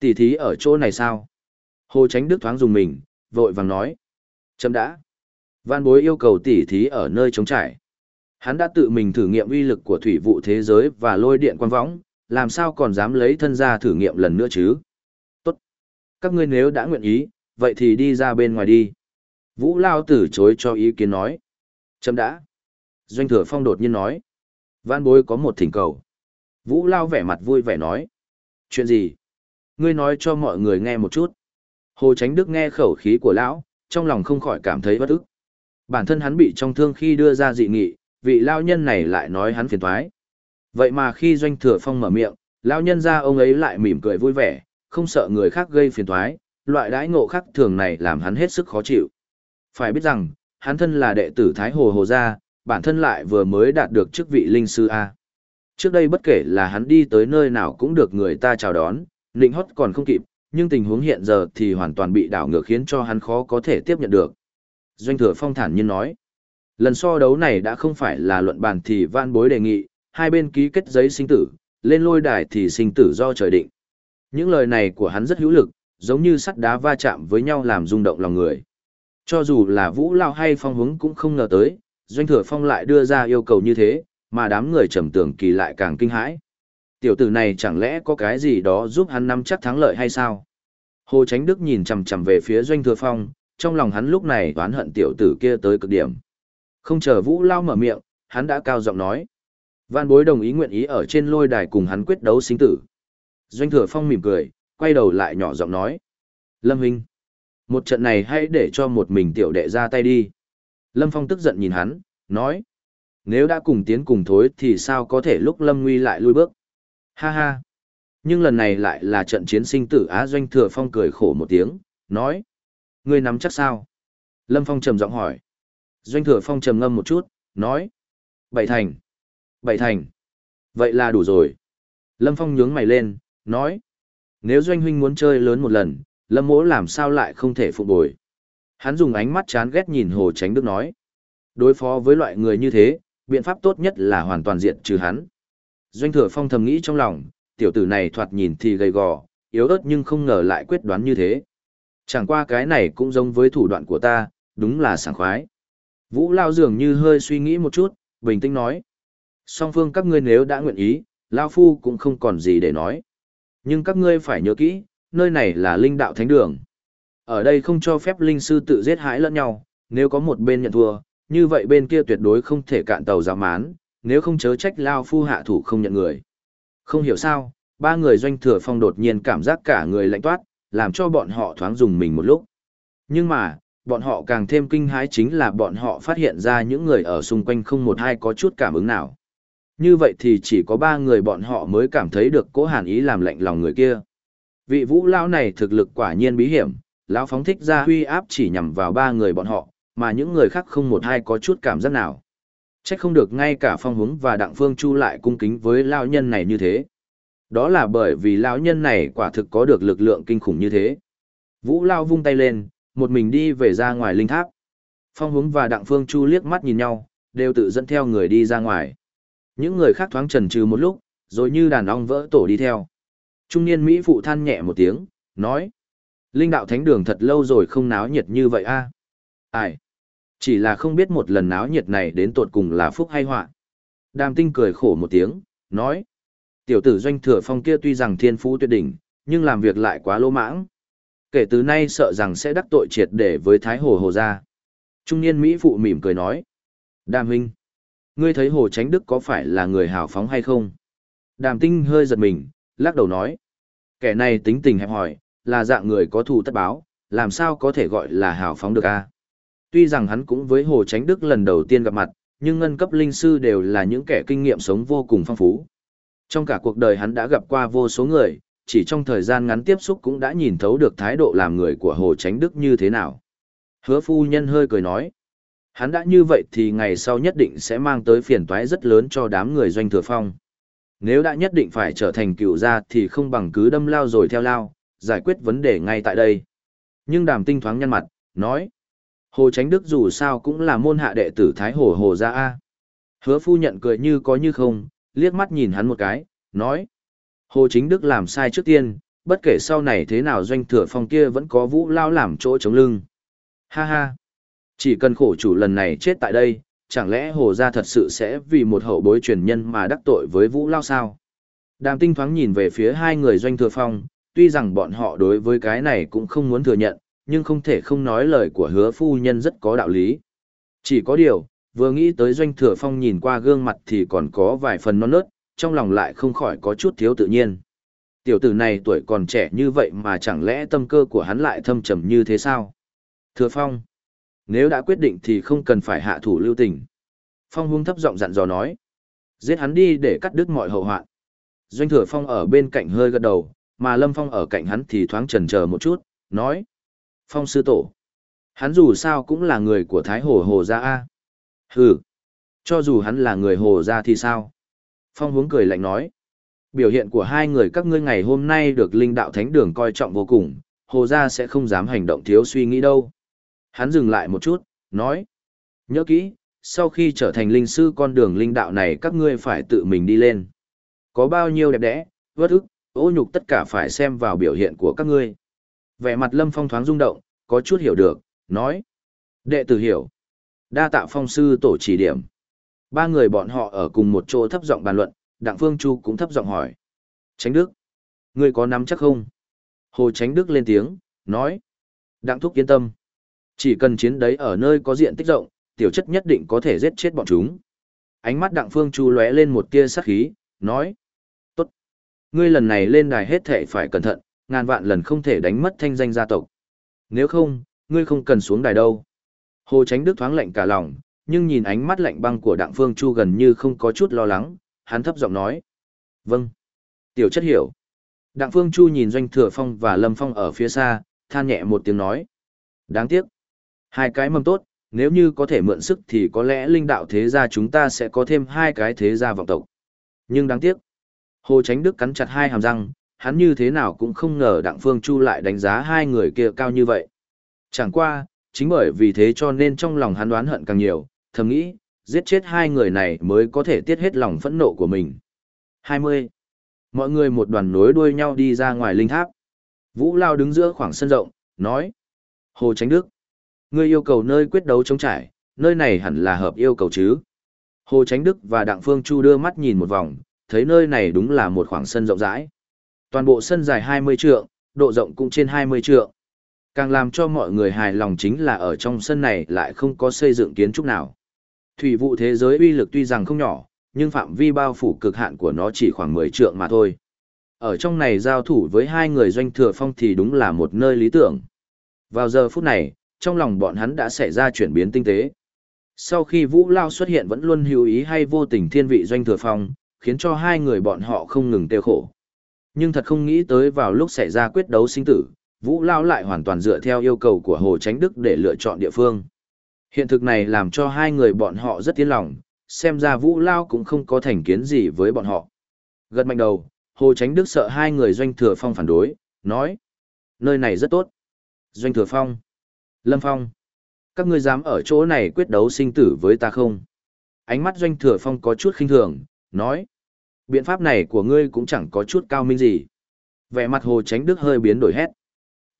Tỷ thí ở chỗ này sao? Hồ Tránh Đức thoáng dùng mình, vội vàng nói. Chấm đã. Văn bối yêu cầu tỷ thí ở nơi trống trải. Hắn đã tự mình thử nghiệm uy lực của thủy vụ thế giới và lôi điện quan võng, làm sao còn dám lấy thân ra thử nghiệm lần nữa chứ? Tốt. Các ngươi nếu đã nguyện ý, vậy thì đi ra bên ngoài đi. Vũ Lao từ chối cho ý kiến nói. Chấm đã. Doanh thừa phong đột nhiên nói. Văn bối có một thỉnh cầu. Vũ Lao vẻ mặt vui vẻ nói. Chuyện gì? Ngươi nói cho mọi người nghe một chút. Hồ Tránh Đức nghe khẩu khí của lão, trong lòng không khỏi cảm thấy bất ức. Bản thân hắn bị trong thương khi đưa ra dị nghị, vị lao nhân này lại nói hắn phiền toái. Vậy mà khi doanh thừa phong mở miệng, lao nhân ra ông ấy lại mỉm cười vui vẻ, không sợ người khác gây phiền toái, loại đãi ngộ khác thường này làm hắn hết sức khó chịu. Phải biết rằng, hắn thân là đệ tử Thái Hồ Hồ Gia, bản thân lại vừa mới đạt được chức vị linh sư A. Trước đây bất kể là hắn đi tới nơi nào cũng được người ta chào đón, nịnh hót còn không kịp, nhưng tình huống hiện giờ thì hoàn toàn bị đảo ngược khiến cho hắn khó có thể tiếp nhận được. Doanh thừa phong thản nhiên nói, lần so đấu này đã không phải là luận bàn thì van bối đề nghị, hai bên ký kết giấy sinh tử, lên lôi đài thì sinh tử do trời định. Những lời này của hắn rất hữu lực, giống như sắt đá va chạm với nhau làm rung động lòng người. Cho dù là Vũ Lao hay Phong Hướng cũng không ngờ tới, Doanh Thừa Phong lại đưa ra yêu cầu như thế, mà đám người trầm tưởng kỳ lại càng kinh hãi. Tiểu tử này chẳng lẽ có cái gì đó giúp hắn nắm chắc thắng lợi hay sao? Hồ Chánh Đức nhìn chằm chằm về phía Doanh Thừa Phong, trong lòng hắn lúc này oán hận tiểu tử kia tới cực điểm. Không chờ Vũ Lao mở miệng, hắn đã cao giọng nói. Văn bối đồng ý nguyện ý ở trên lôi đài cùng hắn quyết đấu sinh tử. Doanh Thừa Phong mỉm cười, quay đầu lại nhỏ giọng nói. Lâm Hinh, một trận này hãy để cho một mình tiểu đệ ra tay đi. Lâm Phong tức giận nhìn hắn, nói. Nếu đã cùng tiến cùng thối thì sao có thể lúc Lâm Nguy lại lui bước. Ha ha. Nhưng lần này lại là trận chiến sinh tử Á Doanh Thừa Phong cười khổ một tiếng, nói. Ngươi nắm chắc sao? Lâm Phong trầm giọng hỏi. Doanh Thừa Phong trầm ngâm một chút, nói. Bảy thành. Bảy thành. Vậy là đủ rồi. Lâm Phong nhướng mày lên, nói. Nếu Doanh Huynh muốn chơi lớn một lần, Lâm Mỗ làm sao lại không thể phục bồi. Hắn dùng ánh mắt chán ghét nhìn Hồ Tránh Đức nói. Đối phó với loại người như thế, biện pháp tốt nhất là hoàn toàn diệt trừ hắn. Doanh Thừa Phong thầm nghĩ trong lòng, tiểu tử này thoạt nhìn thì gầy gò, yếu ớt nhưng không ngờ lại quyết đoán như thế. Chẳng qua cái này cũng giống với thủ đoạn của ta, đúng là sảng khoái. Vũ Lao dường như hơi suy nghĩ một chút, bình tĩnh nói. Song phương các ngươi nếu đã nguyện ý, Lao Phu cũng không còn gì để nói. Nhưng các ngươi phải nhớ kỹ, nơi này là linh đạo thánh đường. Ở đây không cho phép linh sư tự giết hại lẫn nhau, nếu có một bên nhận thua, như vậy bên kia tuyệt đối không thể cạn tàu giảm mán, nếu không chớ trách Lao Phu hạ thủ không nhận người. Không hiểu sao, ba người doanh thừa phong đột nhiên cảm giác cả người lạnh toát, làm cho bọn họ thoáng dùng mình một lúc. Nhưng mà, bọn họ càng thêm kinh hãi chính là bọn họ phát hiện ra những người ở xung quanh không một ai có chút cảm ứng nào. Như vậy thì chỉ có ba người bọn họ mới cảm thấy được cố hàn ý làm lạnh lòng người kia. Vị vũ lão này thực lực quả nhiên bí hiểm, lão phóng thích ra huy áp chỉ nhằm vào ba người bọn họ, mà những người khác không một ai có chút cảm giác nào. Chắc không được ngay cả phong hướng và đặng phương chu lại cung kính với lão nhân này như thế. Đó là bởi vì lão nhân này quả thực có được lực lượng kinh khủng như thế. Vũ Lao vung tay lên, một mình đi về ra ngoài linh tháp. Phong hướng và đặng phương chu liếc mắt nhìn nhau, đều tự dẫn theo người đi ra ngoài. Những người khác thoáng trần trừ một lúc, rồi như đàn ong vỡ tổ đi theo. Trung niên Mỹ phụ than nhẹ một tiếng, nói. Linh đạo thánh đường thật lâu rồi không náo nhiệt như vậy a Ai? Chỉ là không biết một lần náo nhiệt này đến tột cùng là phúc hay họa. Đàm tinh cười khổ một tiếng, nói. Tiểu tử doanh thừa phong kia tuy rằng thiên phú tuyệt đỉnh, nhưng làm việc lại quá lỗ mãng. Kể từ nay sợ rằng sẽ đắc tội triệt để với Thái Hồ Hồ gia. Trung niên Mỹ phụ mỉm cười nói. Đàm huynh, ngươi thấy Hồ Tránh Đức có phải là người hào phóng hay không? Đàm tinh hơi giật mình, lắc đầu nói. Kẻ này tính tình hẹp hòi, là dạng người có thù tất báo, làm sao có thể gọi là hào phóng được a? Tuy rằng hắn cũng với Hồ Tránh Đức lần đầu tiên gặp mặt, nhưng ngân cấp linh sư đều là những kẻ kinh nghiệm sống vô cùng phong phú. Trong cả cuộc đời hắn đã gặp qua vô số người, chỉ trong thời gian ngắn tiếp xúc cũng đã nhìn thấu được thái độ làm người của Hồ Tránh Đức như thế nào. Hứa phu nhân hơi cười nói. Hắn đã như vậy thì ngày sau nhất định sẽ mang tới phiền toái rất lớn cho đám người doanh thừa phong. Nếu đã nhất định phải trở thành cựu gia thì không bằng cứ đâm lao rồi theo lao, giải quyết vấn đề ngay tại đây. Nhưng đàm tinh thoáng nhăn mặt, nói. Hồ Tránh Đức dù sao cũng là môn hạ đệ tử Thái Hồ Hồ Gia A. Hứa phu nhận cười như có như không, liếc mắt nhìn hắn một cái, nói. Hồ Chính Đức làm sai trước tiên, bất kể sau này thế nào doanh thừa phong kia vẫn có vũ lao làm chỗ chống lưng. Ha ha! Chỉ cần khổ chủ lần này chết tại đây, chẳng lẽ hồ gia thật sự sẽ vì một hậu bối truyền nhân mà đắc tội với vũ lao sao? Đàm tinh thoáng nhìn về phía hai người doanh thừa phong, tuy rằng bọn họ đối với cái này cũng không muốn thừa nhận, nhưng không thể không nói lời của hứa phu nhân rất có đạo lý. Chỉ có điều, vừa nghĩ tới doanh thừa phong nhìn qua gương mặt thì còn có vài phần non nớt, trong lòng lại không khỏi có chút thiếu tự nhiên. Tiểu tử này tuổi còn trẻ như vậy mà chẳng lẽ tâm cơ của hắn lại thâm trầm như thế sao? Thừa phong, nếu đã quyết định thì không cần phải hạ thủ lưu tình. Phong hung thấp giọng dặn dò nói. Giết hắn đi để cắt đứt mọi hậu hoạn. Doanh thừa phong ở bên cạnh hơi gật đầu, mà lâm phong ở cạnh hắn thì thoáng chần chờ một chút, nói. Phong sư tổ. Hắn dù sao cũng là người của Thái Hồ Hồ Gia A. Hừ. Cho dù hắn là người Hồ Gia thì sao? Phong hướng cười lạnh nói. Biểu hiện của hai người các ngươi ngày hôm nay được linh đạo thánh đường coi trọng vô cùng, Hồ Gia sẽ không dám hành động thiếu suy nghĩ đâu. Hắn dừng lại một chút, nói. Nhớ kỹ, sau khi trở thành linh sư con đường linh đạo này các ngươi phải tự mình đi lên. Có bao nhiêu đẹp đẽ, vất ức, ô nhục tất cả phải xem vào biểu hiện của các ngươi. Vẻ mặt Lâm Phong thoáng rung động, có chút hiểu được, nói. Đệ tử hiểu. Đa tạ phong sư tổ chỉ điểm. Ba người bọn họ ở cùng một chỗ thấp giọng bàn luận, Đặng Phương Chu cũng thấp giọng hỏi. Tránh Đức, ngươi có nắm chắc không? Hồ Tránh Đức lên tiếng, nói. Đặng Thúc yên tâm. Chỉ cần chiến đấy ở nơi có diện tích rộng, tiểu chất nhất định có thể giết chết bọn chúng. Ánh mắt Đặng Phương Chu lóe lên một tia sắc khí, nói. Tốt. Ngươi lần này lên đài hết thể phải cẩn thận, ngàn vạn lần không thể đánh mất thanh danh gia tộc. Nếu không, ngươi không cần xuống đài đâu. Hồ Tránh Đức thoáng lạnh cả lòng, nhưng nhìn ánh mắt lạnh băng của Đặng Phương Chu gần như không có chút lo lắng, hắn thấp giọng nói. Vâng. Tiểu chất hiểu. Đặng Phương Chu nhìn Doanh Thừa Phong và Lâm Phong ở phía xa, than nhẹ một tiếng nói. Đáng tiếc. Hai cái mầm tốt, nếu như có thể mượn sức thì có lẽ linh đạo thế gia chúng ta sẽ có thêm hai cái thế gia vọng tộc. Nhưng đáng tiếc. Hồ Tránh Đức cắn chặt hai hàm răng, hắn như thế nào cũng không ngờ Đặng Phương Chu lại đánh giá hai người kia cao như vậy. Chẳng qua, chính bởi vì thế cho nên trong lòng hắn đoán hận càng nhiều, thầm nghĩ, giết chết hai người này mới có thể tiết hết lòng phẫn nộ của mình. 20. Mọi người một đoàn nối đuôi nhau đi ra ngoài linh tháp. Vũ Lao đứng giữa khoảng sân rộng, nói. Hồ Tránh Đức. Ngươi yêu cầu nơi quyết đấu chống trải, nơi này hẳn là hợp yêu cầu chứ. Hồ Tránh Đức và Đặng Phương Chu đưa mắt nhìn một vòng, thấy nơi này đúng là một khoảng sân rộng rãi. Toàn bộ sân dài 20 trượng, độ rộng cũng trên 20 trượng. Càng làm cho mọi người hài lòng chính là ở trong sân này lại không có xây dựng kiến trúc nào. Thủy vụ thế giới uy lực tuy rằng không nhỏ, nhưng phạm vi bao phủ cực hạn của nó chỉ khoảng 10 trượng mà thôi. Ở trong này giao thủ với hai người doanh thừa phong thì đúng là một nơi lý tưởng. Vào giờ phút này, trong lòng bọn hắn đã xảy ra chuyển biến tinh tế. Sau khi Vũ Lao xuất hiện vẫn luôn hữu ý hay vô tình thiên vị doanh thừa phong, khiến cho hai người bọn họ không ngừng tiêu khổ. Nhưng thật không nghĩ tới vào lúc xảy ra quyết đấu sinh tử, Vũ Lao lại hoàn toàn dựa theo yêu cầu của Hồ Tránh Đức để lựa chọn địa phương. Hiện thực này làm cho hai người bọn họ rất tiến lòng, xem ra Vũ Lao cũng không có thành kiến gì với bọn họ. Gật mạnh đầu, Hồ Tránh Đức sợ hai người Doanh Thừa Phong phản đối, nói. Nơi này rất tốt. Doanh Thừa Phong. Lâm Phong. Các ngươi dám ở chỗ này quyết đấu sinh tử với ta không? Ánh mắt Doanh Thừa Phong có chút khinh thường, nói. Biện pháp này của ngươi cũng chẳng có chút cao minh gì. Vẻ mặt Hồ Tránh Đức hơi biến đổi hét.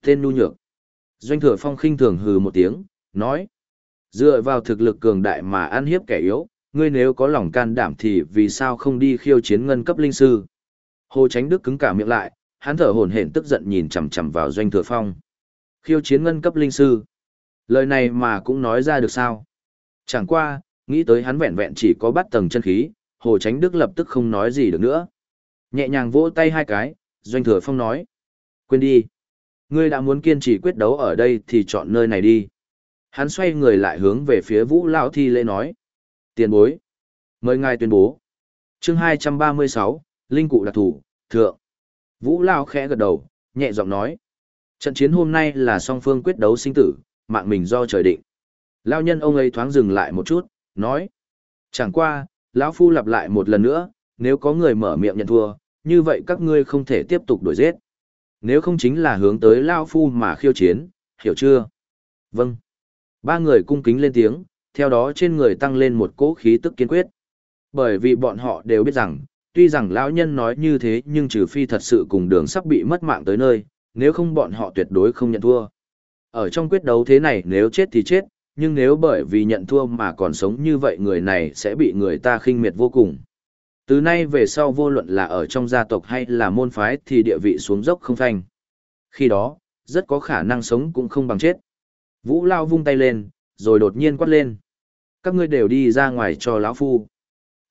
Tên nu nhược. Doanh Thừa Phong khinh thường hừ một tiếng, nói. Dựa vào thực lực cường đại mà ăn hiếp kẻ yếu, ngươi nếu có lòng can đảm thì vì sao không đi khiêu chiến ngân cấp linh sư? Hồ Tránh Đức cứng cả miệng lại, hắn thở hổn hển tức giận nhìn chằm chằm vào Doanh Thừa Phong. Khiêu chiến ngân cấp linh sư. Lời này mà cũng nói ra được sao? Chẳng qua, nghĩ tới hắn vẹn vẹn chỉ có bắt tầng chân khí, Hồ Tránh Đức lập tức không nói gì được nữa. Nhẹ nhàng vỗ tay hai cái, Doanh Thừa Phong nói. Quên đi. Ngươi đã muốn kiên trì quyết đấu ở đây thì chọn nơi này đi. Hắn xoay người lại hướng về phía Vũ Lão Thi lễ nói. Tiền bối. Mời ngài tuyên bố. chương 236, Linh Cụ Đặc Thủ, Thượng. Vũ Lão khẽ gật đầu, nhẹ giọng nói. Trận chiến hôm nay là song phương quyết đấu sinh tử, mạng mình do trời định. Lão nhân ông ấy thoáng dừng lại một chút, nói. Chẳng qua, lão Phu lặp lại một lần nữa, nếu có người mở miệng nhận thua, như vậy các ngươi không thể tiếp tục đuổi giết. Nếu không chính là hướng tới Lão Phu mà khiêu chiến, hiểu chưa? Vâng. Ba người cung kính lên tiếng, theo đó trên người tăng lên một cỗ khí tức kiên quyết. Bởi vì bọn họ đều biết rằng, Tuy rằng lão nhân nói như thế nhưng trừ phi thật sự cùng đường sắp bị mất mạng tới nơi, nếu không bọn họ tuyệt đối không nhận thua. Ở trong quyết đấu thế này nếu chết thì chết, nhưng nếu bởi vì nhận thua mà còn sống như vậy người này sẽ bị người ta khinh miệt vô cùng. Từ nay về sau vô luận là ở trong gia tộc hay là môn phái thì địa vị xuống dốc không thanh. Khi đó, rất có khả năng sống cũng không bằng chết. Vũ Lao vung tay lên, rồi đột nhiên quát lên. Các ngươi đều đi ra ngoài cho lão phu.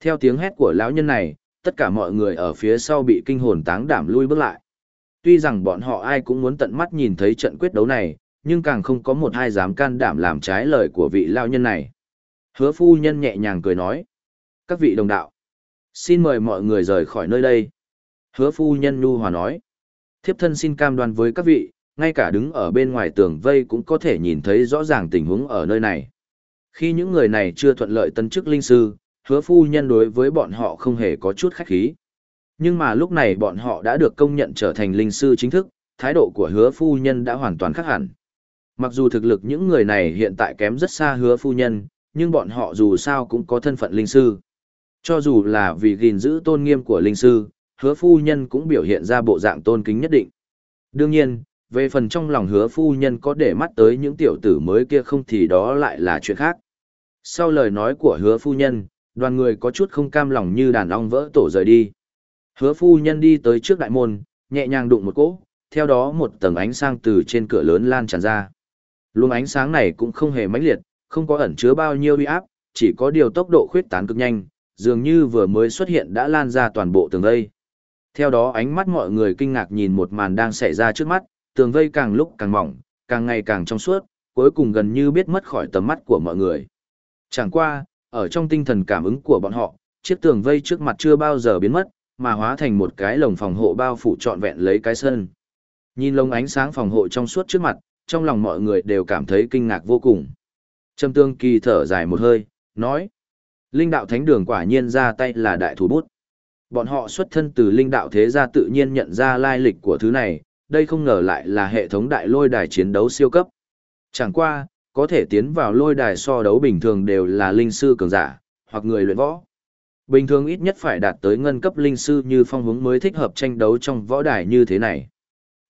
Theo tiếng hét của lão nhân này, tất cả mọi người ở phía sau bị kinh hồn táng đảm lui bước lại. Tuy rằng bọn họ ai cũng muốn tận mắt nhìn thấy trận quyết đấu này, nhưng càng không có một hai dám can đảm làm trái lời của vị lao nhân này. Hứa phu nhân nhẹ nhàng cười nói. Các vị đồng đạo, xin mời mọi người rời khỏi nơi đây. Hứa phu nhân nhu hòa nói. Thiếp thân xin cam đoan với các vị, ngay cả đứng ở bên ngoài tường vây cũng có thể nhìn thấy rõ ràng tình huống ở nơi này. Khi những người này chưa thuận lợi tân chức linh sư, hứa phu nhân đối với bọn họ không hề có chút khách khí. Nhưng mà lúc này bọn họ đã được công nhận trở thành linh sư chính thức, thái độ của hứa phu nhân đã hoàn toàn khác hẳn. Mặc dù thực lực những người này hiện tại kém rất xa hứa phu nhân, nhưng bọn họ dù sao cũng có thân phận linh sư. Cho dù là vì gìn giữ tôn nghiêm của linh sư, hứa phu nhân cũng biểu hiện ra bộ dạng tôn kính nhất định. Đương nhiên, về phần trong lòng hứa phu nhân có để mắt tới những tiểu tử mới kia không thì đó lại là chuyện khác. Sau lời nói của hứa phu nhân, đoàn người có chút không cam lòng như đàn ong vỡ tổ rời đi. Hứa phu nhân đi tới trước đại môn, nhẹ nhàng đụng một cỗ, theo đó một tầng ánh sang từ trên cửa lớn lan tràn ra. Luồng ánh sáng này cũng không hề mãnh liệt, không có ẩn chứa bao nhiêu uy áp, chỉ có điều tốc độ khuyết tán cực nhanh, dường như vừa mới xuất hiện đã lan ra toàn bộ tường vây. Theo đó ánh mắt mọi người kinh ngạc nhìn một màn đang xảy ra trước mắt, tường vây càng lúc càng mỏng, càng ngày càng trong suốt, cuối cùng gần như biết mất khỏi tầm mắt của mọi người. Chẳng qua, ở trong tinh thần cảm ứng của bọn họ, chiếc tường vây trước mặt chưa bao giờ biến mất, mà hóa thành một cái lồng phòng hộ bao phủ trọn vẹn lấy cái sân. Nhìn lồng ánh sáng phòng hộ trong suốt trước mặt, trong lòng mọi người đều cảm thấy kinh ngạc vô cùng. Trầm tương kỳ thở dài một hơi, nói. Linh đạo thánh đường quả nhiên ra tay là đại thủ bút. Bọn họ xuất thân từ linh đạo thế gia tự nhiên nhận ra lai lịch của thứ này, đây không ngờ lại là hệ thống đại lôi đài chiến đấu siêu cấp. Chẳng qua, có thể tiến vào lôi đài so đấu bình thường đều là linh sư cường giả, hoặc người luyện võ. Bình thường ít nhất phải đạt tới ngân cấp linh sư như phong hướng mới thích hợp tranh đấu trong võ đài như thế này.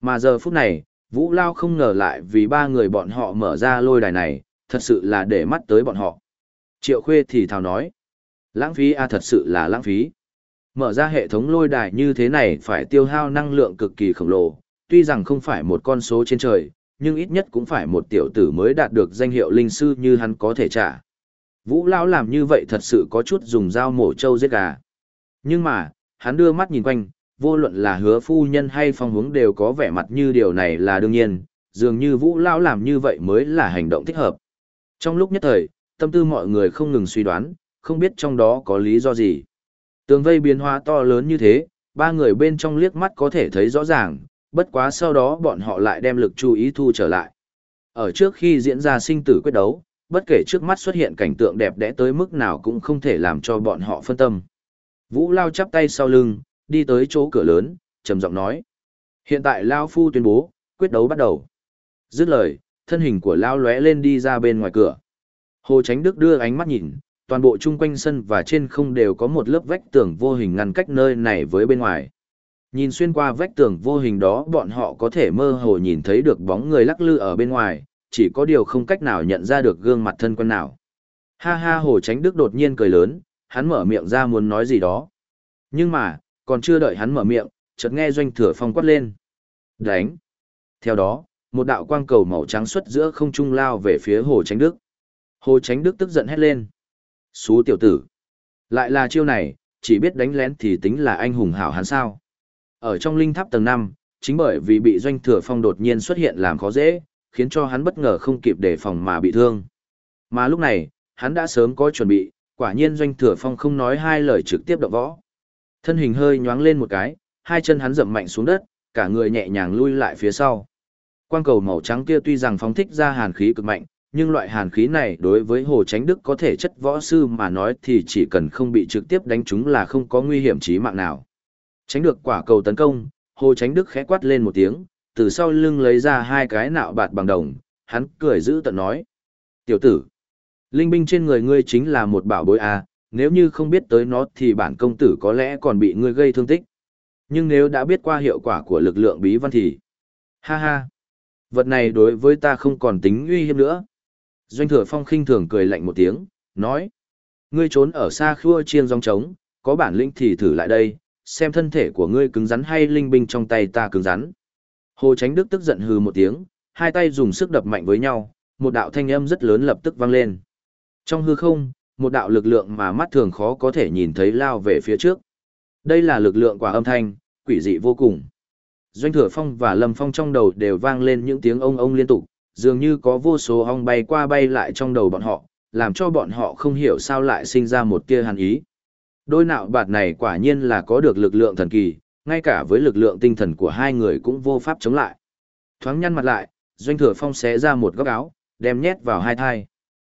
Mà giờ phút này, Vũ Lao không ngờ lại vì ba người bọn họ mở ra lôi đài này, thật sự là để mắt tới bọn họ. Triệu Khuê thì thào nói, lãng phí a à thật sự là lãng phí. Mở ra hệ thống lôi đài như thế này phải tiêu hao năng lượng cực kỳ khổng lồ, tuy rằng không phải một con số trên trời, nhưng ít nhất cũng phải một tiểu tử mới đạt được danh hiệu linh sư như hắn có thể trả. Vũ Lão làm như vậy thật sự có chút dùng dao mổ trâu giết gà. Nhưng mà, hắn đưa mắt nhìn quanh, vô luận là hứa phu nhân hay phong hướng đều có vẻ mặt như điều này là đương nhiên, dường như Vũ Lão làm như vậy mới là hành động thích hợp. Trong lúc nhất thời, tâm tư mọi người không ngừng suy đoán, không biết trong đó có lý do gì. Tường vây biến hóa to lớn như thế, ba người bên trong liếc mắt có thể thấy rõ ràng, bất quá sau đó bọn họ lại đem lực chú ý thu trở lại. Ở trước khi diễn ra sinh tử quyết đấu, bất kể trước mắt xuất hiện cảnh tượng đẹp đẽ tới mức nào cũng không thể làm cho bọn họ phân tâm. Vũ Lao chắp tay sau lưng, đi tới chỗ cửa lớn, trầm giọng nói. Hiện tại Lao Phu tuyên bố, quyết đấu bắt đầu. Dứt lời, thân hình của Lao lóe lên đi ra bên ngoài cửa. Hồ Tránh Đức đưa ánh mắt nhìn, toàn bộ chung quanh sân và trên không đều có một lớp vách tường vô hình ngăn cách nơi này với bên ngoài. Nhìn xuyên qua vách tường vô hình đó bọn họ có thể mơ hồ nhìn thấy được bóng người lắc lư ở bên ngoài, chỉ có điều không cách nào nhận ra được gương mặt thân quen nào. Ha ha hồ tránh đức đột nhiên cười lớn, hắn mở miệng ra muốn nói gì đó. Nhưng mà, còn chưa đợi hắn mở miệng, chợt nghe doanh thừa phong quát lên. Đánh! Theo đó, một đạo quang cầu màu trắng xuất giữa không trung lao về phía hồ tránh đức. Hồ tránh đức tức giận hét lên. Xú tiểu tử! Lại là chiêu này, chỉ biết đánh lén thì tính là anh hùng hảo hắn sao. Ở trong linh tháp tầng 5, chính bởi vì bị doanh thừa phong đột nhiên xuất hiện làm khó dễ, khiến cho hắn bất ngờ không kịp đề phòng mà bị thương. Mà lúc này, hắn đã sớm có chuẩn bị, quả nhiên doanh thừa phong không nói hai lời trực tiếp động võ. Thân hình hơi nhoáng lên một cái, hai chân hắn dậm mạnh xuống đất, cả người nhẹ nhàng lui lại phía sau. Quang cầu màu trắng kia tuy rằng phóng thích ra hàn khí cực mạnh, nhưng loại hàn khí này đối với Hồ Tránh Đức có thể chất võ sư mà nói thì chỉ cần không bị trực tiếp đánh trúng là không có nguy hiểm chí mạng nào. Tránh được quả cầu tấn công, Hồ Tránh Đức khẽ quát lên một tiếng, từ sau lưng lấy ra hai cái nạo bạt bằng đồng, hắn cười giữ tận nói. Tiểu tử, linh binh trên người ngươi chính là một bảo bối à, nếu như không biết tới nó thì bản công tử có lẽ còn bị ngươi gây thương tích. Nhưng nếu đã biết qua hiệu quả của lực lượng bí văn thì... Ha ha! Vật này đối với ta không còn tính uy hiếp nữa. Doanh thừa phong khinh thường cười lạnh một tiếng, nói. Ngươi trốn ở xa khua chiên rong trống, có bản lĩnh thì thử lại đây, xem thân thể của ngươi cứng rắn hay linh binh trong tay ta cứng rắn. Hồ Tránh Đức tức giận hừ một tiếng, hai tay dùng sức đập mạnh với nhau, một đạo thanh âm rất lớn lập tức vang lên. Trong hư không, một đạo lực lượng mà mắt thường khó có thể nhìn thấy lao về phía trước. Đây là lực lượng quả âm thanh, quỷ dị vô cùng. Doanh Thừa Phong và Lâm Phong trong đầu đều vang lên những tiếng ông ông liên tục, dường như có vô số ong bay qua bay lại trong đầu bọn họ, làm cho bọn họ không hiểu sao lại sinh ra một tia hàn ý. Đôi nạo bạt này quả nhiên là có được lực lượng thần kỳ, ngay cả với lực lượng tinh thần của hai người cũng vô pháp chống lại. Thoáng nhăn mặt lại, Doanh Thừa Phong xé ra một góc áo, đem nhét vào hai thai.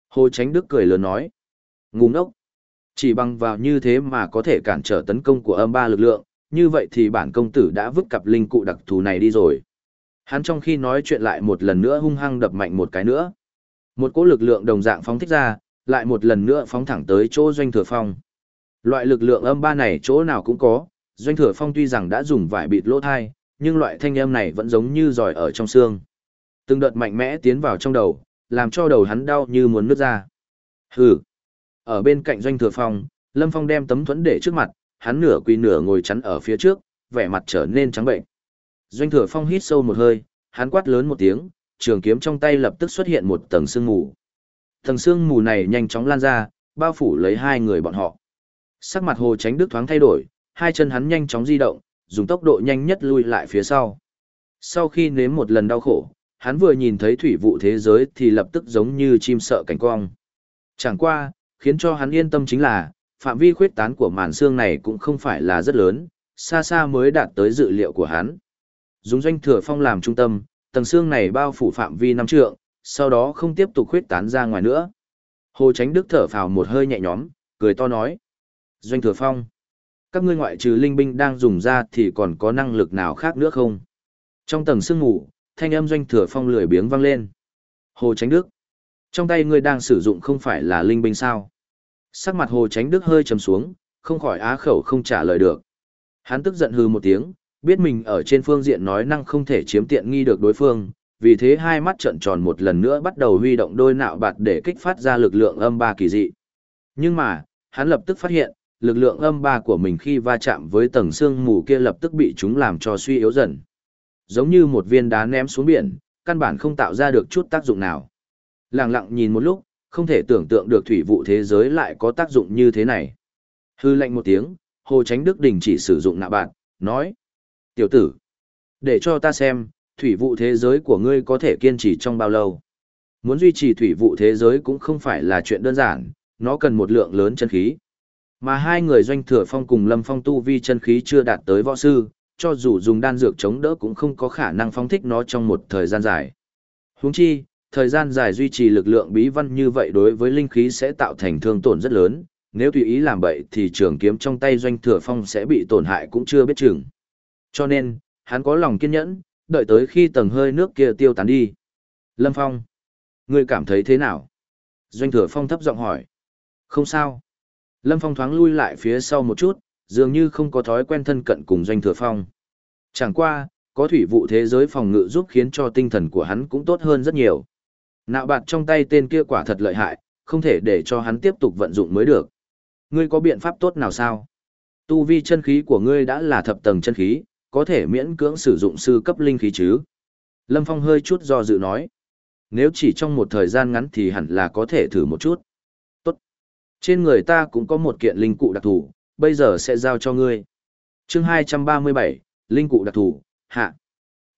Hồ Tránh Đức cười lớn nói. Ngu ngốc. Chỉ bằng vào như thế mà có thể cản trở tấn công của âm ba lực lượng, như vậy thì bản công tử đã vứt cặp linh cụ đặc thù này đi rồi. Hắn trong khi nói chuyện lại một lần nữa hung hăng đập mạnh một cái nữa. Một cỗ lực lượng đồng dạng phóng thích ra, lại một lần nữa phóng thẳng tới chỗ doanh thừa phong. Loại lực lượng âm ba này chỗ nào cũng có, doanh thừa phong tuy rằng đã dùng vải bịt lỗ thai, nhưng loại thanh âm này vẫn giống như giỏi ở trong xương. Từng đợt mạnh mẽ tiến vào trong đầu, làm cho đầu hắn đau như muốn nứt ra. Hừ. Ở bên cạnh doanh thừa phong, Lâm Phong đem tấm thuẫn để trước mặt, hắn nửa quỳ nửa ngồi chắn ở phía trước, vẻ mặt trở nên trắng bệnh. Doanh thừa phong hít sâu một hơi, hắn quát lớn một tiếng, trường kiếm trong tay lập tức xuất hiện một tầng sương mù. Tầng sương mù này nhanh chóng lan ra, bao phủ lấy hai người bọn họ. Sắc mặt hồ tránh đức thoáng thay đổi, hai chân hắn nhanh chóng di động, dùng tốc độ nhanh nhất lui lại phía sau. Sau khi nếm một lần đau khổ, hắn vừa nhìn thấy thủy vụ thế giới thì lập tức giống như chim sợ cảnh cong. Chẳng qua, khiến cho hắn yên tâm chính là, phạm vi khuyết tán của màn xương này cũng không phải là rất lớn, xa xa mới đạt tới dự liệu của hắn. Dùng doanh thừa phong làm trung tâm, tầng xương này bao phủ phạm vi năm trượng, sau đó không tiếp tục khuyết tán ra ngoài nữa. Hồ Tránh Đức thở phào một hơi nhẹ nhõm, cười to nói. Doanh thừa phong, các ngươi ngoại trừ linh binh đang dùng ra thì còn có năng lực nào khác nữa không? Trong tầng sương ngủ, thanh âm doanh thừa phong lười biếng vang lên. Hồ Tránh Đức, trong tay ngươi đang sử dụng không phải là linh binh sao? Sắc mặt Hồ Tránh Đức hơi trầm xuống, không khỏi á khẩu không trả lời được. Hắn tức giận hừ một tiếng, biết mình ở trên phương diện nói năng không thể chiếm tiện nghi được đối phương, vì thế hai mắt trợn tròn một lần nữa bắt đầu huy động đôi nạo bạt để kích phát ra lực lượng âm ba kỳ dị. Nhưng mà, hắn lập tức phát hiện, lực lượng âm ba của mình khi va chạm với tầng xương mù kia lập tức bị chúng làm cho suy yếu dần. Giống như một viên đá ném xuống biển, căn bản không tạo ra được chút tác dụng nào. Lặng lặng nhìn một lúc, không thể tưởng tượng được thủy vụ thế giới lại có tác dụng như thế này. Hư lệnh một tiếng, Hồ Tránh Đức Đình chỉ sử dụng nạ bạn, nói. Tiểu tử, để cho ta xem, thủy vụ thế giới của ngươi có thể kiên trì trong bao lâu. Muốn duy trì thủy vụ thế giới cũng không phải là chuyện đơn giản, nó cần một lượng lớn chân khí. Mà hai người doanh thừa phong cùng lâm phong tu vi chân khí chưa đạt tới võ sư, cho dù dùng đan dược chống đỡ cũng không có khả năng phong thích nó trong một thời gian dài. Huống chi, thời gian dài duy trì lực lượng bí văn như vậy đối với linh khí sẽ tạo thành thương tổn rất lớn, nếu tùy ý làm bậy thì trường kiếm trong tay doanh thừa phong sẽ bị tổn hại cũng chưa biết chừng. Cho nên, hắn có lòng kiên nhẫn, đợi tới khi tầng hơi nước kia tiêu tán đi. Lâm Phong, ngươi cảm thấy thế nào? Doanh thừa phong thấp giọng hỏi. Không sao. Lâm Phong thoáng lui lại phía sau một chút, dường như không có thói quen thân cận cùng doanh thừa phong. Chẳng qua, có thủy vụ thế giới phòng ngự giúp khiến cho tinh thần của hắn cũng tốt hơn rất nhiều. Nạo bạt trong tay tên kia quả thật lợi hại, không thể để cho hắn tiếp tục vận dụng mới được. Ngươi có biện pháp tốt nào sao? Tu vi chân khí của ngươi đã là thập tầng chân khí, có thể miễn cưỡng sử dụng sư cấp linh khí chứ? Lâm Phong hơi chút do dự nói. Nếu chỉ trong một thời gian ngắn thì hẳn là có thể thử một chút. Tốt. Trên người ta cũng có một kiện linh cụ đặc thù, bây giờ sẽ giao cho ngươi. chương 237, linh cụ đặc thù, hạ.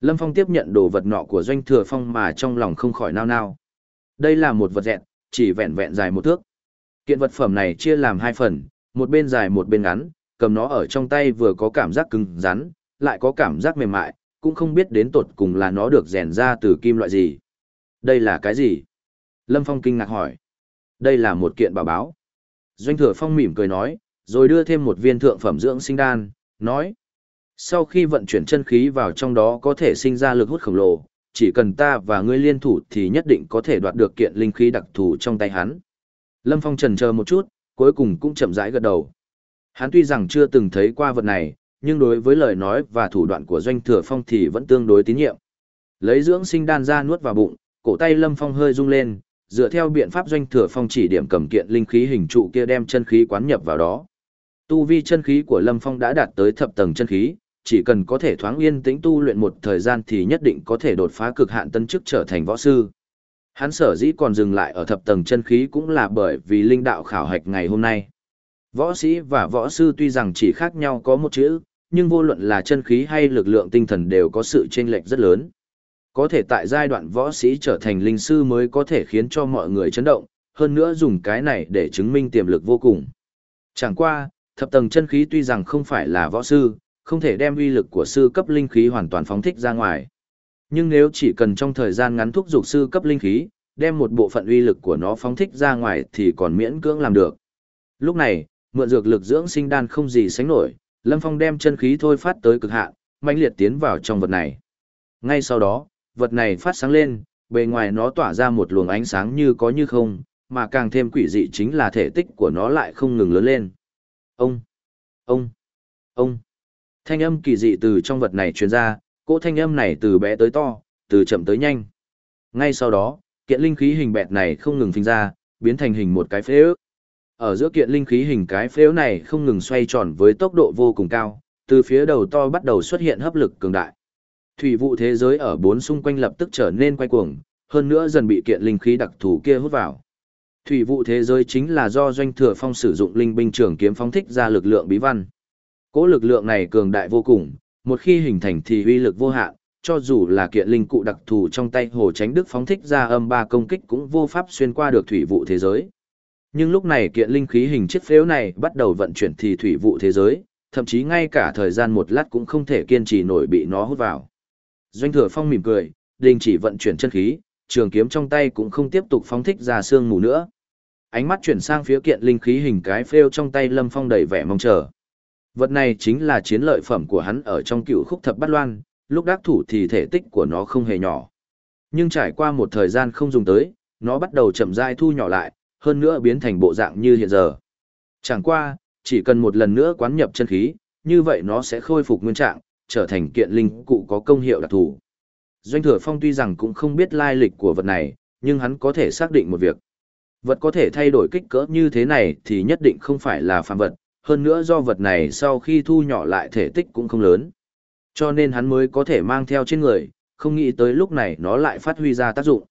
Lâm Phong tiếp nhận đồ vật nọ của doanh thừa phong mà trong lòng không khỏi nao nao. Đây là một vật dẹn, chỉ vẹn vẹn dài một thước. Kiện vật phẩm này chia làm hai phần, một bên dài một bên ngắn, cầm nó ở trong tay vừa có cảm giác cứng rắn, lại có cảm giác mềm mại, cũng không biết đến tột cùng là nó được rèn ra từ kim loại gì. Đây là cái gì? Lâm Phong kinh ngạc hỏi. Đây là một kiện bảo báo. Doanh thừa phong mỉm cười nói, rồi đưa thêm một viên thượng phẩm dưỡng sinh đan, nói. Sau khi vận chuyển chân khí vào trong đó có thể sinh ra lực hút khổng lồ, chỉ cần ta và ngươi liên thủ thì nhất định có thể đoạt được kiện linh khí đặc thù trong tay hắn. Lâm Phong trần chờ một chút, cuối cùng cũng chậm rãi gật đầu. Hắn tuy rằng chưa từng thấy qua vật này, nhưng đối với lời nói và thủ đoạn của doanh thừa phong thì vẫn tương đối tín nhiệm. Lấy dưỡng sinh đan ra nuốt vào bụng, cổ tay Lâm Phong hơi rung lên, dựa theo biện pháp doanh thừa phong chỉ điểm cầm kiện linh khí hình trụ kia đem chân khí quán nhập vào đó. Tu vi chân khí của Lâm Phong đã đạt tới thập tầng chân khí, chỉ cần có thể thoáng yên tĩnh tu luyện một thời gian thì nhất định có thể đột phá cực hạn tân chức trở thành võ sư. Hắn sở dĩ còn dừng lại ở thập tầng chân khí cũng là bởi vì linh đạo khảo hạch ngày hôm nay. Võ sĩ và võ sư tuy rằng chỉ khác nhau có một chữ, nhưng vô luận là chân khí hay lực lượng tinh thần đều có sự chênh lệch rất lớn. Có thể tại giai đoạn võ sĩ trở thành linh sư mới có thể khiến cho mọi người chấn động, hơn nữa dùng cái này để chứng minh tiềm lực vô cùng. Chẳng qua, thập tầng chân khí tuy rằng không phải là võ sư, không thể đem uy lực của sư cấp linh khí hoàn toàn phóng thích ra ngoài. Nhưng nếu chỉ cần trong thời gian ngắn thúc dục sư cấp linh khí, đem một bộ phận uy lực của nó phóng thích ra ngoài thì còn miễn cưỡng làm được. Lúc này, mượn dược lực dưỡng sinh đan không gì sánh nổi, Lâm Phong đem chân khí thôi phát tới cực hạn, mãnh liệt tiến vào trong vật này. Ngay sau đó, vật này phát sáng lên, bề ngoài nó tỏa ra một luồng ánh sáng như có như không, mà càng thêm quỷ dị chính là thể tích của nó lại không ngừng lớn lên. Ông, ông, ông. Thanh âm kỳ dị từ trong vật này truyền ra, cỗ thanh âm này từ bé tới to, từ chậm tới nhanh. Ngay sau đó, kiện linh khí hình bẹt này không ngừng phình ra, biến thành hình một cái phế ước. Ở giữa kiện linh khí hình cái phếu này không ngừng xoay tròn với tốc độ vô cùng cao, từ phía đầu to bắt đầu xuất hiện hấp lực cường đại. Thủy vụ thế giới ở bốn xung quanh lập tức trở nên quay cuồng, hơn nữa dần bị kiện linh khí đặc thù kia hút vào. Thủy vụ thế giới chính là do doanh thừa phong sử dụng linh binh trường kiếm phóng thích ra lực lượng bí văn. Cỗ lực lượng này cường đại vô cùng, một khi hình thành thì uy lực vô hạn, cho dù là kiện linh cụ đặc thù trong tay hồ tránh đức phóng thích ra âm ba công kích cũng vô pháp xuyên qua được thủy vụ thế giới. Nhưng lúc này kiện linh khí hình chiếc phếu này bắt đầu vận chuyển thì thủy vụ thế giới, thậm chí ngay cả thời gian một lát cũng không thể kiên trì nổi bị nó hút vào. Doanh thừa phong mỉm cười, đình chỉ vận chuyển chân khí, trường kiếm trong tay cũng không tiếp tục phóng thích ra xương mù nữa. Ánh mắt chuyển sang phía kiện linh khí hình cái phêu trong tay Lâm Phong đầy vẻ mong chờ. Vật này chính là chiến lợi phẩm của hắn ở trong cựu khúc thập bát loan, lúc đắc thủ thì thể tích của nó không hề nhỏ. Nhưng trải qua một thời gian không dùng tới, nó bắt đầu chậm rãi thu nhỏ lại, hơn nữa biến thành bộ dạng như hiện giờ. Chẳng qua, chỉ cần một lần nữa quán nhập chân khí, như vậy nó sẽ khôi phục nguyên trạng, trở thành kiện linh cụ có công hiệu đặc thù. Doanh thừa phong tuy rằng cũng không biết lai lịch của vật này, nhưng hắn có thể xác định một việc. Vật có thể thay đổi kích cỡ như thế này thì nhất định không phải là phàm vật, hơn nữa do vật này sau khi thu nhỏ lại thể tích cũng không lớn. Cho nên hắn mới có thể mang theo trên người, không nghĩ tới lúc này nó lại phát huy ra tác dụng.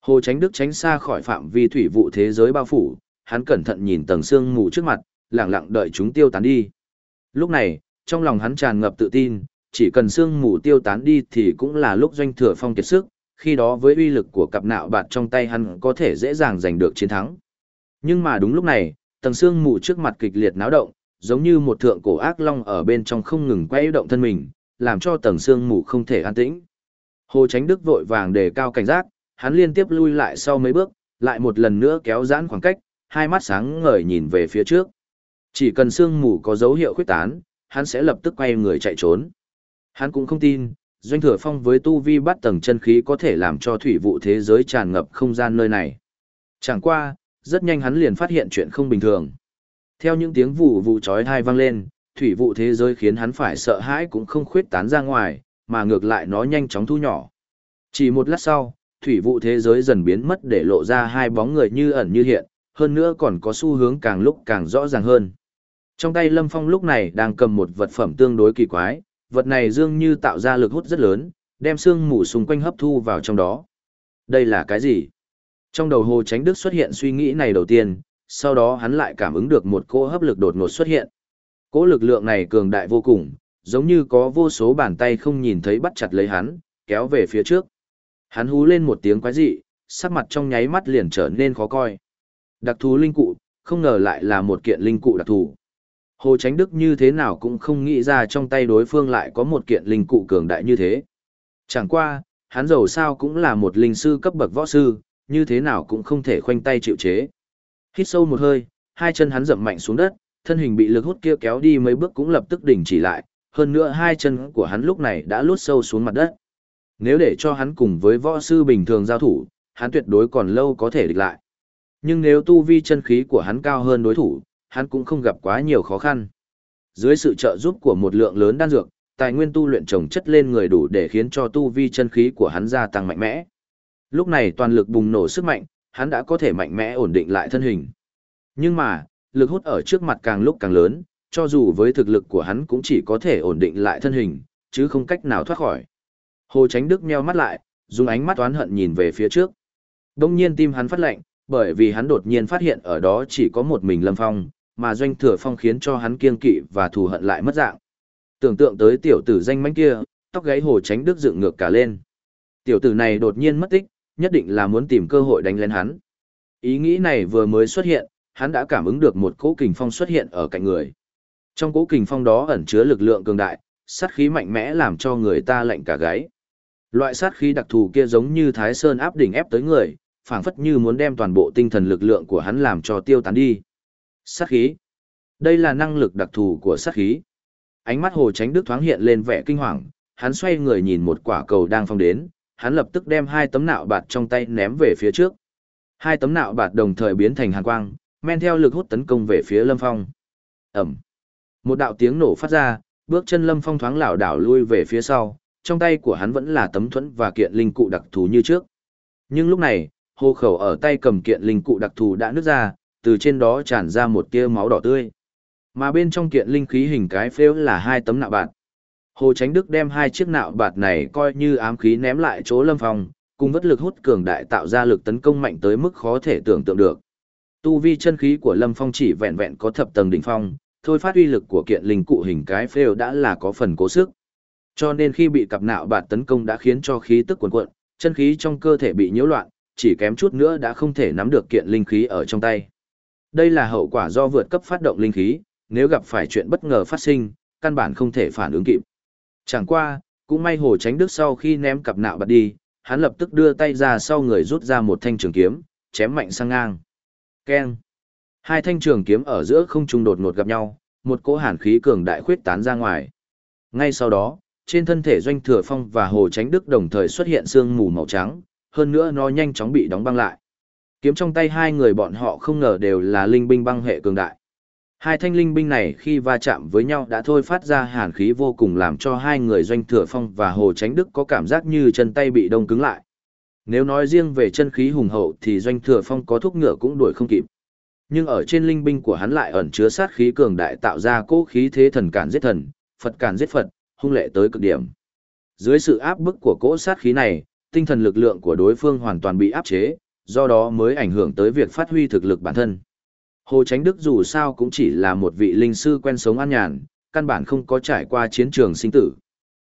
Hồ Tránh Đức tránh xa khỏi phạm vi thủy vụ thế giới bao phủ, hắn cẩn thận nhìn tầng sương mù trước mặt, lặng lặng đợi chúng tiêu tán đi. Lúc này, trong lòng hắn tràn ngập tự tin, chỉ cần sương mù tiêu tán đi thì cũng là lúc doanh thừa phong kiệt sức, khi đó với uy lực của cặp nạo bạt trong tay hắn có thể dễ dàng giành được chiến thắng. Nhưng mà đúng lúc này, tầng xương mù trước mặt kịch liệt náo động, giống như một thượng cổ ác long ở bên trong không ngừng quay động thân mình, làm cho tầng xương mù không thể an tĩnh. Hồ Tránh Đức vội vàng đề cao cảnh giác, hắn liên tiếp lui lại sau mấy bước, lại một lần nữa kéo giãn khoảng cách, hai mắt sáng ngời nhìn về phía trước. Chỉ cần sương mù có dấu hiệu khuyết tán, hắn sẽ lập tức quay người chạy trốn. Hắn cũng không tin, doanh thừa phong với tu vi bắt tầng chân khí có thể làm cho thủy vụ thế giới tràn ngập không gian nơi này. Chẳng qua, rất nhanh hắn liền phát hiện chuyện không bình thường. Theo những tiếng vụ vụ chói tai vang lên, thủy vụ thế giới khiến hắn phải sợ hãi cũng không khuyết tán ra ngoài, mà ngược lại nó nhanh chóng thu nhỏ. Chỉ một lát sau, thủy vụ thế giới dần biến mất để lộ ra hai bóng người như ẩn như hiện, hơn nữa còn có xu hướng càng lúc càng rõ ràng hơn. Trong tay Lâm Phong lúc này đang cầm một vật phẩm tương đối kỳ quái, vật này dường như tạo ra lực hút rất lớn, đem xương mù xung quanh hấp thu vào trong đó. Đây là cái gì? Trong đầu Hồ Tránh Đức xuất hiện suy nghĩ này đầu tiên, sau đó hắn lại cảm ứng được một cỗ hấp lực đột ngột xuất hiện. Cỗ lực lượng này cường đại vô cùng, giống như có vô số bàn tay không nhìn thấy bắt chặt lấy hắn, kéo về phía trước. Hắn hú lên một tiếng quái dị, sắc mặt trong nháy mắt liền trở nên khó coi. Đặc thú linh cụ, không ngờ lại là một kiện linh cụ đặc thù. Hồ Tránh Đức như thế nào cũng không nghĩ ra trong tay đối phương lại có một kiện linh cụ cường đại như thế. Chẳng qua, hắn dầu sao cũng là một linh sư cấp bậc võ sư, như thế nào cũng không thể khoanh tay chịu chế. Hít sâu một hơi, hai chân hắn dậm mạnh xuống đất, thân hình bị lực hút kia kéo đi mấy bước cũng lập tức đình chỉ lại, hơn nữa hai chân của hắn lúc này đã lút sâu xuống mặt đất. Nếu để cho hắn cùng với võ sư bình thường giao thủ, hắn tuyệt đối còn lâu có thể địch lại. Nhưng nếu tu vi chân khí của hắn cao hơn đối thủ, hắn cũng không gặp quá nhiều khó khăn. Dưới sự trợ giúp của một lượng lớn đan dược, tài nguyên tu luyện trồng chất lên người đủ để khiến cho tu vi chân khí của hắn gia tăng mạnh mẽ. Lúc này toàn lực bùng nổ sức mạnh, hắn đã có thể mạnh mẽ ổn định lại thân hình. Nhưng mà, lực hút ở trước mặt càng lúc càng lớn, cho dù với thực lực của hắn cũng chỉ có thể ổn định lại thân hình, chứ không cách nào thoát khỏi. Hồ Tránh Đức nheo mắt lại, dùng ánh mắt oán hận nhìn về phía trước. Đông nhiên tim hắn phát lạnh, bởi vì hắn đột nhiên phát hiện ở đó chỉ có một mình Lâm Phong, mà doanh thừa phong khiến cho hắn kiên kỵ và thù hận lại mất dạng. Tưởng tượng tới tiểu tử danh mánh kia, tóc gáy Hồ Tránh Đức dựng ngược cả lên. Tiểu tử này đột nhiên mất tích, nhất định là muốn tìm cơ hội đánh lên hắn. Ý nghĩ này vừa mới xuất hiện, hắn đã cảm ứng được một cỗ kình phong xuất hiện ở cạnh người. Trong cỗ kình phong đó ẩn chứa lực lượng cường đại, sát khí mạnh mẽ làm cho người ta lạnh cả gáy. Loại sát khí đặc thù kia giống như Thái Sơn áp đỉnh ép tới người, phảng phất như muốn đem toàn bộ tinh thần lực lượng của hắn làm cho tiêu tán đi. Sát khí. Đây là năng lực đặc thù của sát khí. Ánh mắt Hồ tránh Đức thoáng hiện lên vẻ kinh hoàng, hắn xoay người nhìn một quả cầu đang phong đến, hắn lập tức đem hai tấm nạo bạt trong tay ném về phía trước. Hai tấm nạo bạt đồng thời biến thành hàn quang, men theo lực hút tấn công về phía Lâm Phong. Ẩm. Một đạo tiếng nổ phát ra, bước chân Lâm Phong thoáng lảo đảo lui về phía sau, trong tay của hắn vẫn là tấm thuẫn và kiện linh cụ đặc thù như trước. Nhưng lúc này, hô khẩu ở tay cầm kiện linh cụ đặc thù đã nứt ra, từ trên đó tràn ra một tia máu đỏ tươi. Mà bên trong kiện linh khí hình cái phếu là hai tấm nạo bạt. Hồ Tránh Đức đem hai chiếc nạo bạt này coi như ám khí ném lại chỗ Lâm Phong, cùng vất lực hút cường đại tạo ra lực tấn công mạnh tới mức khó thể tưởng tượng được. Tu vi chân khí của Lâm Phong chỉ vẹn vẹn có thập tầng đỉnh phong, thôi phát uy lực của kiện linh cụ hình cái phêu đã là có phần cố sức. Cho nên khi bị cặp nạo bạt tấn công đã khiến cho khí tức cuồn cuộn, chân khí trong cơ thể bị nhiễu loạn, chỉ kém chút nữa đã không thể nắm được kiện linh khí ở trong tay. Đây là hậu quả do vượt cấp phát động linh khí, nếu gặp phải chuyện bất ngờ phát sinh, căn bản không thể phản ứng kịp. Chẳng qua, cũng may Hồ Tránh Đức sau khi ném cặp nạo bạt đi, hắn lập tức đưa tay ra sau người rút ra một thanh trường kiếm, chém mạnh sang ngang. Keng. Hai thanh trường kiếm ở giữa không trung đột ngột gặp nhau, một cỗ hàn khí cường đại khuyết tán ra ngoài. Ngay sau đó, trên thân thể Doanh Thừa Phong và Hồ Chánh Đức đồng thời xuất hiện sương mù màu trắng, hơn nữa nó nhanh chóng bị đóng băng lại. Kiếm trong tay hai người bọn họ không ngờ đều là linh binh băng hệ cường đại. Hai thanh linh binh này khi va chạm với nhau đã thôi phát ra hàn khí vô cùng làm cho hai người Doanh Thừa Phong và Hồ Chánh Đức có cảm giác như chân tay bị đông cứng lại. Nếu nói riêng về chân khí hùng hậu thì Doanh Thừa Phong có thúc ngựa cũng đuổi không kịp. Nhưng ở trên linh binh của hắn lại ẩn chứa sát khí cường đại tạo ra cỗ khí thế thần cản giết thần, Phật cản giết Phật, hung lệ tới cực điểm. Dưới sự áp bức của cỗ sát khí này, tinh thần lực lượng của đối phương hoàn toàn bị áp chế, do đó mới ảnh hưởng tới việc phát huy thực lực bản thân. Hồ Chánh Đức dù sao cũng chỉ là một vị linh sư quen sống an nhàn, căn bản không có trải qua chiến trường sinh tử.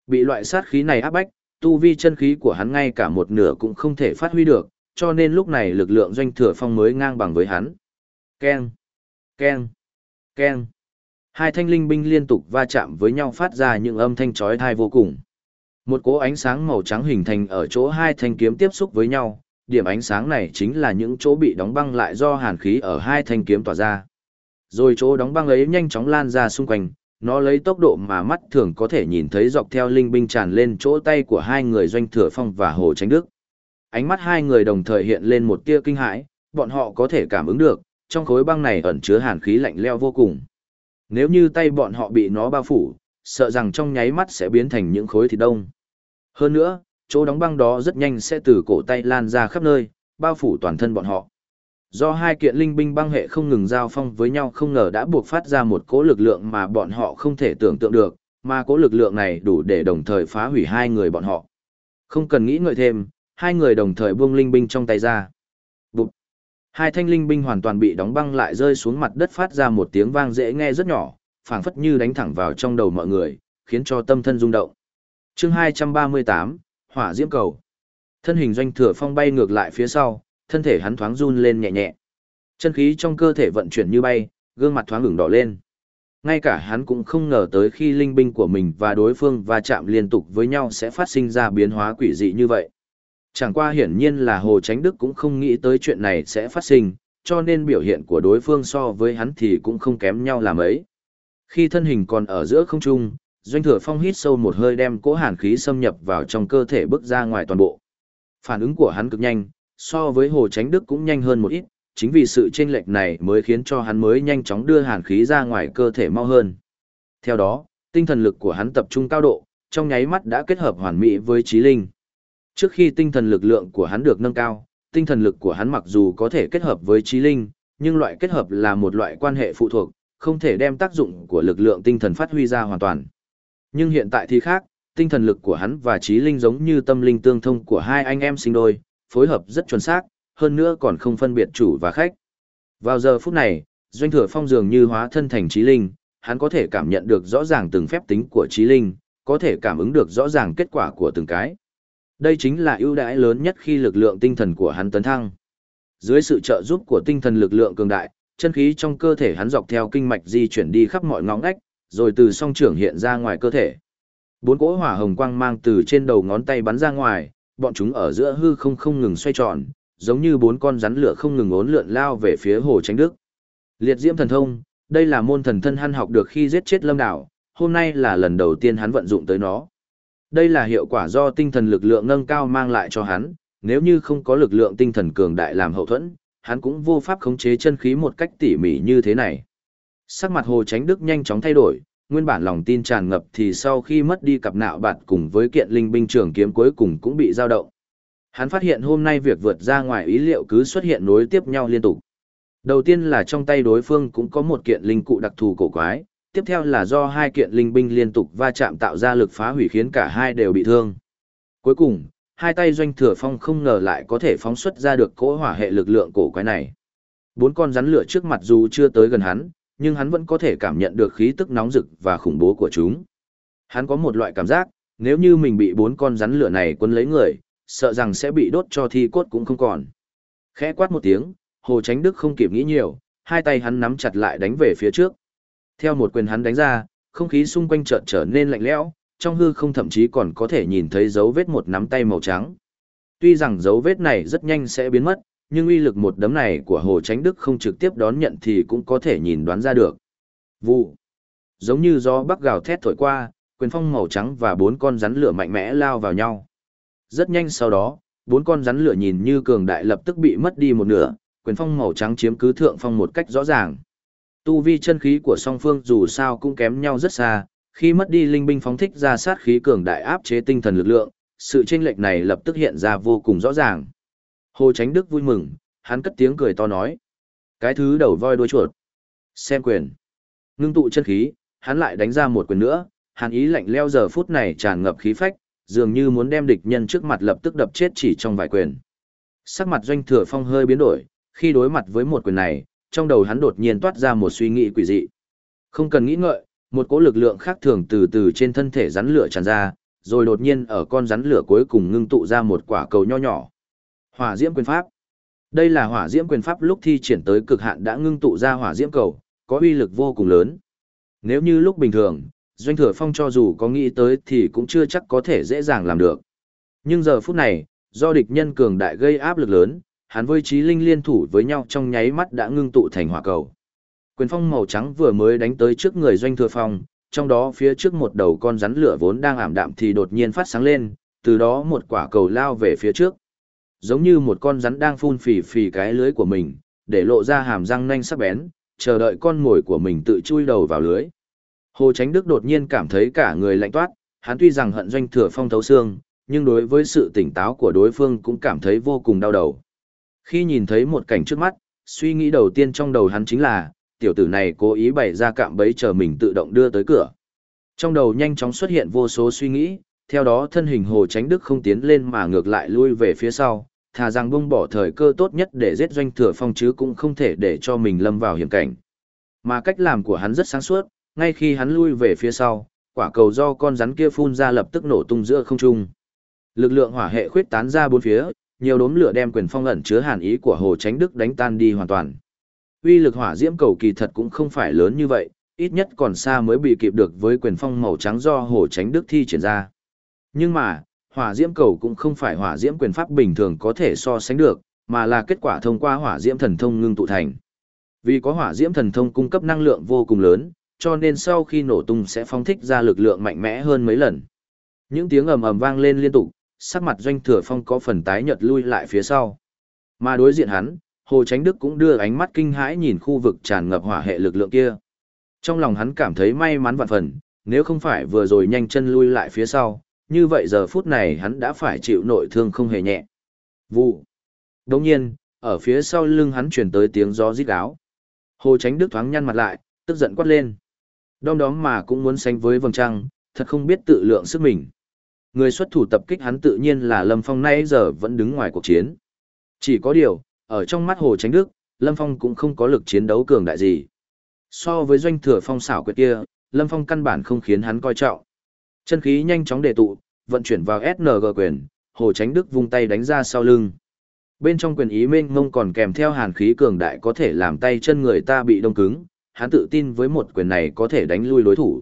Bị loại sát khí này áp bách, tu vi chân khí của hắn ngay cả một nửa cũng không thể phát huy được, cho nên lúc này lực lượng doanh thừa phong mới ngang bằng với hắn. Keng, keng, keng. Hai thanh linh binh liên tục va chạm với nhau phát ra những âm thanh chói tai vô cùng. Một cỗ ánh sáng màu trắng hình thành ở chỗ hai thanh kiếm tiếp xúc với nhau, điểm ánh sáng này chính là những chỗ bị đóng băng lại do hàn khí ở hai thanh kiếm tỏa ra. Rồi chỗ đóng băng ấy nhanh chóng lan ra xung quanh, nó lấy tốc độ mà mắt thường có thể nhìn thấy dọc theo linh binh tràn lên chỗ tay của hai người doanh thừa phong và hồ tránh đức. Ánh mắt hai người đồng thời hiện lên một tia kinh hãi, bọn họ có thể cảm ứng được, trong khối băng này ẩn chứa hàn khí lạnh leo vô cùng. Nếu như tay bọn họ bị nó bao phủ, sợ rằng trong nháy mắt sẽ biến thành những khối thịt đông. Hơn nữa, chỗ đóng băng đó rất nhanh sẽ từ cổ tay lan ra khắp nơi, bao phủ toàn thân bọn họ. Do hai kiện linh binh băng hệ không ngừng giao phong với nhau không ngờ đã buộc phát ra một cỗ lực lượng mà bọn họ không thể tưởng tượng được, mà cỗ lực lượng này đủ để đồng thời phá hủy hai người bọn họ. Không cần nghĩ ngợi thêm, hai người đồng thời buông linh binh trong tay ra. Bụt! Hai thanh linh binh hoàn toàn bị đóng băng lại rơi xuống mặt đất phát ra một tiếng vang dễ nghe rất nhỏ, phảng phất như đánh thẳng vào trong đầu mọi người, khiến cho tâm thân rung động. Chương 238, Hỏa Diễm Cầu. Thân hình doanh thừa phong bay ngược lại phía sau, thân thể hắn thoáng run lên nhẹ nhẹ. Chân khí trong cơ thể vận chuyển như bay, gương mặt thoáng ửng đỏ lên. Ngay cả hắn cũng không ngờ tới khi linh binh của mình và đối phương va chạm liên tục với nhau sẽ phát sinh ra biến hóa quỷ dị như vậy. Chẳng qua hiển nhiên là Hồ tránh Đức cũng không nghĩ tới chuyện này sẽ phát sinh, cho nên biểu hiện của đối phương so với hắn thì cũng không kém nhau là mấy. Khi thân hình còn ở giữa không trung, Doanh Thừa Phong hít sâu một hơi đem cỗ hàn khí xâm nhập vào trong cơ thể bước ra ngoài toàn bộ. Phản ứng của hắn cực nhanh, so với Hồ Chánh Đức cũng nhanh hơn một ít, chính vì sự chênh lệch này mới khiến cho hắn mới nhanh chóng đưa hàn khí ra ngoài cơ thể mau hơn. Theo đó, tinh thần lực của hắn tập trung cao độ, trong nháy mắt đã kết hợp hoàn mỹ với trí linh. Trước khi tinh thần lực lượng của hắn được nâng cao, tinh thần lực của hắn mặc dù có thể kết hợp với trí linh, nhưng loại kết hợp là một loại quan hệ phụ thuộc, không thể đem tác dụng của lực lượng tinh thần phát huy ra hoàn toàn. Nhưng hiện tại thì khác, tinh thần lực của hắn và trí linh giống như tâm linh tương thông của hai anh em sinh đôi, phối hợp rất chuẩn xác, hơn nữa còn không phân biệt chủ và khách. Vào giờ phút này, Doanh Thừa Phong dường như hóa thân thành trí linh, hắn có thể cảm nhận được rõ ràng từng phép tính của trí linh, có thể cảm ứng được rõ ràng kết quả của từng cái. Đây chính là ưu đãi lớn nhất khi lực lượng tinh thần của hắn tấn thăng. Dưới sự trợ giúp của tinh thần lực lượng cường đại, chân khí trong cơ thể hắn dọc theo kinh mạch di chuyển đi khắp mọi ngõ ngách, rồi từ song trưởng hiện ra ngoài cơ thể. Bốn cỗ hỏa hồng quang mang từ trên đầu ngón tay bắn ra ngoài, bọn chúng ở giữa hư không không ngừng xoay tròn, giống như bốn con rắn lửa không ngừng ốn lượn lao về phía Hồ Tránh Đức. Liệt Diễm Thần Thông, đây là môn thần thân hắn học được khi giết chết Lâm Đảo, hôm nay là lần đầu tiên hắn vận dụng tới nó. Đây là hiệu quả do tinh thần lực lượng nâng cao mang lại cho hắn, nếu như không có lực lượng tinh thần cường đại làm hậu thuẫn, hắn cũng vô pháp khống chế chân khí một cách tỉ mỉ như thế này. Sắc mặt Hồ Tránh Đức nhanh chóng thay đổi, nguyên bản lòng tin tràn ngập thì sau khi mất đi cặp nạo bạt cùng với kiện linh binh trường kiếm cuối cùng cũng bị dao động. Hắn phát hiện hôm nay việc vượt ra ngoài ý liệu cứ xuất hiện nối tiếp nhau liên tục. Đầu tiên là trong tay đối phương cũng có một kiện linh cụ đặc thù cổ quái, tiếp theo là do hai kiện linh binh liên tục va chạm tạo ra lực phá hủy khiến cả hai đều bị thương. Cuối cùng, hai tay doanh thừa phong không ngờ lại có thể phóng xuất ra được cỗ hỏa hệ lực lượng cổ quái này. Bốn con rắn lửa trước mặt dù chưa tới gần hắn, nhưng hắn vẫn có thể cảm nhận được khí tức nóng rực và khủng bố của chúng. Hắn có một loại cảm giác, nếu như mình bị bốn con rắn lửa này quấn lấy người, sợ rằng sẽ bị đốt cho thi cốt cũng không còn. Khẽ quát một tiếng, Hồ Tránh Đức không kịp nghĩ nhiều, hai tay hắn nắm chặt lại đánh về phía trước. Theo một quyền hắn đánh ra, không khí xung quanh chợt trở nên lạnh lẽo, trong hư không thậm chí còn có thể nhìn thấy dấu vết một nắm tay màu trắng. Tuy rằng dấu vết này rất nhanh sẽ biến mất, nhưng uy lực một đấm này của Hồ Tránh Đức không trực tiếp đón nhận thì cũng có thể nhìn đoán ra được. Vụ. Giống như gió bắc gào thét thổi qua, quyền phong màu trắng và bốn con rắn lửa mạnh mẽ lao vào nhau. Rất nhanh sau đó, bốn con rắn lửa nhìn như cường đại lập tức bị mất đi một nửa, quyền phong màu trắng chiếm cứ thượng phong một cách rõ ràng. Tu vi chân khí của song phương dù sao cũng kém nhau rất xa, khi mất đi linh binh phóng thích ra sát khí cường đại áp chế tinh thần lực lượng, sự chênh lệch này lập tức hiện ra vô cùng rõ ràng. Hồ tránh Đức vui mừng, hắn cất tiếng cười to nói. Cái thứ đầu voi đuôi chuột. Xem quyền. Ngưng tụ chân khí, hắn lại đánh ra một quyền nữa, hàn ý lạnh leo giờ phút này tràn ngập khí phách, dường như muốn đem địch nhân trước mặt lập tức đập chết chỉ trong vài quyền. Sắc mặt doanh thừa phong hơi biến đổi, khi đối mặt với một quyền này, trong đầu hắn đột nhiên toát ra một suy nghĩ quỷ dị. Không cần nghĩ ngợi, một cỗ lực lượng khác thường từ từ trên thân thể rắn lửa tràn ra, rồi đột nhiên ở con rắn lửa cuối cùng ngưng tụ ra một quả cầu nho nhỏ. Hỏa diễm quyền pháp. Đây là hỏa diễm quyền pháp lúc thi triển tới cực hạn đã ngưng tụ ra hỏa diễm cầu, có uy lực vô cùng lớn. Nếu như lúc bình thường, Doanh Thừa Phong cho dù có nghĩ tới thì cũng chưa chắc có thể dễ dàng làm được. Nhưng giờ phút này, do địch nhân cường đại gây áp lực lớn, hắn với trí linh liên thủ với nhau trong nháy mắt đã ngưng tụ thành hỏa cầu. Quyền phong màu trắng vừa mới đánh tới trước người Doanh Thừa Phong, trong đó phía trước một đầu con rắn lửa vốn đang ảm đạm thì đột nhiên phát sáng lên, từ đó một quả cầu lao về phía trước. Giống như một con rắn đang phun phì phì cái lưới của mình, để lộ ra hàm răng nanh sắc bén, chờ đợi con mồi của mình tự chui đầu vào lưới. Hồ Chánh Đức đột nhiên cảm thấy cả người lạnh toát, hắn tuy rằng hận doanh thừa phong thấu xương, nhưng đối với sự tỉnh táo của đối phương cũng cảm thấy vô cùng đau đầu. Khi nhìn thấy một cảnh trước mắt, suy nghĩ đầu tiên trong đầu hắn chính là, tiểu tử này cố ý bày ra cạm bẫy chờ mình tự động đưa tới cửa. Trong đầu nhanh chóng xuất hiện vô số suy nghĩ, theo đó thân hình Hồ Chánh Đức không tiến lên mà ngược lại lui về phía sau, thà rằng bông bỏ thời cơ tốt nhất để giết doanh thừa phong chứ cũng không thể để cho mình lâm vào hiểm cảnh. Mà cách làm của hắn rất sáng suốt, ngay khi hắn lui về phía sau, quả cầu do con rắn kia phun ra lập tức nổ tung giữa không trung. Lực lượng hỏa hệ khuyết tán ra bốn phía, nhiều đốm lửa đem quyền phong ẩn chứa hàn ý của Hồ tránh Đức đánh tan đi hoàn toàn. Uy lực hỏa diễm cầu kỳ thật cũng không phải lớn như vậy, ít nhất còn xa mới bị kịp được với quyền phong màu trắng do Hồ tránh Đức thi triển ra. Nhưng mà, hỏa diễm cầu cũng không phải hỏa diễm quyền pháp bình thường có thể so sánh được, mà là kết quả thông qua hỏa diễm thần thông ngưng tụ thành. Vì có hỏa diễm thần thông cung cấp năng lượng vô cùng lớn, cho nên sau khi nổ tung sẽ phóng thích ra lực lượng mạnh mẽ hơn mấy lần. Những tiếng ầm ầm vang lên liên tục, sắc mặt doanh thừa phong có phần tái nhợt lui lại phía sau. Mà đối diện hắn, Hồ Chánh Đức cũng đưa ánh mắt kinh hãi nhìn khu vực tràn ngập hỏa hệ lực lượng kia. Trong lòng hắn cảm thấy may mắn vạn phần, nếu không phải vừa rồi nhanh chân lui lại phía sau, như vậy giờ phút này hắn đã phải chịu nội thương không hề nhẹ. Vụ. Đồng nhiên, ở phía sau lưng hắn truyền tới tiếng gió rít áo. Hồ Chánh Đức thoáng nhăn mặt lại, tức giận quát lên. Đom đóm mà cũng muốn sánh với vầng trăng, thật không biết tự lượng sức mình. Người xuất thủ tập kích hắn tự nhiên là Lâm Phong nay giờ vẫn đứng ngoài cuộc chiến. Chỉ có điều, ở trong mắt Hồ Chánh Đức, Lâm Phong cũng không có lực chiến đấu cường đại gì. So với doanh thừa phong xảo quyệt kia, Lâm Phong căn bản không khiến hắn coi trọng. Chân khí nhanh chóng đề tụ, vận chuyển vào SNG quyền, Hồ Chánh Đức vung tay đánh ra sau lưng. Bên trong quyền ý mênh mông còn kèm theo hàn khí cường đại có thể làm tay chân người ta bị đông cứng, hắn tự tin với một quyền này có thể đánh lui đối thủ.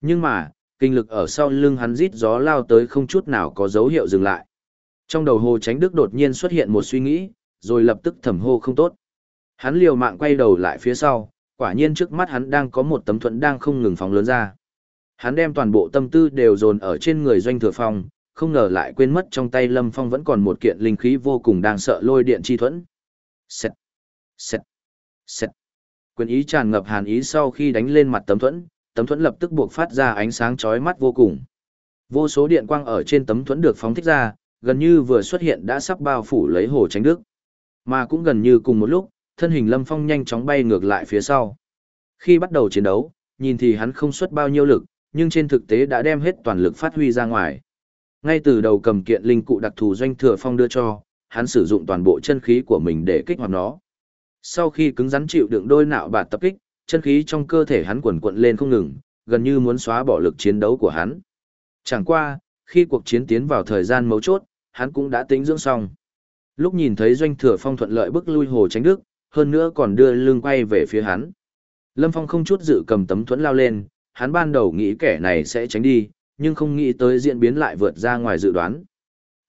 Nhưng mà, kinh lực ở sau lưng hắn rít gió lao tới không chút nào có dấu hiệu dừng lại. Trong đầu Hồ Chánh Đức đột nhiên xuất hiện một suy nghĩ, rồi lập tức thầm hô không tốt. Hắn liều mạng quay đầu lại phía sau, quả nhiên trước mắt hắn đang có một tấm thuẫn đang không ngừng phóng lớn ra. Hắn đem toàn bộ tâm tư đều dồn ở trên người doanh thừa phong, không ngờ lại quên mất trong tay Lâm Phong vẫn còn một kiện linh khí vô cùng đang sợ lôi điện chi thuẫn. Xẹt, xẹt, xẹt. Quyền ý tràn ngập hàn ý sau khi đánh lên mặt tấm thuẫn, tấm thuẫn lập tức buộc phát ra ánh sáng chói mắt vô cùng. Vô số điện quang ở trên tấm thuẫn được phóng thích ra, gần như vừa xuất hiện đã sắp bao phủ lấy Hồ Tránh Đức. Mà cũng gần như cùng một lúc, thân hình Lâm Phong nhanh chóng bay ngược lại phía sau. Khi bắt đầu chiến đấu, nhìn thì hắn không xuất bao nhiêu lực, nhưng trên thực tế đã đem hết toàn lực phát huy ra ngoài. Ngay từ đầu cầm kiện linh cụ đặc thù doanh thừa phong đưa cho, hắn sử dụng toàn bộ chân khí của mình để kích hoạt nó. Sau khi cứng rắn chịu đựng đôi nạo bạt tập kích, chân khí trong cơ thể hắn quần quận lên không ngừng, gần như muốn xóa bỏ lực chiến đấu của hắn. Chẳng qua, khi cuộc chiến tiến vào thời gian mấu chốt, hắn cũng đã tính dưỡng xong. Lúc nhìn thấy doanh thừa phong thuận lợi bước lui hồ tránh đức, hơn nữa còn đưa lưng quay về phía hắn. Lâm Phong không chút dự cầm tấm thuẫn lao lên, hắn ban đầu nghĩ kẻ này sẽ tránh đi, nhưng không nghĩ tới diễn biến lại vượt ra ngoài dự đoán.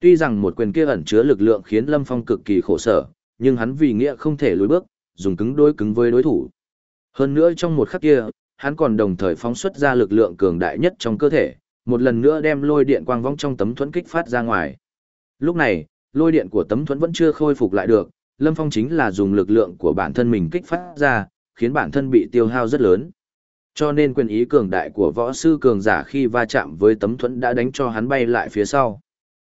Tuy rằng một quyền kia ẩn chứa lực lượng khiến Lâm Phong cực kỳ khổ sở, nhưng hắn vì nghĩa không thể lùi bước, dùng cứng đối cứng với đối thủ. Hơn nữa trong một khắc kia, hắn còn đồng thời phóng xuất ra lực lượng cường đại nhất trong cơ thể, một lần nữa đem lôi điện quang vong trong tấm thuẫn kích phát ra ngoài. Lúc này, lôi điện của tấm thuẫn vẫn chưa khôi phục lại được, Lâm Phong chính là dùng lực lượng của bản thân mình kích phát ra, khiến bản thân bị tiêu hao rất lớn. Cho nên quyền ý cường đại của võ sư cường giả khi va chạm với tấm thuẫn đã đánh cho hắn bay lại phía sau.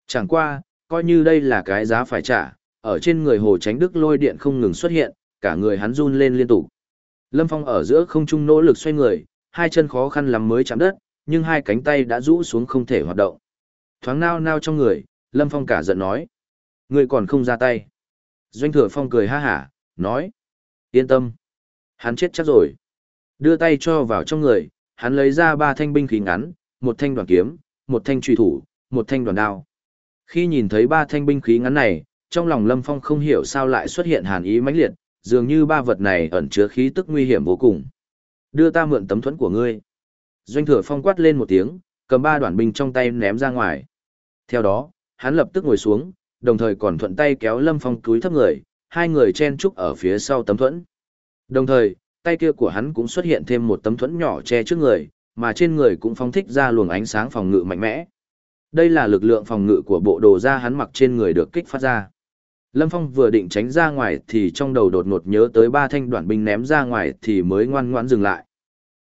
Chẳng qua, coi như đây là cái giá phải trả, ở trên người Hồ Tránh Đức lôi điện không ngừng xuất hiện, cả người hắn run lên liên tục. Lâm Phong ở giữa không trung nỗ lực xoay người, hai chân khó khăn lắm mới chạm đất, nhưng hai cánh tay đã rũ xuống không thể hoạt động. Thoáng nao nao trong người, Lâm Phong cả giận nói. Người còn không ra tay. Doanh thừa Phong cười ha hả, nói. Yên tâm. Hắn chết chắc rồi. Đưa tay cho vào trong người, hắn lấy ra ba thanh binh khí ngắn, một thanh đoàn kiếm, một thanh truy thủ, một thanh đoàn đao. Khi nhìn thấy ba thanh binh khí ngắn này, trong lòng Lâm Phong không hiểu sao lại xuất hiện hàn ý mãnh liệt, dường như ba vật này ẩn chứa khí tức nguy hiểm vô cùng. Đưa ta mượn tấm thuẫn của ngươi. Doanh thừa phong quát lên một tiếng, cầm ba đoạn binh trong tay ném ra ngoài. Theo đó, hắn lập tức ngồi xuống, đồng thời còn thuận tay kéo Lâm Phong túi thấp người, hai người chen trúc ở phía sau tấm thuẫn. Đồng thời, tay kia của hắn cũng xuất hiện thêm một tấm thuẫn nhỏ che trước người, mà trên người cũng phóng thích ra luồng ánh sáng phòng ngự mạnh mẽ. Đây là lực lượng phòng ngự của bộ đồ da hắn mặc trên người được kích phát ra. Lâm Phong vừa định tránh ra ngoài thì trong đầu đột ngột nhớ tới ba thanh đoạn binh ném ra ngoài thì mới ngoan ngoãn dừng lại.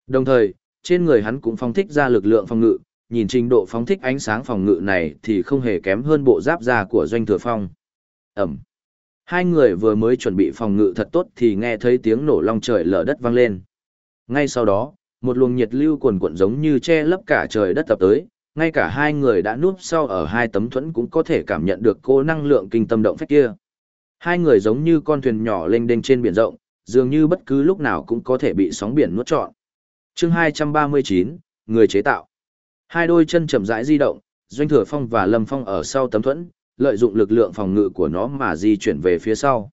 Đồng thời, trên người hắn cũng phóng thích ra lực lượng phòng ngự, nhìn trình độ phóng thích ánh sáng phòng ngự này thì không hề kém hơn bộ giáp da của doanh thừa phong. Ẩm. Hai người vừa mới chuẩn bị phòng ngự thật tốt thì nghe thấy tiếng nổ long trời lở đất vang lên. Ngay sau đó, một luồng nhiệt lưu cuồn cuộn giống như che lấp cả trời đất tập tới, ngay cả hai người đã núp sau ở hai tấm thuẫn cũng có thể cảm nhận được cô năng lượng kinh tâm động phách kia. Hai người giống như con thuyền nhỏ lênh đênh trên biển rộng, dường như bất cứ lúc nào cũng có thể bị sóng biển nuốt trọn. Chương 239, người chế tạo. Hai đôi chân chậm rãi di động, Doanh Thừa Phong và Lâm Phong ở sau tấm thuẫn, lợi dụng lực lượng phòng ngự của nó mà di chuyển về phía sau.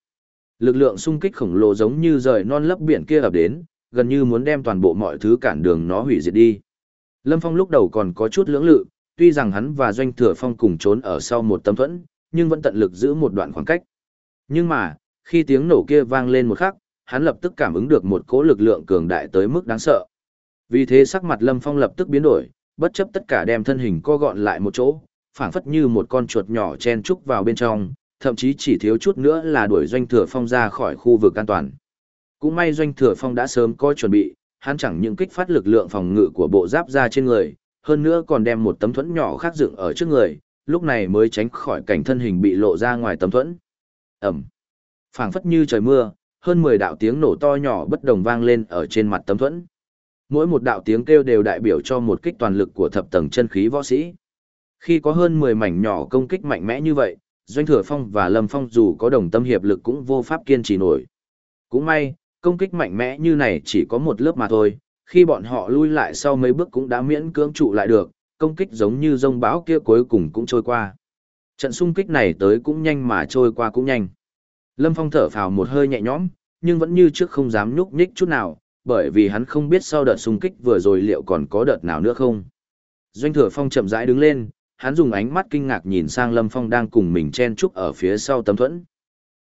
Lực lượng xung kích khổng lồ giống như rời non lấp biển kia ập đến, gần như muốn đem toàn bộ mọi thứ cản đường nó hủy diệt đi. Lâm Phong lúc đầu còn có chút lưỡng lự, tuy rằng hắn và Doanh Thừa Phong cùng trốn ở sau một tấm thuẫn, nhưng vẫn tận lực giữ một đoạn khoảng cách. Nhưng mà, khi tiếng nổ kia vang lên một khắc, hắn lập tức cảm ứng được một cỗ lực lượng cường đại tới mức đáng sợ. Vì thế sắc mặt Lâm Phong lập tức biến đổi, bất chấp tất cả đem thân hình co gọn lại một chỗ, phảng phất như một con chuột nhỏ chen trúc vào bên trong, thậm chí chỉ thiếu chút nữa là đuổi doanh thừa phong ra khỏi khu vực an toàn. Cũng may doanh thừa phong đã sớm có chuẩn bị, hắn chẳng những kích phát lực lượng phòng ngự của bộ giáp ra trên người, hơn nữa còn đem một tấm thuẫn nhỏ khác dựng ở trước người, lúc này mới tránh khỏi cảnh thân hình bị lộ ra ngoài tấm thuẫn. Ẩm. phảng phất như trời mưa, hơn 10 đạo tiếng nổ to nhỏ bất đồng vang lên ở trên mặt tấm thuẫn. Mỗi một đạo tiếng kêu đều đại biểu cho một kích toàn lực của thập tầng chân khí võ sĩ. Khi có hơn 10 mảnh nhỏ công kích mạnh mẽ như vậy, Doanh Thừa Phong và Lâm Phong dù có đồng tâm hiệp lực cũng vô pháp kiên trì nổi. Cũng may, công kích mạnh mẽ như này chỉ có một lớp mà thôi, khi bọn họ lui lại sau mấy bước cũng đã miễn cưỡng trụ lại được, công kích giống như rông bão kia cuối cùng cũng trôi qua. Trận xung kích này tới cũng nhanh mà trôi qua cũng nhanh. Lâm Phong thở phào một hơi nhẹ nhõm, nhưng vẫn như trước không dám nhúc nhích chút nào, bởi vì hắn không biết sau đợt xung kích vừa rồi liệu còn có đợt nào nữa không. Doanh Thừa Phong chậm rãi đứng lên, hắn dùng ánh mắt kinh ngạc nhìn sang Lâm Phong đang cùng mình chen chúc ở phía sau tấm thuẫn.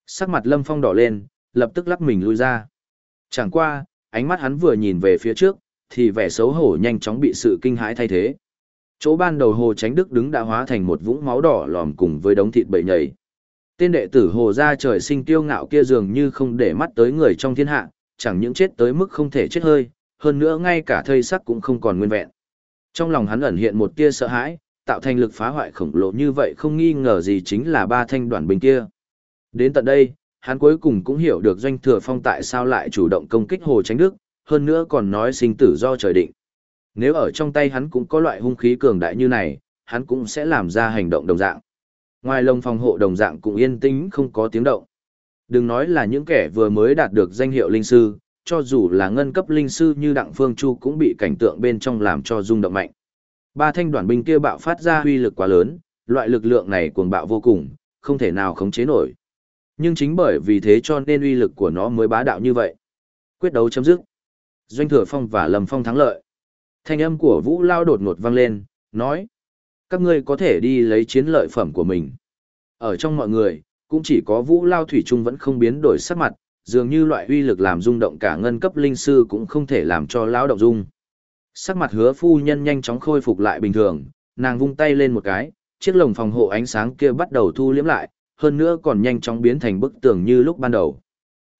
Sắc mặt Lâm Phong đỏ lên, lập tức lắc mình lui ra. Chẳng qua, ánh mắt hắn vừa nhìn về phía trước, thì vẻ xấu hổ nhanh chóng bị sự kinh hãi thay thế. Chỗ ban đầu Hồ Tránh Đức đứng đã hóa thành một vũng máu đỏ lòm cùng với đống thịt bầy nhầy. Tên đệ tử Hồ gia trời sinh tiêu ngạo kia dường như không để mắt tới người trong thiên hạ, chẳng những chết tới mức không thể chết hơi, hơn nữa ngay cả thây sắc cũng không còn nguyên vẹn. Trong lòng hắn ẩn hiện một tia sợ hãi, tạo thành lực phá hoại khổng lồ như vậy không nghi ngờ gì chính là ba thanh đoàn binh kia. Đến tận đây, hắn cuối cùng cũng hiểu được doanh thừa phong tại sao lại chủ động công kích Hồ Tránh Đức, hơn nữa còn nói sinh tử do trời định. Nếu ở trong tay hắn cũng có loại hung khí cường đại như này, hắn cũng sẽ làm ra hành động đồng dạng. Ngoài lồng phòng hộ đồng dạng cũng yên tĩnh không có tiếng động. Đừng nói là những kẻ vừa mới đạt được danh hiệu linh sư, cho dù là ngân cấp linh sư như Đặng Phương Chu cũng bị cảnh tượng bên trong làm cho rung động mạnh. Ba thanh đoàn binh kia bạo phát ra uy lực quá lớn, loại lực lượng này cuồng bạo vô cùng, không thể nào khống chế nổi. Nhưng chính bởi vì thế cho nên uy lực của nó mới bá đạo như vậy. Quyết đấu chấm dứt. Doanh Thừa Phong và Lâm Phong thắng lợi. Thanh âm của Vũ Lao đột ngột vang lên, nói. Các ngươi có thể đi lấy chiến lợi phẩm của mình. Ở trong mọi người, cũng chỉ có Vũ Lao Thủy Trung vẫn không biến đổi sắc mặt, dường như loại uy lực làm rung động cả ngân cấp linh sư cũng không thể làm cho lão động dung. Sắc mặt hứa phu nhân nhanh chóng khôi phục lại bình thường, nàng vung tay lên một cái, chiếc lồng phòng hộ ánh sáng kia bắt đầu thu liếm lại, hơn nữa còn nhanh chóng biến thành bức tường như lúc ban đầu.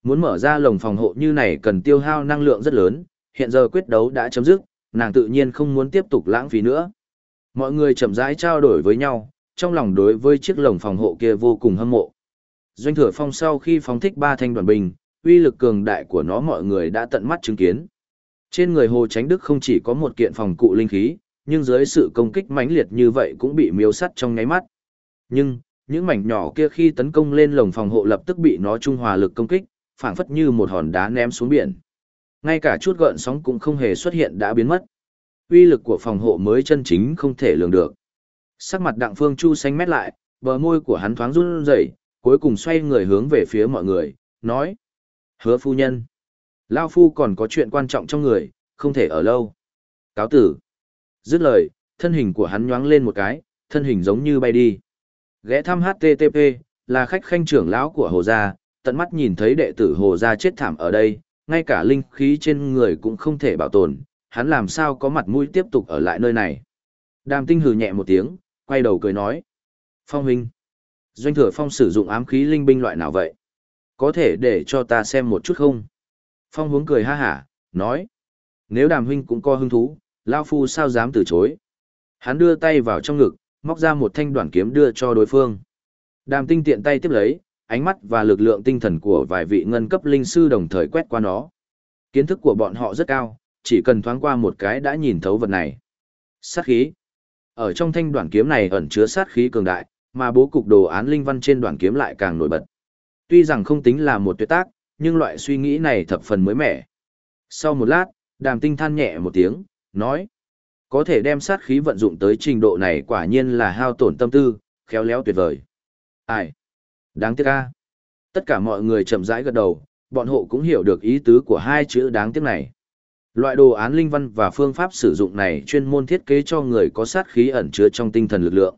Muốn mở ra lồng phòng hộ như này cần tiêu hao năng lượng rất lớn, hiện giờ quyết đấu đã chấm dứt, nàng tự nhiên không muốn tiếp tục lãng phí nữa. Mọi người chậm rãi trao đổi với nhau, trong lòng đối với chiếc lồng phòng hộ kia vô cùng hâm mộ. Doanh thừa phong sau khi phóng thích ba thanh đoàn bình, uy lực cường đại của nó mọi người đã tận mắt chứng kiến. Trên người Hồ Tránh Đức không chỉ có một kiện phòng cụ linh khí, nhưng dưới sự công kích mãnh liệt như vậy cũng bị miếu sắt trong nháy mắt. Nhưng, những mảnh nhỏ kia khi tấn công lên lồng phòng hộ lập tức bị nó trung hòa lực công kích, phảng phất như một hòn đá ném xuống biển. Ngay cả chút gợn sóng cũng không hề xuất hiện đã biến mất. Uy lực của phòng hộ mới chân chính không thể lường được. Sắc mặt Đặng Phương Chu xanh mét lại, bờ môi của hắn thoáng run rẩy, cuối cùng xoay người hướng về phía mọi người, nói: "Hứa phu nhân, lão phu còn có chuyện quan trọng trong người, không thể ở lâu. Cáo tử." Dứt lời, thân hình của hắn nhoáng lên một cái, thân hình giống như bay đi. Ghé thăm HTTP, là khách khanh trưởng lão của Hồ Gia, tận mắt nhìn thấy đệ tử Hồ Gia chết thảm ở đây, ngay cả linh khí trên người cũng không thể bảo tồn, hắn làm sao có mặt mũi tiếp tục ở lại nơi này. Đàm tinh hừ nhẹ một tiếng, quay đầu cười nói. Phong huynh, doanh thừa phong sử dụng ám khí linh binh loại nào vậy? Có thể để cho ta xem một chút không? Phong hướng cười ha hả, nói. Nếu đàm huynh cũng có hứng thú, Lao Phu sao dám từ chối? Hắn đưa tay vào trong ngực, móc ra một thanh đoạn kiếm đưa cho đối phương. Đàm tinh tiện tay tiếp lấy, ánh mắt và lực lượng tinh thần của vài vị ngân cấp linh sư đồng thời quét qua nó. Kiến thức của bọn họ rất cao, chỉ cần thoáng qua một cái đã nhìn thấu vật này. Sát khí. Ở trong thanh đoạn kiếm này ẩn chứa sát khí cường đại, mà bố cục đồ án linh văn trên đoạn kiếm lại càng nổi bật. Tuy rằng không tính là một tuyệt tác, nhưng loại suy nghĩ này thập phần mới mẻ. Sau một lát, đàm tinh than nhẹ một tiếng, nói. Có thể đem sát khí vận dụng tới trình độ này quả nhiên là hao tổn tâm tư, khéo léo tuyệt vời. Ai? Đáng tiếc ca. Tất cả mọi người chậm rãi gật đầu, bọn hộ cũng hiểu được ý tứ của hai chữ đáng tiếc này. Loại đồ án linh văn và phương pháp sử dụng này chuyên môn thiết kế cho người có sát khí ẩn chứa trong tinh thần lực lượng.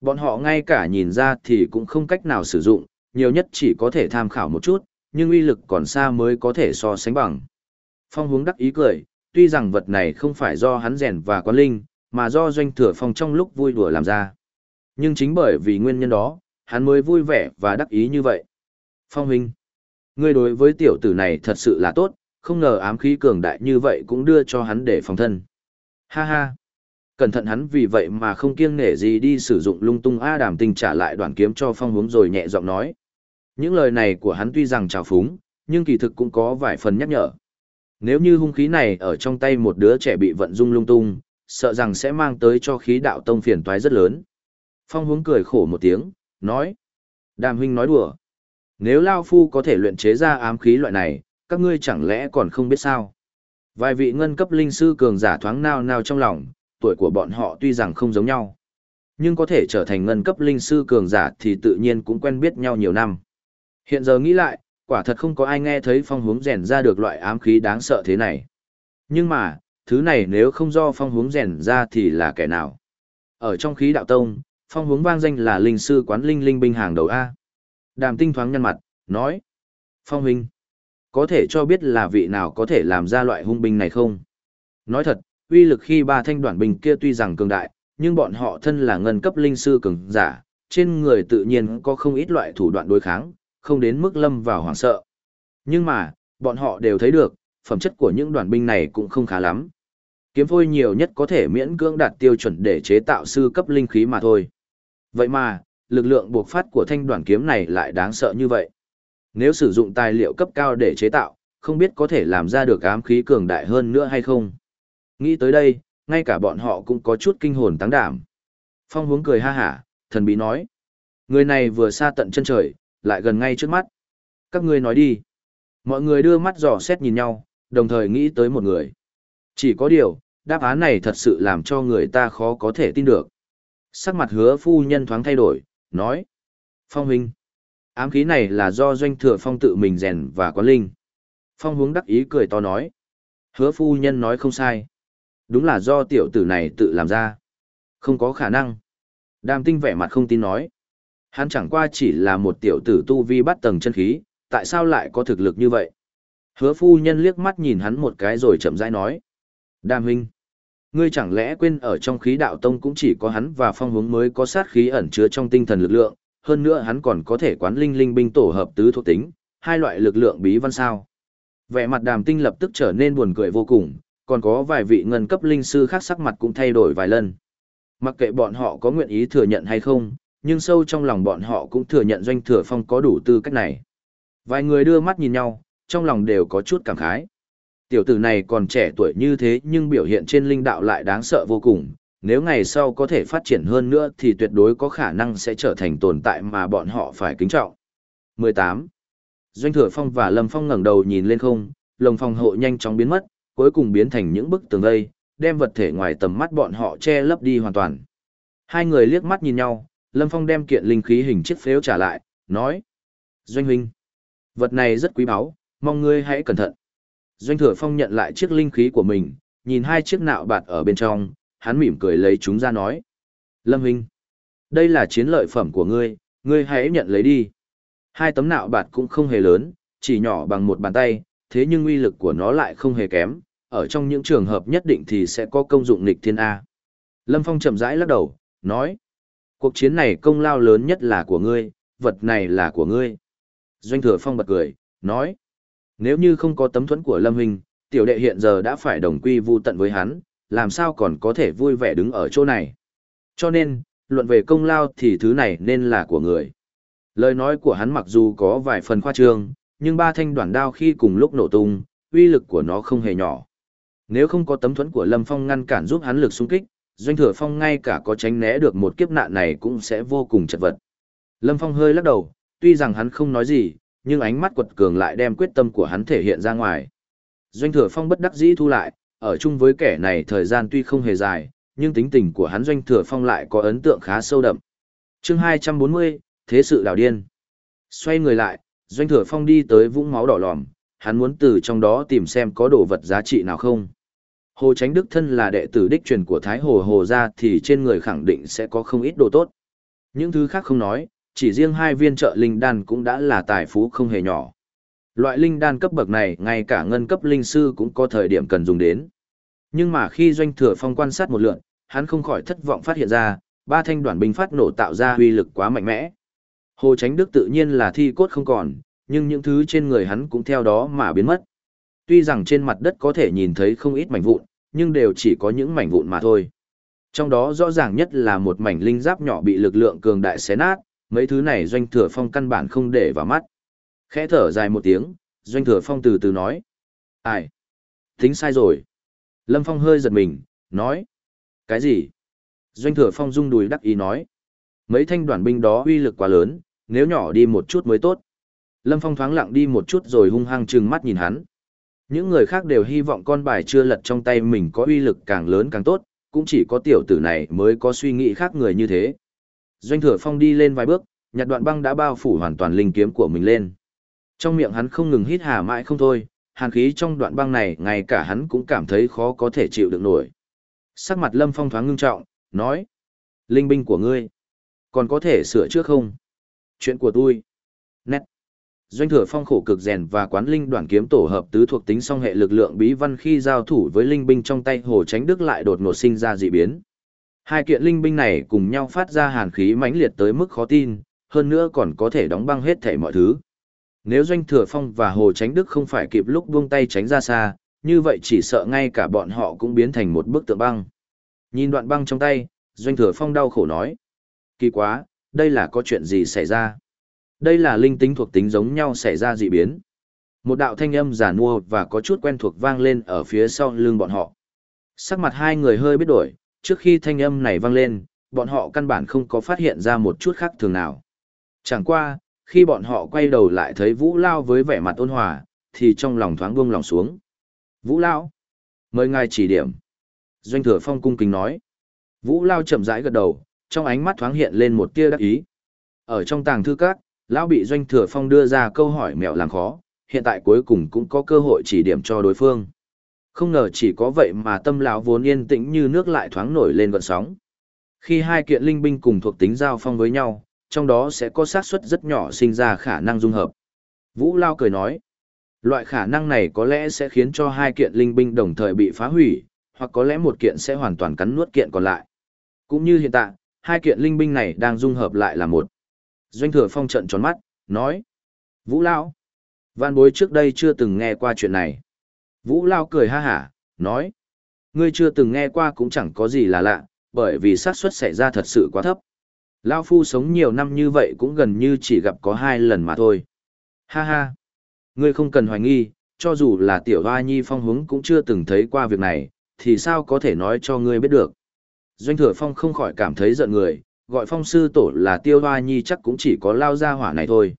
Bọn họ ngay cả nhìn ra thì cũng không cách nào sử dụng, nhiều nhất chỉ có thể tham khảo một chút, nhưng uy lực còn xa mới có thể so sánh bằng. Phong hướng đắc ý cười, tuy rằng vật này không phải do hắn rèn và quán linh, mà do doanh thừa phong trong lúc vui đùa làm ra. Nhưng chính bởi vì nguyên nhân đó, hắn mới vui vẻ và đắc ý như vậy. Phong huynh, ngươi đối với tiểu tử này thật sự là tốt, không ngờ ám khí cường đại như vậy cũng đưa cho hắn để phòng thân. Ha ha. Cẩn thận hắn vì vậy mà không kiêng nể gì đi sử dụng lung tung A đàm tinh trả lại đoạn kiếm cho phong hướng rồi nhẹ giọng nói. Những lời này của hắn tuy rằng trào phúng, nhưng kỳ thực cũng có vài phần nhắc nhở. Nếu như hung khí này ở trong tay một đứa trẻ bị vận dung lung tung, sợ rằng sẽ mang tới cho khí đạo tông phiền toái rất lớn. Phong hướng cười khổ một tiếng, nói. Đàm huynh nói đùa. Nếu Lao Phu có thể luyện chế ra ám khí loại này, các ngươi chẳng lẽ còn không biết sao? Vài vị ngân cấp linh sư cường giả thoáng nao nao trong lòng, tuổi của bọn họ tuy rằng không giống nhau. Nhưng có thể trở thành ngân cấp linh sư cường giả thì tự nhiên cũng quen biết nhau nhiều năm. Hiện giờ nghĩ lại, quả thật không có ai nghe thấy phong hướng rèn ra được loại ám khí đáng sợ thế này. Nhưng mà, thứ này nếu không do phong hướng rèn ra thì là kẻ nào? Ở trong khí đạo tông, phong hướng vang danh là linh sư quán linh linh binh hàng đầu A. Đàm tinh thoáng nhăn mặt, nói. Phong huynh, có thể cho biết là vị nào có thể làm ra loại hung binh này không? Nói thật, uy lực khi ba thanh đoạn binh kia tuy rằng cường đại, nhưng bọn họ thân là ngân cấp linh sư cường giả, trên người tự nhiên có không ít loại thủ đoạn đối kháng, không đến mức lâm vào hoảng sợ. Nhưng mà, bọn họ đều thấy được, phẩm chất của những đoàn binh này cũng không khá lắm. Kiếm phôi nhiều nhất có thể miễn cưỡng đạt tiêu chuẩn để chế tạo sư cấp linh khí mà thôi. Vậy mà, lực lượng buộc phát của thanh đoàn kiếm này lại đáng sợ như vậy. Nếu sử dụng tài liệu cấp cao để chế tạo, không biết có thể làm ra được ám khí cường đại hơn nữa hay không. Nghĩ tới đây, ngay cả bọn họ cũng có chút kinh hồn tăng đảm. Phong hướng cười ha hả, thần bí nói. Người này vừa xa tận chân trời, lại gần ngay trước mắt. Các ngươi nói đi. Mọi người đưa mắt dò xét nhìn nhau, đồng thời nghĩ tới một người. Chỉ có điều, đáp án này thật sự làm cho người ta khó có thể tin được. Sắc mặt hứa phu nhân thoáng thay đổi, nói. Phong huynh. Ám khí này là do doanh thừa phong tự mình rèn và có linh. Phong hướng đắc ý cười to nói. Hứa phu nhân nói không sai. Đúng là do tiểu tử này tự làm ra. Không có khả năng. Đàm tinh vẻ mặt không tin nói. Hắn chẳng qua chỉ là một tiểu tử tu vi bắt tầng chân khí, tại sao lại có thực lực như vậy? Hứa phu nhân liếc mắt nhìn hắn một cái rồi chậm rãi nói. Đàm huynh, ngươi chẳng lẽ quên ở trong khí đạo tông cũng chỉ có hắn và phong hướng mới có sát khí ẩn chứa trong tinh thần lực lượng, hơn nữa hắn còn có thể quán linh linh binh tổ hợp tứ thuộc tính, hai loại lực lượng bí văn sao. Vẻ mặt đàm tinh lập tức trở nên buồn cười vô cùng, còn có vài vị ngân cấp linh sư khác sắc mặt cũng thay đổi vài lần. Mặc kệ bọn họ có nguyện ý thừa nhận hay không, nhưng sâu trong lòng bọn họ cũng thừa nhận doanh thừa phong có đủ tư cách này. Vài người đưa mắt nhìn nhau, trong lòng đều có chút cảm khái. Tiểu tử này còn trẻ tuổi như thế nhưng biểu hiện trên linh đạo lại đáng sợ vô cùng, nếu ngày sau có thể phát triển hơn nữa thì tuyệt đối có khả năng sẽ trở thành tồn tại mà bọn họ phải kính trọng. 18. Doanh thừa phong và Lâm Phong ngẩng đầu nhìn lên không, lồng phòng hộ nhanh chóng biến mất, cuối cùng biến thành những bức tường vây, đem vật thể ngoài tầm mắt bọn họ che lấp đi hoàn toàn. Hai người liếc mắt nhìn nhau, Lâm Phong đem kiện linh khí hình chiếc phếu trả lại, nói. Doanh huynh, vật này rất quý báu, mong ngươi hãy cẩn thận. Doanh thừa phong nhận lại chiếc linh khí của mình, nhìn hai chiếc nạo bạt ở bên trong, hắn mỉm cười lấy chúng ra nói. Lâm huynh, đây là chiến lợi phẩm của ngươi, ngươi hãy nhận lấy đi. Hai tấm nạo bạt cũng không hề lớn, chỉ nhỏ bằng một bàn tay, thế nhưng uy lực của nó lại không hề kém, ở trong những trường hợp nhất định thì sẽ có công dụng nghịch thiên A. Lâm Phong chậm rãi lắc đầu, nói. Cuộc chiến này công lao lớn nhất là của ngươi, vật này là của ngươi. Doanh thừa phong bật cười, nói. Nếu như không có tấm thuẫn của Lâm Huynh, tiểu đệ hiện giờ đã phải đồng quy vu tận với hắn, làm sao còn có thể vui vẻ đứng ở chỗ này. Cho nên, luận về công lao thì thứ này nên là của người. Lời nói của hắn mặc dù có vài phần khoa trương, nhưng ba thanh đoạn đao khi cùng lúc nổ tung, uy lực của nó không hề nhỏ. Nếu không có tấm thuẫn của Lâm Phong ngăn cản giúp hắn lực xung kích, doanh thừa phong ngay cả có tránh né được một kiếp nạn này cũng sẽ vô cùng chật vật. Lâm Phong hơi lắc đầu, tuy rằng hắn không nói gì, nhưng ánh mắt quật cường lại đem quyết tâm của hắn thể hiện ra ngoài. Doanh thừa phong bất đắc dĩ thu lại, ở chung với kẻ này thời gian tuy không hề dài, nhưng tính tình của hắn doanh thừa phong lại có ấn tượng khá sâu đậm. chương 240, Thế sự đào điên. Xoay người lại, doanh thừa phong đi tới vũng máu đỏ lòm, hắn muốn từ trong đó tìm xem có đồ vật giá trị nào không. Hồ Tránh Đức thân là đệ tử đích truyền của Thái Hồ Hồ gia thì trên người khẳng định sẽ có không ít đồ tốt. Những thứ khác không nói, chỉ riêng hai viên trợ linh đan cũng đã là tài phú không hề nhỏ. Loại linh đan cấp bậc này ngay cả ngân cấp linh sư cũng có thời điểm cần dùng đến. Nhưng mà khi doanh thừa phong quan sát một lượn, hắn không khỏi thất vọng phát hiện ra, ba thanh đoàn binh phát nổ tạo ra uy lực quá mạnh mẽ. Hồ Tránh Đức tự nhiên là thi cốt không còn, nhưng những thứ trên người hắn cũng theo đó mà biến mất. Tuy rằng trên mặt đất có thể nhìn thấy không ít mảnh vụn, nhưng đều chỉ có những mảnh vụn mà thôi. Trong đó rõ ràng nhất là một mảnh linh giáp nhỏ bị lực lượng cường đại xé nát, mấy thứ này doanh thừa phong căn bản không để vào mắt. Khẽ thở dài một tiếng, doanh thừa phong từ từ nói. Ai? Tính sai rồi. Lâm Phong hơi giật mình, nói. Cái gì? Doanh thừa phong rung đùi đắc ý nói. Mấy thanh đoàn binh đó uy lực quá lớn, nếu nhỏ đi một chút mới tốt. Lâm Phong thoáng lặng đi một chút rồi hung hăng trừng mắt nhìn hắn. Những người khác đều hy vọng con bài chưa lật trong tay mình có uy lực càng lớn càng tốt, cũng chỉ có tiểu tử này mới có suy nghĩ khác người như thế. Doanh thừa phong đi lên vài bước, nhặt đoạn băng đã bao phủ hoàn toàn linh kiếm của mình lên. Trong miệng hắn không ngừng hít hà mãi không thôi, hàn khí trong đoạn băng này ngay cả hắn cũng cảm thấy khó có thể chịu được nổi. Sắc mặt lâm phong thoáng ngưng trọng, nói. Linh binh của ngươi, còn có thể sửa trước không? Chuyện của tôi. Nét. Doanh thừa phong khổ cực rèn và quán linh đoạn kiếm tổ hợp tứ thuộc tính song hệ lực lượng bí văn khi giao thủ với linh binh trong tay hồ tránh đức lại đột ngột sinh ra dị biến. Hai kiện linh binh này cùng nhau phát ra hàn khí mãnh liệt tới mức khó tin, hơn nữa còn có thể đóng băng hết thảy mọi thứ. Nếu Doanh Thừa Phong và Hồ Tránh Đức không phải kịp lúc buông tay tránh ra xa, như vậy chỉ sợ ngay cả bọn họ cũng biến thành một bức tượng băng. Nhìn đoạn băng trong tay, Doanh Thừa Phong đau khổ nói. Kỳ quá, đây là có chuyện gì xảy ra? Đây là linh tính thuộc tính giống nhau xảy ra dị biến. Một đạo thanh âm giả nua và có chút quen thuộc vang lên ở phía sau lưng bọn họ. Sắc mặt hai người hơi biết đổi, trước khi thanh âm này vang lên, bọn họ căn bản không có phát hiện ra một chút khác thường nào. Chẳng qua, khi bọn họ quay đầu lại thấy Vũ Lao với vẻ mặt ôn hòa, thì trong lòng thoáng buông lòng xuống. Vũ Lao, mời ngài chỉ điểm. Doanh thừa phong cung kính nói. Vũ Lao chậm rãi gật đầu, trong ánh mắt thoáng hiện lên một tia đắc ý. Ở trong tàng thư các, Lão bị Doanh thừa phong đưa ra câu hỏi mẹo làm khó, hiện tại cuối cùng cũng có cơ hội chỉ điểm cho đối phương. Không ngờ chỉ có vậy mà tâm lão vốn yên tĩnh như nước lại thoáng nổi lên gợn sóng. Khi hai kiện linh binh cùng thuộc tính giao phong với nhau, trong đó sẽ có xác suất rất nhỏ sinh ra khả năng dung hợp. Vũ Lao cười nói, loại khả năng này có lẽ sẽ khiến cho hai kiện linh binh đồng thời bị phá hủy, hoặc có lẽ một kiện sẽ hoàn toàn cắn nuốt kiện còn lại. Cũng như hiện tại, hai kiện linh binh này đang dung hợp lại là một. Doanh thừa phong trận tròn mắt, nói. Vũ Lao, văn bối trước đây chưa từng nghe qua chuyện này. Vũ Lao cười ha hả, nói. Ngươi chưa từng nghe qua cũng chẳng có gì là lạ, bởi vì xác suất xảy ra thật sự quá thấp. Lao Phu sống nhiều năm như vậy cũng gần như chỉ gặp có hai lần mà thôi. Ha ha. Ngươi không cần hoài nghi, cho dù là tiểu hoa nhi phong hướng cũng chưa từng thấy qua việc này, thì sao có thể nói cho ngươi biết được. Doanh thừa phong không khỏi cảm thấy giận người, gọi phong sư tổ là tiêu hoa nhi chắc cũng chỉ có lao ra hỏa này thôi.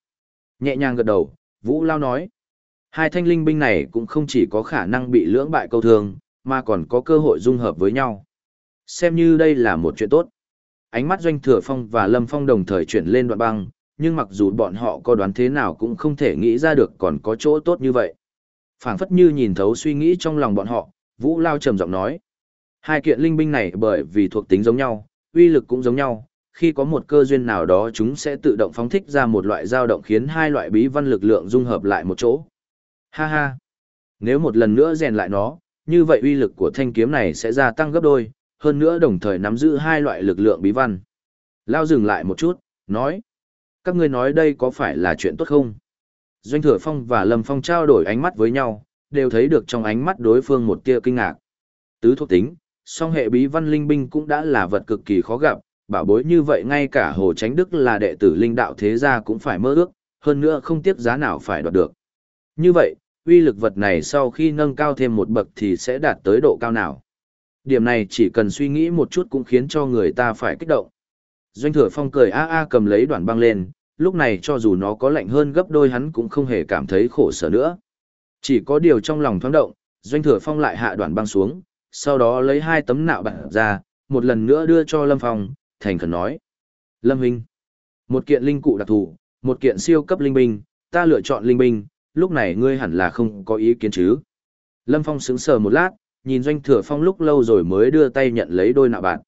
Nhẹ nhàng gật đầu, Vũ Lao nói. Hai thanh linh binh này cũng không chỉ có khả năng bị lưỡng bại câu thường, mà còn có cơ hội dung hợp với nhau. Xem như đây là một chuyện tốt. Ánh mắt Doanh Thừa Phong và Lâm Phong đồng thời chuyển lên đoạn băng, nhưng mặc dù bọn họ có đoán thế nào cũng không thể nghĩ ra được còn có chỗ tốt như vậy. phảng phất như nhìn thấu suy nghĩ trong lòng bọn họ, Vũ Lao trầm giọng nói. Hai kiện linh binh này bởi vì thuộc tính giống nhau, uy lực cũng giống nhau, khi có một cơ duyên nào đó chúng sẽ tự động phóng thích ra một loại dao động khiến hai loại bí văn lực lượng dung hợp lại một chỗ. Ha ha! Nếu một lần nữa rèn lại nó, như vậy uy lực của thanh kiếm này sẽ gia tăng gấp đôi, hơn nữa đồng thời nắm giữ hai loại lực lượng bí văn. Lao dừng lại một chút, nói. Các ngươi nói đây có phải là chuyện tốt không? Doanh Thừa Phong và Lâm Phong trao đổi ánh mắt với nhau, đều thấy được trong ánh mắt đối phương một tia kinh ngạc. Tứ thuộc tính, song hệ bí văn linh binh cũng đã là vật cực kỳ khó gặp, bảo bối như vậy ngay cả Hồ Tránh Đức là đệ tử linh đạo thế gia cũng phải mơ ước, hơn nữa không tiếc giá nào phải đoạt được. Như vậy, uy lực vật này sau khi nâng cao thêm một bậc thì sẽ đạt tới độ cao nào? Điểm này chỉ cần suy nghĩ một chút cũng khiến cho người ta phải kích động. Doanh thừa phong cười a a cầm lấy đoạn băng lên, lúc này cho dù nó có lạnh hơn gấp đôi hắn cũng không hề cảm thấy khổ sở nữa. Chỉ có điều trong lòng thoáng động, doanh thừa phong lại hạ đoạn băng xuống, sau đó lấy hai tấm nạo bạc ra, một lần nữa đưa cho Lâm Phong, thành khẩn nói. Lâm Hinh, một kiện linh cụ đặc thù, một kiện siêu cấp linh binh, ta lựa chọn linh binh, lúc này ngươi hẳn là không có ý kiến chứ. Lâm Phong sững sờ một lát, nhìn doanh thừa phong lúc lâu rồi mới đưa tay nhận lấy đôi nạ bạn.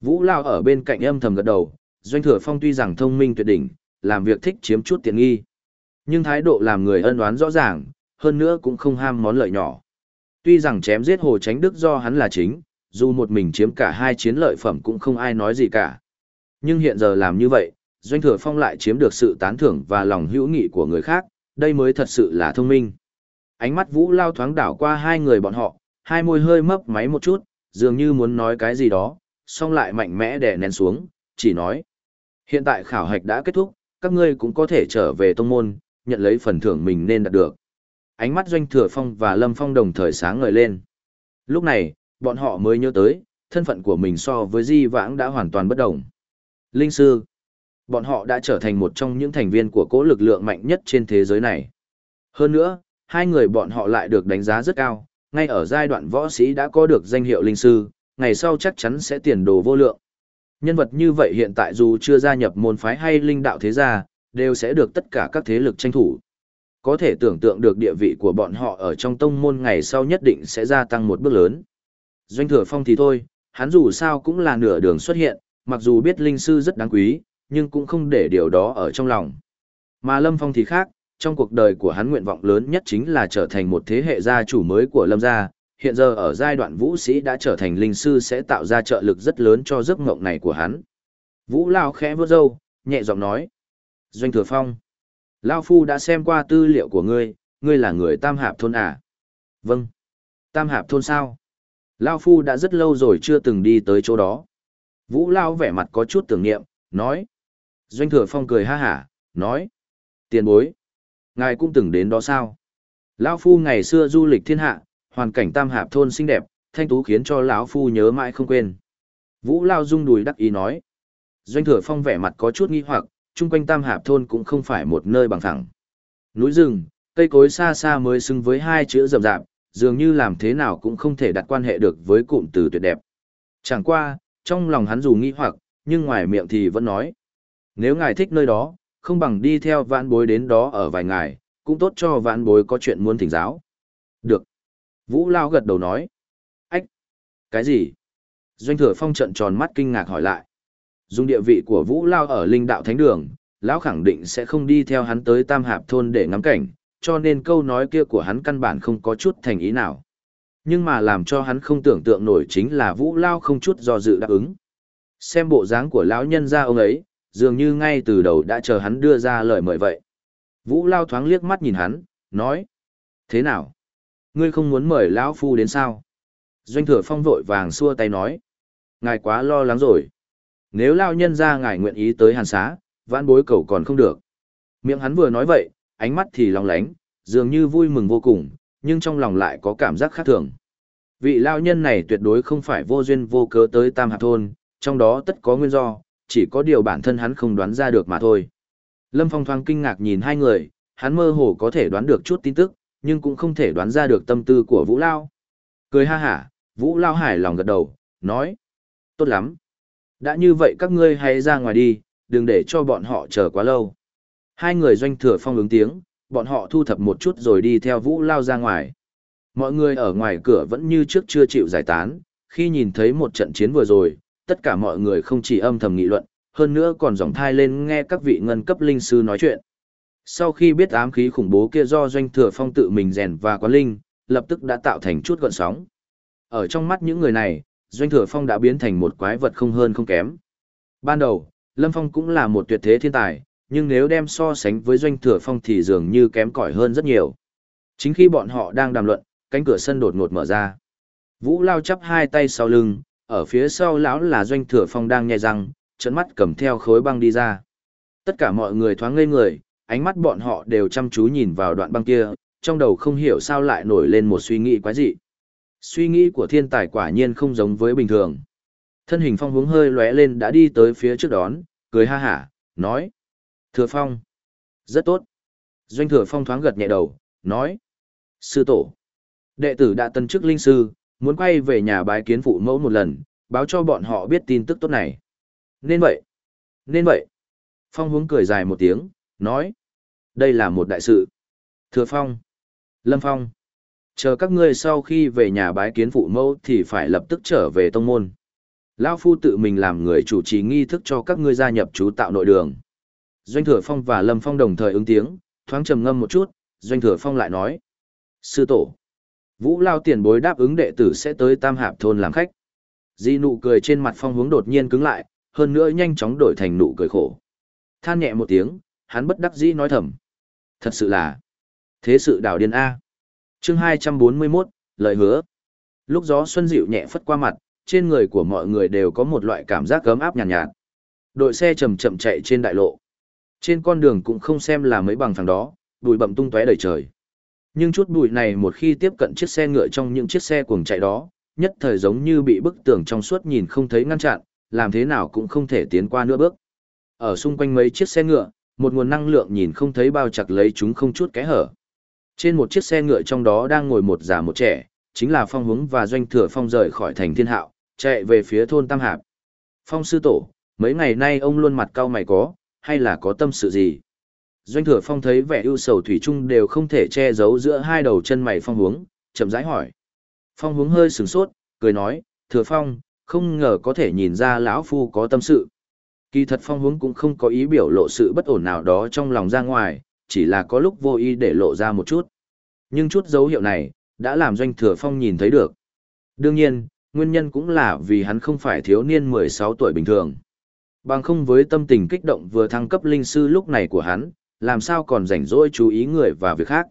Vũ Lao ở bên cạnh âm thầm gật đầu, doanh thừa phong tuy rằng thông minh tuyệt đỉnh, làm việc thích chiếm chút tiện nghi. Nhưng thái độ làm người ân oán rõ ràng, hơn nữa cũng không ham món lợi nhỏ. Tuy rằng chém giết Hồ Tránh Đức do hắn là chính, dù một mình chiếm cả hai chiến lợi phẩm cũng không ai nói gì cả. Nhưng hiện giờ làm như vậy, Doanh Thừa Phong lại chiếm được sự tán thưởng và lòng hữu nghị của người khác, đây mới thật sự là thông minh. Ánh mắt Vũ Lao thoáng đảo qua hai người bọn họ, hai môi hơi mấp máy một chút, dường như muốn nói cái gì đó, song lại mạnh mẽ đè nén xuống, chỉ nói. Hiện tại khảo hạch đã kết thúc, các ngươi cũng có thể trở về tông môn, nhận lấy phần thưởng mình nên đạt được. Ánh mắt Doanh Thừa Phong và Lâm Phong đồng thời sáng ngời lên. Lúc này, bọn họ mới nhớ tới, thân phận của mình so với Di Vãng đã hoàn toàn bất đồng. Linh Sư Bọn họ đã trở thành một trong những thành viên của cỗ lực lượng mạnh nhất trên thế giới này. Hơn nữa, hai người bọn họ lại được đánh giá rất cao, ngay ở giai đoạn võ sĩ đã có được danh hiệu Linh Sư, ngày sau chắc chắn sẽ tiền đồ vô lượng. Nhân vật như vậy hiện tại dù chưa gia nhập môn phái hay linh đạo thế gia, đều sẽ được tất cả các thế lực tranh thủ. Có thể tưởng tượng được địa vị của bọn họ ở trong tông môn ngày sau nhất định sẽ gia tăng một bước lớn. Doanh thừa phong thì thôi, hắn dù sao cũng là nửa đường xuất hiện, mặc dù biết linh sư rất đáng quý, nhưng cũng không để điều đó ở trong lòng. Mà Lâm Phong thì khác, trong cuộc đời của hắn nguyện vọng lớn nhất chính là trở thành một thế hệ gia chủ mới của Lâm gia, hiện giờ ở giai đoạn vũ sĩ đã trở thành linh sư sẽ tạo ra trợ lực rất lớn cho giấc mộng này của hắn. Vũ Lao khẽ vớt râu, nhẹ giọng nói. Doanh Thừa Phong. Lao Phu đã xem qua tư liệu của ngươi, ngươi là người Tam Hạp Thôn à? Vâng. Tam Hạp Thôn sao? Lao Phu đã rất lâu rồi chưa từng đi tới chỗ đó. Vũ Lao vẻ mặt có chút tưởng niệm, nói. Doanh Thừa Phong cười ha hả, nói. Tiền bối. Ngài cũng từng đến đó sao? Lao Phu ngày xưa du lịch thiên hạ, hoàn cảnh tam hạp thôn xinh đẹp, thanh tú khiến cho lão Phu nhớ mãi không quên. Vũ Lao rung đùi đắc ý nói. Doanh Thừa Phong vẻ mặt có chút nghi hoặc, chung quanh tam hạp thôn cũng không phải một nơi bằng thẳng. Núi rừng, cây cối xa xa mới xứng với hai chữ rậm rạp, dường như làm thế nào cũng không thể đặt quan hệ được với cụm từ tuyệt đẹp. Chẳng qua, trong lòng hắn dù nghi hoặc, nhưng ngoài miệng thì vẫn nói. Nếu ngài thích nơi đó, không bằng đi theo vãn bối đến đó ở vài ngày, cũng tốt cho vãn bối có chuyện muốn thỉnh giáo. Được. Vũ Lao gật đầu nói. Ách! Cái gì? Doanh thừa phong trận tròn mắt kinh ngạc hỏi lại. Dùng địa vị của Vũ Lao ở linh đạo thánh đường, lão khẳng định sẽ không đi theo hắn tới Tam Hạp thôn để ngắm cảnh, cho nên câu nói kia của hắn căn bản không có chút thành ý nào. Nhưng mà làm cho hắn không tưởng tượng nổi chính là Vũ Lao không chút do dự đáp ứng. Xem bộ dáng của lão nhân ra ông ấy, dường như ngay từ đầu đã chờ hắn đưa ra lời mời vậy. Vũ Lao thoáng liếc mắt nhìn hắn, nói. Thế nào? Ngươi không muốn mời lão phu đến sao? Doanh thừa phong vội vàng xua tay nói. Ngài quá lo lắng rồi. Nếu lao nhân ra ngài nguyện ý tới hàn xá, vãn bối cầu còn không được. Miệng hắn vừa nói vậy, ánh mắt thì long lánh, dường như vui mừng vô cùng, nhưng trong lòng lại có cảm giác khác thường. Vị lao nhân này tuyệt đối không phải vô duyên vô cớ tới Tam Hạp Thôn, trong đó tất có nguyên do, chỉ có điều bản thân hắn không đoán ra được mà thôi. Lâm Phong thoáng kinh ngạc nhìn hai người, hắn mơ hồ có thể đoán được chút tin tức, nhưng cũng không thể đoán ra được tâm tư của Vũ Lao. Cười ha hả, Vũ Lao hài lòng gật đầu, nói. Tốt lắm. Đã như vậy các ngươi hãy ra ngoài đi, đừng để cho bọn họ chờ quá lâu. Hai người doanh thừa phong ứng tiếng, bọn họ thu thập một chút rồi đi theo Vũ Lao ra ngoài. Mọi người ở ngoài cửa vẫn như trước chưa chịu giải tán, khi nhìn thấy một trận chiến vừa rồi, tất cả mọi người không chỉ âm thầm nghị luận, hơn nữa còn dòng thai lên nghe các vị ngân cấp linh sư nói chuyện. Sau khi biết ám khí khủng bố kia do doanh thừa phong tự mình rèn và quán linh, lập tức đã tạo thành chút gọn sóng. Ở trong mắt những người này, doanh thừa phong đã biến thành một quái vật không hơn không kém. Ban đầu, Lâm Phong cũng là một tuyệt thế thiên tài, nhưng nếu đem so sánh với doanh thừa phong thì dường như kém cỏi hơn rất nhiều. Chính khi bọn họ đang đàm luận, cánh cửa sân đột ngột mở ra. Vũ lao chắp hai tay sau lưng, ở phía sau lão là doanh thừa phong đang nhai răng, trận mắt cầm theo khối băng đi ra. Tất cả mọi người thoáng ngây người, ánh mắt bọn họ đều chăm chú nhìn vào đoạn băng kia, trong đầu không hiểu sao lại nổi lên một suy nghĩ quái dị. Suy nghĩ của thiên tài quả nhiên không giống với bình thường. Thân hình phong hướng hơi lóe lên đã đi tới phía trước đón, cười ha hả, nói. Thừa phong. Rất tốt. Doanh thừa phong thoáng gật nhẹ đầu, nói. Sư tổ. Đệ tử đã tân chức linh sư, muốn quay về nhà bái kiến phụ mẫu một lần, báo cho bọn họ biết tin tức tốt này. Nên vậy. Nên vậy. Phong hướng cười dài một tiếng, nói. Đây là một đại sự. Thừa Phong. Lâm Phong. Chờ các ngươi sau khi về nhà bái kiến phụ mẫu thì phải lập tức trở về tông môn. Lão Phu tự mình làm người chủ trì nghi thức cho các ngươi gia nhập chú tạo nội đường. Doanh Thừa Phong và Lâm Phong đồng thời ứng tiếng, thoáng trầm ngâm một chút, Doanh Thừa Phong lại nói. Sư tổ. Vũ Lao tiền bối đáp ứng đệ tử sẽ tới Tam Hạp thôn làm khách. Di nụ cười trên mặt Phong hướng đột nhiên cứng lại, hơn nữa nhanh chóng đổi thành nụ cười khổ. Than nhẹ một tiếng, hắn bất đắc dĩ nói thầm. Thật sự là, thế sự đảo điên A. chương 241, lời hứa. Lúc gió xuân dịu nhẹ phất qua mặt, trên người của mọi người đều có một loại cảm giác gấm áp nhàn nhạt, nhạt. Đội xe chậm chậm chạy trên đại lộ. Trên con đường cũng không xem là mấy bằng thằng đó, bụi bậm tung tóe đầy trời. Nhưng chút bụi này một khi tiếp cận chiếc xe ngựa trong những chiếc xe cuồng chạy đó, nhất thời giống như bị bức tường trong suốt nhìn không thấy ngăn chặn, làm thế nào cũng không thể tiến qua nữa bước. Ở xung quanh mấy chiếc xe ngựa, một nguồn năng lượng nhìn không thấy bao chặt lấy chúng không chút kẽ hở. Trên một chiếc xe ngựa trong đó đang ngồi một già một trẻ, chính là Phong Hướng và Doanh Thừa Phong rời khỏi thành Thiên Hạo, chạy về phía thôn Tam Hạp. Phong sư tổ, mấy ngày nay ông luôn mặt cau mày có, hay là có tâm sự gì? Doanh Thừa Phong thấy vẻ ưu sầu thủy chung đều không thể che giấu giữa hai đầu chân mày Phong Hướng, chậm rãi hỏi. Phong Hướng hơi sửng sốt, cười nói, Thừa Phong, không ngờ có thể nhìn ra lão phu có tâm sự. Kỳ thật Phong Hướng cũng không có ý biểu lộ sự bất ổn nào đó trong lòng ra ngoài, chỉ là có lúc vô ý để lộ ra một chút. Nhưng chút dấu hiệu này, đã làm Doanh Thừa Phong nhìn thấy được. Đương nhiên, nguyên nhân cũng là vì hắn không phải thiếu niên 16 tuổi bình thường. Bằng không với tâm tình kích động vừa thăng cấp linh sư lúc này của hắn, làm sao còn rảnh rỗi chú ý người và việc khác.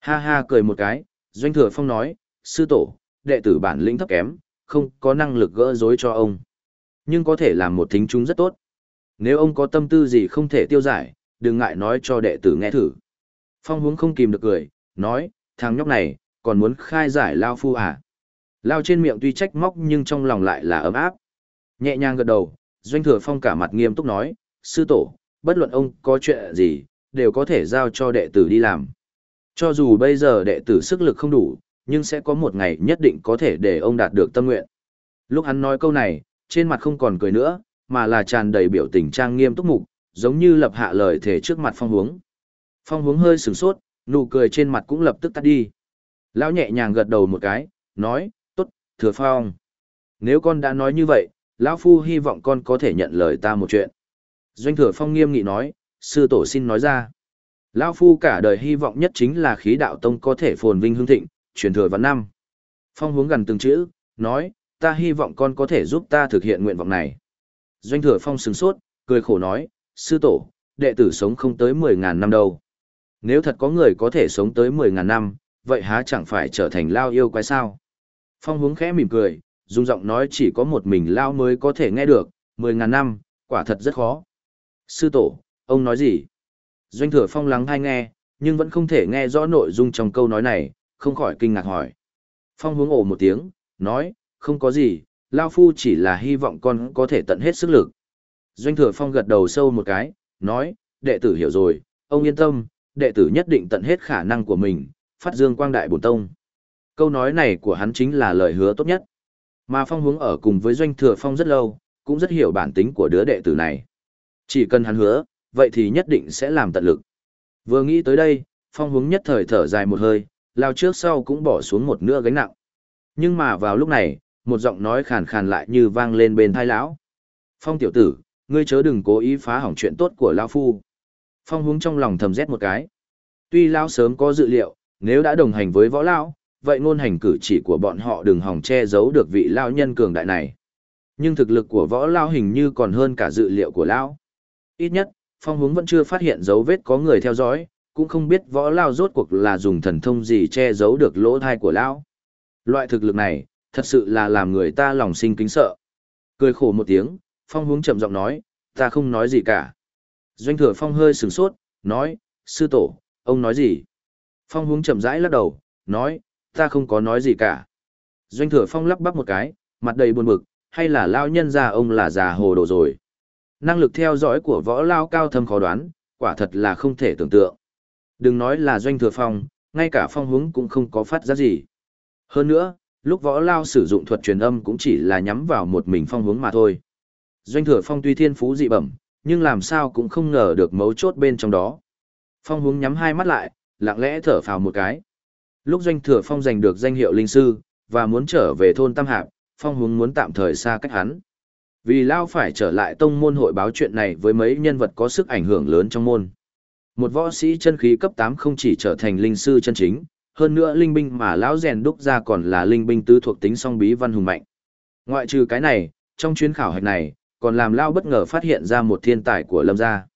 Ha ha cười một cái, Doanh Thừa Phong nói, sư tổ, đệ tử bản lĩnh thấp kém, không có năng lực gỡ rối cho ông. Nhưng có thể làm một thính chúng rất tốt. Nếu ông có tâm tư gì không thể tiêu giải, đừng ngại nói cho đệ tử nghe thử. Phong hướng không kìm được cười, nói, thằng nhóc này, còn muốn khai giải Lao Phu à? Lao trên miệng tuy trách móc nhưng trong lòng lại là ấm áp. Nhẹ nhàng gật đầu, Doanh Thừa Phong cả mặt nghiêm túc nói, sư tổ, bất luận ông có chuyện gì, đều có thể giao cho đệ tử đi làm. Cho dù bây giờ đệ tử sức lực không đủ, nhưng sẽ có một ngày nhất định có thể để ông đạt được tâm nguyện. Lúc hắn nói câu này, trên mặt không còn cười nữa, mà là tràn đầy biểu tình trang nghiêm túc mục, giống như lập hạ lời thể trước mặt phong hướng. Phong hướng hơi sửng sốt, nụ cười trên mặt cũng lập tức tắt đi. Lão nhẹ nhàng gật đầu một cái, nói, tốt, thừa phong. Nếu con đã nói như vậy, lão phu hy vọng con có thể nhận lời ta một chuyện. Doanh thừa phong nghiêm nghị nói, sư tổ xin nói ra. Lão phu cả đời hy vọng nhất chính là khí đạo tông có thể phồn vinh hương thịnh, truyền thừa văn năm. Phong hướng gần từng chữ, nói, ta hy vọng con có thể giúp ta thực hiện nguyện vọng này. Doanh thừa phong sửng sốt, cười khổ nói, sư tổ, đệ tử sống không tới mười ngàn năm đâu. Nếu thật có người có thể sống tới mười ngàn năm, vậy há chẳng phải trở thành lao yêu quái sao? Phong hướng khẽ mỉm cười, dùng giọng nói chỉ có một mình lao mới có thể nghe được, mười ngàn năm, quả thật rất khó. Sư tổ, ông nói gì? Doanh thừa phong lắng hay nghe, nhưng vẫn không thể nghe rõ nội dung trong câu nói này, không khỏi kinh ngạc hỏi. Phong hướng ổ một tiếng, nói, không có gì, Lao Phu chỉ là hy vọng con có thể tận hết sức lực. Doanh thừa phong gật đầu sâu một cái, nói, đệ tử hiểu rồi, ông yên tâm, đệ tử nhất định tận hết khả năng của mình, phát dương quang đại bổn tông. Câu nói này của hắn chính là lời hứa tốt nhất. Mà phong hướng ở cùng với doanh thừa phong rất lâu, cũng rất hiểu bản tính của đứa đệ tử này. Chỉ cần hắn hứa, vậy thì nhất định sẽ làm tận lực. Vừa nghĩ tới đây, phong hướng nhất thời thở dài một hơi, lao trước sau cũng bỏ xuống một nửa gánh nặng. Nhưng mà vào lúc này, một giọng nói khàn khàn lại như vang lên bên thai lão. Phong tiểu tử, ngươi chớ đừng cố ý phá hỏng chuyện tốt của lão phu. Phong hướng trong lòng thầm rét một cái. Tuy lão sớm có dự liệu, nếu đã đồng hành với võ lão, vậy ngôn hành cử chỉ của bọn họ đừng hòng che giấu được vị lão nhân cường đại này. Nhưng thực lực của võ lão hình như còn hơn cả dự liệu của lão. Ít nhất, phong hướng vẫn chưa phát hiện dấu vết có người theo dõi, cũng không biết võ lão rốt cuộc là dùng thần thông gì che giấu được lỗ thai của lão. Loại thực lực này, thật sự là làm người ta lòng sinh kính sợ. Cười khổ một tiếng, phong hướng chậm giọng nói, ta không nói gì cả. Doanh thừa phong hơi sửng sốt, nói, sư tổ, ông nói gì? Phong hướng chậm rãi lắc đầu, nói, ta không có nói gì cả. Doanh thừa phong lắp bắp một cái, mặt đầy buồn bực, hay là lao nhân già ông là già hồ đồ rồi. Năng lực theo dõi của võ lao cao thâm khó đoán, quả thật là không thể tưởng tượng. Đừng nói là doanh thừa phong, ngay cả phong hướng cũng không có phát ra gì. Hơn nữa, lúc võ lao sử dụng thuật truyền âm cũng chỉ là nhắm vào một mình phong hướng mà thôi. Doanh thừa phong tuy thiên phú dị bẩm, nhưng làm sao cũng không ngờ được mấu chốt bên trong đó. Phong hướng nhắm hai mắt lại, lặng lẽ thở phào một cái. Lúc doanh thừa phong giành được danh hiệu linh sư, và muốn trở về thôn Tam Hạp, phong hướng muốn tạm thời xa cách hắn. Vì Lao phải trở lại tông môn hội báo chuyện này với mấy nhân vật có sức ảnh hưởng lớn trong môn. Một võ sĩ chân khí cấp 8 không chỉ trở thành linh sư chân chính, hơn nữa linh binh mà lão rèn đúc ra còn là linh binh tứ thuộc tính song bí văn hùng mạnh. Ngoại trừ cái này, trong chuyến khảo hạch này, còn làm Lao bất ngờ phát hiện ra một thiên tài của Lâm gia.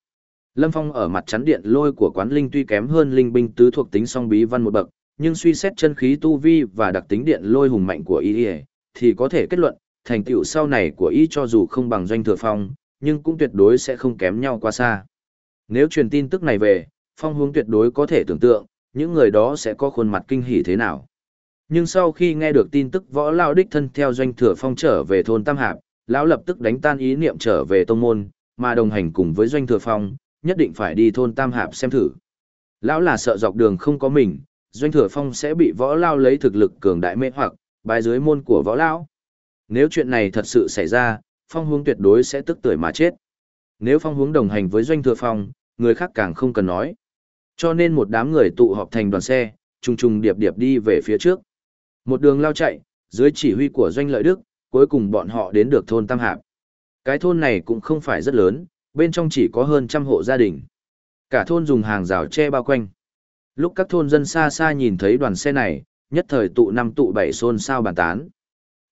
Lâm Phong ở mặt chắn điện lôi của quán linh tuy kém hơn linh binh tứ thuộc tính song bí văn một bậc, nhưng suy xét chân khí tu vi và đặc tính điện lôi hùng mạnh của y thì có thể kết luận, thành tựu sau này của y cho dù không bằng doanh thừa phong, nhưng cũng tuyệt đối sẽ không kém nhau quá xa. Nếu truyền tin tức này về, phong hướng tuyệt đối có thể tưởng tượng, những người đó sẽ có khuôn mặt kinh hỉ thế nào. Nhưng sau khi nghe được tin tức võ lao đích thân theo doanh thừa phong trở về thôn Tam Hạp, lão lập tức đánh tan ý niệm trở về tông môn, mà đồng hành cùng với doanh thừa phong, nhất định phải đi thôn Tam Hạp xem thử. Lão là sợ dọc đường không có mình, doanh thừa phong sẽ bị võ lao lấy thực lực cường đại mê hoặc, bài dưới môn của võ lão. Nếu chuyện này thật sự xảy ra, phong hướng tuyệt đối sẽ tức tuổi mà chết. Nếu phong hướng đồng hành với doanh thừa phong, người khác càng không cần nói. Cho nên một đám người tụ họp thành đoàn xe, trùng trùng điệp điệp đi về phía trước. Một đường lao chạy, dưới chỉ huy của doanh lợi đức, cuối cùng bọn họ đến được thôn Tam Hạp. Cái thôn này cũng không phải rất lớn, bên trong chỉ có hơn trăm hộ gia đình. Cả thôn dùng hàng rào che bao quanh. Lúc các thôn dân xa xa nhìn thấy đoàn xe này, nhất thời tụ năm tụ bảy xôn xao bàn tán.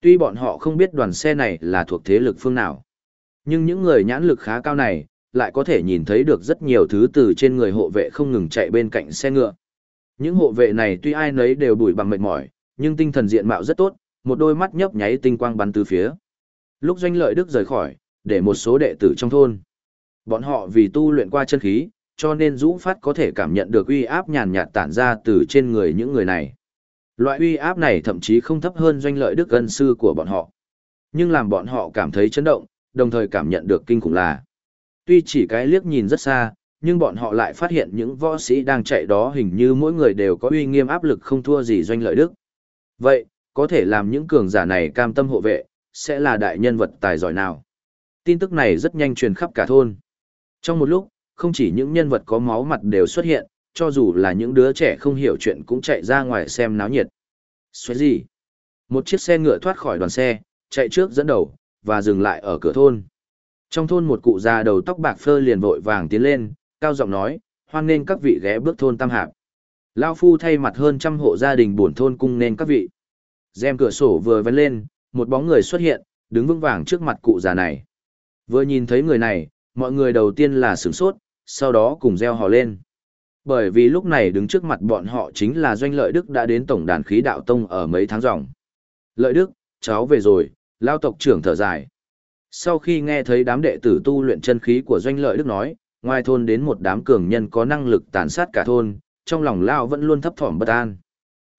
Tuy bọn họ không biết đoàn xe này là thuộc thế lực phương nào, nhưng những người nhãn lực khá cao này, lại có thể nhìn thấy được rất nhiều thứ từ trên người hộ vệ không ngừng chạy bên cạnh xe ngựa. Những hộ vệ này tuy ai nấy đều đuổi bằng mệt mỏi, nhưng tinh thần diện mạo rất tốt, một đôi mắt nhấp nháy tinh quang bắn từ phía. Lúc doanh lợi đức rời khỏi, để một số đệ tử trong thôn. Bọn họ vì tu luyện qua chân khí, cho nên Dũ Phát có thể cảm nhận được uy áp nhàn nhạt tản ra từ trên người những người này. Loại uy áp này thậm chí không thấp hơn doanh lợi đức ân sư của bọn họ. Nhưng làm bọn họ cảm thấy chấn động, đồng thời cảm nhận được kinh khủng là. Tuy chỉ cái liếc nhìn rất xa, nhưng bọn họ lại phát hiện những võ sĩ đang chạy đó hình như mỗi người đều có uy nghiêm áp lực không thua gì doanh lợi đức. Vậy, có thể làm những cường giả này cam tâm hộ vệ, sẽ là đại nhân vật tài giỏi nào? Tin tức này rất nhanh truyền khắp cả thôn. Trong một lúc, không chỉ những nhân vật có máu mặt đều xuất hiện, cho dù là những đứa trẻ không hiểu chuyện cũng chạy ra ngoài xem náo nhiệt. Xoay gì? Một chiếc xe ngựa thoát khỏi đoàn xe, chạy trước dẫn đầu, và dừng lại ở cửa thôn. Trong thôn một cụ già đầu tóc bạc phơ liền vội vàng tiến lên, cao giọng nói, hoan nên các vị ghé bước thôn Tam Hạp. Lao phu thay mặt hơn trăm hộ gia đình buồn thôn cung nên các vị. Dèm cửa sổ vừa vén lên, một bóng người xuất hiện, đứng vững vàng trước mặt cụ già này. Vừa nhìn thấy người này, mọi người đầu tiên là sửng sốt, sau đó cùng reo hò lên. Bởi vì lúc này đứng trước mặt bọn họ chính là Doanh Lợi Đức đã đến Tổng đàn khí đạo tông ở mấy tháng ròng. Lợi Đức, cháu về rồi, lao tộc trưởng thở dài. Sau khi nghe thấy đám đệ tử tu luyện chân khí của Doanh Lợi Đức nói, ngoài thôn đến một đám cường nhân có năng lực tàn sát cả thôn, trong lòng Lao vẫn luôn thấp thỏm bất an.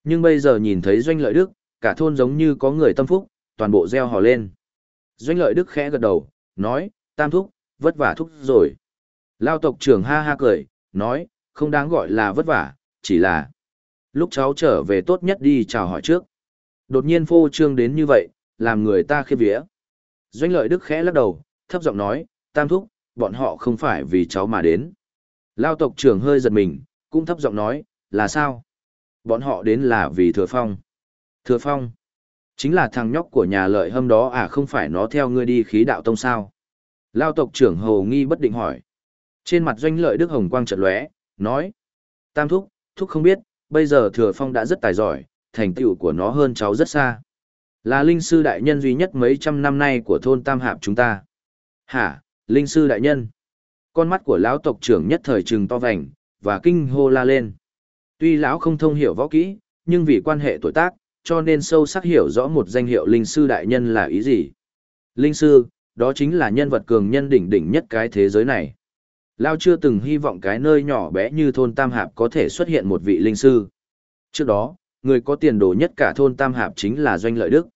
Nhưng bây giờ nhìn thấy Doanh Lợi Đức, cả thôn giống như có người tâm phúc, toàn bộ reo hò lên. Doanh Lợi Đức khẽ gật đầu, nói, tam thúc, vất vả thúc rồi. Lao tộc trưởng ha ha cười, nói, không đáng gọi là vất vả, chỉ là lúc cháu trở về tốt nhất đi chào hỏi trước. Đột nhiên phô trương đến như vậy, làm người ta khiếp vía. Doanh lợi đức khẽ lắc đầu, thấp giọng nói, tam thúc, bọn họ không phải vì cháu mà đến. Lao tộc trưởng hơi giật mình, cũng thấp giọng nói, là sao? Bọn họ đến là vì thừa phong. Thừa phong? Chính là thằng nhóc của nhà lợi hâm đó à không phải nó theo ngươi đi khí đạo tông sao? Lao tộc trưởng hầu nghi bất định hỏi. Trên mặt doanh lợi đức hồng quang trận lóe, nói. Tam thúc, thúc không biết, bây giờ thừa phong đã rất tài giỏi, thành tựu của nó hơn cháu rất xa. Là linh sư đại nhân duy nhất mấy trăm năm nay của thôn Tam Hạp chúng ta. Hả, linh sư đại nhân? Con mắt của lão tộc trưởng nhất thời trừng to vành, và kinh hô la lên. Tuy lão không thông hiểu võ kỹ, nhưng vì quan hệ tuổi tác, cho nên sâu sắc hiểu rõ một danh hiệu linh sư đại nhân là ý gì. Linh sư, đó chính là nhân vật cường nhân đỉnh đỉnh nhất cái thế giới này. Lao chưa từng hy vọng cái nơi nhỏ bé như thôn Tam Hạp có thể xuất hiện một vị linh sư. Trước đó, người có tiền đồ nhất cả thôn Tam Hạp chính là Doanh Lợi Đức.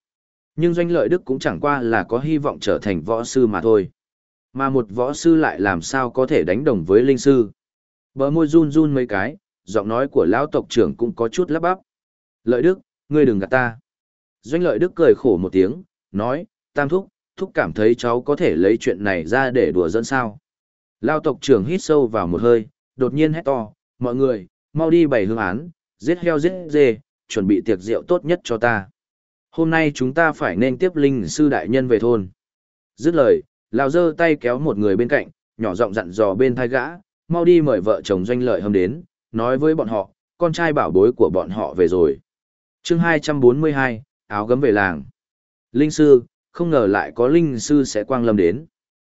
Nhưng Doanh Lợi Đức cũng chẳng qua là có hy vọng trở thành võ sư mà thôi. Mà một võ sư lại làm sao có thể đánh đồng với linh sư. Bờ môi run run mấy cái, giọng nói của lão tộc trưởng cũng có chút lắp bắp. Lợi Đức, ngươi đừng gạt ta. Doanh Lợi Đức cười khổ một tiếng, nói, Tam Thúc, Thúc cảm thấy cháu có thể lấy chuyện này ra để đùa dẫn sao. Lao tộc trưởng hít sâu vào một hơi, đột nhiên hét to, mọi người, mau đi bày hương án, giết heo giết dê, chuẩn bị tiệc rượu tốt nhất cho ta. Hôm nay chúng ta phải nên tiếp linh sư đại nhân về thôn. Dứt lời, Lao giơ tay kéo một người bên cạnh, nhỏ giọng dặn dò bên thai gã, mau đi mời vợ chồng doanh lợi hâm đến, nói với bọn họ, con trai bảo bối của bọn họ về rồi. chương 242, áo gấm về làng. Linh sư, không ngờ lại có linh sư sẽ quang lâm đến.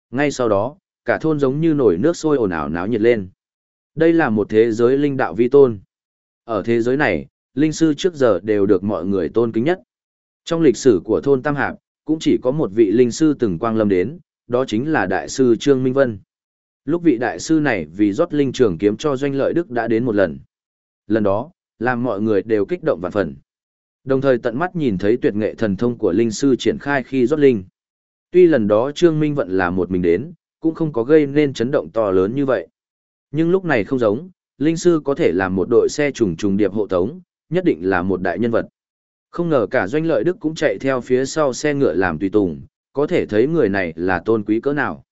Ngay sau đó, Cả thôn giống như nổi nước sôi ồn ào náo nhiệt lên. Đây là một thế giới linh đạo vi tôn. Ở thế giới này, linh sư trước giờ đều được mọi người tôn kính nhất. Trong lịch sử của thôn Tam Hạp, cũng chỉ có một vị linh sư từng quang lâm đến, đó chính là đại sư Trương Minh Vân. Lúc vị đại sư này vì rót linh trường kiếm cho doanh lợi đức đã đến một lần. Lần đó, làm mọi người đều kích động vạn phần. Đồng thời tận mắt nhìn thấy tuyệt nghệ thần thông của linh sư triển khai khi rót linh. Tuy lần đó Trương Minh Vận là một mình đến, cũng không có gây nên chấn động to lớn như vậy. Nhưng lúc này không giống, linh sư có thể làm một đội xe trùng trùng điệp hộ tống, nhất định là một đại nhân vật. Không ngờ cả doanh lợi đức cũng chạy theo phía sau xe ngựa làm tùy tùng, có thể thấy người này là tôn quý cỡ nào.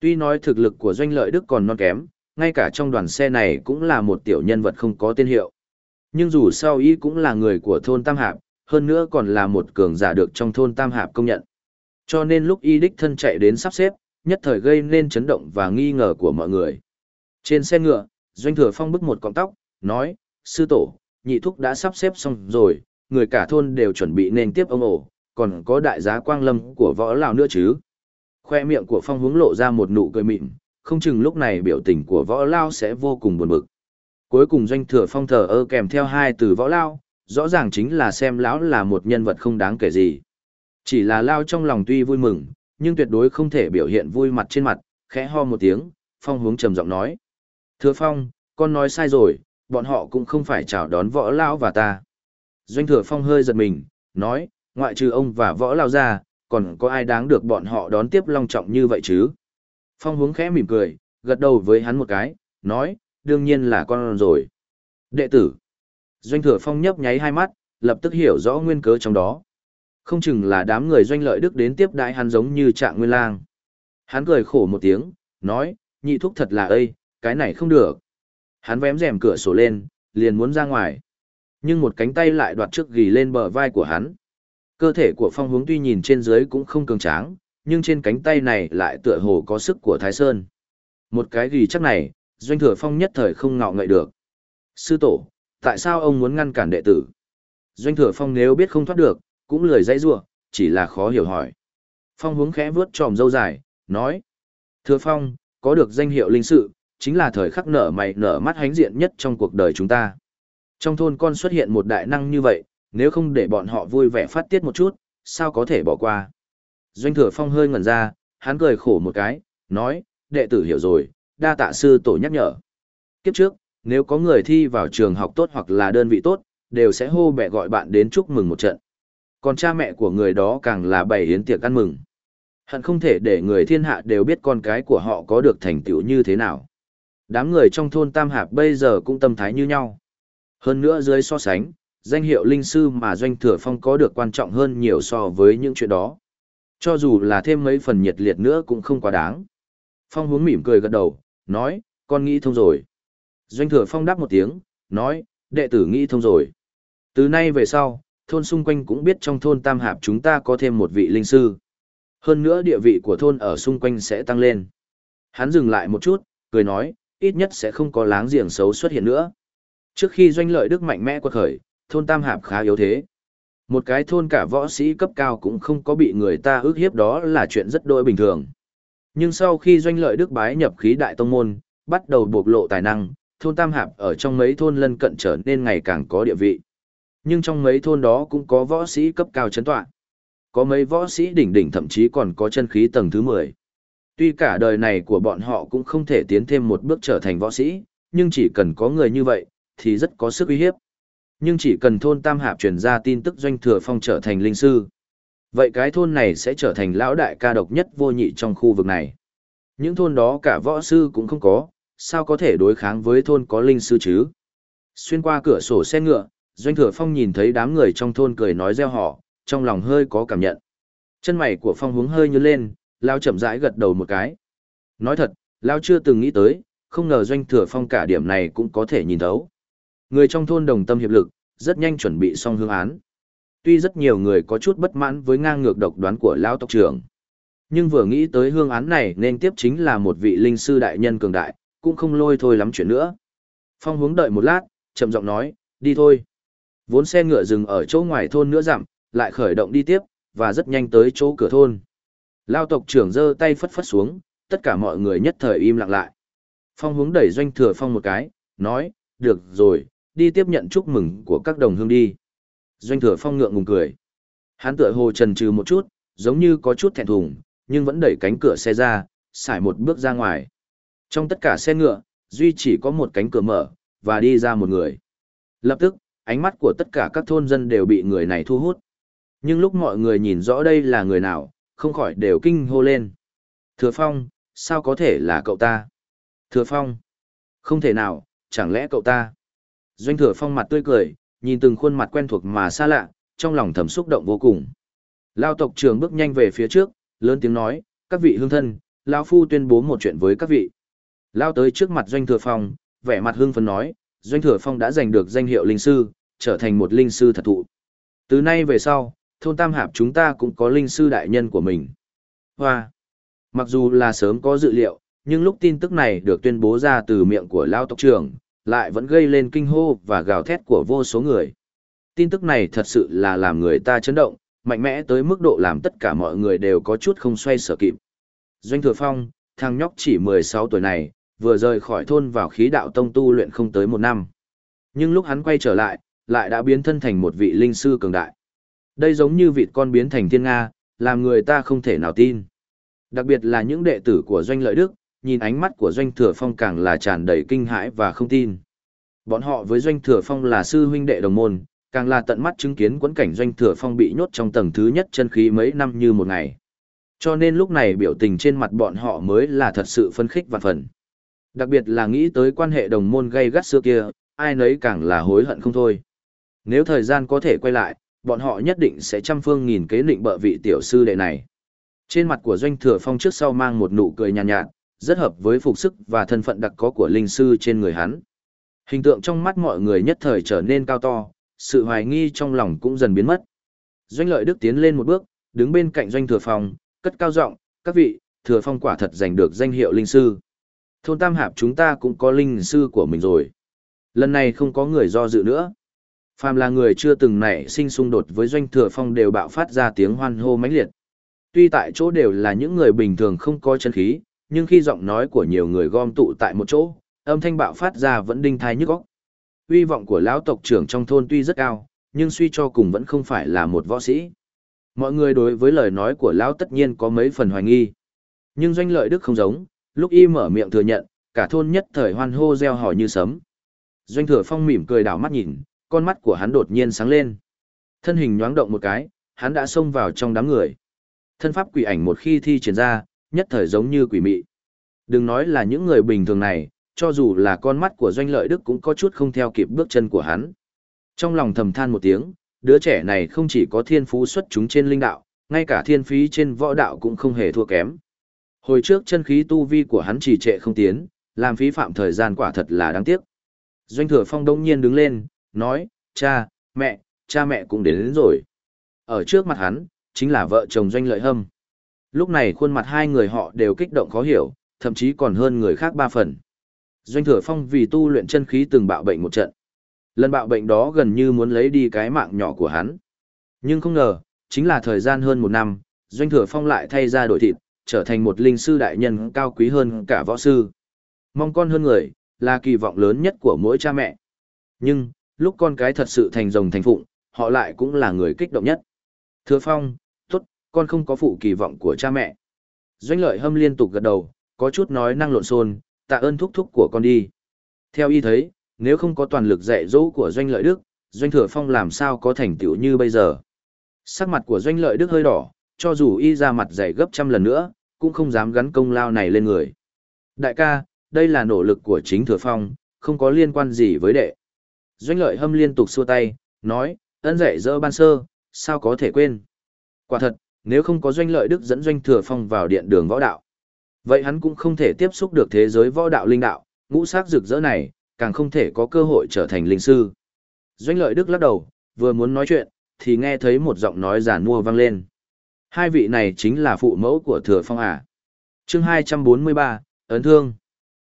Tuy nói thực lực của doanh lợi đức còn non kém, ngay cả trong đoàn xe này cũng là một tiểu nhân vật không có tên hiệu. Nhưng dù sao y cũng là người của thôn Tam Hạp, hơn nữa còn là một cường giả được trong thôn Tam Hạp công nhận. Cho nên lúc y đích thân chạy đến sắp xếp, nhất thời gây nên chấn động và nghi ngờ của mọi người. Trên xe ngựa, Doanh Thừa Phong bức một cọng tóc, nói, sư tổ, nhị thúc đã sắp xếp xong rồi, người cả thôn đều chuẩn bị nên tiếp ông ổ, còn có đại giá quang lâm của võ lão nữa chứ. Khoe miệng của Phong hướng lộ ra một nụ cười mịn, không chừng lúc này biểu tình của võ lao sẽ vô cùng buồn bực. Cuối cùng Doanh Thừa Phong thờ ơ kèm theo hai từ võ lao, rõ ràng chính là xem lão là một nhân vật không đáng kể gì. Chỉ là lao trong lòng tuy vui mừng, nhưng tuyệt đối không thể biểu hiện vui mặt trên mặt, khẽ ho một tiếng, Phong hướng trầm giọng nói. Thưa Phong, con nói sai rồi, bọn họ cũng không phải chào đón võ lão và ta. Doanh thừa phong hơi giật mình, nói, ngoại trừ ông và võ lao ra, còn có ai đáng được bọn họ đón tiếp long trọng như vậy chứ? Phong hướng khẽ mỉm cười, gật đầu với hắn một cái, nói, đương nhiên là con rồi. Đệ tử. Doanh thừa phong nhấp nháy hai mắt, lập tức hiểu rõ nguyên cớ trong đó. Không chừng là đám người doanh lợi đức đến tiếp đại hắn giống như trạng nguyên lang. Hắn cười khổ một tiếng, nói, nhị thúc thật là ây, cái này không được. Hắn vém rèm cửa sổ lên, liền muốn ra ngoài. Nhưng một cánh tay lại đoạt trước ghi lên bờ vai của hắn. Cơ thể của phong hướng tuy nhìn trên dưới cũng không cường tráng, nhưng trên cánh tay này lại tựa hồ có sức của Thái Sơn. Một cái ghi chắc này, doanh thừa phong nhất thời không ngạo ngậy được. Sư tổ, tại sao ông muốn ngăn cản đệ tử? Doanh thừa phong nếu biết không thoát được, cũng lười dãy rủa chỉ là khó hiểu hỏi. Phong hướng khẽ vướt tròm dâu dài, nói. Thừa phong, có được danh hiệu linh sự, chính là thời khắc nở mày nở mắt hánh diện nhất trong cuộc đời chúng ta. Trong thôn con xuất hiện một đại năng như vậy, nếu không để bọn họ vui vẻ phát tiết một chút, sao có thể bỏ qua. Doanh thừa phong hơi ngẩn ra, hắn cười khổ một cái, nói, đệ tử hiểu rồi, đa tạ sư tổ nhắc nhở. Kiếp trước, nếu có người thi vào trường học tốt hoặc là đơn vị tốt, đều sẽ hô bẻ gọi bạn đến chúc mừng một trận. Còn cha mẹ của người đó càng là bày hiến tiệc ăn mừng. Hận không thể để người thiên hạ đều biết con cái của họ có được thành tựu như thế nào. Đám người trong thôn Tam Hạp bây giờ cũng tâm thái như nhau. Hơn nữa dưới so sánh, danh hiệu linh sư mà Doanh Thừa Phong có được quan trọng hơn nhiều so với những chuyện đó. Cho dù là thêm mấy phần nhiệt liệt nữa cũng không quá đáng. Phong hướng mỉm cười gật đầu, nói, con nghĩ thông rồi. Doanh Thừa Phong đáp một tiếng, nói, đệ tử nghĩ thông rồi. Từ nay về sau, thôn xung quanh cũng biết trong thôn Tam Hạp chúng ta có thêm một vị linh sư. Hơn nữa địa vị của thôn ở xung quanh sẽ tăng lên. Hắn dừng lại một chút, cười nói, ít nhất sẽ không có láng giềng xấu xuất hiện nữa. Trước khi doanh lợi đức mạnh mẽ quật khởi, thôn Tam Hạp khá yếu thế. Một cái thôn cả võ sĩ cấp cao cũng không có bị người ta ước hiếp đó là chuyện rất đôi bình thường. Nhưng sau khi doanh lợi đức bái nhập khí đại tông môn, bắt đầu bộc lộ tài năng, thôn Tam Hạp ở trong mấy thôn lân cận trở nên ngày càng có địa vị. Nhưng trong mấy thôn đó cũng có võ sĩ cấp cao chấn tọa. Có mấy võ sĩ đỉnh đỉnh thậm chí còn có chân khí tầng thứ 10. Tuy cả đời này của bọn họ cũng không thể tiến thêm một bước trở thành võ sĩ, nhưng chỉ cần có người như vậy, thì rất có sức uy hiếp. Nhưng chỉ cần thôn Tam Hạp truyền ra tin tức doanh thừa phong trở thành linh sư. Vậy cái thôn này sẽ trở thành lão đại ca độc nhất vô nhị trong khu vực này. Những thôn đó cả võ sư cũng không có, sao có thể đối kháng với thôn có linh sư chứ? Xuyên qua cửa sổ xe ngựa, doanh thừa phong nhìn thấy đám người trong thôn cười nói reo họ, trong lòng hơi có cảm nhận. Chân mày của phong hướng hơi như lên, lao chậm rãi gật đầu một cái. Nói thật, lao chưa từng nghĩ tới, không ngờ doanh thừa phong cả điểm này cũng có thể nhìn thấu. Người trong thôn đồng tâm hiệp lực, rất nhanh chuẩn bị xong hương án. Tuy rất nhiều người có chút bất mãn với ngang ngược độc đoán của lão tộc trưởng, nhưng vừa nghĩ tới hương án này nên tiếp chính là một vị linh sư đại nhân cường đại, cũng không lôi thôi lắm chuyện nữa. Phong hướng đợi một lát, chậm giọng nói, đi thôi. Vốn xe ngựa dừng ở chỗ ngoài thôn nữa dặm, lại khởi động đi tiếp, và rất nhanh tới chỗ cửa thôn. Lao tộc trưởng giơ tay phất phất xuống, tất cả mọi người nhất thời im lặng lại. Phong hướng đẩy doanh thừa phong một cái, nói, được rồi, đi tiếp nhận chúc mừng của các đồng hương đi. Doanh thừa phong ngượng ngùng cười. Hắn tựa hồ trần trừ một chút, giống như có chút thẹn thùng, nhưng vẫn đẩy cánh cửa xe ra, xài một bước ra ngoài. Trong tất cả xe ngựa, duy chỉ có một cánh cửa mở, và đi ra một người. Lập tức, ánh mắt của tất cả các thôn dân đều bị người này thu hút. Nhưng lúc mọi người nhìn rõ đây là người nào, không khỏi đều kinh hô lên. Thừa Phong, sao có thể là cậu ta? Thừa Phong, không thể nào, chẳng lẽ cậu ta? Doanh Thừa Phong mặt tươi cười, nhìn từng khuôn mặt quen thuộc mà xa lạ, trong lòng thầm xúc động vô cùng. Lao tộc trưởng bước nhanh về phía trước, lớn tiếng nói, các vị hương thân, Lao Phu tuyên bố một chuyện với các vị. Lao tới trước mặt Doanh Thừa Phong, vẻ mặt hương phấn nói, Doanh Thừa Phong đã giành được danh hiệu linh sư, trở thành một linh sư thật thụ. Từ nay về sau, thôn Tam Hạp chúng ta cũng có linh sư đại nhân của mình. Hoa! Mặc dù là sớm có dự liệu, nhưng lúc tin tức này được tuyên bố ra từ miệng của Lao tộc trưởng, lại vẫn gây lên kinh hô và gào thét của vô số người. Tin tức này thật sự là làm người ta chấn động, mạnh mẽ tới mức độ làm tất cả mọi người đều có chút không xoay sở kịp. Doanh Thừa Phong, thằng nhóc chỉ 16 tuổi này, vừa rời khỏi thôn vào khí đạo tông tu luyện không tới một năm. Nhưng lúc hắn quay trở lại, lại đã biến thân thành một vị linh sư cường đại. Đây giống như vị con biến thành thiên Nga, làm người ta không thể nào tin. Đặc biệt là những đệ tử của Doanh Lợi Đức, nhìn ánh mắt của Doanh Thừa Phong càng là tràn đầy kinh hãi và không tin. Bọn họ với Doanh Thừa Phong là sư huynh đệ đồng môn, càng là tận mắt chứng kiến quẫn cảnh Doanh Thừa Phong bị nhốt trong tầng thứ nhất chân khí mấy năm như một ngày. Cho nên lúc này biểu tình trên mặt bọn họ mới là thật sự phân khích và phần. Đặc biệt là nghĩ tới quan hệ đồng môn gây gắt xưa kia, ai nấy càng là hối hận không thôi. Nếu thời gian có thể quay lại, bọn họ nhất định sẽ trăm phương nghìn kế định bợ vị tiểu sư đệ này. Trên mặt của Doanh Thừa Phong trước sau mang một nụ cười nhàn nhạt, nhạt, rất hợp với phục sức và thân phận đặc có của linh sư trên người hắn. Hình tượng trong mắt mọi người nhất thời trở nên cao to, sự hoài nghi trong lòng cũng dần biến mất. Doanh Lợi Đức tiến lên một bước, đứng bên cạnh Doanh Thừa Phong, cất cao giọng, "Các vị, Thừa Phong quả thật giành được danh hiệu linh sư. Thôn Tam Hạp chúng ta cũng có linh sư của mình rồi. Lần này không có người do dự nữa." Phàm là người chưa từng nảy sinh xung đột với Doanh Thừa Phong đều bạo phát ra tiếng hoan hô mãnh liệt. Tuy tại chỗ đều là những người bình thường không có chân khí, nhưng khi giọng nói của nhiều người gom tụ tại một chỗ, âm thanh bạo phát ra vẫn đinh thai nhức góc. Uy vọng của lão tộc trưởng trong thôn tuy rất cao, nhưng suy cho cùng vẫn không phải là một võ sĩ. Mọi người đối với lời nói của lão tất nhiên có mấy phần hoài nghi. Nhưng doanh lợi đức không giống, lúc y mở miệng thừa nhận, cả thôn nhất thời hoan hô reo hò như sấm. Doanh thừa phong mỉm cười đảo mắt nhìn, con mắt của hắn đột nhiên sáng lên. Thân hình nhoáng động một cái, hắn đã xông vào trong đám người. Thân pháp quỷ ảnh một khi thi triển ra, nhất thời giống như quỷ mị. Đừng nói là những người bình thường này, cho dù là con mắt của doanh lợi đức cũng có chút không theo kịp bước chân của hắn. Trong lòng thầm than một tiếng, đứa trẻ này không chỉ có thiên phú xuất chúng trên linh đạo, ngay cả thiên phí trên võ đạo cũng không hề thua kém. Hồi trước chân khí tu vi của hắn trì trệ không tiến, làm phí phạm thời gian quả thật là đáng tiếc. Doanh thừa phong đông nhiên đứng lên, nói, cha, mẹ, cha mẹ cũng đến, đến rồi. Ở trước mặt hắn, chính là vợ chồng doanh lợi hâm. Lúc này khuôn mặt hai người họ đều kích động khó hiểu, thậm chí còn hơn người khác ba phần. Doanh thừa phong vì tu luyện chân khí từng bạo bệnh một trận. Lần bạo bệnh đó gần như muốn lấy đi cái mạng nhỏ của hắn. Nhưng không ngờ, chính là thời gian hơn một năm, Doanh thừa phong lại thay ra đổi thịt, trở thành một linh sư đại nhân cao quý hơn cả võ sư. Mong con hơn người, là kỳ vọng lớn nhất của mỗi cha mẹ. Nhưng, lúc con cái thật sự thành rồng thành phụng, họ lại cũng là người kích động nhất. Thừa phong, tốt, con không có phụ kỳ vọng của cha mẹ. Doanh lợi hâm liên tục gật đầu, có chút nói năng lộn xộn, tạ ơn thúc thúc của con đi. Theo y thấy, nếu không có toàn lực dạy dỗ của doanh lợi đức, doanh thừa phong làm sao có thành tựu như bây giờ. Sắc mặt của doanh lợi đức hơi đỏ, cho dù y ra mặt dày gấp trăm lần nữa, cũng không dám gắn công lao này lên người. Đại ca, đây là nỗ lực của chính thừa phong, không có liên quan gì với đệ. Doanh lợi hâm liên tục xua tay, nói, ân dạy dỡ ban sơ, sao có thể quên. Quả thật, nếu không có doanh lợi đức dẫn doanh thừa phong vào điện đường võ đạo, Vậy hắn cũng không thể tiếp xúc được thế giới võ đạo linh đạo, ngũ sắc rực rỡ này, càng không thể có cơ hội trở thành linh sư. Doanh lợi đức lắc đầu, vừa muốn nói chuyện, thì nghe thấy một giọng nói giản mua vang lên. Hai vị này chính là phụ mẫu của thừa phong à. chương 243, ấn thương.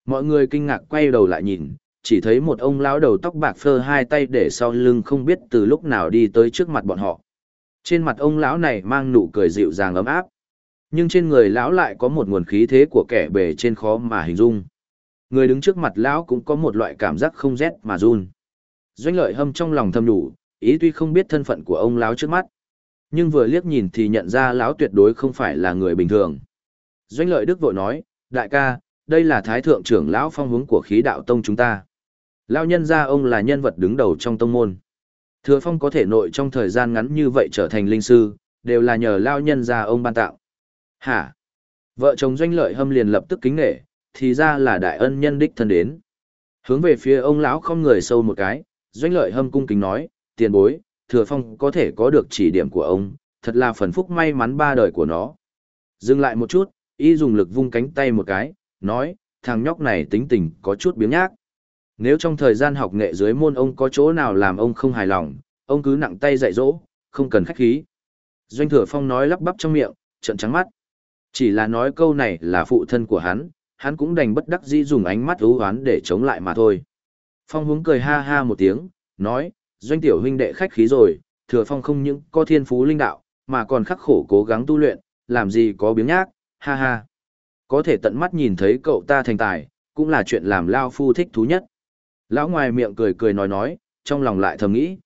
Mọi người kinh ngạc quay đầu lại nhìn, chỉ thấy một ông lão đầu tóc bạc phơ hai tay để sau lưng không biết từ lúc nào đi tới trước mặt bọn họ. Trên mặt ông lão này mang nụ cười dịu dàng ấm áp. Nhưng trên người lão lại có một nguồn khí thế của kẻ bề trên khó mà hình dung. Người đứng trước mặt lão cũng có một loại cảm giác không rét mà run. Doanh lợi hâm trong lòng thầm đủ, ý tuy không biết thân phận của ông lão trước mắt, nhưng vừa liếc nhìn thì nhận ra lão tuyệt đối không phải là người bình thường. Doanh lợi đức vội nói, đại ca, đây là thái thượng trưởng lão phong hướng của khí đạo tông chúng ta. Lão nhân gia ông là nhân vật đứng đầu trong tông môn. Thừa phong có thể nội trong thời gian ngắn như vậy trở thành linh sư, đều là nhờ lão nhân gia ông ban tạo. Hả? Vợ chồng doanh lợi hâm liền lập tức kính nể, thì ra là đại ân nhân đích thân đến. Hướng về phía ông lão không người sâu một cái, doanh lợi hâm cung kính nói, tiền bối, thừa phong có thể có được chỉ điểm của ông, thật là phần phúc may mắn ba đời của nó. Dừng lại một chút, y dùng lực vung cánh tay một cái, nói, thằng nhóc này tính tình có chút biếng nhác. Nếu trong thời gian học nghệ dưới môn ông có chỗ nào làm ông không hài lòng, ông cứ nặng tay dạy dỗ, không cần khách khí. Doanh thừa phong nói lắp bắp trong miệng, trận trắng mắt. Chỉ là nói câu này là phụ thân của hắn, hắn cũng đành bất đắc dĩ dùng ánh mắt ưu hoán để chống lại mà thôi. Phong hướng cười ha ha một tiếng, nói, doanh tiểu huynh đệ khách khí rồi, thừa phong không những có thiên phú linh đạo, mà còn khắc khổ cố gắng tu luyện, làm gì có biếng nhác, ha ha. Có thể tận mắt nhìn thấy cậu ta thành tài, cũng là chuyện làm Lao Phu thích thú nhất. Lão ngoài miệng cười cười nói nói, trong lòng lại thầm nghĩ.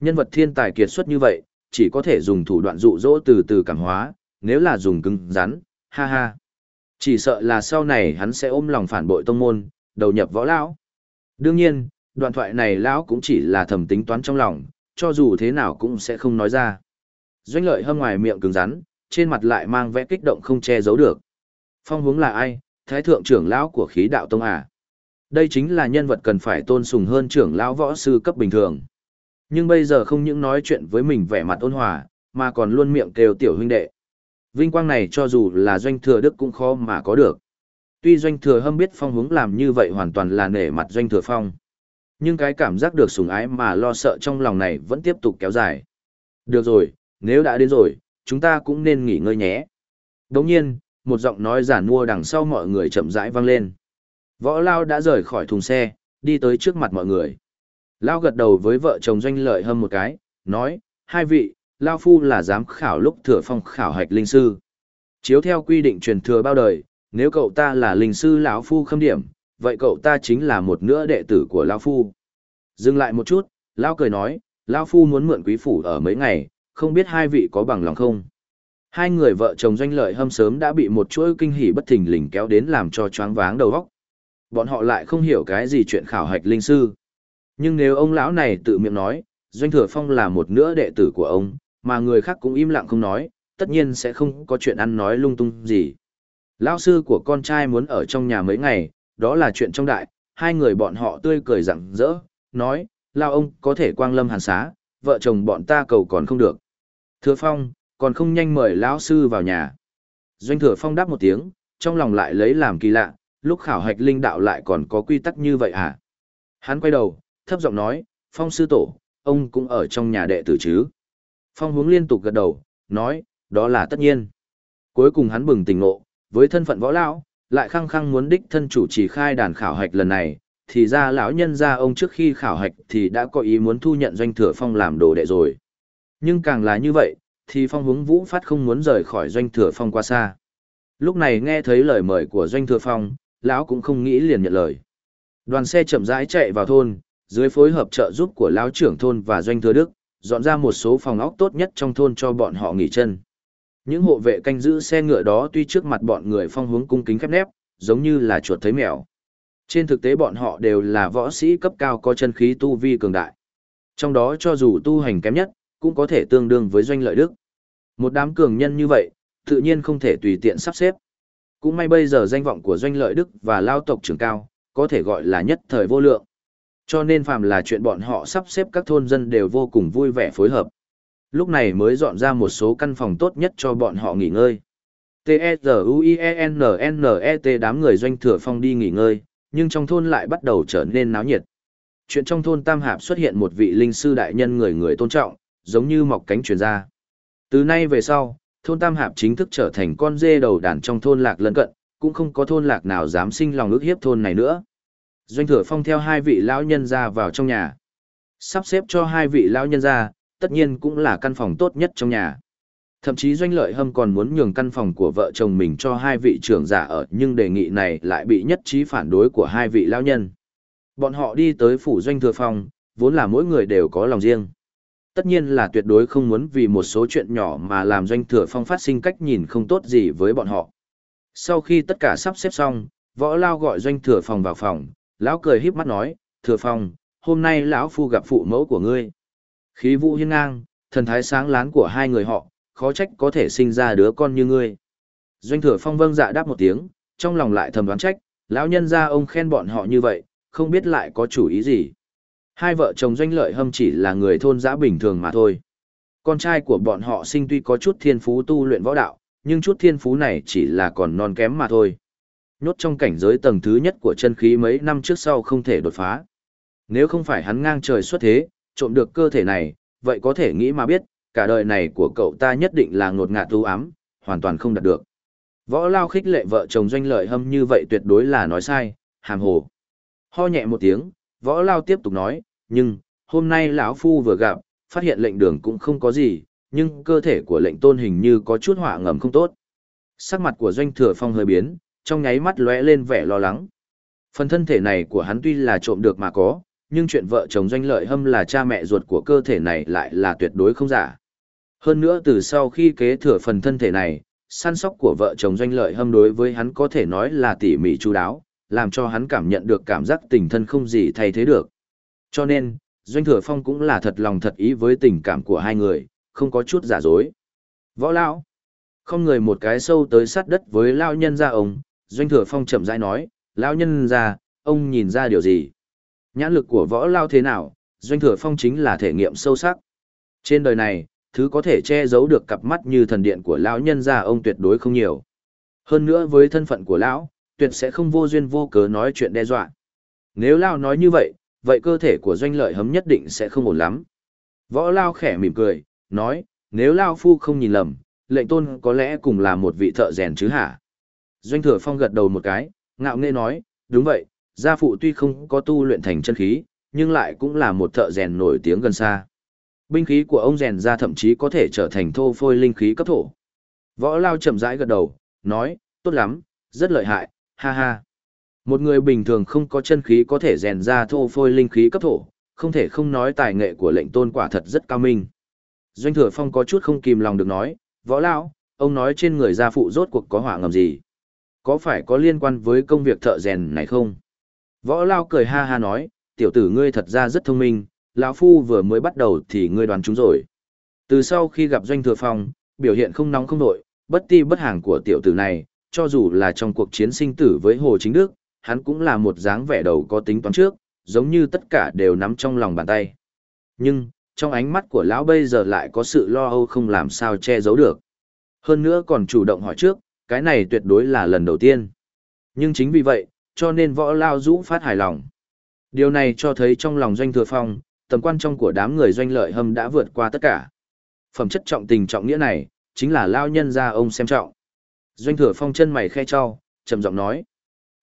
Nhân vật thiên tài kiệt xuất như vậy, chỉ có thể dùng thủ đoạn dụ dỗ từ từ cảm hóa, nếu là dùng cứng rắn, ha ha. Chỉ sợ là sau này hắn sẽ ôm lòng phản bội tông môn, đầu nhập võ lão. Đương nhiên, đoạn thoại này lão cũng chỉ là thầm tính toán trong lòng, cho dù thế nào cũng sẽ không nói ra. Doanh lợi hâm ngoài miệng cứng rắn, trên mặt lại mang vẽ kích động không che giấu được. Phong hướng là ai? Thái thượng trưởng lão của khí đạo tông à? Đây chính là nhân vật cần phải tôn sùng hơn trưởng lão võ sư cấp bình thường. Nhưng bây giờ không những nói chuyện với mình vẻ mặt ôn hòa, mà còn luôn miệng kêu tiểu huynh đệ. Vinh quang này cho dù là doanh thừa đức cũng khó mà có được. Tuy doanh thừa hâm biết phong hướng làm như vậy hoàn toàn là nể mặt doanh thừa phong. Nhưng cái cảm giác được sủng ái mà lo sợ trong lòng này vẫn tiếp tục kéo dài. Được rồi, nếu đã đến rồi, chúng ta cũng nên nghỉ ngơi nhé. Đồng nhiên, một giọng nói giản mua đằng sau mọi người chậm rãi vang lên. Võ Lao đã rời khỏi thùng xe, đi tới trước mặt mọi người. Lao gật đầu với vợ chồng doanh lợi hâm một cái, nói, hai vị, Lao Phu là giám khảo lúc thừa phong khảo hạch linh sư. Chiếu theo quy định truyền thừa bao đời, nếu cậu ta là linh sư lão Phu khâm điểm, vậy cậu ta chính là một nữa đệ tử của Lao Phu. Dừng lại một chút, Lao cười nói, Lao Phu muốn mượn quý phủ ở mấy ngày, không biết hai vị có bằng lòng không? Hai người vợ chồng doanh lợi hâm sớm đã bị một chuỗi kinh hỉ bất thình lình kéo đến làm cho choáng váng đầu óc. Bọn họ lại không hiểu cái gì chuyện khảo hạch linh sư. Nhưng nếu ông lão này tự miệng nói, doanh thừa phong là một nữa đệ tử của ông, mà người khác cũng im lặng không nói, tất nhiên sẽ không có chuyện ăn nói lung tung gì. Lão sư của con trai muốn ở trong nhà mấy ngày, đó là chuyện trong đại, hai người bọn họ tươi cười rặng rỡ, nói, lao ông có thể quang lâm hàn xá, vợ chồng bọn ta cầu còn không được. Thừa phong, còn không nhanh mời lão sư vào nhà. Doanh thừa phong đáp một tiếng, trong lòng lại lấy làm kỳ lạ, lúc khảo hạch linh đạo lại còn có quy tắc như vậy à? Hắn quay đầu, thấp giọng nói, phong sư tổ, ông cũng ở trong nhà đệ tử chứ? Phong hướng liên tục gật đầu, nói, đó là tất nhiên. Cuối cùng hắn bừng tỉnh ngộ, với thân phận võ lão, lại khăng khăng muốn đích thân chủ trì khai đàn khảo hạch lần này, thì ra lão nhân gia ông trước khi khảo hạch thì đã có ý muốn thu nhận doanh thừa phong làm đồ đệ rồi. Nhưng càng là như vậy, thì phong hướng vũ phát không muốn rời khỏi doanh thừa phong qua xa. Lúc này nghe thấy lời mời của doanh thừa phong, lão cũng không nghĩ liền nhận lời. Đoàn xe chậm rãi chạy vào thôn, dưới phối hợp trợ giúp của lão trưởng thôn và doanh thừa đức, dọn ra một số phòng ốc tốt nhất trong thôn cho bọn họ nghỉ chân. Những hộ vệ canh giữ xe ngựa đó tuy trước mặt bọn người phong hướng cung kính khép nép, giống như là chuột thấy mèo. Trên thực tế bọn họ đều là võ sĩ cấp cao có chân khí tu vi cường đại. Trong đó cho dù tu hành kém nhất, cũng có thể tương đương với doanh lợi đức. Một đám cường nhân như vậy, tự nhiên không thể tùy tiện sắp xếp. Cũng may bây giờ danh vọng của doanh lợi đức và lao tộc trưởng cao, có thể gọi là nhất thời vô lượng. Cho nên phàm là chuyện bọn họ sắp xếp các thôn dân đều vô cùng vui vẻ phối hợp. Lúc này mới dọn ra một số căn phòng tốt nhất cho bọn họ nghỉ ngơi. T-E-Z-U-I-E-N-N-E-T đám người doanh thừa phong đi nghỉ ngơi, nhưng trong thôn lại bắt đầu trở nên náo nhiệt. Chuyện trong thôn Tam Hạp xuất hiện một vị linh sư đại nhân người người tôn trọng, giống như mọc cánh truyền ra. Từ nay về sau, thôn Tam Hạp chính thức trở thành con dê đầu đàn trong thôn lạc lân cận, cũng không có thôn lạc nào dám sinh lòng ước hiếp thôn này nữa. Doanh thừa phong theo hai vị lão nhân ra vào trong nhà. Sắp xếp cho hai vị lão nhân ra, tất nhiên cũng là căn phòng tốt nhất trong nhà. Thậm chí doanh lợi hâm còn muốn nhường căn phòng của vợ chồng mình cho hai vị trưởng giả ở nhưng đề nghị này lại bị nhất trí phản đối của hai vị lao nhân. Bọn họ đi tới phủ doanh thừa phòng, vốn là mỗi người đều có lòng riêng. Tất nhiên là tuyệt đối không muốn vì một số chuyện nhỏ mà làm doanh thừa phong phát sinh cách nhìn không tốt gì với bọn họ. Sau khi tất cả sắp xếp xong, võ lao gọi doanh thừa phòng vào phòng, lão cười híp mắt nói, thừa phong, hôm nay lão phu gặp phụ mẫu của ngươi. Khí vũ hiên ngang, thần thái sáng láng của hai người họ, khó trách có thể sinh ra đứa con như ngươi. Doanh thừa phong vâng dạ đáp một tiếng, trong lòng lại thầm đoán trách, lão nhân ra ông khen bọn họ như vậy, không biết lại có chủ ý gì. Hai vợ chồng doanh lợi hâm chỉ là người thôn giã bình thường mà thôi. Con trai của bọn họ sinh tuy có chút thiên phú tu luyện võ đạo, nhưng chút thiên phú này chỉ là còn non kém mà thôi. Nhốt trong cảnh giới tầng thứ nhất của chân khí mấy năm trước sau không thể đột phá. Nếu không phải hắn ngang trời xuất thế, trộm được cơ thể này, vậy có thể nghĩ mà biết, cả đời này của cậu ta nhất định là ngột ngạt u ám, hoàn toàn không đạt được. Võ lao khích lệ vợ chồng doanh lợi hâm như vậy tuyệt đối là nói sai, hàm hồ. Ho nhẹ một tiếng, võ lao tiếp tục nói, nhưng, hôm nay lão phu vừa gặp, phát hiện lệnh đường cũng không có gì, nhưng cơ thể của lệnh tôn hình như có chút hỏa ngầm không tốt. Sắc mặt của doanh thừa phong hơi biến, trong nháy mắt lóe lên vẻ lo lắng. Phần thân thể này của hắn tuy là trộm được mà có, nhưng chuyện vợ chồng doanh lợi hâm là cha mẹ ruột của cơ thể này lại là tuyệt đối không giả. Hơn nữa từ sau khi kế thừa phần thân thể này, săn sóc của vợ chồng doanh lợi hâm đối với hắn có thể nói là tỉ mỉ chú đáo, làm cho hắn cảm nhận được cảm giác tình thân không gì thay thế được. Cho nên, Doanh Thừa Phong cũng là thật lòng thật ý với tình cảm của hai người, không có chút giả dối. Võ Lão Không người một cái sâu tới sát đất với lão nhân ra ông, Doanh Thừa Phong chậm rãi nói, lão nhân ra, ông nhìn ra điều gì? Nhãn lực của Võ Lao thế nào? Doanh Thừa Phong chính là thể nghiệm sâu sắc. Trên đời này, thứ có thể che giấu được cặp mắt như thần điện của lão nhân gia ông tuyệt đối không nhiều. Hơn nữa với thân phận của lão, tuyệt sẽ không vô duyên vô cớ nói chuyện đe dọa. Nếu Lao nói như vậy, vậy cơ thể của doanh lợi hấm nhất định sẽ không ổn lắm. Võ Lao khẽ mỉm cười, nói, nếu Lao Phu không nhìn lầm, lệnh tôn có lẽ cùng là một vị thợ rèn chứ hả? Doanh thừa phong gật đầu một cái, ngạo nghễ nói, đúng vậy, gia phụ tuy không có tu luyện thành chân khí, nhưng lại cũng là một thợ rèn nổi tiếng gần xa. Binh khí của ông rèn ra thậm chí có thể trở thành thô phôi linh khí cấp thổ. Võ Lao chậm rãi gật đầu, nói, tốt lắm, rất lợi hại, ha ha. Một người bình thường không có chân khí có thể rèn ra thô phôi linh khí cấp thổ, không thể không nói tài nghệ của lệnh tôn quả thật rất cao minh. Doanh thừa phong có chút không kìm lòng được nói, võ lão, ông nói trên người gia phụ rốt cuộc có hỏa ngầm gì? Có phải có liên quan với công việc thợ rèn này không? Võ lao cười ha ha nói, tiểu tử ngươi thật ra rất thông minh, lão phu vừa mới bắt đầu thì ngươi đoán chúng rồi. Từ sau khi gặp doanh thừa phong, biểu hiện không nóng không nổi, bất ti bất hàng của tiểu tử này, cho dù là trong cuộc chiến sinh tử với Hồ Chính Đức, hắn cũng là một dáng vẻ đầu có tính toán trước, giống như tất cả đều nắm trong lòng bàn tay. Nhưng, trong ánh mắt của lão bây giờ lại có sự lo âu không làm sao che giấu được. Hơn nữa còn chủ động hỏi trước, cái này tuyệt đối là lần đầu tiên. Nhưng chính vì vậy, cho nên võ lao dũ phát hài lòng. Điều này cho thấy trong lòng doanh thừa phong, tầm quan trọng của đám người doanh lợi hâm đã vượt qua tất cả. Phẩm chất trọng tình trọng nghĩa này, chính là lao nhân ra ông xem trọng. Doanh thừa phong chân mày khe cho, trầm giọng nói.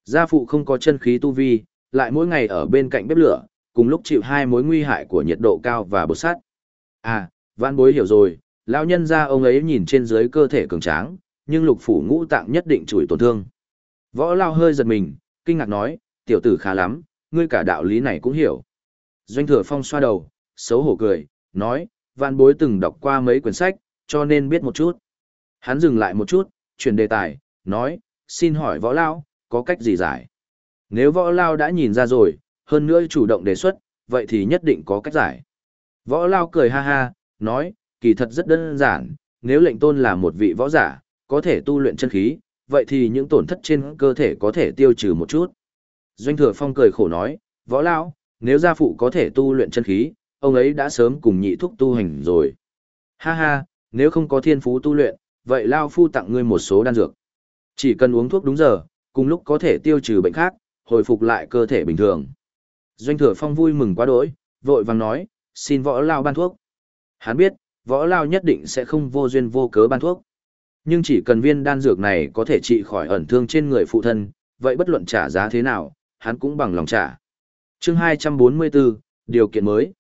Gia phụ không có chân khí tu vi, lại mỗi ngày ở bên cạnh bếp lửa, cùng lúc chịu hai mối nguy hại của nhiệt độ cao và bột sắt. À, vãn bối hiểu rồi, lão nhân gia ông ấy nhìn trên dưới cơ thể cường tráng, nhưng lục phủ ngũ tạng nhất định chủi tổn thương. Võ lao hơi giật mình, kinh ngạc nói, tiểu tử khá lắm, ngươi cả đạo lý này cũng hiểu. Doanh thừa phong xoa đầu, xấu hổ cười, nói, văn bối từng đọc qua mấy quyển sách, cho nên biết một chút. Hắn dừng lại một chút, chuyển đề tài, nói, xin hỏi võ lao, có cách gì giải? Nếu võ lao đã nhìn ra rồi, hơn nữa chủ động đề xuất, vậy thì nhất định có cách giải. Võ lao cười ha ha, nói, kỳ thật rất đơn giản, nếu lệnh tôn là một vị võ giả, có thể tu luyện chân khí, vậy thì những tổn thất trên cơ thể có thể tiêu trừ một chút. Doanh thừa phong cười khổ nói, võ lao, nếu gia phụ có thể tu luyện chân khí, ông ấy đã sớm cùng nhị thúc tu hành rồi. Ha ha, nếu không có thiên phú tu luyện, vậy lao phu tặng ngươi một số đan dược. Chỉ cần uống thuốc đúng giờ, cùng lúc có thể tiêu trừ bệnh khác, hồi phục lại cơ thể bình thường. Doanh thừa phong vui mừng quá đỗi, vội vàng nói, xin võ lao ban thuốc. Hắn biết, võ lao nhất định sẽ không vô duyên vô cớ ban thuốc. Nhưng chỉ cần viên đan dược này có thể trị khỏi ẩn thương trên người phụ thân, vậy bất luận trả giá thế nào, hắn cũng bằng lòng trả. chương 244, điều kiện mới.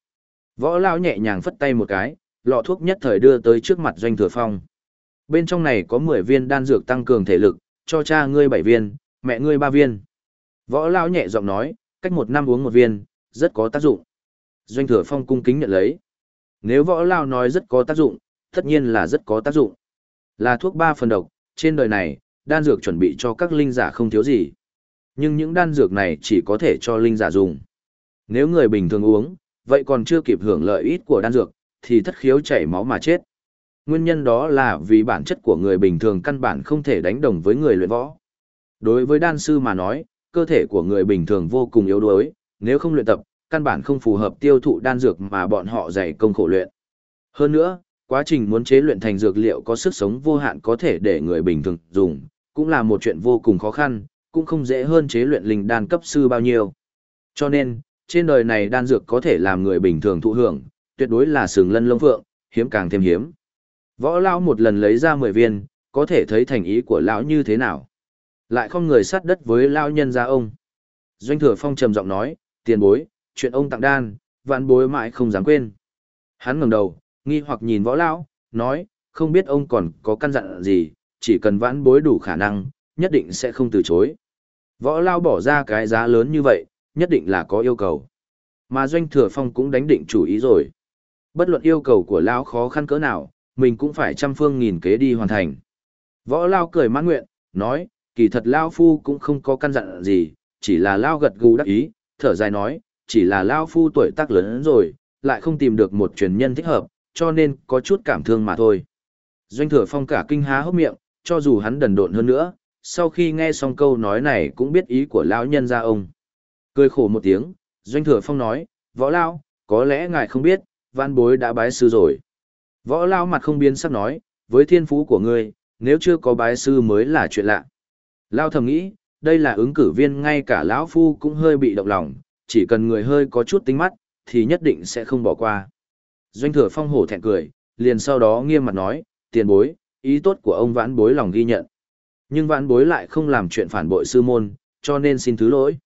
Võ lão nhẹ nhàng phất tay một cái, lọ thuốc nhất thời đưa tới trước mặt doanh thừa phong. Bên trong này có 10 viên đan dược tăng cường thể lực, cho cha ngươi 7 viên, mẹ ngươi 3 viên. Võ lão nhẹ giọng nói, cách một năm uống một viên, rất có tác dụng. Doanh thừa phong cung kính nhận lấy. Nếu võ lão nói rất có tác dụng, tất nhiên là rất có tác dụng. Là thuốc ba phần độc, trên đời này, đan dược chuẩn bị cho các linh giả không thiếu gì. Nhưng những đan dược này chỉ có thể cho linh giả dùng. Nếu người bình thường uống, vậy còn chưa kịp hưởng lợi ít của đan dược, thì thất khiếu chảy máu mà chết. Nguyên nhân đó là vì bản chất của người bình thường căn bản không thể đánh đồng với người luyện võ. Đối với đan sư mà nói, cơ thể của người bình thường vô cùng yếu đuối, nếu không luyện tập, căn bản không phù hợp tiêu thụ đan dược mà bọn họ dày công khổ luyện. Hơn nữa, quá trình muốn chế luyện thành dược liệu có sức sống vô hạn có thể để người bình thường dùng, cũng là một chuyện vô cùng khó khăn, cũng không dễ hơn chế luyện linh đan cấp sư bao nhiêu. Cho nên, trên đời này đan dược có thể làm người bình thường thụ hưởng, tuyệt đối là sừng lân lông phượng, hiếm càng thêm hiếm. Võ lão một lần lấy ra 10 viên, có thể thấy thành ý của lão như thế nào. Lại không người sát đất với lão nhân gia ông. Doanh thừa phong trầm giọng nói, tiền bối, chuyện ông tặng đan, vạn bối mãi không dám quên. Hắn ngẩng đầu, nghi hoặc nhìn võ lão, nói, không biết ông còn có căn dặn gì, chỉ cần vãn bối đủ khả năng, nhất định sẽ không từ chối. Võ lao bỏ ra cái giá lớn như vậy, nhất định là có yêu cầu. Mà doanh thừa phong cũng đánh định chủ ý rồi. Bất luận yêu cầu của lão khó khăn cỡ nào, mình cũng phải trăm phương nghìn kế đi hoàn thành. Võ lao cười mãn nguyện, nói, kỳ thật lao phu cũng không có căn dặn gì, chỉ là lao gật gù đắc ý, thở dài nói, chỉ là lao phu tuổi tác lớn rồi, lại không tìm được một truyền nhân thích hợp, cho nên có chút cảm thương mà thôi. Doanh thừa phong cả kinh há hốc miệng, cho dù hắn đần độn hơn nữa, sau khi nghe xong câu nói này cũng biết ý của lão nhân gia ông. Cười khổ một tiếng, Doanh thừa phong nói, võ lao, có lẽ ngài không biết, văn bối đã bái sư rồi. Võ lao mặt không biến sắc nói, với thiên phú của ngươi, nếu chưa có bái sư mới là chuyện lạ. Lao thầm nghĩ, đây là ứng cử viên ngay cả lão phu cũng hơi bị động lòng, chỉ cần người hơi có chút tính mắt, thì nhất định sẽ không bỏ qua. Doanh thừa phong hổ thẹn cười, liền sau đó nghiêm mặt nói, tiền bối, ý tốt của ông vãn bối lòng ghi nhận. Nhưng vãn bối lại không làm chuyện phản bội sư môn, cho nên xin thứ lỗi.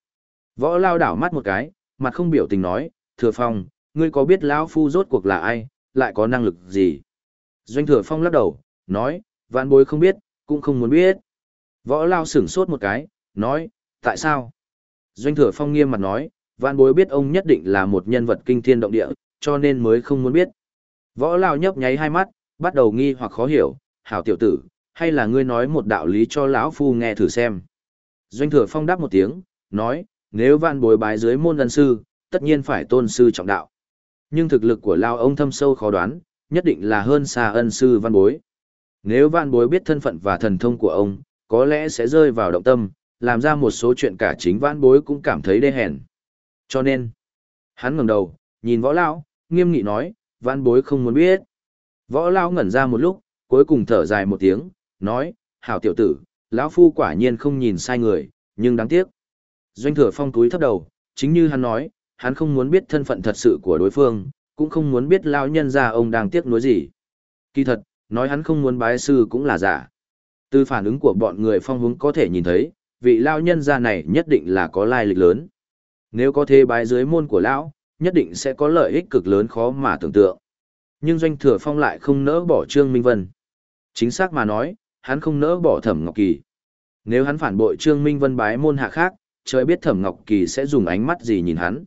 Võ lao đảo mắt một cái, mặt không biểu tình nói, thừa phong, ngươi có biết lão phu rốt cuộc là ai, lại có năng lực gì? Doanh thừa phong lắc đầu, nói, vãn bối không biết, cũng không muốn biết. Võ lao sửng sốt một cái, nói, tại sao? Doanh thừa phong nghiêm mặt nói, vãn bối biết ông nhất định là một nhân vật kinh thiên động địa, cho nên mới không muốn biết. Võ lao nhấp nháy hai mắt, bắt đầu nghi hoặc khó hiểu, hảo tiểu tử, hay là ngươi nói một đạo lý cho lão phu nghe thử xem. Doanh thừa phong đáp một tiếng, nói, nếu vạn bối bái dưới môn ân sư, tất nhiên phải tôn sư trọng đạo. Nhưng thực lực của lao ông thâm sâu khó đoán, nhất định là hơn xa ân sư văn bối. Nếu văn bối biết thân phận và thần thông của ông, có lẽ sẽ rơi vào động tâm, làm ra một số chuyện cả chính văn bối cũng cảm thấy đê hèn. Cho nên, hắn ngẩng đầu, nhìn võ lão, nghiêm nghị nói, văn bối không muốn biết. Võ lão ngẩn ra một lúc, cuối cùng thở dài một tiếng, nói, hảo tiểu tử, lão phu quả nhiên không nhìn sai người, nhưng đáng tiếc. Doanh thừa phong túi thấp đầu, chính như hắn nói, hắn không muốn biết thân phận thật sự của đối phương, cũng không muốn biết lão nhân gia ông đang tiếc nuối gì. Kỳ thật, nói hắn không muốn bái sư cũng là giả. Từ phản ứng của bọn người phong hướng có thể nhìn thấy, vị lão nhân gia này nhất định là có lai lịch lớn. Nếu có thể bái dưới môn của lão, nhất định sẽ có lợi ích cực lớn khó mà tưởng tượng. Nhưng doanh thừa phong lại không nỡ bỏ Trương Minh Vân. Chính xác mà nói, hắn không nỡ bỏ Thẩm Ngọc Kỳ. Nếu hắn phản bội Trương Minh Vân bái môn hạ khác, trời biết Thẩm Ngọc Kỳ sẽ dùng ánh mắt gì nhìn hắn.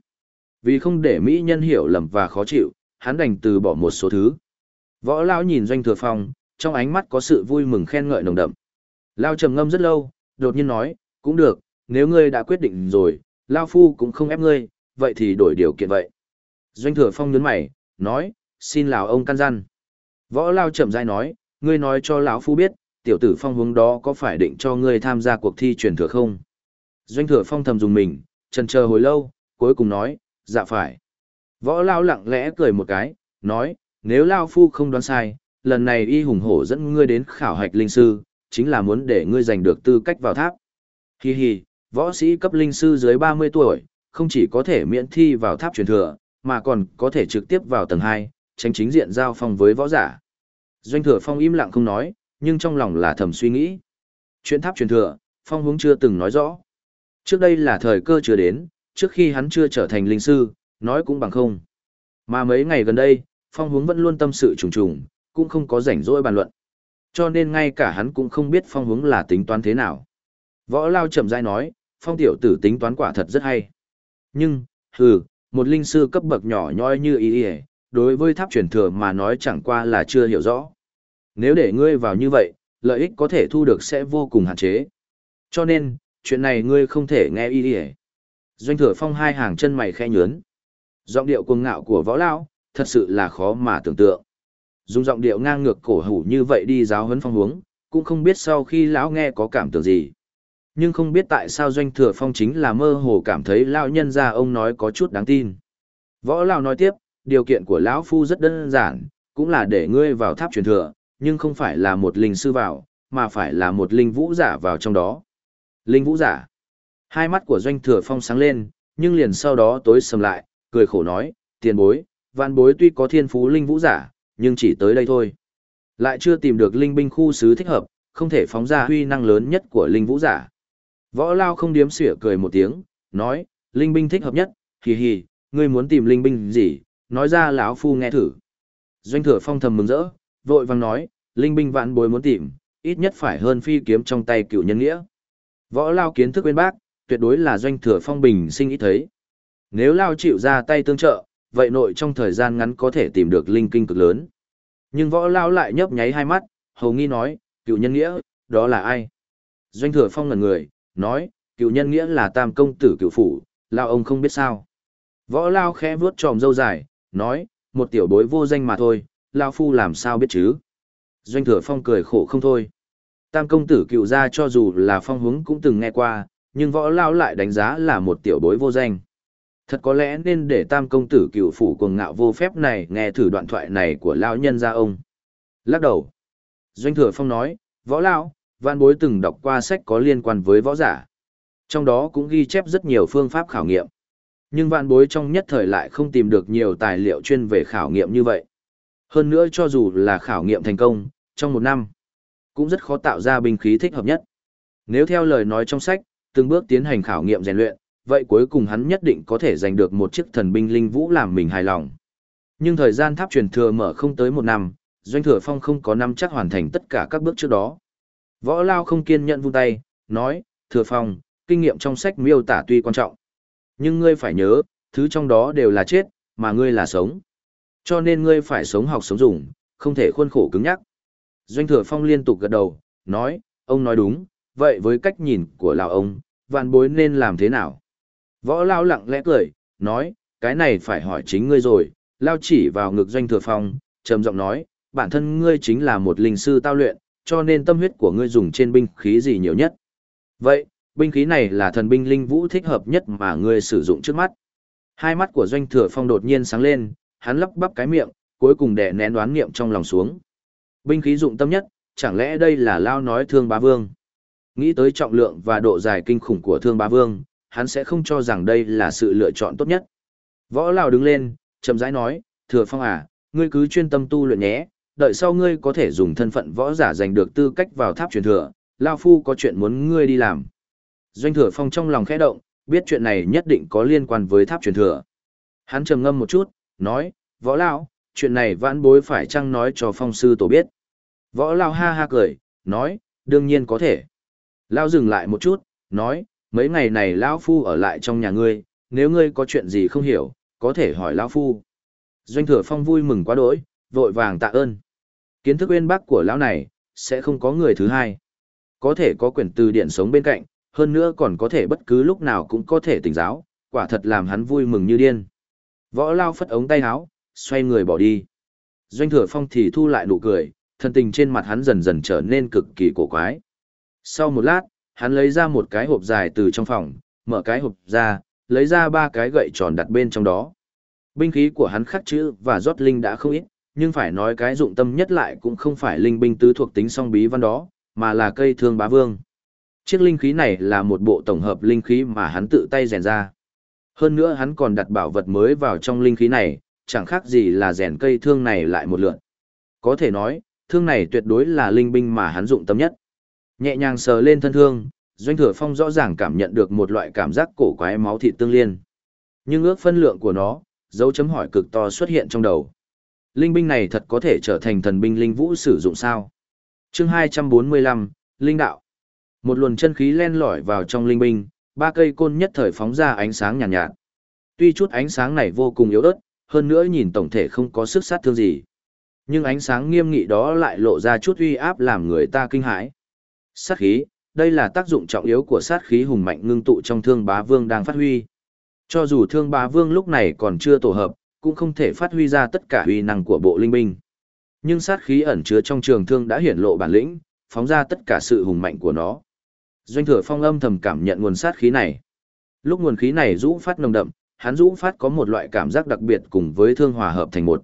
Vì không để mỹ nhân hiểu lầm và khó chịu, hắn đành từ bỏ một số thứ. Võ Lão nhìn Doanh Thừa Phong, trong ánh mắt có sự vui mừng khen ngợi nồng đậm. Lao trầm ngâm rất lâu, đột nhiên nói, cũng được, nếu ngươi đã quyết định rồi, Lao Phu cũng không ép ngươi, vậy thì đổi điều kiện vậy. Doanh Thừa Phong nhấn mày, nói, xin lào ông căn gian. Võ Lao chậm rãi nói, ngươi nói cho lão Phu biết, tiểu tử phong hướng đó có phải định cho ngươi tham gia cuộc thi truyền thừa không? Doanh Thừa Phong thầm dùng mình, trần chờ hồi lâu, cuối cùng nói, dạ phải. Võ Lao lặng lẽ cười một cái, nói, nếu Lao Phu không đoán sai, lần này y hùng hổ dẫn ngươi đến khảo hạch linh sư, chính là muốn để ngươi giành được tư cách vào tháp. Hi hi, võ sĩ cấp linh sư dưới 30 tuổi, không chỉ có thể miễn thi vào tháp truyền thừa, mà còn có thể trực tiếp vào tầng 2, tránh chính diện giao phong với võ giả. Doanh thừa phong im lặng không nói, nhưng trong lòng là thầm suy nghĩ. Chuyện tháp truyền thừa, phong hướng chưa từng nói rõ. Trước đây là thời cơ chưa đến, trước khi hắn chưa trở thành linh sư, nói cũng bằng không. Mà mấy ngày gần đây, phong hướng vẫn luôn tâm sự trùng trùng, cũng không có rảnh rỗi bàn luận. Cho nên ngay cả hắn cũng không biết phong hướng là tính toán thế nào. Võ Lao chậm rãi nói, phong tiểu tử tính toán quả thật rất hay. Nhưng, hừ, một linh sư cấp bậc nhỏ nhoi như ý ý, đối với tháp truyền thừa mà nói chẳng qua là chưa hiểu rõ. Nếu để ngươi vào như vậy, lợi ích có thể thu được sẽ vô cùng hạn chế. Cho nên, chuyện này ngươi không thể nghe ý ý. Doanh thừa phong hai hàng chân mày khẽ nhướn. Giọng điệu cuồng ngạo của võ lao, thật sự là khó mà tưởng tượng. Dùng giọng điệu ngang ngược cổ hủ như vậy đi giáo huấn phong hướng, cũng không biết sau khi lão nghe có cảm tưởng gì. Nhưng không biết tại sao doanh thừa phong chính là mơ hồ cảm thấy lão nhân ra ông nói có chút đáng tin. Võ lão nói tiếp, điều kiện của lão phu rất đơn giản, cũng là để ngươi vào tháp truyền thừa, nhưng không phải là một linh sư vào, mà phải là một linh vũ giả vào trong đó. Linh vũ giả. Hai mắt của doanh thừa phong sáng lên, nhưng liền sau đó tối sầm lại, cười khổ nói, tiền bối, vạn bối tuy có thiên phú linh vũ giả, nhưng chỉ tới đây thôi. Lại chưa tìm được linh binh khu sứ thích hợp, không thể phóng ra huy năng lớn nhất của linh vũ giả. Võ Lao không điếm xỉa cười một tiếng, nói, linh binh thích hợp nhất, hì hì, ngươi muốn tìm linh binh gì, nói ra lão phu nghe thử. Doanh thừa phong thầm mừng rỡ, vội vang nói, linh binh vạn bối muốn tìm, ít nhất phải hơn phi kiếm trong tay cựu nhân nghĩa. Võ Lao kiến thức bên bác, tuyệt đối là doanh thừa phong bình sinh ít thấy. Nếu Lao chịu ra tay tương trợ, vậy nội trong thời gian ngắn có thể tìm được linh kinh cực lớn. Nhưng võ Lao lại nhấp nháy hai mắt, hầu nghi nói, cựu nhân nghĩa, đó là ai? Doanh thừa phong ngẩn người, nói, cựu nhân nghĩa là tam công tử cựu phủ, Lao ông không biết sao. Võ Lao khẽ vuốt tròm dâu dài, nói, một tiểu bối vô danh mà thôi, Lao phu làm sao biết chứ? Doanh thừa phong cười khổ không thôi. Tam công tử cựu gia cho dù là phong hướng cũng từng nghe qua, nhưng võ lao lại đánh giá là một tiểu bối vô danh. Thật có lẽ nên để tam công tử cựu phủ cuồng ngạo vô phép này nghe thử đoạn thoại này của lão nhân gia ông. Lắc đầu. Doanh thừa phong nói, võ lao, văn bối từng đọc qua sách có liên quan với võ giả. Trong đó cũng ghi chép rất nhiều phương pháp khảo nghiệm. Nhưng văn bối trong nhất thời lại không tìm được nhiều tài liệu chuyên về khảo nghiệm như vậy. Hơn nữa cho dù là khảo nghiệm thành công, trong một năm, cũng rất khó tạo ra binh khí thích hợp nhất. Nếu theo lời nói trong sách, từng bước tiến hành khảo nghiệm rèn luyện, vậy cuối cùng hắn nhất định có thể giành được một chiếc thần binh linh vũ làm mình hài lòng. Nhưng thời gian tháp truyền thừa mở không tới một năm, Doanh Thừa Phong không có năm chắc hoàn thành tất cả các bước trước đó. Võ Lao không kiên nhẫn vung tay, nói, Thừa Phong, kinh nghiệm trong sách miêu tả tuy quan trọng. Nhưng ngươi phải nhớ, thứ trong đó đều là chết, mà ngươi là sống. Cho nên ngươi phải sống học sống dùng, không thể khuôn khổ cứng nhắc. Doanh Thừa Phong liên tục gật đầu, nói, ông nói đúng, vậy với cách nhìn của lão ông, vạn bối nên làm thế nào? Võ Lao lặng lẽ cười, nói, cái này phải hỏi chính ngươi rồi, Lao chỉ vào ngực Doanh Thừa Phong, trầm giọng nói, bản thân ngươi chính là một linh sư tao luyện, cho nên tâm huyết của ngươi dùng trên binh khí gì nhiều nhất. Vậy, binh khí này là thần binh linh vũ thích hợp nhất mà ngươi sử dụng trước mắt. Hai mắt của Doanh Thừa Phong đột nhiên sáng lên, hắn lắp bắp cái miệng, cuối cùng đè nén đoán niệm trong lòng xuống. Binh khí dụng tâm nhất, chẳng lẽ đây là Lao nói thương bá vương? Nghĩ tới trọng lượng và độ dài kinh khủng của thương bá vương, hắn sẽ không cho rằng đây là sự lựa chọn tốt nhất. Võ Lão đứng lên, chậm rãi nói, thừa phong à, ngươi cứ chuyên tâm tu luyện nhé, đợi sau ngươi có thể dùng thân phận võ giả giành được tư cách vào tháp truyền thừa, Lao Phu có chuyện muốn ngươi đi làm. Doanh thừa phong trong lòng khẽ động, biết chuyện này nhất định có liên quan với tháp truyền thừa. Hắn trầm ngâm một chút, nói, võ Lao, chuyện này vãn bối phải chăng nói cho phong sư tổ biết. Võ Lao ha ha cười, nói, đương nhiên có thể. Lao dừng lại một chút, nói, mấy ngày này Lão Phu ở lại trong nhà ngươi, nếu ngươi có chuyện gì không hiểu, có thể hỏi Lão Phu. Doanh thừa phong vui mừng quá đỗi, vội vàng tạ ơn. Kiến thức uyên bác của Lão này, sẽ không có người thứ hai. Có thể có quyển từ điện sống bên cạnh, hơn nữa còn có thể bất cứ lúc nào cũng có thể tỉnh giáo, quả thật làm hắn vui mừng như điên. Võ Lao phất ống tay áo, xoay người bỏ đi. Doanh thừa phong thì thu lại nụ cười, thân tình trên mặt hắn dần dần trở nên cực kỳ cổ quái. Sau một lát, hắn lấy ra một cái hộp dài từ trong phòng, mở cái hộp ra, lấy ra ba cái gậy tròn đặt bên trong đó. Binh khí của hắn khắc chữ và rót linh đã không ít, nhưng phải nói cái dụng tâm nhất lại cũng không phải linh binh tứ thuộc tính song bí văn đó, mà là cây thương bá vương. Chiếc linh khí này là một bộ tổng hợp linh khí mà hắn tự tay rèn ra. Hơn nữa hắn còn đặt bảo vật mới vào trong linh khí này, chẳng khác gì là rèn cây thương này lại một lượt. Có thể nói, thương này tuyệt đối là linh binh mà hắn dụng tâm nhất. Nhẹ nhàng sờ lên thân thương, Doanh Thừa Phong rõ ràng cảm nhận được một loại cảm giác cổ quái máu thịt tương liên. Nhưng ước phân lượng của nó, dấu chấm hỏi cực to xuất hiện trong đầu. Linh binh này thật có thể trở thành thần binh linh vũ sử dụng sao? chương 245, Linh Đạo. Một luồng chân khí len lỏi vào trong linh binh, ba cây côn nhất thời phóng ra ánh sáng nhàn nhạt, nhạt. Tuy chút ánh sáng này vô cùng yếu ớt, hơn nữa nhìn tổng thể không có sức sát thương gì. Nhưng ánh sáng nghiêm nghị đó lại lộ ra chút uy áp làm người ta kinh hãi. Sát khí, đây là tác dụng trọng yếu của sát khí hùng mạnh ngưng tụ trong thương bá vương đang phát huy. Cho dù thương bá vương lúc này còn chưa tổ hợp, cũng không thể phát huy ra tất cả uy năng của bộ linh binh. Nhưng sát khí ẩn chứa trong trường thương đã hiển lộ bản lĩnh, phóng ra tất cả sự hùng mạnh của nó. Doanh thừa phong âm thầm cảm nhận nguồn sát khí này. Lúc nguồn khí này rũ phát nồng đậm, hắn rũ phát có một loại cảm giác đặc biệt cùng với thương hòa hợp thành một.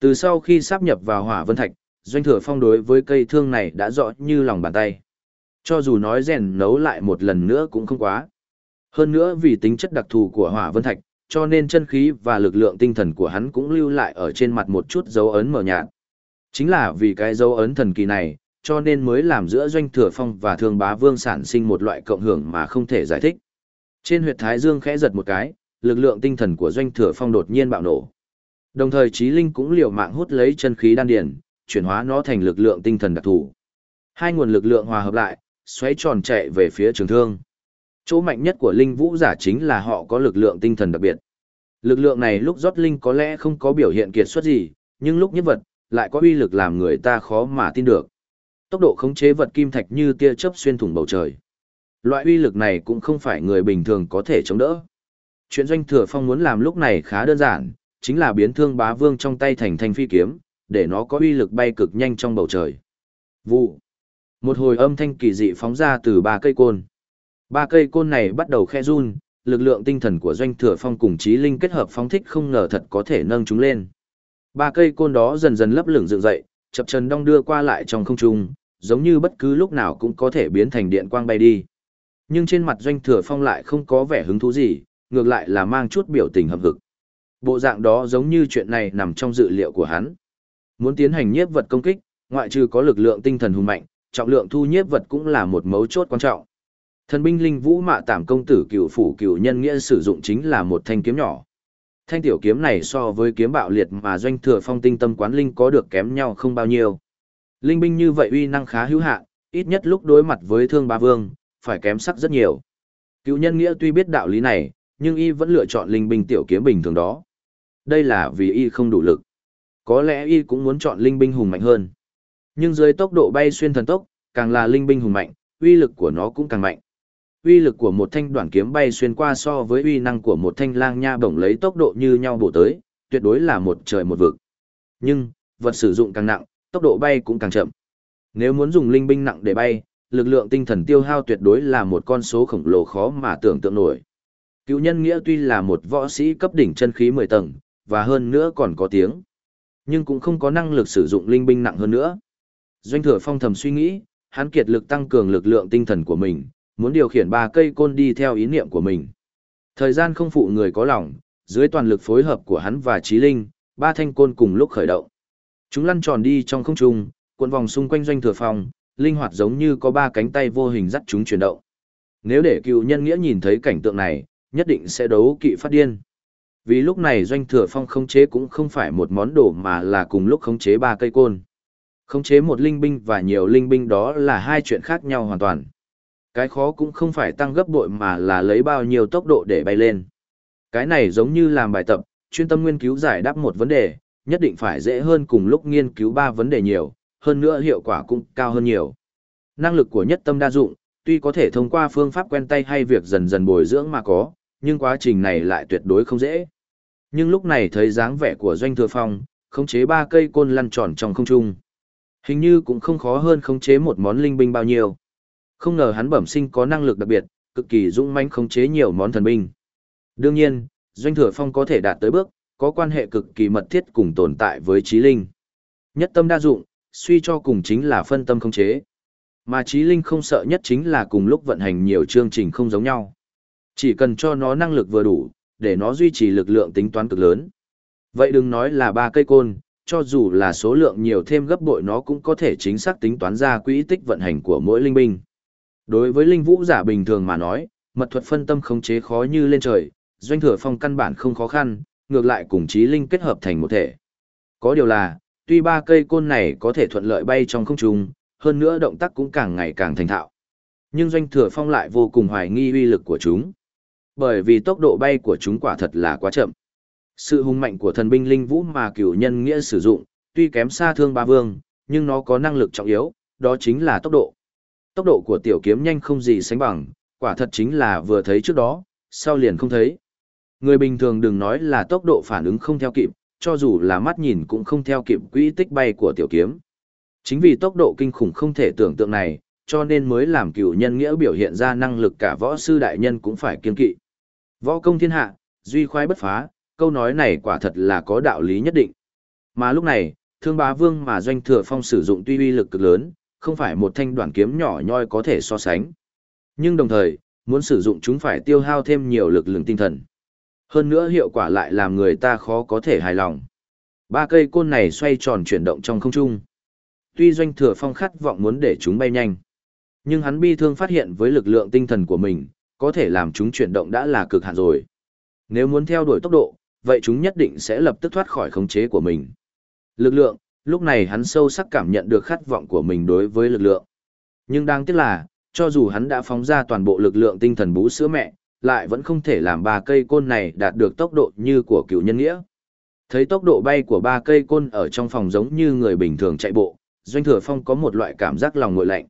Từ sau khi sáp nhập vào hỏa vân thạch, doanh thừa phong đối với cây thương này đã rõ như lòng bàn tay. Cho dù nói rèn nấu lại một lần nữa cũng không quá. Hơn nữa vì tính chất đặc thù của hỏa vân thạch, cho nên chân khí và lực lượng tinh thần của hắn cũng lưu lại ở trên mặt một chút dấu ấn mờ nhạt. Chính là vì cái dấu ấn thần kỳ này, cho nên mới làm giữa doanh thừa phong và thương bá vương sản sinh một loại cộng hưởng mà không thể giải thích. Trên huyệt thái dương khẽ giật một cái, lực lượng tinh thần của doanh thừa phong đột nhiên bạo nổ. Đồng thời trí linh cũng liều mạng hút lấy chân khí đan điền, chuyển hóa nó thành lực lượng tinh thần đặc thù. Hai nguồn lực lượng hòa hợp lại, xoáy tròn chạy về phía trường thương. Chỗ mạnh nhất của linh vũ giả chính là họ có lực lượng tinh thần đặc biệt. Lực lượng này lúc rót linh có lẽ không có biểu hiện kiệt xuất gì, nhưng lúc nhất vật, lại có uy lực làm người ta khó mà tin được. Tốc độ khống chế vật kim thạch như tia chớp xuyên thủng bầu trời. Loại uy lực này cũng không phải người bình thường có thể chống đỡ. Chuyện doanh thừa phong muốn làm lúc này khá đơn giản, chính là biến thương bá vương trong tay thành thanh phi kiếm, để nó có uy lực bay cực nhanh trong bầu trời. Vụ. Một hồi âm thanh kỳ dị phóng ra từ ba cây côn. Ba cây côn này bắt đầu khe run, lực lượng tinh thần của doanh thừa phong cùng trí linh kết hợp phóng thích không ngờ thật có thể nâng chúng lên. Ba cây côn đó dần dần lấp lửng dựng dậy, chập trần đong đưa qua lại trong không trung, giống như bất cứ lúc nào cũng có thể biến thành điện quang bay đi. Nhưng trên mặt doanh thừa phong lại không có vẻ hứng thú gì, ngược lại là mang chút biểu tình hậm hực. Bộ dạng đó giống như chuyện này nằm trong dự liệu của hắn. Muốn tiến hành nhiếp vật công kích, ngoại trừ có lực lượng tinh thần hùng mạnh, trọng lượng thu nhiếp vật cũng là một mấu chốt quan trọng. Thần binh linh vũ mạ tạm công tử cựu phủ cựu nhân nghĩa sử dụng chính là một thanh kiếm nhỏ. Thanh tiểu kiếm này so với kiếm bạo liệt mà doanh thừa phong tinh tâm quán linh có được kém nhau không bao nhiêu. Linh binh như vậy uy năng khá hữu hạn, ít nhất lúc đối mặt với thương ba vương, phải kém sắc rất nhiều. Cựu nhân nghĩa tuy biết đạo lý này, nhưng y vẫn lựa chọn linh binh tiểu kiếm bình thường đó. Đây là vì y không đủ lực. Có lẽ y cũng muốn chọn linh binh hùng mạnh hơn. Nhưng dưới tốc độ bay xuyên thần tốc, càng là linh binh hùng mạnh, uy lực của nó cũng càng mạnh. Uy lực của một thanh đoạn kiếm bay xuyên qua so với uy năng của một thanh lang nha bổng lấy tốc độ như nhau bổ tới, tuyệt đối là một trời một vực. Nhưng, vật sử dụng càng nặng, tốc độ bay cũng càng chậm. Nếu muốn dùng linh binh nặng để bay, lực lượng tinh thần tiêu hao tuyệt đối là một con số khổng lồ khó mà tưởng tượng nổi. Cựu nhân nghĩa tuy là một võ sĩ cấp đỉnh chân khí 10 tầng, và hơn nữa còn có tiếng, nhưng cũng không có năng lực sử dụng linh binh nặng hơn nữa. Doanh thừa phong thầm suy nghĩ, hắn kiệt lực tăng cường lực lượng tinh thần của mình, muốn điều khiển ba cây côn đi theo ý niệm của mình. Thời gian không phụ người có lòng, dưới toàn lực phối hợp của hắn và trí linh, ba thanh côn cùng lúc khởi động. Chúng lăn tròn đi trong không trung, cuộn vòng xung quanh doanh thừa phong, linh hoạt giống như có ba cánh tay vô hình dắt chúng chuyển động. Nếu để cựu nhân nghĩa nhìn thấy cảnh tượng này, nhất định sẽ đấu kỵ phát điên. Vì lúc này doanh thừa phong khống chế cũng không phải một món đồ mà là cùng lúc khống chế ba cây côn. Khống chế một linh binh và nhiều linh binh đó là hai chuyện khác nhau hoàn toàn. Cái khó cũng không phải tăng gấp bội mà là lấy bao nhiêu tốc độ để bay lên. Cái này giống như làm bài tập, chuyên tâm nghiên cứu giải đáp một vấn đề, nhất định phải dễ hơn cùng lúc nghiên cứu ba vấn đề nhiều, hơn nữa hiệu quả cũng cao hơn nhiều. Năng lực của nhất tâm đa dụng, tuy có thể thông qua phương pháp quen tay hay việc dần dần bồi dưỡng mà có, nhưng quá trình này lại tuyệt đối không dễ. Nhưng lúc này thấy dáng vẻ của Doanh Thừa Phong, khống chế ba cây côn lăn tròn trong không trung. Hình như cũng không khó hơn khống chế một món linh binh bao nhiêu. Không ngờ hắn bẩm sinh có năng lực đặc biệt, cực kỳ dũng mãnh khống chế nhiều món thần binh. Đương nhiên, Doanh Thừa Phong có thể đạt tới bước, có quan hệ cực kỳ mật thiết cùng tồn tại với trí linh. Nhất tâm đa dụng, suy cho cùng chính là phân tâm khống chế. Mà trí linh không sợ nhất chính là cùng lúc vận hành nhiều chương trình không giống nhau. Chỉ cần cho nó năng lực vừa đủ, để nó duy trì lực lượng tính toán cực lớn. Vậy đừng nói là ba cây côn, cho dù là số lượng nhiều thêm gấp bội nó cũng có thể chính xác tính toán ra quỹ tích vận hành của mỗi linh binh. Đối với linh vũ giả bình thường mà nói, mật thuật phân tâm khống chế khó như lên trời, doanh thừa phong căn bản không khó khăn, ngược lại cùng trí linh kết hợp thành một thể. Có điều là, tuy ba cây côn này có thể thuận lợi bay trong không trung, hơn nữa động tác cũng càng ngày càng thành thạo. Nhưng Doanh Thừa Phong lại vô cùng hoài nghi uy lực của chúng. Bởi vì tốc độ bay của chúng quả thật là quá chậm. Sự hung mạnh của thần binh linh vũ mà cửu nhân nghĩa sử dụng, tuy kém xa thương ba vương, nhưng nó có năng lực trọng yếu, đó chính là tốc độ. Tốc độ của tiểu kiếm nhanh không gì sánh bằng, quả thật chính là vừa thấy trước đó, sau liền không thấy. Người bình thường đừng nói là tốc độ phản ứng không theo kịp, cho dù là mắt nhìn cũng không theo kịp quỹ tích bay của tiểu kiếm. Chính vì tốc độ kinh khủng không thể tưởng tượng này, cho nên mới làm cửu nhân nghĩa biểu hiện ra năng lực cả võ sư đại nhân cũng phải kiên kỵ. Võ công thiên hạ, duy khoái bất phá, câu nói này quả thật là có đạo lý nhất định. Mà lúc này, thương bá vương mà doanh thừa phong sử dụng tuy uy lực cực lớn, không phải một thanh đoạn kiếm nhỏ nhoi có thể so sánh. Nhưng đồng thời, muốn sử dụng chúng phải tiêu hao thêm nhiều lực lượng tinh thần. Hơn nữa hiệu quả lại làm người ta khó có thể hài lòng. Ba cây côn này xoay tròn chuyển động trong không trung. Tuy doanh thừa phong khát vọng muốn để chúng bay nhanh, nhưng hắn bi thương phát hiện với lực lượng tinh thần của mình, có thể làm chúng chuyển động đã là cực hạn rồi. Nếu muốn theo đuổi tốc độ, vậy chúng nhất định sẽ lập tức thoát khỏi khống chế của mình. Lực lượng, lúc này hắn sâu sắc cảm nhận được khát vọng của mình đối với lực lượng. Nhưng đáng tiếc là, cho dù hắn đã phóng ra toàn bộ lực lượng tinh thần bú sữa mẹ, lại vẫn không thể làm ba cây côn này đạt được tốc độ như của cựu nhân nghĩa. Thấy tốc độ bay của ba cây côn ở trong phòng giống như người bình thường chạy bộ, Doanh Thừa Phong có một loại cảm giác lòng nguội lạnh.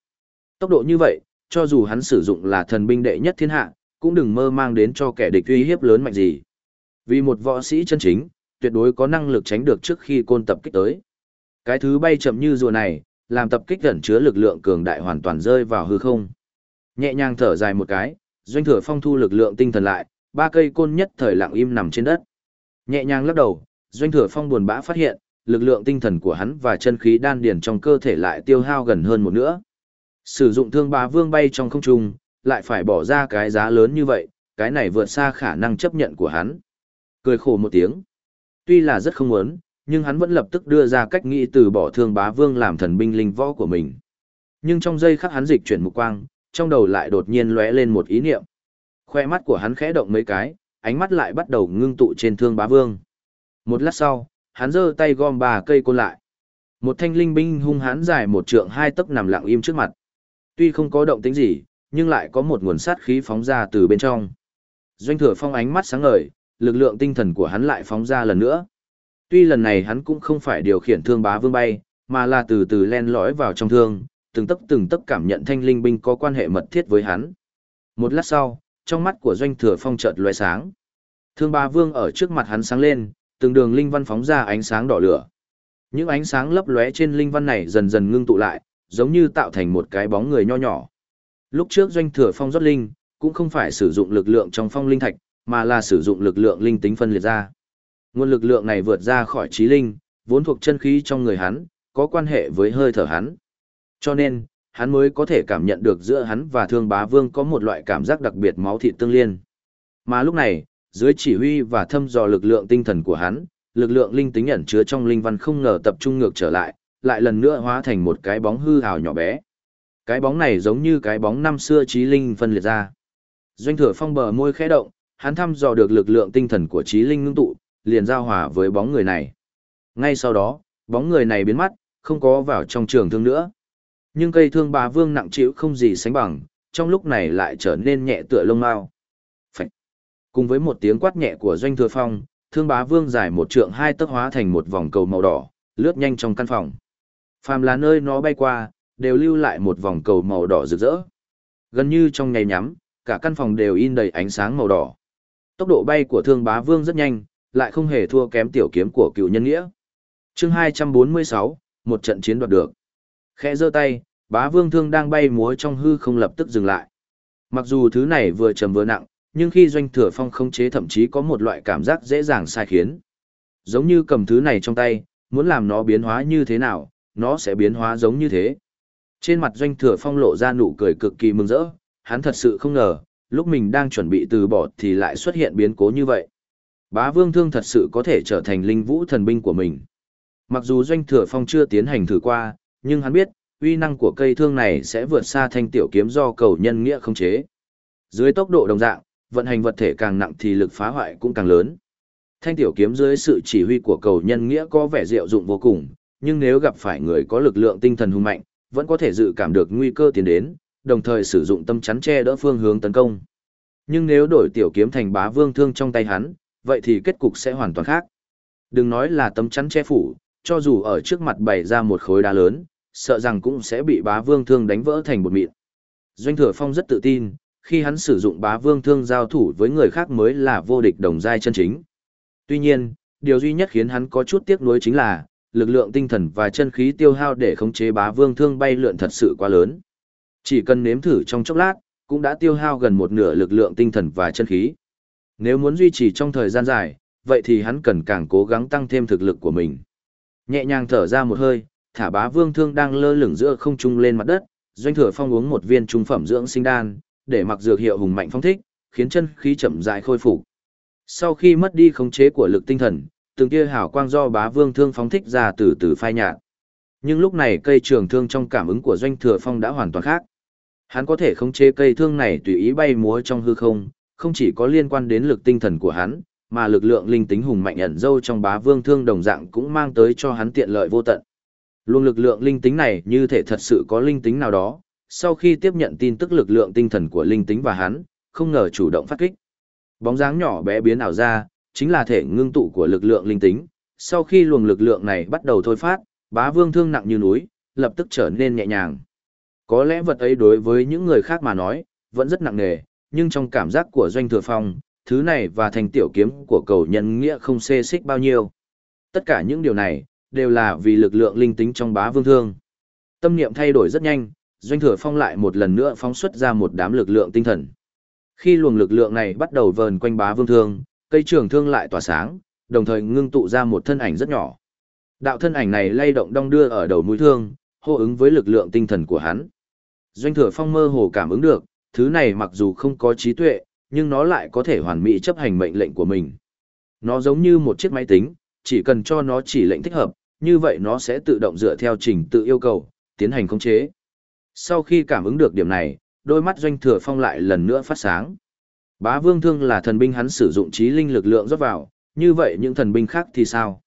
Tốc độ như vậy, cho dù hắn sử dụng là thần binh đệ nhất thiên hạ, cũng đừng mơ mang đến cho kẻ địch uy hiếp lớn mạnh gì. Vì một võ sĩ chân chính, tuyệt đối có năng lực tránh được trước khi côn tập kích tới. Cái thứ bay chậm như rùa này, làm tập kích gần chứa lực lượng cường đại hoàn toàn rơi vào hư không. Nhẹ nhàng thở dài một cái, doanh thừa phong thu lực lượng tinh thần lại, ba cây côn nhất thời lặng im nằm trên đất. Nhẹ nhàng lắc đầu, doanh thừa phong buồn bã phát hiện, lực lượng tinh thần của hắn và chân khí đan điền trong cơ thể lại tiêu hao gần hơn một nữa. Sử dụng thương bá vương bay trong không trung, lại phải bỏ ra cái giá lớn như vậy, cái này vượt xa khả năng chấp nhận của hắn. Cười khổ một tiếng. Tuy là rất không muốn, nhưng hắn vẫn lập tức đưa ra cách nghĩ từ bỏ thương bá vương làm thần binh linh võ của mình. Nhưng trong giây khắc hắn dịch chuyển mục quang, trong đầu lại đột nhiên lóe lên một ý niệm. Khoe mắt của hắn khẽ động mấy cái, ánh mắt lại bắt đầu ngưng tụ trên thương bá vương. Một lát sau, hắn giơ tay gom ba cây côn lại. Một thanh linh binh hung hãn dài một trượng hai tấc nằm lặng im trước mặt. Tuy không có động tĩnh gì, nhưng lại có một nguồn sát khí phóng ra từ bên trong. Doanh thừa phong ánh mắt sáng ngời, lực lượng tinh thần của hắn lại phóng ra lần nữa. Tuy lần này hắn cũng không phải điều khiển thương bá vương bay, mà là từ từ len lỏi vào trong thương, từng tấc từng tấc cảm nhận thanh linh binh có quan hệ mật thiết với hắn. Một lát sau, trong mắt của doanh thừa phong chợt lóe sáng. Thương bá vương ở trước mặt hắn sáng lên, từng đường linh văn phóng ra ánh sáng đỏ lửa. Những ánh sáng lấp lóe trên linh văn này dần dần ngưng tụ lại, giống như tạo thành một cái bóng người nho nhỏ. Lúc trước doanh thừa phong rót linh, cũng không phải sử dụng lực lượng trong phong linh thạch, mà là sử dụng lực lượng linh tính phân liệt ra. Nguồn lực lượng này vượt ra khỏi trí linh, vốn thuộc chân khí trong người hắn, có quan hệ với hơi thở hắn. Cho nên, hắn mới có thể cảm nhận được giữa hắn và thương bá vương có một loại cảm giác đặc biệt máu thịt tương liên. Mà lúc này, dưới chỉ huy và thăm dò lực lượng tinh thần của hắn, lực lượng linh tính ẩn chứa trong linh văn không ngờ tập trung ngược trở lại, lại lần nữa hóa thành một cái bóng hư hào nhỏ bé. Cái bóng này giống như cái bóng năm xưa trí linh phân liệt ra. Doanh thừa phong bờ môi khẽ động, hắn thăm dò được lực lượng tinh thần của trí linh ngưng tụ, liền giao hòa với bóng người này. Ngay sau đó, bóng người này biến mất, không có vào trong trường thương nữa. Nhưng cây thương bà vương nặng chịu không gì sánh bằng, trong lúc này lại trở nên nhẹ tựa lông mao. Phạch. Cùng với một tiếng quát nhẹ của doanh thừa phong, thương bá vương dài một trượng hai tấc hóa thành một vòng cầu màu đỏ, lướt nhanh trong căn phòng. Phàm là nơi nó bay qua, đều lưu lại một vòng cầu màu đỏ rực rỡ. Gần như trong nháy nhắm, cả căn phòng đều in đầy ánh sáng màu đỏ. Tốc độ bay của thương bá vương rất nhanh, lại không hề thua kém tiểu kiếm của cựu nhân nghĩa. chương 246, một trận chiến đoạt được. Khẽ giơ tay, bá vương thương đang bay múa trong hư không lập tức dừng lại. Mặc dù thứ này vừa trầm vừa nặng, nhưng khi doanh thừa phong không chế thậm chí có một loại cảm giác dễ dàng sai khiến. Giống như cầm thứ này trong tay, muốn làm nó biến hóa như thế nào, nó sẽ biến hóa giống như thế. Trên mặt doanh thừa phong lộ ra nụ cười cực kỳ mừng rỡ, hắn thật sự không ngờ, lúc mình đang chuẩn bị từ bỏ thì lại xuất hiện biến cố như vậy. Bá vương thương thật sự có thể trở thành linh vũ thần binh của mình. Mặc dù doanh thừa phong chưa tiến hành thử qua, nhưng hắn biết, uy năng của cây thương này sẽ vượt xa thanh tiểu kiếm do cầu nhân nghĩa không chế. Dưới tốc độ đồng dạng, vận hành vật thể càng nặng thì lực phá hoại cũng càng lớn. Thanh tiểu kiếm dưới sự chỉ huy của cầu nhân nghĩa có vẻ diệu dụng vô cùng, nhưng nếu gặp phải người có lực lượng tinh thần hùng mạnh, vẫn có thể dự cảm được nguy cơ tiến đến, đồng thời sử dụng tâm chắn che đỡ phương hướng tấn công. Nhưng nếu đổi tiểu kiếm thành bá vương thương trong tay hắn, vậy thì kết cục sẽ hoàn toàn khác. Đừng nói là tấm chắn che phủ, cho dù ở trước mặt bày ra một khối đá lớn, sợ rằng cũng sẽ bị bá vương thương đánh vỡ thành bột mịn. Doanh thừa phong rất tự tin, khi hắn sử dụng bá vương thương giao thủ với người khác mới là vô địch đồng giai chân chính. Tuy nhiên, điều duy nhất khiến hắn có chút tiếc nuối chính là, lực lượng tinh thần và chân khí tiêu hao để khống chế bá vương thương bay lượn thật sự quá lớn. Chỉ cần nếm thử trong chốc lát, cũng đã tiêu hao gần một nửa lực lượng tinh thần và chân khí. Nếu muốn duy trì trong thời gian dài, vậy thì hắn cần càng cố gắng tăng thêm thực lực của mình. Nhẹ nhàng thở ra một hơi, thả bá vương thương đang lơ lửng giữa không trung lên mặt đất, doanh thừa phong uống một viên trung phẩm dưỡng sinh đan, để mặc dược hiệu hùng mạnh phong thích, khiến chân khí chậm rãi khôi phục. Sau khi mất đi khống chế của lực tinh thần, từng tia hào quang do bá vương thương phóng thích ra từ từ phai nhạt. Nhưng lúc này cây trường thương trong cảm ứng của doanh thừa phong đã hoàn toàn khác. Hắn có thể khống chế cây thương này tùy ý bay múa trong hư không, không chỉ có liên quan đến lực tinh thần của hắn, mà lực lượng linh tính hùng mạnh ẩn dâu trong bá vương thương đồng dạng cũng mang tới cho hắn tiện lợi vô tận. Luôn lực lượng linh tính này như thể thật sự có linh tính nào đó, sau khi tiếp nhận tin tức lực lượng tinh thần của linh tính và hắn, không ngờ chủ động phát kích. Bóng dáng nhỏ bé biến ảo ra, chính là thể ngưng tụ của lực lượng linh tính. Sau khi luồng lực lượng này bắt đầu thôi phát, bá vương thương nặng như núi, lập tức trở nên nhẹ nhàng. Có lẽ vật ấy đối với những người khác mà nói, vẫn rất nặng nề, nhưng trong cảm giác của doanh thừa phong, thứ này và thành tiểu kiếm của cầu nhân nghĩa không xê xích bao nhiêu. Tất cả những điều này, đều là vì lực lượng linh tính trong bá vương thương. Tâm niệm thay đổi rất nhanh, doanh thừa phong lại một lần nữa phóng xuất ra một đám lực lượng tinh thần. Khi luồng lực lượng này bắt đầu vờn quanh bá vương thương, cây trường thương lại tỏa sáng, đồng thời ngưng tụ ra một thân ảnh rất nhỏ. Đạo thân ảnh này lay động đong đưa ở đầu mũi thương, hô ứng với lực lượng tinh thần của hắn. Doanh thừa phong mơ hồ cảm ứng được, thứ này mặc dù không có trí tuệ, nhưng nó lại có thể hoàn mỹ chấp hành mệnh lệnh của mình. Nó giống như một chiếc máy tính, chỉ cần cho nó chỉ lệnh thích hợp, như vậy nó sẽ tự động dựa theo trình tự yêu cầu, tiến hành khống chế. Sau khi cảm ứng được điểm này, đôi mắt doanh thừa phong lại lần nữa phát sáng. Bá vương thương là thần binh hắn sử dụng trí linh lực lượng rót vào, như vậy những thần binh khác thì sao?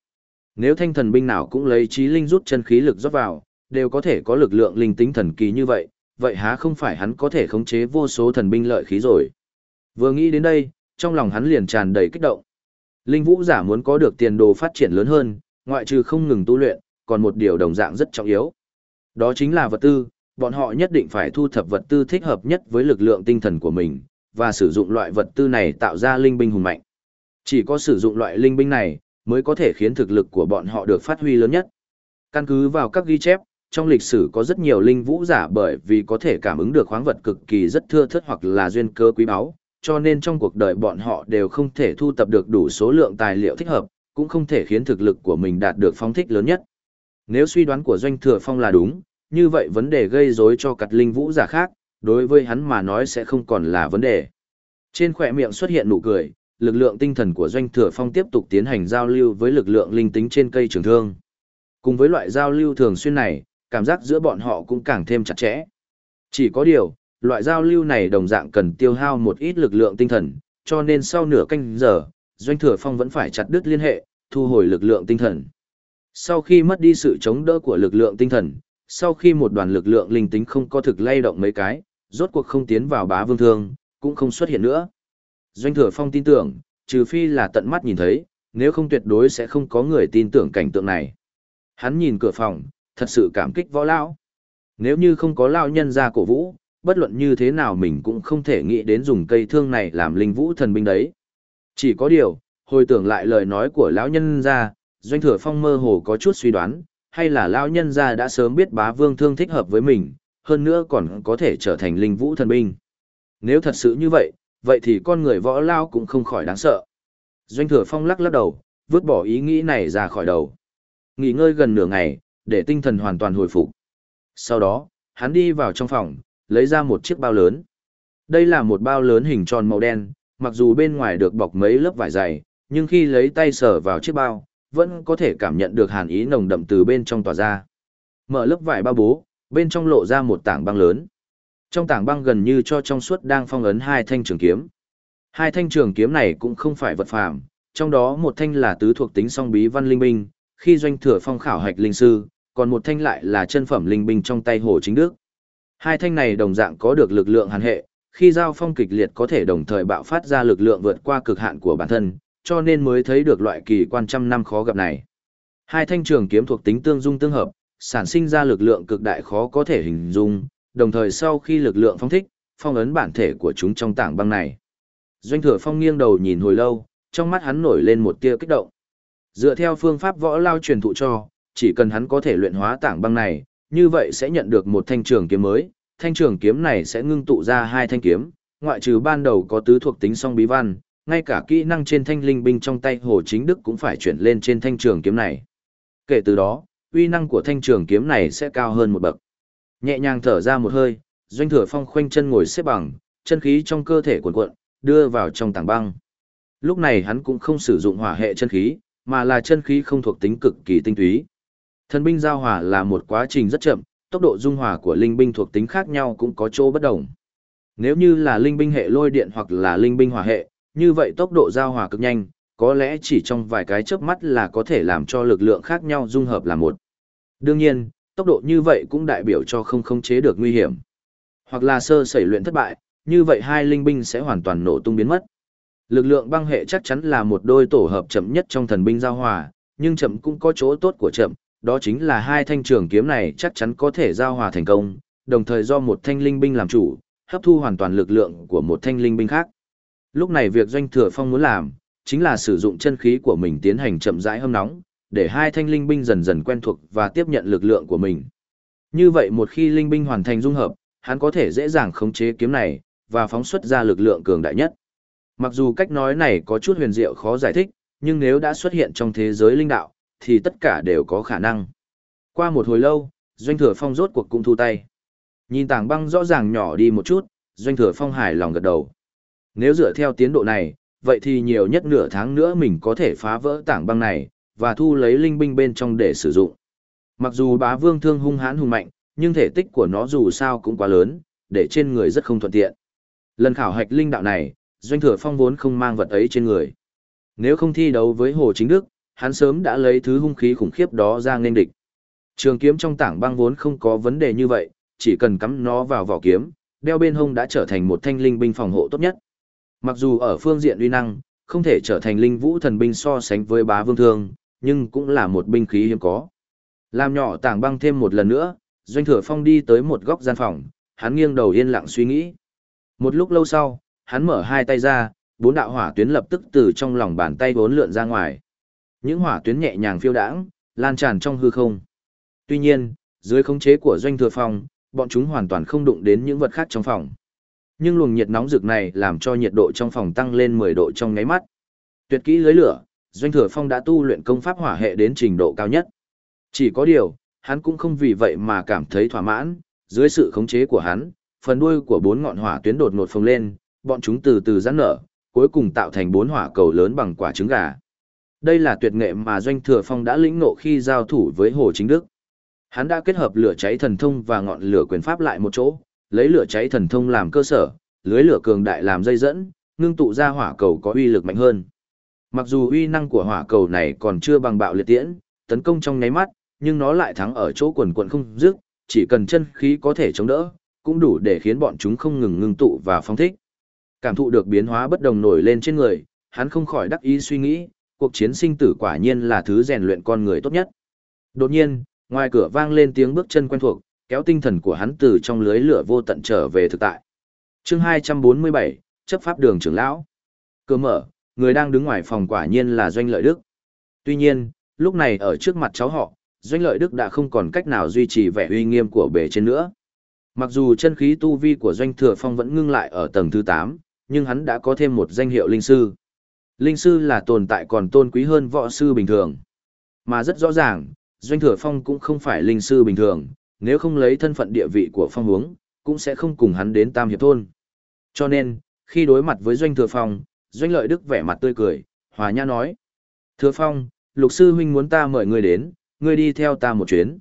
Nếu thanh thần binh nào cũng lấy trí linh rút chân khí lực rót vào, đều có thể có lực lượng linh tính thần kỳ như vậy, vậy há không phải hắn có thể khống chế vô số thần binh lợi khí rồi? Vừa nghĩ đến đây, trong lòng hắn liền tràn đầy kích động. Linh vũ giả muốn có được tiền đồ phát triển lớn hơn, ngoại trừ không ngừng tu luyện, còn một điều đồng dạng rất trọng yếu. Đó chính là vật tư, bọn họ nhất định phải thu thập vật tư thích hợp nhất với lực lượng tinh thần của mình, và sử dụng loại vật tư này tạo ra linh binh hùng mạnh. Chỉ có sử dụng loại linh binh này, mới có thể khiến thực lực của bọn họ được phát huy lớn nhất. Căn cứ vào các ghi chép, trong lịch sử có rất nhiều linh vũ giả bởi vì có thể cảm ứng được khoáng vật cực kỳ rất thưa thớt hoặc là duyên cơ quý báu, cho nên trong cuộc đời bọn họ đều không thể thu tập được đủ số lượng tài liệu thích hợp, cũng không thể khiến thực lực của mình đạt được phong thích lớn nhất. Nếu suy đoán của Doanh Thừa Phong là đúng, như vậy vấn đề gây rối cho cặt linh vũ giả khác, đối với hắn mà nói sẽ không còn là vấn đề. Trên khỏe miệng xuất hiện nụ cười, lực lượng tinh thần của Doanh Thừa Phong tiếp tục tiến hành giao lưu với lực lượng linh tính trên cây trường thương. Cùng với loại giao lưu thường xuyên này, cảm giác giữa bọn họ cũng càng thêm chặt chẽ. Chỉ có điều, loại giao lưu này đồng dạng cần tiêu hao một ít lực lượng tinh thần, cho nên sau nửa canh giờ, Doanh Thừa Phong vẫn phải chặt đứt liên hệ, thu hồi lực lượng tinh thần. Sau khi mất đi sự chống đỡ của lực lượng tinh thần, sau khi một đoàn lực lượng linh tính không có thực lay động mấy cái, rốt cuộc không tiến vào bá vương thương, cũng không xuất hiện nữa. Doanh Thừa Phong tin tưởng, trừ phi là tận mắt nhìn thấy, nếu không tuyệt đối sẽ không có người tin tưởng cảnh tượng này. Hắn nhìn cửa phòng, thật sự cảm kích võ lão. Nếu như không có lão nhân ra cổ vũ, bất luận như thế nào mình cũng không thể nghĩ đến dùng cây thương này làm linh vũ thần binh đấy. Chỉ có điều, hồi tưởng lại lời nói của lão nhân ra, doanh thừa phong mơ hồ có chút suy đoán, hay là lão nhân ra đã sớm biết bá vương thương thích hợp với mình, hơn nữa còn có thể trở thành linh vũ thần binh. Nếu thật sự như vậy, vậy thì con người võ lao cũng không khỏi đáng sợ. Doanh thừa phong lắc lắc đầu, vứt bỏ ý nghĩ này ra khỏi đầu. Nghỉ ngơi gần nửa ngày, để tinh thần hoàn toàn hồi phục. Sau đó, hắn đi vào trong phòng, lấy ra một chiếc bao lớn. Đây là một bao lớn hình tròn màu đen, mặc dù bên ngoài được bọc mấy lớp vải dày, nhưng khi lấy tay sờ vào chiếc bao, vẫn có thể cảm nhận được hàn ý nồng đậm từ bên trong tỏa ra. Mở lớp vải bao bố, bên trong lộ ra một tảng băng lớn. Trong tảng băng gần như cho trong suốt đang phong ấn hai thanh trường kiếm. Hai thanh trường kiếm này cũng không phải vật phàm, trong đó một thanh là tứ thuộc tính song bí văn linh binh, khi doanh thừa phong khảo hạch linh sư, còn một thanh lại là chân phẩm linh binh trong tay Hồ Chính Đức. Hai thanh này đồng dạng có được lực lượng hàn hệ, khi giao phong kịch liệt có thể đồng thời bạo phát ra lực lượng vượt qua cực hạn của bản thân, cho nên mới thấy được loại kỳ quan trăm năm khó gặp này. Hai thanh trường kiếm thuộc tính tương dung tương hợp, sản sinh ra lực lượng cực đại khó có thể hình dung, đồng thời sau khi lực lượng phong thích, phong ấn bản thể của chúng trong tảng băng này. Doanh thừa phong nghiêng đầu nhìn hồi lâu, trong mắt hắn nổi lên một tia kích động. Dựa theo phương pháp võ lao truyền thụ cho, chỉ cần hắn có thể luyện hóa tảng băng này, như vậy sẽ nhận được một thanh trường kiếm mới, thanh trường kiếm này sẽ ngưng tụ ra hai thanh kiếm, ngoại trừ ban đầu có tứ thuộc tính song bí văn, ngay cả kỹ năng trên thanh linh binh trong tay Hồ Chính Đức cũng phải chuyển lên trên thanh trường kiếm này. Kể từ đó, uy năng của thanh trường kiếm này sẽ cao hơn một bậc. Nhẹ nhàng thở ra một hơi, Doanh Thừa Phong khoanh chân ngồi xếp bằng, chân khí trong cơ thể cuộn cuộn, đưa vào trong tảng băng. Lúc này hắn cũng không sử dụng hỏa hệ chân khí, mà là chân khí không thuộc tính cực kỳ tinh túy. Thần binh giao hòa là một quá trình rất chậm, tốc độ dung hòa của linh binh thuộc tính khác nhau cũng có chỗ bất đồng. Nếu như là linh binh hệ lôi điện hoặc là linh binh hỏa hệ, như vậy tốc độ giao hòa cực nhanh, có lẽ chỉ trong vài cái chớp mắt là có thể làm cho lực lượng khác nhau dung hợp là một. Đương nhiên, tốc độ như vậy cũng đại biểu cho không khống chế được nguy hiểm. Hoặc là sơ sẩy luyện thất bại, như vậy hai linh binh sẽ hoàn toàn nổ tung biến mất. Lực lượng băng hệ chắc chắn là một đôi tổ hợp chậm nhất trong thần binh giao hòa, nhưng chậm cũng có chỗ tốt của chậm, đó chính là hai thanh trường kiếm này chắc chắn có thể giao hòa thành công, đồng thời do một thanh linh binh làm chủ, hấp thu hoàn toàn lực lượng của một thanh linh binh khác. Lúc này việc doanh thừa phong muốn làm, chính là sử dụng chân khí của mình tiến hành chậm rãi hâm nóng, để hai thanh linh binh dần dần quen thuộc và tiếp nhận lực lượng của mình. Như vậy một khi linh binh hoàn thành dung hợp, hắn có thể dễ dàng khống chế kiếm này, và phóng xuất ra lực lượng cường đại nhất. Mặc dù cách nói này có chút huyền diệu khó giải thích, nhưng nếu đã xuất hiện trong thế giới linh đạo, thì tất cả đều có khả năng. Qua một hồi lâu, Doanh Thừa Phong rốt cuộc cũng thu tay. Nhìn tảng băng rõ ràng nhỏ đi một chút, Doanh Thừa Phong hài lòng gật đầu. Nếu dựa theo tiến độ này, vậy thì nhiều nhất nửa tháng nữa mình có thể phá vỡ tảng băng này, và thu lấy linh binh bên trong để sử dụng. Mặc dù bá vương thương hung hãn hùng mạnh, nhưng thể tích của nó dù sao cũng quá lớn, để trên người rất không thuận tiện. Lần khảo hạch linh đạo này, Doanh Thừa Phong vốn không mang vật ấy trên người. Nếu không thi đấu với Hồ Chính Đức, hắn sớm đã lấy thứ hung khí khủng khiếp đó ra nghênh địch. Trường kiếm trong tảng băng vốn không có vấn đề như vậy, chỉ cần cắm nó vào vỏ kiếm, đeo bên hông đã trở thành một thanh linh binh phòng hộ tốt nhất. Mặc dù ở phương diện uy năng, không thể trở thành linh vũ thần binh so sánh với bá vương thương, nhưng cũng là một binh khí hiếm có. Làm nhỏ tảng băng thêm một lần nữa, Doanh Thừa Phong đi tới một góc gian phòng, hắn nghiêng đầu yên lặng suy nghĩ. Một lúc lâu sau, hắn mở hai tay ra, bốn đạo hỏa tuyến lập tức từ trong lòng bàn tay bốn lượn ra ngoài. Những hỏa tuyến nhẹ nhàng phiêu đãng, lan tràn trong hư không. Tuy nhiên, dưới khống chế của Doanh Thừa Phong, bọn chúng hoàn toàn không đụng đến những vật khác trong phòng. Nhưng luồng nhiệt nóng rực này làm cho nhiệt độ trong phòng tăng lên 10 độ trong nháy mắt. Tuyệt kỹ lưới lửa, Doanh Thừa Phong đã tu luyện công pháp hỏa hệ đến trình độ cao nhất. Chỉ có điều, hắn cũng không vì vậy mà cảm thấy thỏa mãn, dưới sự khống chế của hắn, phần đuôi của bốn ngọn hỏa tuyến đột ngột phồng lên, bọn chúng từ từ giãn nở, cuối cùng tạo thành bốn hỏa cầu lớn bằng quả trứng gà. Đây là tuyệt nghệ mà Doanh Thừa Phong đã lĩnh ngộ khi giao thủ với Hồ Chính Đức. Hắn đã kết hợp lửa cháy thần thông và ngọn lửa quyền pháp lại một chỗ, lấy lửa cháy thần thông làm cơ sở, lưới lửa cường đại làm dây dẫn, ngưng tụ ra hỏa cầu có uy lực mạnh hơn. Mặc dù uy năng của hỏa cầu này còn chưa bằng bạo liệt tiễn, tấn công trong nháy mắt, nhưng nó lại thắng ở chỗ quần quần không dứt, chỉ cần chân khí có thể chống đỡ, cũng đủ để khiến bọn chúng không ngừng ngưng tụ và phong thích. Cảm thụ được biến hóa bất đồng nổi lên trên người, hắn không khỏi đắc ý suy nghĩ, cuộc chiến sinh tử quả nhiên là thứ rèn luyện con người tốt nhất. Đột nhiên, ngoài cửa vang lên tiếng bước chân quen thuộc, kéo tinh thần của hắn từ trong lưới lửa vô tận trở về thực tại. Chương 247, chấp pháp đường trưởng lão. Cửa mở, người đang đứng ngoài phòng quả nhiên là Doanh Lợi Đức. Tuy nhiên, lúc này ở trước mặt cháu họ, Doanh Lợi Đức đã không còn cách nào duy trì vẻ uy nghiêm của bề trên nữa. Mặc dù chân khí tu vi của Doanh Thừa Phong vẫn ngưng lại ở tầng thứ 8, nhưng hắn đã có thêm một danh hiệu linh sư. Linh sư là tồn tại còn tôn quý hơn võ sư bình thường. Mà rất rõ ràng, Doanh Thừa Phong cũng không phải linh sư bình thường, nếu không lấy thân phận địa vị của Phong Hướng, cũng sẽ không cùng hắn đến Tam Hiệp Thôn. Cho nên, khi đối mặt với Doanh Thừa Phong, Doanh Lợi Đức vẻ mặt tươi cười, hòa nhã nói. Thừa Phong, lục sư huynh muốn ta mời ngươi đến, ngươi đi theo ta một chuyến.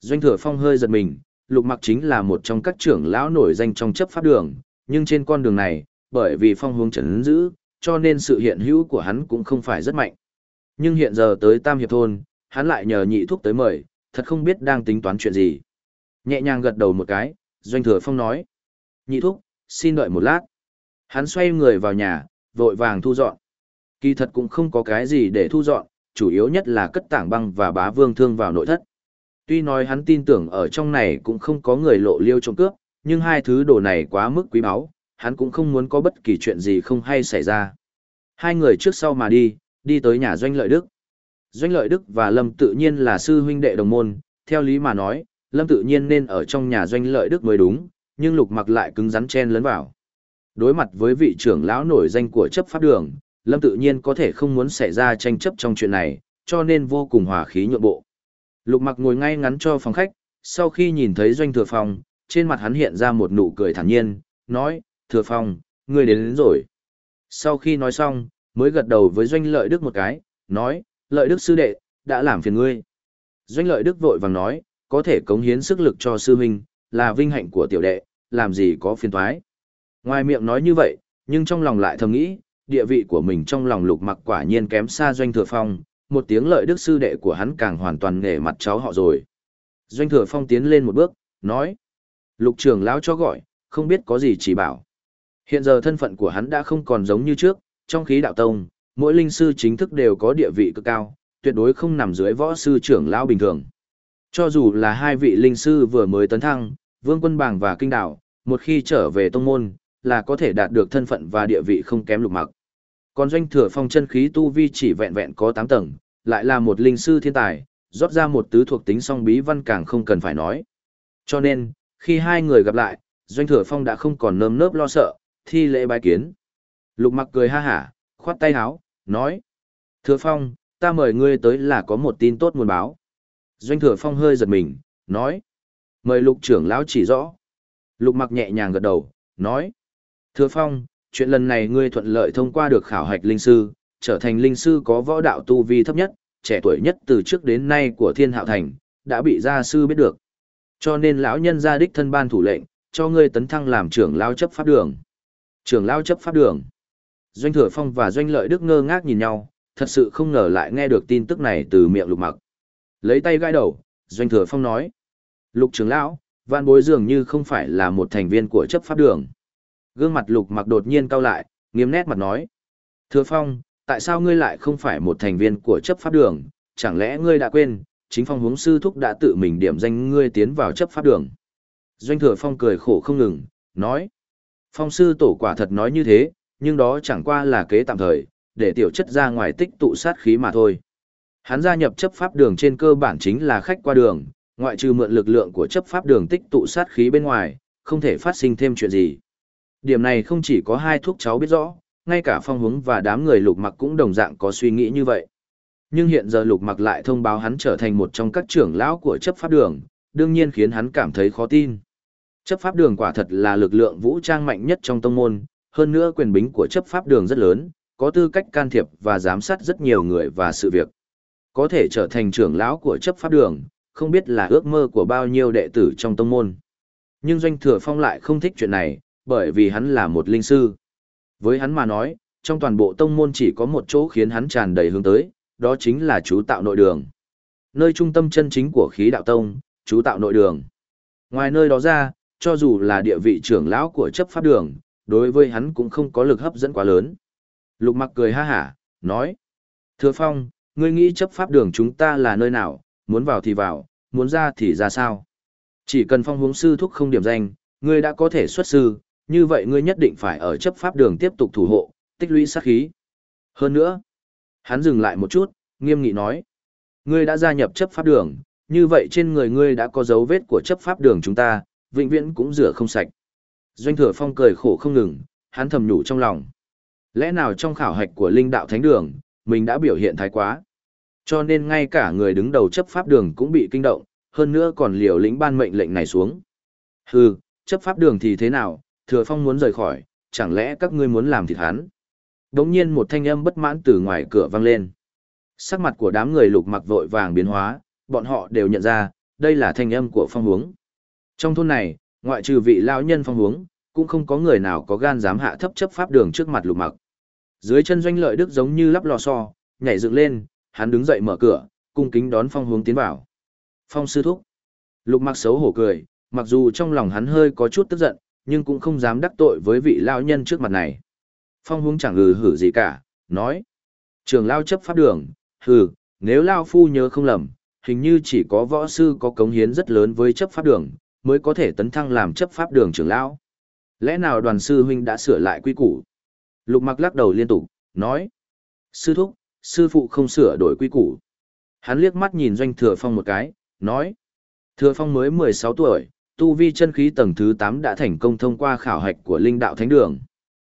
Doanh Thừa Phong hơi giật mình, lục mặc chính là một trong các trưởng lão nổi danh trong chấp pháp đường, nhưng trên con đường này, bởi vì phong hướng trấn giữ, cho nên sự hiện hữu của hắn cũng không phải rất mạnh. Nhưng hiện giờ tới Tam Hiệp Thôn, hắn lại nhờ nhị thuốc tới mời, thật không biết đang tính toán chuyện gì. Nhẹ nhàng gật đầu một cái, Doanh Thừa Phong nói. Nhị thuốc, xin đợi một lát. Hắn xoay người vào nhà, vội vàng thu dọn. Kỳ thật cũng không có cái gì để thu dọn, chủ yếu nhất là cất tảng băng và bá vương thương vào nội thất. Tuy nói hắn tin tưởng ở trong này cũng không có người lộ liêu trộm cướp, nhưng hai thứ đồ này quá mức quý báu, hắn cũng không muốn có bất kỳ chuyện gì không hay xảy ra. Hai người trước sau mà đi, đi tới nhà Doanh Lợi Đức. Doanh Lợi Đức và Lâm tự nhiên là sư huynh đệ đồng môn, theo lý mà nói, Lâm tự nhiên nên ở trong nhà Doanh Lợi Đức mới đúng, nhưng Lục Mặc lại cứng rắn chen lấn vào. Đối mặt với vị trưởng lão nổi danh của chấp pháp đường, Lâm tự nhiên có thể không muốn xảy ra tranh chấp trong chuyện này, cho nên vô cùng hòa khí nhượng bộ. Lục mặc ngồi ngay ngắn cho phòng khách, sau khi nhìn thấy doanh thừa phong, trên mặt hắn hiện ra một nụ cười thản nhiên, nói, thừa phong, ngươi đến, đến rồi. Sau khi nói xong, mới gật đầu với doanh lợi đức một cái, nói, lợi đức sư đệ, đã làm phiền ngươi. Doanh lợi đức vội vàng nói, có thể cống hiến sức lực cho sư huynh, là vinh hạnh của tiểu đệ, làm gì có phiền toái. Ngoài miệng nói như vậy, nhưng trong lòng lại thầm nghĩ, địa vị của mình trong lòng lục mặc quả nhiên kém xa doanh thừa phong, một tiếng lợi đức sư đệ của hắn càng hoàn toàn nể mặt cháu họ rồi. Doanh thừa phong tiến lên một bước, nói. Lục trưởng lão cho gọi, không biết có gì chỉ bảo. Hiện giờ thân phận của hắn đã không còn giống như trước, trong khí đạo tông, mỗi linh sư chính thức đều có địa vị cực cao, tuyệt đối không nằm dưới võ sư trưởng lão bình thường. Cho dù là hai vị linh sư vừa mới tấn thăng, Vương Quân Bàng và Kinh Đạo, một khi trở về tông môn, là có thể đạt được thân phận và địa vị không kém lục mặc. Còn doanh thừa phong chân khí tu vi chỉ vẹn vẹn có 8 tầng, lại là một linh sư thiên tài, rót ra một tứ thuộc tính song bí văn càng không cần phải nói. Cho nên, khi hai người gặp lại, doanh thừa phong đã không còn nơm nớp lo sợ, thi lễ bái kiến. Lục mặc cười ha hả, khoát tay háo nói. Thừa phong, ta mời ngươi tới là có một tin tốt muốn báo. Doanh thừa phong hơi giật mình, nói. Mời lục trưởng lão chỉ rõ. Lục mặc nhẹ nhàng gật đầu, nói. Thừa phong, chuyện lần này ngươi thuận lợi thông qua được khảo hạch linh sư, trở thành linh sư có võ đạo tu vi thấp nhất, trẻ tuổi nhất từ trước đến nay của Thiên Hạo Thành, đã bị gia sư biết được. Cho nên lão nhân gia đích thân ban thủ lệnh, cho ngươi tấn thăng làm trưởng lao chấp pháp đường. Trưởng lao chấp pháp đường. Doanh Thừa Phong và Doanh Lợi Đức ngơ ngác nhìn nhau, thật sự không ngờ lại nghe được tin tức này từ miệng Lục Mặc. Lấy tay gãi đầu, Doanh Thừa Phong nói: "Lục trưởng lão, Vạn Bối dường như không phải là một thành viên của chấp pháp đường." Gương mặt lục mặc đột nhiên cau lại, nghiêm nét mặt nói. Thừa Phong, tại sao ngươi lại không phải một thành viên của chấp pháp đường, chẳng lẽ ngươi đã quên, chính phong huống sư thúc đã tự mình điểm danh ngươi tiến vào chấp pháp đường. Doanh thừa phong cười khổ không ngừng, nói. Phong sư tổ quả thật nói như thế, nhưng đó chẳng qua là kế tạm thời, để tiểu chất ra ngoài tích tụ sát khí mà thôi. Hắn gia nhập chấp pháp đường trên cơ bản chính là khách qua đường, ngoại trừ mượn lực lượng của chấp pháp đường tích tụ sát khí bên ngoài, không thể phát sinh thêm chuyện gì. Điểm này không chỉ có hai thuốc cháu biết rõ, ngay cả phong hướng và đám người lục mặc cũng đồng dạng có suy nghĩ như vậy. Nhưng hiện giờ lục mặc lại thông báo hắn trở thành một trong các trưởng lão của chấp pháp đường, đương nhiên khiến hắn cảm thấy khó tin. Chấp pháp đường quả thật là lực lượng vũ trang mạnh nhất trong tông môn, hơn nữa quyền bính của chấp pháp đường rất lớn, có tư cách can thiệp và giám sát rất nhiều người và sự việc. Có thể trở thành trưởng lão của chấp pháp đường, không biết là ước mơ của bao nhiêu đệ tử trong tông môn. Nhưng Doanh Thừa Phong lại không thích chuyện này, bởi vì hắn là một linh sư. Với hắn mà nói, trong toàn bộ tông môn chỉ có một chỗ khiến hắn tràn đầy hướng tới, đó chính là chú tạo nội đường. Nơi trung tâm chân chính của khí đạo tông, chú tạo nội đường. Ngoài nơi đó ra, cho dù là địa vị trưởng lão của chấp pháp đường, đối với hắn cũng không có lực hấp dẫn quá lớn. Lục mặc cười ha hả, nói. Thưa Phong, ngươi nghĩ chấp pháp đường chúng ta là nơi nào, muốn vào thì vào, muốn ra thì ra sao? Chỉ cần phong huống sư thúc không điểm danh, ngươi đã có thể xuất sư, như vậy ngươi nhất định phải ở chấp pháp đường tiếp tục thủ hộ, tích lũy sát khí. Hơn nữa, hắn dừng lại một chút, nghiêm nghị nói, ngươi đã gia nhập chấp pháp đường, như vậy trên người ngươi đã có dấu vết của chấp pháp đường chúng ta, vĩnh viễn cũng rửa không sạch. Doanh thừa phong cười khổ không ngừng, hắn thầm nhủ trong lòng. Lẽ nào trong khảo hạch của linh đạo thánh đường, mình đã biểu hiện thái quá. Cho nên ngay cả người đứng đầu chấp pháp đường cũng bị kinh động, hơn nữa còn liều lĩnh ban mệnh lệnh này xuống. Hừ, chấp pháp đường thì thế nào, thừa phong muốn rời khỏi, chẳng lẽ các ngươi muốn làm thịt hắn? Đống nhiên một thanh âm bất mãn từ ngoài cửa vang lên. Sắc mặt của đám người lục mặc vội vàng biến hóa, bọn họ đều nhận ra, đây là thanh âm của phong hướng. Trong thôn này, ngoại trừ vị lão nhân phong hướng, cũng không có người nào có gan dám hạ thấp chấp pháp đường trước mặt lục mặc. Dưới chân doanh lợi đức giống như lắp lò xo, nhảy dựng lên, hắn đứng dậy mở cửa, cung kính đón phong hướng tiến vào. Phong sư thúc. Lục mặc xấu hổ cười, mặc dù trong lòng hắn hơi có chút tức giận, nhưng cũng không dám đắc tội với vị lão nhân trước mặt này. Phong hướng chẳng hừ hử gì cả, nói. Trường lao chấp pháp đường, hừ, nếu lao phu nhớ không lầm, hình như chỉ có võ sư có cống hiến rất lớn với chấp pháp đường, mới có thể tấn thăng làm chấp pháp đường trưởng lão. Lẽ nào đoàn sư huynh đã sửa lại quy củ? Lục mặc lắc đầu liên tục, nói. Sư thúc, sư phụ không sửa đổi quy củ. Hắn liếc mắt nhìn doanh thừa phong một cái, nói. Thừa phong mới 16 tuổi, tu vi chân khí tầng thứ 8 đã thành công thông qua khảo hạch của linh đạo thánh đường.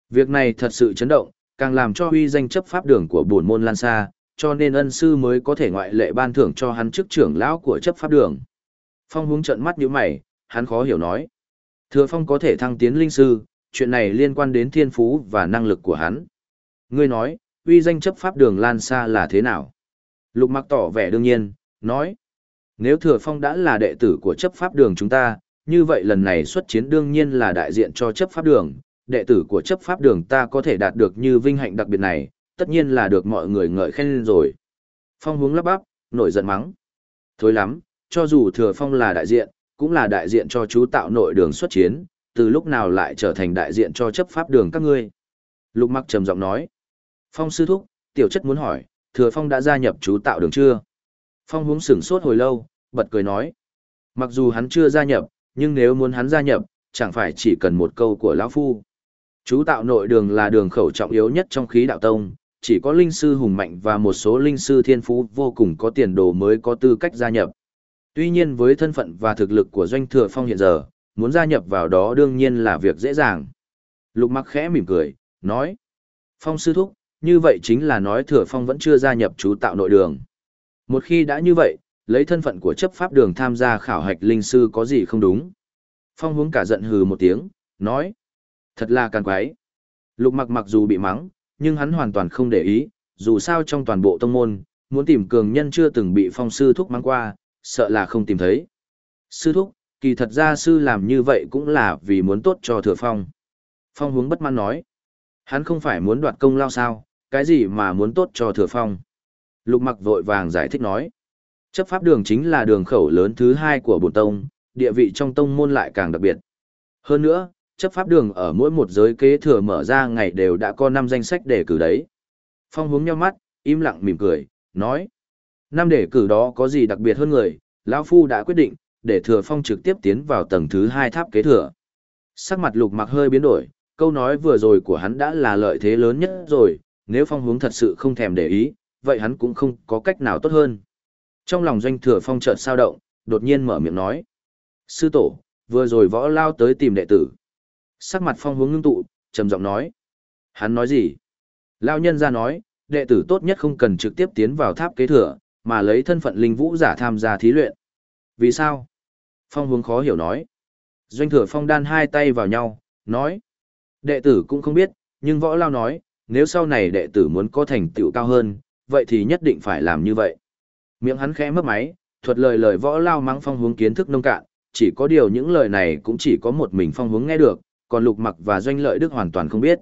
Việc này thật sự chấn động, càng làm cho uy danh chấp pháp đường của bổn môn lan xa, cho nên ân sư mới có thể ngoại lệ ban thưởng cho hắn chức trưởng lão của chấp pháp đường. Phong hướng trận mắt như mày, hắn khó hiểu nói. Thừa phong có thể thăng tiến linh sư, chuyện này liên quan đến thiên phú và năng lực của hắn. Ngươi nói, uy danh chấp pháp đường lan Sa là thế nào? Lục mặc tỏ vẻ đương nhiên, nói. Nếu thừa phong đã là đệ tử của chấp pháp đường chúng ta, như vậy lần này xuất chiến đương nhiên là đại diện cho chấp pháp đường, đệ tử của chấp pháp đường ta có thể đạt được như vinh hạnh đặc biệt này, tất nhiên là được mọi người ngợi khen rồi. Phong hướng lắp bắp, nổi giận mắng. Thối lắm, cho dù thừa phong là đại diện, cũng là đại diện cho chú tạo nội đường xuất chiến, từ lúc nào lại trở thành đại diện cho chấp pháp đường các ngươi. Lục mặc trầm giọng nói. Phong sư thúc, tiểu chất muốn hỏi, thừa phong đã gia nhập chú tạo đường chưa? Phong hướng sửng sốt hồi lâu, bật cười nói. Mặc dù hắn chưa gia nhập, nhưng nếu muốn hắn gia nhập, chẳng phải chỉ cần một câu của lão Phu. Chú tạo nội đường là đường khẩu trọng yếu nhất trong khí đạo tông, chỉ có linh sư hùng mạnh và một số linh sư thiên phú vô cùng có tiền đồ mới có tư cách gia nhập. Tuy nhiên với thân phận và thực lực của doanh thừa phong hiện giờ, muốn gia nhập vào đó đương nhiên là việc dễ dàng. Lục mặc khẽ mỉm cười, nói. Phong sư thúc, như vậy chính là nói thừa phong vẫn chưa gia nhập chú tạo nội đường. Một khi đã như vậy, lấy thân phận của chấp pháp đường tham gia khảo hạch linh sư có gì không đúng. Phong hướng cả giận hừ một tiếng, nói. Thật là càng quái. Lục mặc mặc dù bị mắng, nhưng hắn hoàn toàn không để ý, dù sao trong toàn bộ tông môn, muốn tìm cường nhân chưa từng bị phong sư thúc mang qua, sợ là không tìm thấy. Sư thúc, kỳ thật ra sư làm như vậy cũng là vì muốn tốt cho thừa phong. Phong hướng bất mãn nói. Hắn không phải muốn đoạt công lao sao, cái gì mà muốn tốt cho thừa phong. Lục mặc vội vàng giải thích nói. Chấp pháp đường chính là đường khẩu lớn thứ hai của bổn tông, địa vị trong tông môn lại càng đặc biệt. Hơn nữa, chấp pháp đường ở mỗi một giới kế thừa mở ra ngày đều đã có năm danh sách để cử đấy. Phong hướng nhau mắt, im lặng mỉm cười, nói. Năm đề cử đó có gì đặc biệt hơn người, lão Phu đã quyết định, để thừa phong trực tiếp tiến vào tầng thứ hai tháp kế thừa. Sắc mặt lục mặc hơi biến đổi, câu nói vừa rồi của hắn đã là lợi thế lớn nhất rồi, nếu phong hướng thật sự không thèm để ý, vậy hắn cũng không có cách nào tốt hơn. Trong lòng doanh thừa phong chợt sao động, đột nhiên mở miệng nói. Sư tổ, vừa rồi võ lao tới tìm đệ tử. Sắc mặt phong hướng ngưng tụ, trầm giọng nói. Hắn nói gì? Lao nhân ra nói, đệ tử tốt nhất không cần trực tiếp tiến vào tháp kế thừa, mà lấy thân phận linh vũ giả tham gia thí luyện. Vì sao? Phong hướng khó hiểu nói. Doanh thừa phong đan hai tay vào nhau, nói. Đệ tử cũng không biết, nhưng võ lao nói, nếu sau này đệ tử muốn có thành tựu cao hơn, vậy thì nhất định phải làm như vậy. Miệng hắn khẽ mấp máy, thuật lời lời võ lao mắng phong hướng kiến thức nông cạn, chỉ có điều những lời này cũng chỉ có một mình phong hướng nghe được, còn lục mặc và doanh lợi đức hoàn toàn không biết.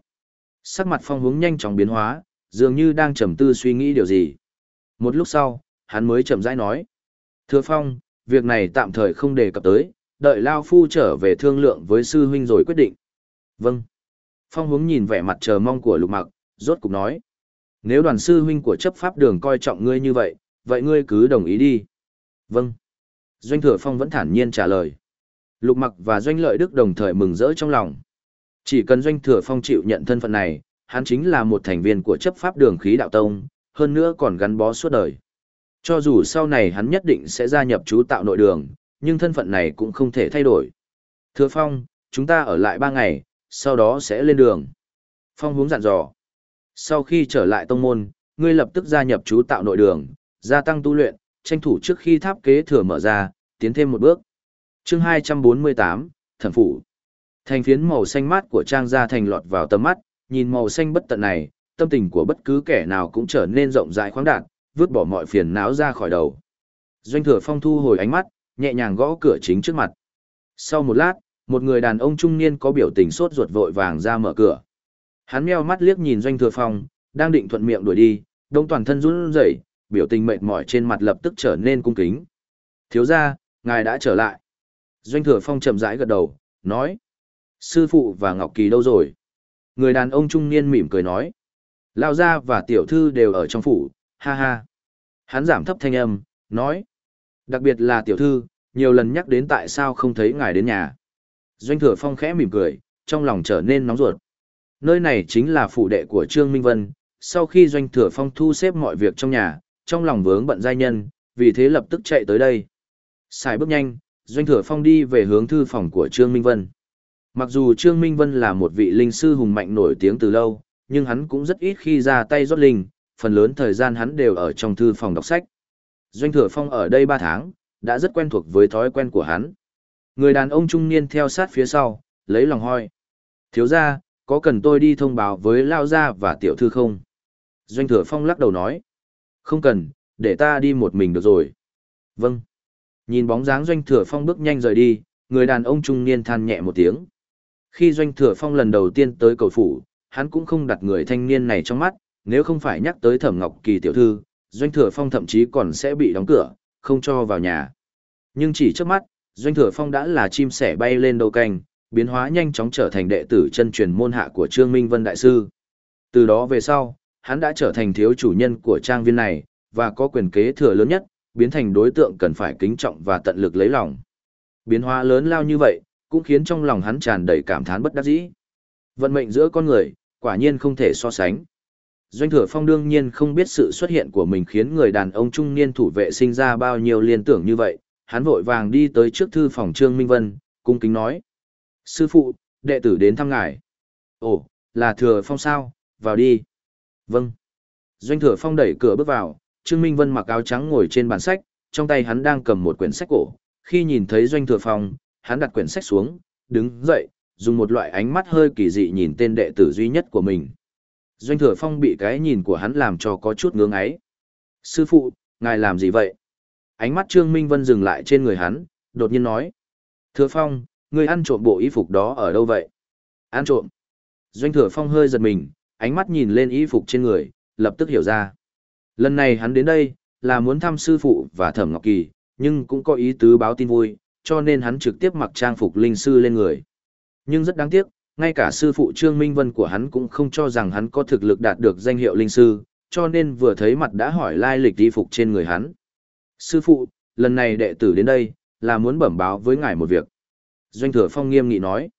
Sắc mặt phong hướng nhanh chóng biến hóa, dường như đang trầm tư suy nghĩ điều gì. Một lúc sau, hắn mới chậm rãi nói. Thưa phong, việc này tạm thời không đề cập tới, đợi Lao Phu trở về thương lượng với sư huynh rồi quyết định. Vâng. Phong hướng nhìn vẻ mặt chờ mong của lục mặc, rốt cục nói. Nếu đoàn sư huynh của chấp pháp đường coi trọng ngươi như vậy, vậy ngươi cứ đồng ý đi. Vâng. Doanh thừa phong vẫn thản nhiên trả lời. Lục mặc và doanh lợi đức đồng thời mừng rỡ trong lòng. Chỉ cần doanh thừa phong chịu nhận thân phận này, hắn chính là một thành viên của chấp pháp đường khí đạo tông, hơn nữa còn gắn bó suốt đời. Cho dù sau này hắn nhất định sẽ gia nhập chú tạo nội đường, nhưng thân phận này cũng không thể thay đổi. Thừa phong, chúng ta ở lại ba ngày, sau đó sẽ lên đường. Phong hướng dặn dò. Sau khi trở lại tông môn, ngươi lập tức gia nhập chú tạo nội đường, gia tăng tu luyện, tranh thủ trước khi tháp kế thừa mở ra, tiến thêm một bước. Chương 248, Thần phủ. Thành phiến màu xanh mát của trang gia thành lọt vào tầm mắt, nhìn màu xanh bất tận này, tâm tình của bất cứ kẻ nào cũng trở nên rộng rãi khoáng đạt, vứt bỏ mọi phiền não ra khỏi đầu. Doanh Thừa Phong thu hồi ánh mắt, nhẹ nhàng gõ cửa chính trước mặt. Sau một lát, một người đàn ông trung niên có biểu tình sốt ruột vội vàng ra mở cửa. Hắn meo mắt liếc nhìn Doanh Thừa Phong, đang định thuận miệng đuổi đi, đông toàn thân run rẩy, biểu tình mệt mỏi trên mặt lập tức trở nên cung kính. Thiếu gia, ngài đã trở lại. Doanh thừa phong chậm rãi gật đầu, nói. Sư phụ và Ngọc Kỳ đâu rồi? Người đàn ông trung niên mỉm cười nói. Lao gia và tiểu thư đều ở trong phủ, ha ha. Hắn giảm thấp thanh âm, nói. Đặc biệt là tiểu thư, nhiều lần nhắc đến tại sao không thấy ngài đến nhà. Doanh thừa phong khẽ mỉm cười, trong lòng trở nên nóng ruột. Nơi này chính là phủ đệ của Trương Minh Vân, sau khi doanh thừa phong thu xếp mọi việc trong nhà, trong lòng vướng bận giai nhân, vì thế lập tức chạy tới đây. Xài bước nhanh, doanh thừa phong đi về hướng thư phòng của Trương Minh Vân. Mặc dù Trương Minh Vân là một vị linh sư hùng mạnh nổi tiếng từ lâu, nhưng hắn cũng rất ít khi ra tay rót linh, phần lớn thời gian hắn đều ở trong thư phòng đọc sách. Doanh thừa phong ở đây 3 tháng, đã rất quen thuộc với thói quen của hắn. Người đàn ông trung niên theo sát phía sau, lấy lòng hoi. Thiếu gia có cần tôi đi thông báo với Lao Gia và Tiểu Thư không? Doanh thừa phong lắc đầu nói. Không cần, để ta đi một mình được rồi. Vâng. Nhìn bóng dáng doanh thừa phong bước nhanh rời đi, người đàn ông trung niên than nhẹ một tiếng. Khi doanh thừa phong lần đầu tiên tới cầu phủ, hắn cũng không đặt người thanh niên này trong mắt, nếu không phải nhắc tới thẩm ngọc kỳ tiểu thư, doanh thừa phong thậm chí còn sẽ bị đóng cửa, không cho vào nhà. Nhưng chỉ trước mắt, doanh thừa phong đã là chim sẻ bay lên đầu canh, biến hóa nhanh chóng trở thành đệ tử chân truyền môn hạ của Trương Minh Vân Đại Sư. Từ đó về sau, hắn đã trở thành thiếu chủ nhân của trang viên này, và có quyền kế thừa lớn nhất, biến thành đối tượng cần phải kính trọng và tận lực lấy lòng. Biến hóa lớn lao như vậy, cũng khiến trong lòng hắn tràn đầy cảm thán bất đắc dĩ. Vận mệnh giữa con người, quả nhiên không thể so sánh. Doanh thừa phong đương nhiên không biết sự xuất hiện của mình khiến người đàn ông trung niên thủ vệ sinh ra bao nhiêu liên tưởng như vậy, hắn vội vàng đi tới trước thư phòng Trương Minh Vân, cung kính nói. Sư phụ, đệ tử đến thăm ngài. Ồ, là thừa phong sao, vào đi. Vâng. Doanh thừa phong đẩy cửa bước vào, Trương Minh Vân mặc áo trắng ngồi trên bàn sách, trong tay hắn đang cầm một quyển sách cổ. Khi nhìn thấy Doanh thừa phong, hắn đặt quyển sách xuống, đứng dậy, dùng một loại ánh mắt hơi kỳ dị nhìn tên đệ tử duy nhất của mình. Doanh thừa phong bị cái nhìn của hắn làm cho có chút ngưỡng ấy. Sư phụ, ngài làm gì vậy? Ánh mắt Trương Minh Vân dừng lại trên người hắn, đột nhiên nói. Thừa phong, ngươi ăn trộm bộ y phục đó ở đâu vậy? Ăn trộm. Doanh thừa phong hơi giật mình, ánh mắt nhìn lên y phục trên người, lập tức hiểu ra. Lần này hắn đến đây, là muốn thăm sư phụ và thẩm ngọc kỳ, nhưng cũng có ý tứ báo tin vui, cho nên hắn trực tiếp mặc trang phục linh sư lên người. Nhưng rất đáng tiếc, ngay cả sư phụ Trương Minh Vân của hắn cũng không cho rằng hắn có thực lực đạt được danh hiệu linh sư, cho nên vừa thấy mặt đã hỏi lai lịch y phục trên người hắn. Sư phụ, lần này đệ tử đến đây, là muốn bẩm báo với ngài một việc. Doanh thừa phong nghiêm nghị nói.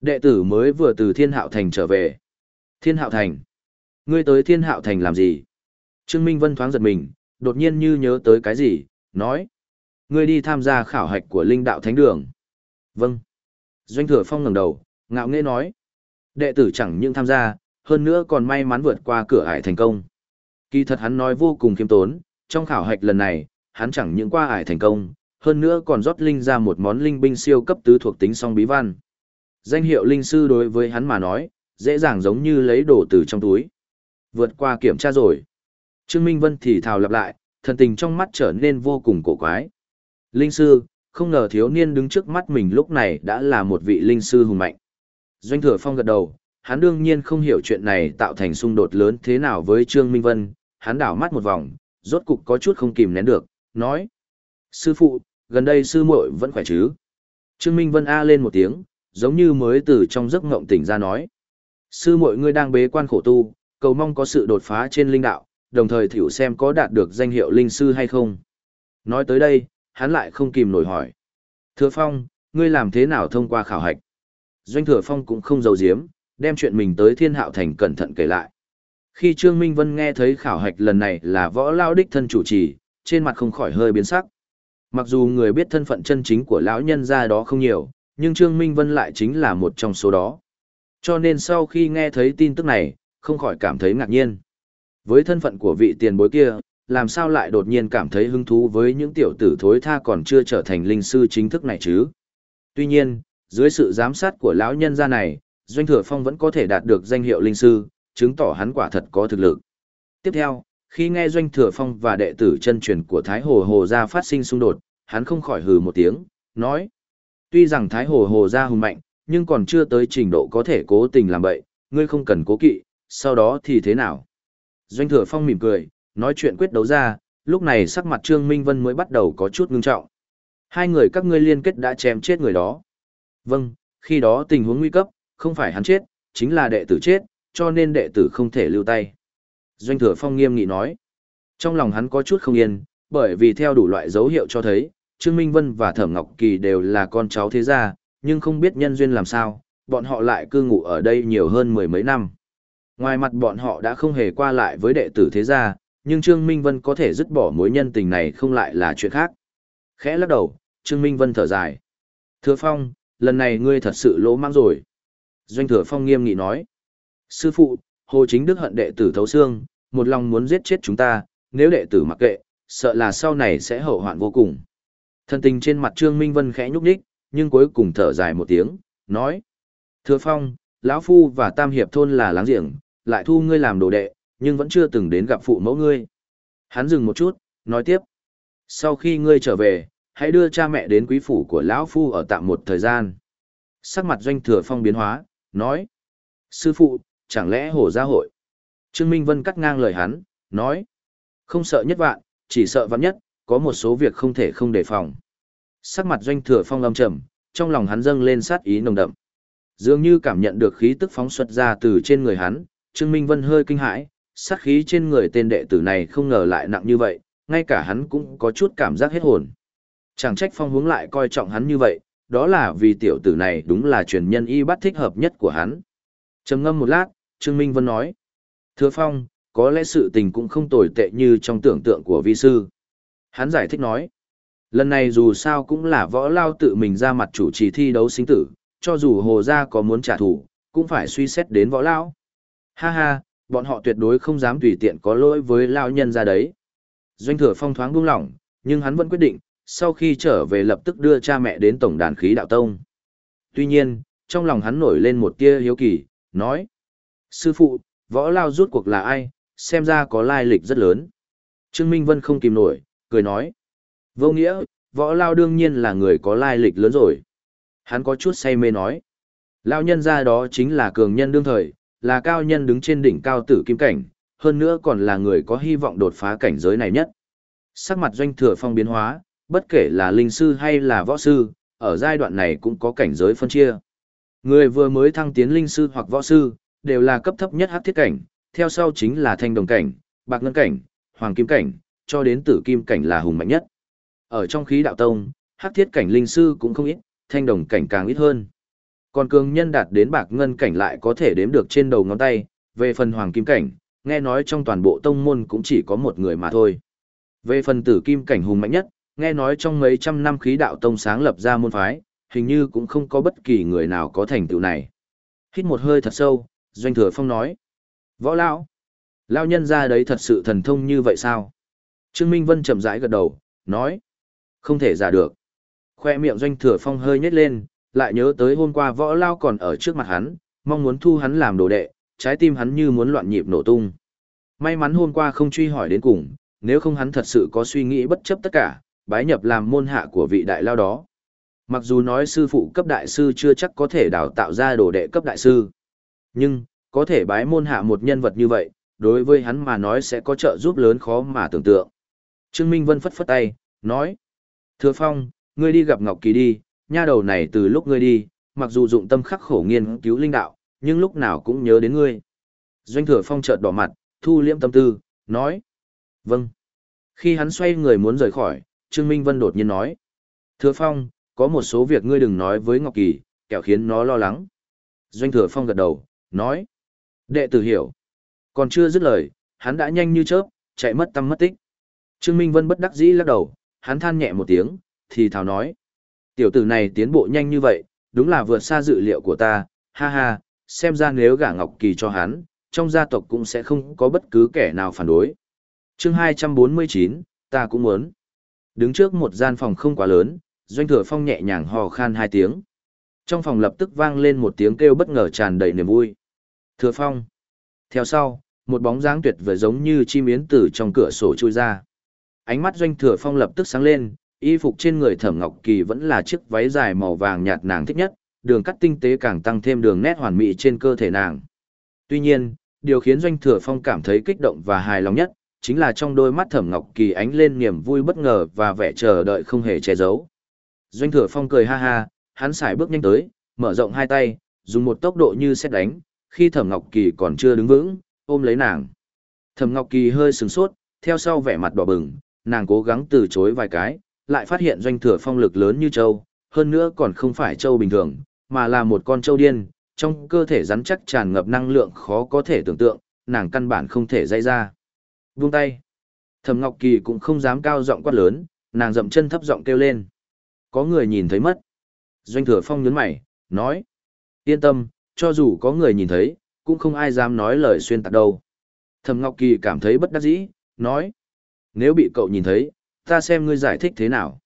Đệ tử mới vừa từ Thiên Hạo Thành trở về. Thiên Hạo Thành? Ngươi tới Thiên Hạo Thành làm gì? Trương Minh Vân thoáng giật mình, đột nhiên như nhớ tới cái gì, nói. Ngươi đi tham gia khảo hạch của Linh Đạo Thánh Đường. Vâng. Doanh thừa phong ngẩng đầu, ngạo nghễ nói. Đệ tử chẳng những tham gia, hơn nữa còn may mắn vượt qua cửa ải thành công. Kỳ thật hắn nói vô cùng khiêm tốn, trong khảo hạch lần này, hắn chẳng những qua ải thành công, hơn nữa còn rót linh ra một món linh binh siêu cấp tứ thuộc tính song bí văn. Danh hiệu linh sư đối với hắn mà nói, dễ dàng giống như lấy đồ từ trong túi. Vượt qua kiểm tra rồi. Trương Minh Vân thì thào lặp lại, thần tình trong mắt trở nên vô cùng cổ quái. Linh sư, không ngờ thiếu niên đứng trước mắt mình lúc này đã là một vị linh sư hùng mạnh. Doanh thừa phong gật đầu, hắn đương nhiên không hiểu chuyện này tạo thành xung đột lớn thế nào với Trương Minh Vân, hắn đảo mắt một vòng, rốt cục có chút không kìm nén được, nói. Sư phụ, gần đây sư muội vẫn khỏe chứ? Trương Minh Vân A lên một tiếng, giống như mới từ trong giấc ngộng tỉnh ra nói. Sư muội ngươi đang bế quan khổ tu, cầu mong có sự đột phá trên linh đạo, đồng thời thử xem có đạt được danh hiệu linh sư hay không. Nói tới đây, hắn lại không kìm nổi hỏi. Thừa Phong, ngươi làm thế nào thông qua khảo hạch? Doanh Thừa Phong cũng không giấu giếm, đem chuyện mình tới Thiên Hạo Thành cẩn thận kể lại. Khi Trương Minh Vân nghe thấy khảo hạch lần này là võ lao đích thân chủ trì, trên mặt không khỏi hơi biến sắc. Mặc dù người biết thân phận chân chính của lão nhân gia đó không nhiều, nhưng Trương Minh Vân lại chính là một trong số đó. Cho nên sau khi nghe thấy tin tức này, không khỏi cảm thấy ngạc nhiên. Với thân phận của vị tiền bối kia, làm sao lại đột nhiên cảm thấy hứng thú với những tiểu tử thối tha còn chưa trở thành linh sư chính thức này chứ? Tuy nhiên, dưới sự giám sát của lão nhân gia này, Doanh Thừa Phong vẫn có thể đạt được danh hiệu linh sư, chứng tỏ hắn quả thật có thực lực. Tiếp theo, khi nghe Doanh Thừa Phong và đệ tử chân truyền của Thái Hồ Hồ gia phát sinh xung đột, hắn không khỏi hừ một tiếng, nói: Tuy rằng Thái Hồ Hồ gia hùng mạnh, nhưng còn chưa tới trình độ có thể cố tình làm bậy, ngươi không cần cố kỵ, sau đó thì thế nào? Doanh Thừa Phong mỉm cười, nói chuyện quyết đấu ra, lúc này sắc mặt Trương Minh Vân mới bắt đầu có chút ngưng trọng. Hai người các ngươi liên kết đã chém chết người đó. Vâng, khi đó tình huống nguy cấp, không phải hắn chết, chính là đệ tử chết, cho nên đệ tử không thể lưu tay. Doanh thừa phong nghiêm nghị nói. Trong lòng hắn có chút không yên, bởi vì theo đủ loại dấu hiệu cho thấy, Trương Minh Vân và Thẩm Ngọc Kỳ đều là con cháu thế gia, nhưng không biết nhân duyên làm sao, bọn họ lại cư ngụ ở đây nhiều hơn mười mấy năm. Ngoài mặt bọn họ đã không hề qua lại với đệ tử thế gia, nhưng Trương Minh Vân có thể dứt bỏ mối nhân tình này không lại là chuyện khác. Khẽ lắc đầu, Trương Minh Vân thở dài. Thừa Phong, lần này ngươi thật sự lỗ mang rồi. Doanh Thừa Phong nghiêm nghị nói. Sư phụ, Hồ Chính Đức hận đệ tử thấu xương, một lòng muốn giết chết chúng ta, nếu đệ tử mặc kệ, sợ là sau này sẽ hậu hoạn vô cùng. Thân tình trên mặt Trương Minh Vân khẽ nhúc nhích, nhưng cuối cùng thở dài một tiếng, nói. Thừa Phong, lão Phu và Tam Hiệp Thôn là láng giềng, lại thu ngươi làm đồ đệ, nhưng vẫn chưa từng đến gặp phụ mẫu ngươi. Hắn dừng một chút, nói tiếp. Sau khi ngươi trở về, hãy đưa cha mẹ đến quý phủ của lão Phu ở tạm một thời gian. Sắc mặt doanh thừa phong biến hóa, nói. Sư phụ, chẳng lẽ hổ gia hội? Trương Minh Vân cắt ngang lời hắn, nói. Không sợ nhất vạn, chỉ sợ vạn nhất, có một số việc không thể không đề phòng. Sắc mặt doanh thừa phong lâm trầm, trong lòng hắn dâng lên sát ý nồng đậm. Dường như cảm nhận được khí tức phóng xuất ra từ trên người hắn, Trương Minh Vân hơi kinh hãi, sát khí trên người tên đệ tử này không ngờ lại nặng như vậy, ngay cả hắn cũng có chút cảm giác hết hồn. Chẳng trách phong hướng lại coi trọng hắn như vậy, đó là vì tiểu tử này đúng là truyền nhân y bắt thích hợp nhất của hắn. trầm ngâm một lát, Trương Minh Vân nói. Thưa Phong, có lẽ sự tình cũng không tồi tệ như trong tưởng tượng của vi sư. Hắn giải thích nói. Lần này dù sao cũng là võ lao tự mình ra mặt chủ trì thi đấu sinh tử, cho dù hồ gia có muốn trả thù, cũng phải suy xét đến võ lao. Ha ha, bọn họ tuyệt đối không dám tùy tiện có lỗi với lao nhân ra đấy. Doanh thừa phong thoáng buông lỏng, nhưng hắn vẫn quyết định, sau khi trở về lập tức đưa cha mẹ đến tổng đàn khí đạo tông. Tuy nhiên, trong lòng hắn nổi lên một tia hiếu kỳ, nói. Sư phụ, võ lao rút cuộc là ai, xem ra có lai lịch rất lớn. Trương Minh Vân không kìm nổi, cười nói. Vô nghĩa, võ lao đương nhiên là người có lai lịch lớn rồi. Hắn có chút say mê nói. Lao nhân ra đó chính là cường nhân đương thời, là cao nhân đứng trên đỉnh cao tử kim cảnh, hơn nữa còn là người có hy vọng đột phá cảnh giới này nhất. Sắc mặt doanh thừa phong biến hóa, bất kể là linh sư hay là võ sư, ở giai đoạn này cũng có cảnh giới phân chia. Người vừa mới thăng tiến linh sư hoặc võ sư, đều là cấp thấp nhất hắc thiết cảnh, theo sau chính là thanh đồng cảnh, bạc ngân cảnh, hoàng kim cảnh, cho đến tử kim cảnh là hùng mạnh nhất. Ở trong khí đạo tông, hắc thiết cảnh linh sư cũng không ít, thanh đồng cảnh càng ít hơn. Còn cường nhân đạt đến bạc ngân cảnh lại có thể đếm được trên đầu ngón tay, về phần hoàng kim cảnh, nghe nói trong toàn bộ tông môn cũng chỉ có một người mà thôi. Về phần tử kim cảnh hùng mạnh nhất, nghe nói trong mấy trăm năm khí đạo tông sáng lập ra môn phái, hình như cũng không có bất kỳ người nào có thành tựu này. Hít một hơi thật sâu, Doanh Thừa Phong nói. Võ Lão, Lão nhân ra đấy thật sự thần thông như vậy sao? Trương Minh Vân chậm rãi gật đầu, nói. Không thể giả được. Khoe miệng Doanh Thừa Phong hơi nhếch lên, lại nhớ tới hôm qua Võ Lão còn ở trước mặt hắn, mong muốn thu hắn làm đồ đệ, trái tim hắn như muốn loạn nhịp nổ tung. May mắn hôm qua không truy hỏi đến cùng, nếu không hắn thật sự có suy nghĩ bất chấp tất cả, bái nhập làm môn hạ của vị đại lao đó. Mặc dù nói sư phụ cấp đại sư chưa chắc có thể đào tạo ra đồ đệ cấp đại sư, nhưng, có thể bái môn hạ một nhân vật như vậy, đối với hắn mà nói sẽ có trợ giúp lớn khó mà tưởng tượng. Trương Minh Vân phất phất tay, nói. Thừa Phong, ngươi đi gặp Ngọc Kỳ đi, nha đầu này từ lúc ngươi đi, mặc dù dụng tâm khắc khổ nghiên cứu linh đạo, nhưng lúc nào cũng nhớ đến ngươi. Doanh Thừa Phong chợt đỏ mặt, thu liễm tâm tư, nói. Vâng. Khi hắn xoay người muốn rời khỏi, Trương Minh Vân đột nhiên nói. Thừa Phong, có một số việc ngươi đừng nói với Ngọc Kỳ, kẻo khiến nó lo lắng. Doanh Thừa Phong gật đầu, nói. Đệ tử hiểu. Còn chưa dứt lời, hắn đã nhanh như chớp, chạy mất tâm mất tích. Trương Minh Vân bất đắc dĩ lắc đầu, hắn than nhẹ một tiếng, thì thào nói. Tiểu tử này tiến bộ nhanh như vậy, đúng là vượt xa dự liệu của ta, ha ha, xem ra nếu gả Ngọc Kỳ cho hắn, trong gia tộc cũng sẽ không có bất cứ kẻ nào phản đối. chương 249, ta cũng muốn. Đứng trước một gian phòng không quá lớn, Doanh Thừa Phong nhẹ nhàng hò khan hai tiếng. Trong phòng lập tức vang lên một tiếng kêu bất ngờ tràn đầy niềm vui. Thừa Phong. Theo sau, một bóng dáng tuyệt vời giống như chim yến từ trong cửa sổ chui ra. Ánh mắt Doanh Thừa Phong lập tức sáng lên, y phục trên người Thẩm Ngọc Kỳ vẫn là chiếc váy dài màu vàng nhạt nàng thích nhất, đường cắt tinh tế càng tăng thêm đường nét hoàn mỹ trên cơ thể nàng. Tuy nhiên, điều khiến Doanh Thừa Phong cảm thấy kích động và hài lòng nhất, chính là trong đôi mắt Thẩm Ngọc Kỳ ánh lên niềm vui bất ngờ và vẻ chờ đợi không hề che giấu. Doanh thừa phong cười ha ha, hắn sải bước nhanh tới, mở rộng hai tay, dùng một tốc độ như xét đánh, khi thẩm ngọc kỳ còn chưa đứng vững, ôm lấy nàng. Thẩm ngọc kỳ hơi sửng sốt, theo sau vẻ mặt đỏ bừng, nàng cố gắng từ chối vài cái, lại phát hiện doanh thừa phong lực lớn như châu, hơn nữa còn không phải châu bình thường, mà là một con châu điên, trong cơ thể rắn chắc tràn ngập năng lượng khó có thể tưởng tượng, nàng căn bản không thể dây ra. Buông tay. Thẩm Ngọc Kỳ cũng không dám cao giọng quát lớn, nàng dậm chân thấp giọng kêu lên. Có người nhìn thấy mất. Doanh thừa phong nhướng mày, nói. Yên tâm, cho dù có người nhìn thấy, cũng không ai dám nói lời xuyên tạc đâu. Thẩm Ngọc Kỳ cảm thấy bất đắc dĩ, nói. Nếu bị cậu nhìn thấy, ta xem ngươi giải thích thế nào.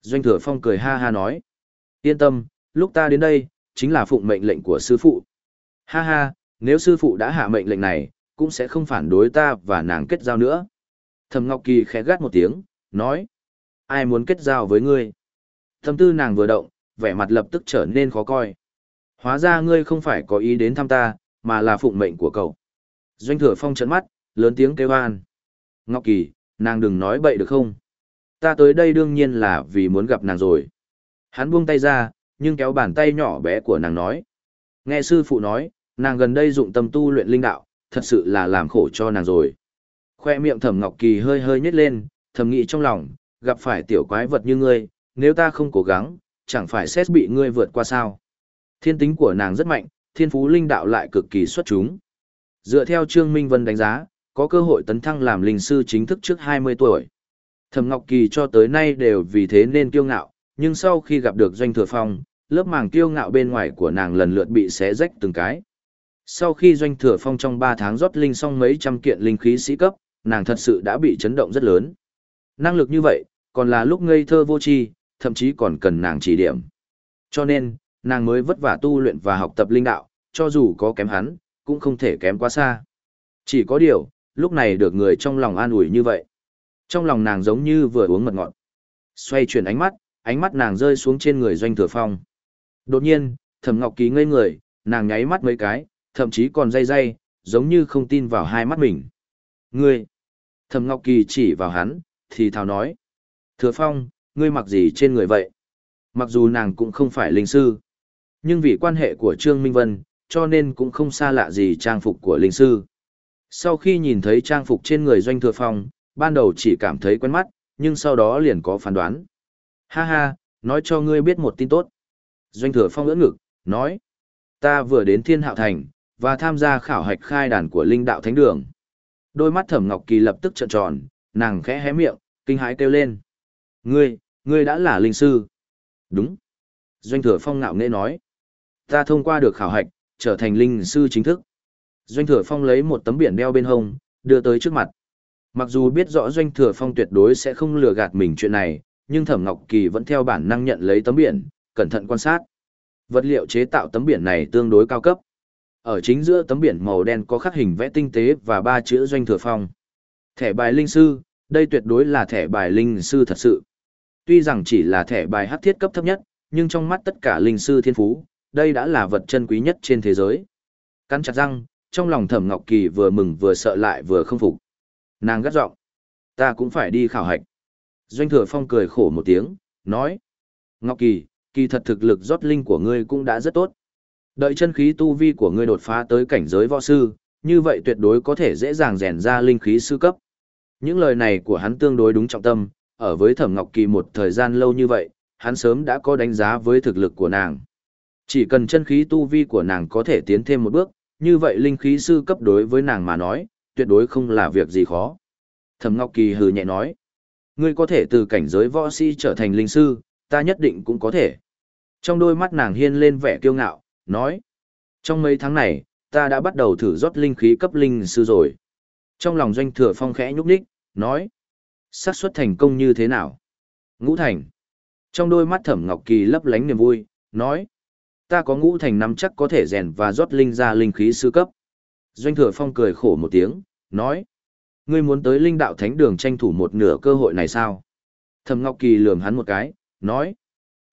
Doanh thừa phong cười ha ha nói. Yên tâm, lúc ta đến đây, chính là phụng mệnh lệnh của sư phụ. Ha ha, nếu sư phụ đã hạ mệnh lệnh này, cũng sẽ không phản đối ta và nàng kết giao nữa. Thẩm Ngọc Kỳ khẽ gắt một tiếng, nói. Ai muốn kết giao với ngươi? Tâm tư nàng vừa động, vẻ mặt lập tức trở nên khó coi. Hóa ra ngươi không phải có ý đến thăm ta, mà là phụng mệnh của cậu. Doanh thừa phong trấn mắt, lớn tiếng kêu an. Ngọc Kỳ, nàng đừng nói bậy được không? Ta tới đây đương nhiên là vì muốn gặp nàng rồi. Hắn buông tay ra, nhưng kéo bàn tay nhỏ bé của nàng nói. Nghe sư phụ nói, nàng gần đây dụng tâm tu luyện linh đạo, thật sự là làm khổ cho nàng rồi. Khoe miệng thẩm ngọc kỳ hơi hơi nhếch lên, thầm nghĩ trong lòng, gặp phải tiểu quái vật như ngươi, nếu ta không cố gắng, chẳng phải xét bị ngươi vượt qua sao. Thiên tính của nàng rất mạnh, thiên phú linh đạo lại cực kỳ xuất chúng. Dựa theo Trương Minh Vân đánh giá, có cơ hội tấn thăng làm linh sư chính thức trước 20 tuổi. Thẩm Ngọc Kỳ cho tới nay đều vì thế nên kiêu ngạo, nhưng sau khi gặp được Doanh Thừa Phong, lớp màng kiêu ngạo bên ngoài của nàng lần lượt bị xé rách từng cái. Sau khi Doanh Thừa Phong trong 3 tháng rót linh xong mấy trăm kiện linh khí sĩ cấp, nàng thật sự đã bị chấn động rất lớn. Năng lực như vậy, còn là lúc ngây thơ vô tri, thậm chí còn cần nàng chỉ điểm. Cho nên, nàng mới vất vả tu luyện và học tập linh đạo, cho dù có kém hắn, cũng không thể kém quá xa. Chỉ có điều, lúc này được người trong lòng an ủi như vậy. Trong lòng nàng giống như vừa uống mật ngọt. Xoay chuyển ánh mắt, ánh mắt nàng rơi xuống trên người doanh thừa phong. Đột nhiên, thẩm ngọc kỳ ngây người, nàng nháy mắt mấy cái, thậm chí còn dây dây, giống như không tin vào hai mắt mình. Ngươi! Thẩm ngọc kỳ chỉ vào hắn, thì thào nói. Thừa phong, ngươi mặc gì trên người vậy? Mặc dù nàng cũng không phải linh sư. Nhưng vì quan hệ của Trương Minh Vân, cho nên cũng không xa lạ gì trang phục của linh sư. Sau khi nhìn thấy trang phục trên người doanh thừa phong, ban đầu chỉ cảm thấy quen mắt, nhưng sau đó liền có phán đoán. Ha ha, nói cho ngươi biết một tin tốt. Doanh thừa phong ưỡn ngực, nói. Ta vừa đến thiên hạo thành, và tham gia khảo hạch khai đàn của linh đạo thánh đường. Đôi mắt thẩm ngọc kỳ lập tức trợn tròn, nàng khẽ hé miệng, kinh hãi kêu lên. Ngươi, ngươi đã là linh sư. Đúng. Doanh thừa phong ngạo nghễ nói. Ta thông qua được khảo hạch, trở thành linh sư chính thức. Doanh thừa phong lấy một tấm biển đeo bên hông, đưa tới trước mặt. Mặc dù biết rõ Doanh Thừa Phong tuyệt đối sẽ không lừa gạt mình chuyện này, nhưng Thẩm Ngọc Kỳ vẫn theo bản năng nhận lấy tấm biển, cẩn thận quan sát. Vật liệu chế tạo tấm biển này tương đối cao cấp. Ở chính giữa tấm biển màu đen có khắc hình vẽ tinh tế và ba chữ Doanh Thừa Phong. Thẻ bài linh sư, đây tuyệt đối là thẻ bài linh sư thật sự. Tuy rằng chỉ là thẻ bài hắc thiết cấp thấp nhất, nhưng trong mắt tất cả linh sư thiên phú, đây đã là vật chân quý nhất trên thế giới. Cắn chặt răng, trong lòng Thẩm Ngọc Kỳ vừa mừng vừa sợ lại vừa không phục. Nàng gắt giọng Ta cũng phải đi khảo hạch. Doanh thừa phong cười khổ một tiếng, nói. Ngọc Kỳ, kỳ thật thực lực rót linh của ngươi cũng đã rất tốt. Đợi chân khí tu vi của ngươi đột phá tới cảnh giới võ sư, như vậy tuyệt đối có thể dễ dàng rèn ra linh khí sư cấp. Những lời này của hắn tương đối đúng trọng tâm, ở với Thẩm Ngọc Kỳ một thời gian lâu như vậy, hắn sớm đã có đánh giá với thực lực của nàng. Chỉ cần chân khí tu vi của nàng có thể tiến thêm một bước, như vậy linh khí sư cấp đối với nàng mà nói, tuyệt đối không là việc gì khó. Thẩm Ngọc Kỳ hừ nhẹ nói, ngươi có thể từ cảnh giới võ sĩ trở thành linh sư, ta nhất định cũng có thể. Trong đôi mắt nàng hiên lên vẻ kiêu ngạo, nói, trong mấy tháng này, ta đã bắt đầu thử rót linh khí cấp linh sư rồi. Trong lòng doanh thừa phong khẽ nhúc nhích, nói, xác suất thành công như thế nào? Ngũ thành. Trong đôi mắt thẩm ngọc kỳ lấp lánh niềm vui, nói, ta có ngũ thành năm chắc có thể rèn và rót linh ra linh khí sư cấp. Doanh thừa phong cười khổ một tiếng, nói. Ngươi muốn tới linh đạo thánh đường tranh thủ một nửa cơ hội này sao? Thẩm Ngọc Kỳ lườm hắn một cái, nói.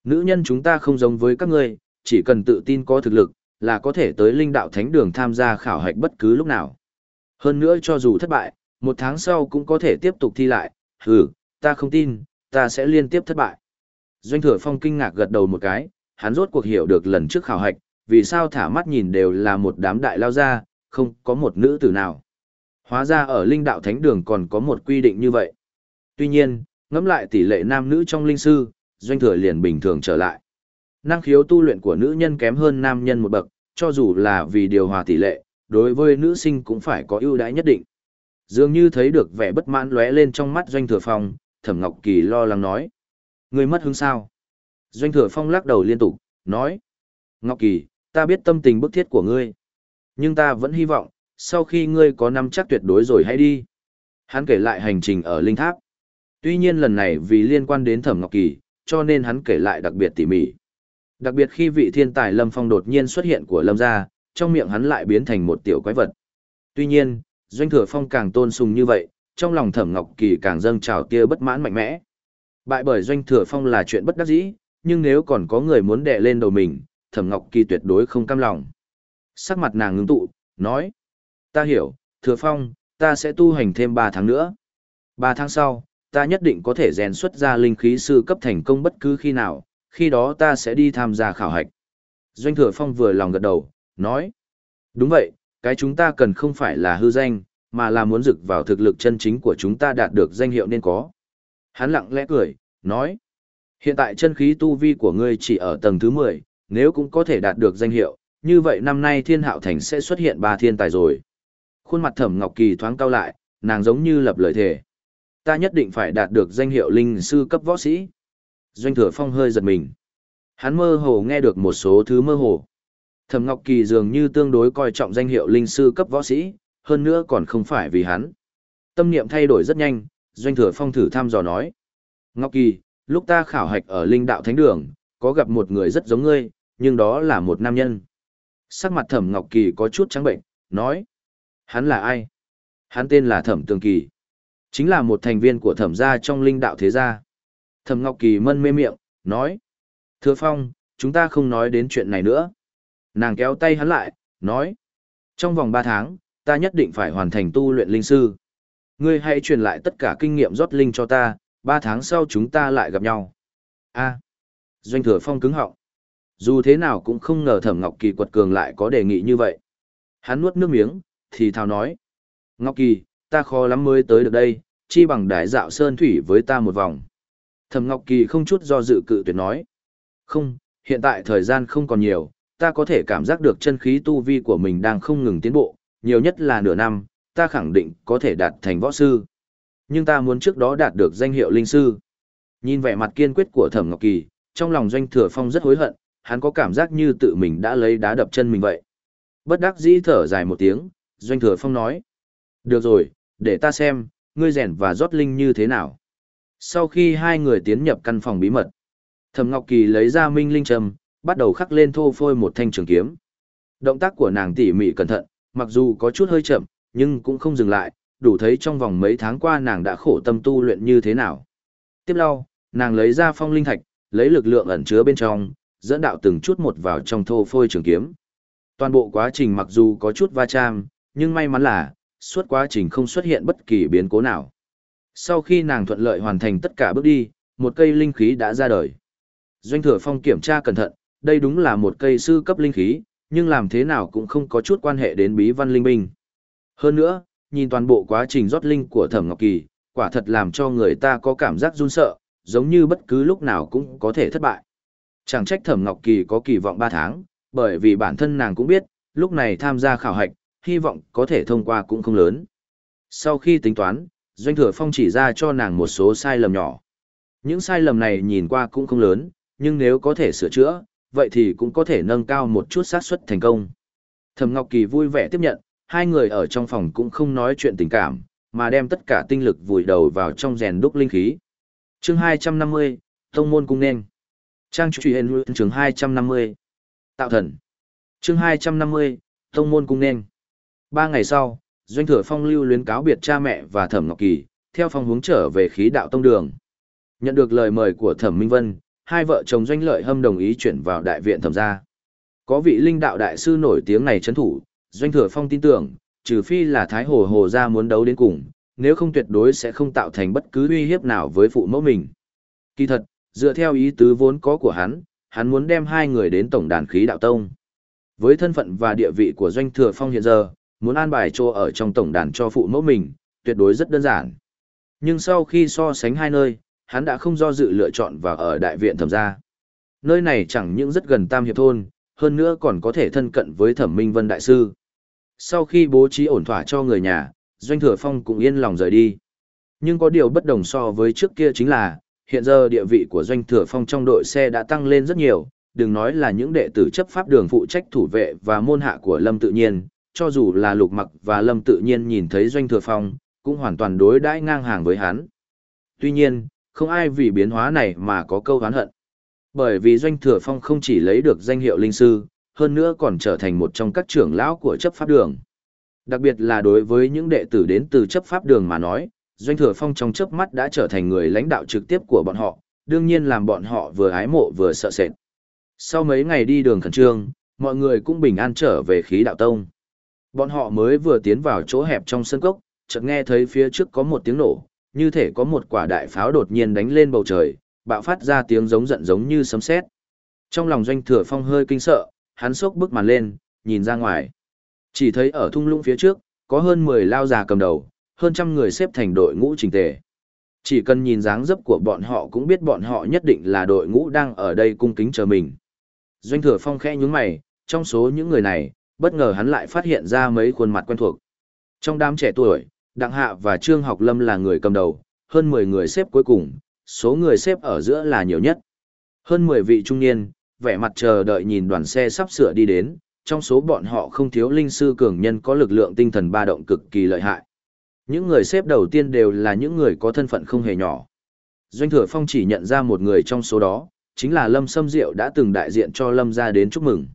Nữ nhân chúng ta không giống với các ngươi, chỉ cần tự tin có thực lực, là có thể tới linh đạo thánh đường tham gia khảo hạch bất cứ lúc nào. Hơn nữa cho dù thất bại, một tháng sau cũng có thể tiếp tục thi lại, hừ, ta không tin, ta sẽ liên tiếp thất bại. Doanh thừa phong kinh ngạc gật đầu một cái, hắn rốt cuộc hiểu được lần trước khảo hạch, vì sao thả mắt nhìn đều là một đám đại lao ra, không có một nữ tử nào. Hóa ra ở linh đạo thánh đường còn có một quy định như vậy. Tuy nhiên, ngẫm lại tỷ lệ nam nữ trong linh sư, doanh thừa liền bình thường trở lại. Năng khiếu tu luyện của nữ nhân kém hơn nam nhân một bậc, cho dù là vì điều hòa tỷ lệ, đối với nữ sinh cũng phải có ưu đãi nhất định. Dường như thấy được vẻ bất mãn lóe lên trong mắt Doanh Thừa Phong, Thẩm Ngọc Kỳ lo lắng nói. Người mất hứng sao? Doanh Thừa Phong lắc đầu liên tục, nói. Ngọc Kỳ, ta biết tâm tình bức thiết của ngươi. Nhưng ta vẫn hy vọng, sau khi ngươi có năm chắc tuyệt đối rồi hãy đi. Hắn kể lại hành trình ở Linh Tháp. Tuy nhiên lần này vì liên quan đến Thẩm Ngọc Kỳ, cho nên hắn kể lại đặc biệt tỉ mỉ. Đặc biệt khi vị thiên tài Lâm Phong đột nhiên xuất hiện của Lâm gia, trong miệng hắn lại biến thành một tiểu quái vật. Tuy nhiên, Doanh Thừa Phong càng tôn sùng như vậy, trong lòng Thẩm Ngọc Kỳ càng dâng trào tia bất mãn mạnh mẽ. Bại bởi Doanh Thừa Phong là chuyện bất đắc dĩ, nhưng nếu còn có người muốn đè lên đầu mình, Thẩm Ngọc Kỳ tuyệt đối không cam lòng. Sắc mặt nàng ngưng tụ, nói: "Ta hiểu, Thừa Phong, ta sẽ tu hành thêm 3 tháng nữa. 3 tháng sau, ta nhất định có thể rèn xuất ra linh khí sư cấp thành công bất cứ khi nào, khi đó ta sẽ đi tham gia khảo hạch." Doanh Thừa Phong vừa lòng gật đầu, nói: "Đúng vậy, cái chúng ta cần không phải là hư danh, mà là muốn rực vào thực lực chân chính của chúng ta đạt được danh hiệu nên có. Hắn lặng lẽ cười, nói, hiện tại chân khí tu vi của ngươi chỉ ở tầng thứ 10, nếu cũng có thể đạt được danh hiệu, như vậy năm nay thiên hạo thành sẽ xuất hiện ba thiên tài rồi. Khuôn mặt thẩm ngọc kỳ thoáng cao lại, nàng giống như lập lời thề. Ta nhất định phải đạt được danh hiệu linh sư cấp võ sĩ. Doanh thừa phong hơi giật mình. Hắn mơ hồ nghe được một số thứ mơ hồ. Thẩm Ngọc Kỳ dường như tương đối coi trọng danh hiệu linh sư cấp võ sĩ, hơn nữa còn không phải vì hắn. Tâm niệm thay đổi rất nhanh, Doanh Thừa Phong thử thăm dò nói. Ngọc Kỳ, lúc ta khảo hạch ở linh đạo thánh đường, có gặp một người rất giống ngươi, nhưng đó là một nam nhân. Sắc mặt Thẩm Ngọc Kỳ có chút trắng bệnh, nói. Hắn là ai? Hắn tên là Thẩm Tường Kỳ. Chính là một thành viên của thẩm gia trong linh đạo thế gia. Thẩm Ngọc Kỳ mân mê miệng, nói. Thừa Phong, chúng ta không nói đến chuyện này nữa. Nàng kéo tay hắn lại, nói. Trong vòng 3 tháng, ta nhất định phải hoàn thành tu luyện linh sư. Ngươi hãy truyền lại tất cả kinh nghiệm rót linh cho ta, 3 tháng sau chúng ta lại gặp nhau. A. Doanh thừa phong cứng họng. Dù thế nào cũng không ngờ thẩm Ngọc Kỳ quật cường lại có đề nghị như vậy. Hắn nuốt nước miếng, thì thào nói. Ngọc Kỳ, ta khó lắm mới tới được đây, chi bằng đại dạo sơn thủy với ta một vòng. Thẩm Ngọc Kỳ không chút do dự cự tuyệt nói. Không, hiện tại thời gian không còn nhiều, ta có thể cảm giác được chân khí tu vi của mình đang không ngừng tiến bộ, nhiều nhất là nửa năm, ta khẳng định có thể đạt thành võ sư. Nhưng ta muốn trước đó đạt được danh hiệu linh sư. Nhìn vẻ mặt kiên quyết của Thẩm Ngọc Kỳ, trong lòng Doanh Thừa Phong rất hối hận, hắn có cảm giác như tự mình đã lấy đá đập chân mình vậy. Bất đắc dĩ thở dài một tiếng, Doanh Thừa Phong nói. Được rồi, để ta xem, ngươi rèn và rót linh như thế nào. Sau khi hai người tiến nhập căn phòng bí mật, Thẩm Ngọc Kỳ lấy ra minh linh trầm, bắt đầu khắc lên thô phôi một thanh trường kiếm. Động tác của nàng tỉ mỉ cẩn thận, mặc dù có chút hơi chậm, nhưng cũng không dừng lại, đủ thấy trong vòng mấy tháng qua nàng đã khổ tâm tu luyện như thế nào. Tiếp lau, nàng lấy ra phong linh thạch, lấy lực lượng ẩn chứa bên trong, dẫn đạo từng chút một vào trong thô phôi trường kiếm. Toàn bộ quá trình mặc dù có chút va chạm, nhưng may mắn là, suốt quá trình không xuất hiện bất kỳ biến cố nào. Sau khi nàng thuận lợi hoàn thành tất cả bước đi, một cây linh khí đã ra đời. Doanh thừa phong kiểm tra cẩn thận, đây đúng là một cây sư cấp linh khí, nhưng làm thế nào cũng không có chút quan hệ đến bí văn linh binh. Hơn nữa, nhìn toàn bộ quá trình rót linh của Thẩm Ngọc Kỳ, quả thật làm cho người ta có cảm giác run sợ, giống như bất cứ lúc nào cũng có thể thất bại. Chẳng trách Thẩm Ngọc Kỳ có kỳ vọng 3 tháng, bởi vì bản thân nàng cũng biết, lúc này tham gia khảo hạch, hy vọng có thể thông qua cũng không lớn. Sau khi tính toán, Doanh Thừa Phong chỉ ra cho nàng một số sai lầm nhỏ. Những sai lầm này nhìn qua cũng không lớn, nhưng nếu có thể sửa chữa, vậy thì cũng có thể nâng cao một chút xác suất thành công. Thẩm Ngọc Kỳ vui vẻ tiếp nhận, hai người ở trong phòng cũng không nói chuyện tình cảm, mà đem tất cả tinh lực vùi đầu vào trong rèn đúc linh khí. Chương 250, Tông môn cung nên. Trang chủ hiện chương 250. Tạo thần. Chương 250, Tông môn cung nên. Ba ngày sau, Doanh Thừa Phong lưu luyến cáo biệt cha mẹ và Thẩm Ngọc Kỳ, theo phong hướng trở về khí đạo tông đường. Nhận được lời mời của Thẩm Minh Vân, hai vợ chồng doanh lợi hâm đồng ý chuyển vào đại viện thẩm gia. Có vị linh đạo đại sư nổi tiếng này chấn thủ, doanh thừa phong tin tưởng, trừ phi là Thái Hồ Hồ gia muốn đấu đến cùng, nếu không tuyệt đối sẽ không tạo thành bất cứ uy hiếp nào với phụ mẫu mình. Kỳ thật, dựa theo ý tứ vốn có của hắn, hắn muốn đem hai người đến tổng đàn khí đạo tông. Với thân phận và địa vị của doanh thừa phong hiện giờ, muốn an bài cho ở trong tổng đàn cho phụ mẫu mình, tuyệt đối rất đơn giản. Nhưng sau khi so sánh hai nơi, hắn đã không do dự lựa chọn và ở đại viện thẩm gia. Nơi này chẳng những rất gần Tam Hiệp Thôn, hơn nữa còn có thể thân cận với thẩm minh vân đại sư. Sau khi bố trí ổn thỏa cho người nhà, Doanh Thừa Phong cũng yên lòng rời đi. Nhưng có điều bất đồng so với trước kia chính là, hiện giờ địa vị của Doanh Thừa Phong trong đội xe đã tăng lên rất nhiều, đừng nói là những đệ tử chấp pháp đường phụ trách thủ vệ và môn hạ của Lâm Tự Nhiên, cho dù là Lục Mặc và Lâm Tự Nhiên nhìn thấy Doanh Thừa Phong, cũng hoàn toàn đối đãi ngang hàng với hắn. Tuy nhiên, không ai vì biến hóa này mà có câu oán hận. Bởi vì Doanh Thừa Phong không chỉ lấy được danh hiệu linh sư, hơn nữa còn trở thành một trong các trưởng lão của chấp pháp đường. Đặc biệt là đối với những đệ tử đến từ chấp pháp đường mà nói, Doanh Thừa Phong trong chớp mắt đã trở thành người lãnh đạo trực tiếp của bọn họ, đương nhiên làm bọn họ vừa ái mộ vừa sợ sệt. Sau mấy ngày đi đường khẩn trương, mọi người cũng bình an trở về khí đạo tông. Bọn họ mới vừa tiến vào chỗ hẹp trong sân cốc, chợt nghe thấy phía trước có một tiếng nổ, như thể có một quả đại pháo đột nhiên đánh lên bầu trời, bạo phát ra tiếng giống giận giống như sấm sét. Trong lòng doanh thừa phong hơi kinh sợ, hắn sốc bước màn lên, nhìn ra ngoài. Chỉ thấy ở thung lũng phía trước, có hơn 10 lao già cầm đầu, hơn trăm người xếp thành đội ngũ chỉnh tề. Chỉ cần nhìn dáng dấp của bọn họ cũng biết bọn họ nhất định là đội ngũ đang ở đây cung kính chờ mình. Doanh thừa phong khẽ nhướng mày, trong số những người này, bất ngờ hắn lại phát hiện ra mấy khuôn mặt quen thuộc. Trong đám trẻ tuổi, Đặng Hạ và Trương Học Lâm là người cầm đầu, hơn 10 người xếp cuối cùng, số người xếp ở giữa là nhiều nhất. Hơn 10 vị trung niên, vẻ mặt chờ đợi nhìn đoàn xe sắp sửa đi đến, trong số bọn họ không thiếu linh sư cường nhân có lực lượng tinh thần ba động cực kỳ lợi hại. Những người xếp đầu tiên đều là những người có thân phận không hề nhỏ. Doanh Thừa Phong chỉ nhận ra một người trong số đó, chính là Lâm Sâm Diệu đã từng đại diện cho Lâm ra đến chúc mừng.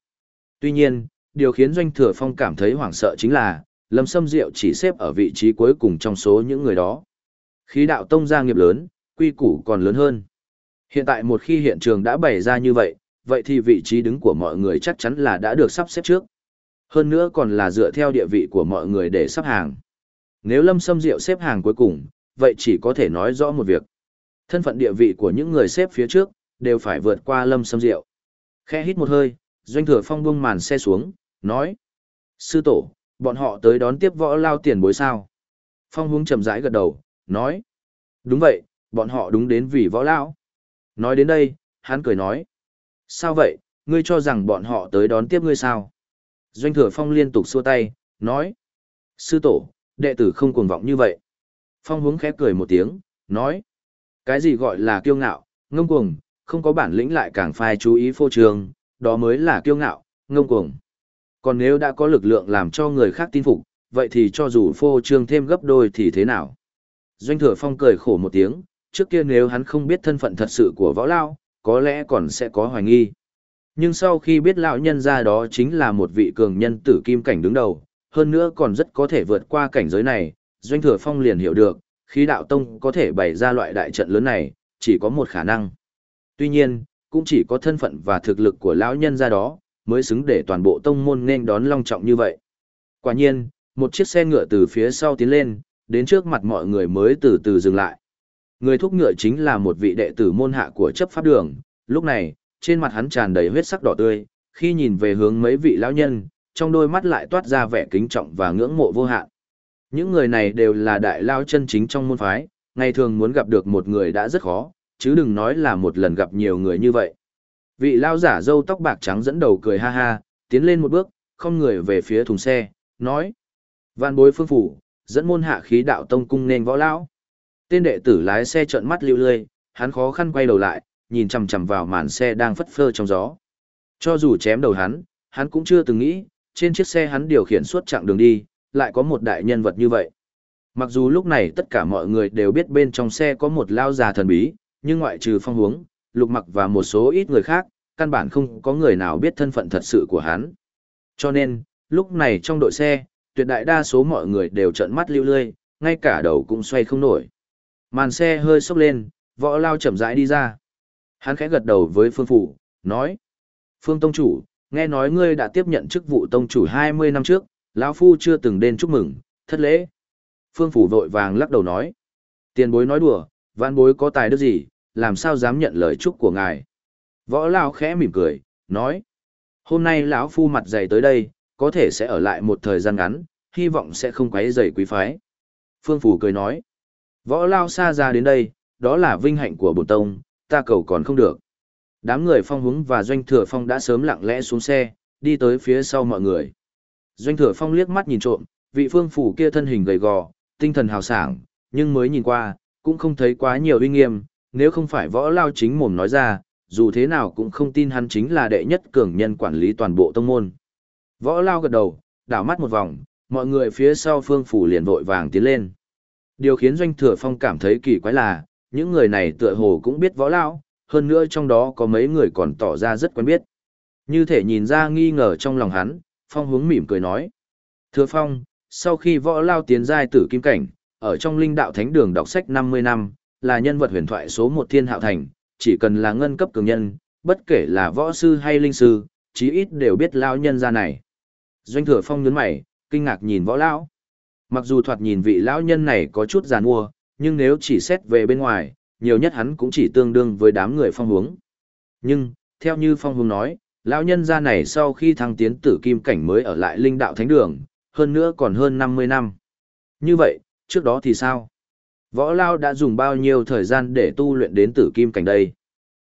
Tuy nhiên, điều khiến Doanh Thừa Phong cảm thấy hoảng sợ chính là, Lâm Sâm Diệu chỉ xếp ở vị trí cuối cùng trong số những người đó. Khí đạo tông gia nghiệp lớn, quy củ còn lớn hơn. Hiện tại một khi hiện trường đã bày ra như vậy, vậy thì vị trí đứng của mọi người chắc chắn là đã được sắp xếp trước. Hơn nữa còn là dựa theo địa vị của mọi người để sắp hàng. Nếu Lâm Sâm Diệu xếp hàng cuối cùng, vậy chỉ có thể nói rõ một việc. Thân phận địa vị của những người xếp phía trước, đều phải vượt qua Lâm Sâm Diệu. Khe hít một hơi, Doanh Thừa Phong buông màn xe xuống, nói. Sư tổ, bọn họ tới đón tiếp võ lao tiền bối sao. Phong hướng chậm rãi gật đầu, nói. Đúng vậy, bọn họ đúng đến vì võ lao. Nói đến đây, hắn cười nói. Sao vậy, ngươi cho rằng bọn họ tới đón tiếp ngươi sao? Doanh thừa phong liên tục xua tay, nói. Sư tổ, đệ tử không cuồng vọng như vậy. Phong hướng khép cười một tiếng, nói. Cái gì gọi là kiêu ngạo, ngông cuồng, không có bản lĩnh lại càng phai chú ý phô trường, đó mới là kiêu ngạo, ngông cuồng. Còn nếu đã có lực lượng làm cho người khác tin phục, vậy thì cho dù phô trương thêm gấp đôi thì thế nào? Doanh thừa phong cười khổ một tiếng, trước kia nếu hắn không biết thân phận thật sự của võ lao, có lẽ còn sẽ có hoài nghi. Nhưng sau khi biết lão nhân ra đó chính là một vị cường nhân tử kim cảnh đứng đầu, hơn nữa còn rất có thể vượt qua cảnh giới này, Doanh Thừa Phong liền hiểu được, khi đạo tông có thể bày ra loại đại trận lớn này, chỉ có một khả năng. Tuy nhiên, cũng chỉ có thân phận và thực lực của lão nhân ra đó, mới xứng để toàn bộ tông môn nên đón long trọng như vậy. Quả nhiên, một chiếc xe ngựa từ phía sau tiến lên, đến trước mặt mọi người mới từ từ dừng lại. Người thúc ngựa chính là một vị đệ tử môn hạ của chấp pháp đường, lúc này, trên mặt hắn tràn đầy huyết sắc đỏ tươi, khi nhìn về hướng mấy vị lão nhân, trong đôi mắt lại toát ra vẻ kính trọng và ngưỡng mộ vô hạn. Những người này đều là đại lao chân chính trong môn phái, ngày thường muốn gặp được một người đã rất khó, chứ đừng nói là một lần gặp nhiều người như vậy. Vị lao giả râu tóc bạc trắng dẫn đầu cười ha ha, tiến lên một bước, không người về phía thùng xe, nói. Vạn bối phương phủ, dẫn môn hạ khí đạo tông cung nên võ lão. Tên đệ tử lái xe trợn mắt lưu lươi, hắn khó khăn quay đầu lại, nhìn chằm chằm vào màn xe đang phất phơ trong gió. Cho dù chém đầu hắn, hắn cũng chưa từng nghĩ, trên chiếc xe hắn điều khiển suốt chặng đường đi, lại có một đại nhân vật như vậy. Mặc dù lúc này tất cả mọi người đều biết bên trong xe có một lao già thần bí, nhưng ngoại trừ phong hướng, lục mặc và một số ít người khác, căn bản không có người nào biết thân phận thật sự của hắn. Cho nên, lúc này trong đội xe, tuyệt đại đa số mọi người đều trợn mắt lưu lươi, ngay cả đầu cũng xoay không nổi. Màn xe hơi sốc lên, võ lao chậm rãi đi ra. Hắn khẽ gật đầu với Phương Phủ, nói. Phương Tông Chủ, nghe nói ngươi đã tiếp nhận chức vụ Tông Chủ 20 năm trước, lão Phu chưa từng đến chúc mừng, thất lễ. Phương Phủ vội vàng lắc đầu nói. Tiền bối nói đùa, vạn bối có tài đức gì, làm sao dám nhận lời chúc của ngài. Võ Lao khẽ mỉm cười, nói. Hôm nay lão phu mặt dày tới đây, có thể sẽ ở lại một thời gian ngắn, hy vọng sẽ không quấy rầy quý phái. Phương Phủ cười nói. Võ Lao xa ra đến đây, đó là vinh hạnh của bổn tông, ta cầu còn không được. Đám người phong húng và doanh thừa phong đã sớm lặng lẽ xuống xe, đi tới phía sau mọi người. Doanh thừa phong liếc mắt nhìn trộm, vị phương phủ kia thân hình gầy gò, tinh thần hào sảng, nhưng mới nhìn qua, cũng không thấy quá nhiều uy nghiêm, nếu không phải võ lao chính mồm nói ra, dù thế nào cũng không tin hắn chính là đệ nhất cường nhân quản lý toàn bộ tông môn. Võ lao gật đầu, đảo mắt một vòng, mọi người phía sau phương phủ liền vội vàng tiến lên. Điều khiến doanh thừa phong cảm thấy kỳ quái là, những người này tựa hồ cũng biết võ lao, hơn nữa trong đó có mấy người còn tỏ ra rất quen biết. Như thể nhìn ra nghi ngờ trong lòng hắn, phong hướng mỉm cười nói. Thừa phong, sau khi võ lao tiến giai tử kim cảnh, ở trong linh đạo thánh đường đọc sách 50 năm, là nhân vật huyền thoại số một thiên hạo thành, chỉ cần là ngân cấp cường nhân, bất kể là võ sư hay linh sư, chí ít đều biết lao nhân ra này. Doanh thừa phong nhấn mày, kinh ngạc nhìn võ lão. Mặc dù thoạt nhìn vị lão nhân này có chút giàn mua, nhưng nếu chỉ xét về bên ngoài, nhiều nhất hắn cũng chỉ tương đương với đám người phong hướng. Nhưng, theo như phong hướng nói, lão nhân gia này sau khi thăng tiến tử kim cảnh mới ở lại linh đạo thánh đường, hơn nữa còn hơn 50 năm. Như vậy, trước đó thì sao? Võ Lao đã dùng bao nhiêu thời gian để tu luyện đến tử kim cảnh đây?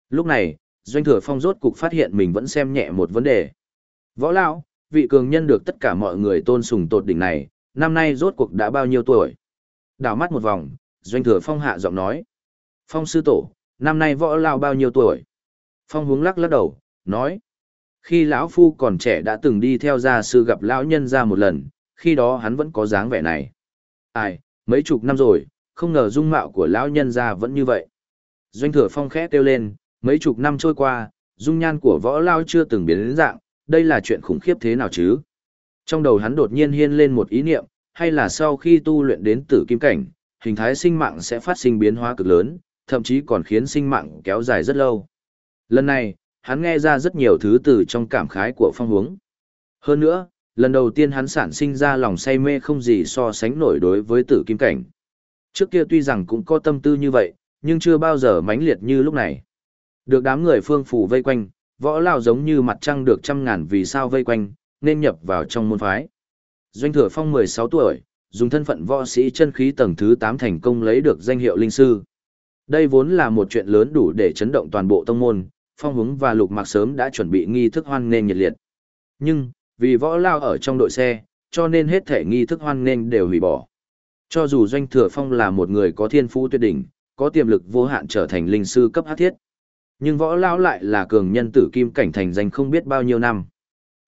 Lúc này, Doanh Thừa Phong rốt cục phát hiện mình vẫn xem nhẹ một vấn đề. Võ Lao, vị cường nhân được tất cả mọi người tôn sùng tột đỉnh này, năm nay rốt cuộc đã bao nhiêu tuổi? Đảo mắt một vòng, Doanh Thừa Phong hạ giọng nói. Phong sư tổ, năm nay võ Lao bao nhiêu tuổi? Phong hướng lắc lắc đầu, nói. Khi lão phu còn trẻ đã từng đi theo gia sư gặp lão nhân ra một lần, khi đó hắn vẫn có dáng vẻ này. Ai, mấy chục năm rồi, không ngờ dung mạo của lão nhân ra vẫn như vậy. Doanh thừa phong khẽ kêu lên, mấy chục năm trôi qua, dung nhan của võ lao chưa từng biến đến dạng, đây là chuyện khủng khiếp thế nào chứ? Trong đầu hắn đột nhiên hiên lên một ý niệm, hay là sau khi tu luyện đến tử kim cảnh, hình thái sinh mạng sẽ phát sinh biến hóa cực lớn, thậm chí còn khiến sinh mạng kéo dài rất lâu. Lần này, hắn nghe ra rất nhiều thứ từ trong cảm khái của phong hướng. Hơn nữa, lần đầu tiên hắn sản sinh ra lòng say mê không gì so sánh nổi đối với tử kim cảnh. Trước kia tuy rằng cũng có tâm tư như vậy, nhưng chưa bao giờ mãnh liệt như lúc này. Được đám người phương phủ vây quanh, võ lao giống như mặt trăng được trăm ngàn vì sao vây quanh, nên nhập vào trong môn phái. Doanh thừa phong 16 tuổi, dùng thân phận võ sĩ chân khí tầng thứ 8 thành công lấy được danh hiệu linh sư. Đây vốn là một chuyện lớn đủ để chấn động toàn bộ tông môn, phong hướng và lục mặc sớm đã chuẩn bị nghi thức hoan nghênh nhiệt liệt. Nhưng, vì võ lao ở trong đội xe, cho nên hết thể nghi thức hoan nghênh đều hủy bỏ. Cho dù Doanh Thừa Phong là một người có thiên phú tuyệt đỉnh, có tiềm lực vô hạn trở thành linh sư cấp hát thiết. Nhưng võ lão lại là cường nhân tử kim cảnh thành danh không biết bao nhiêu năm.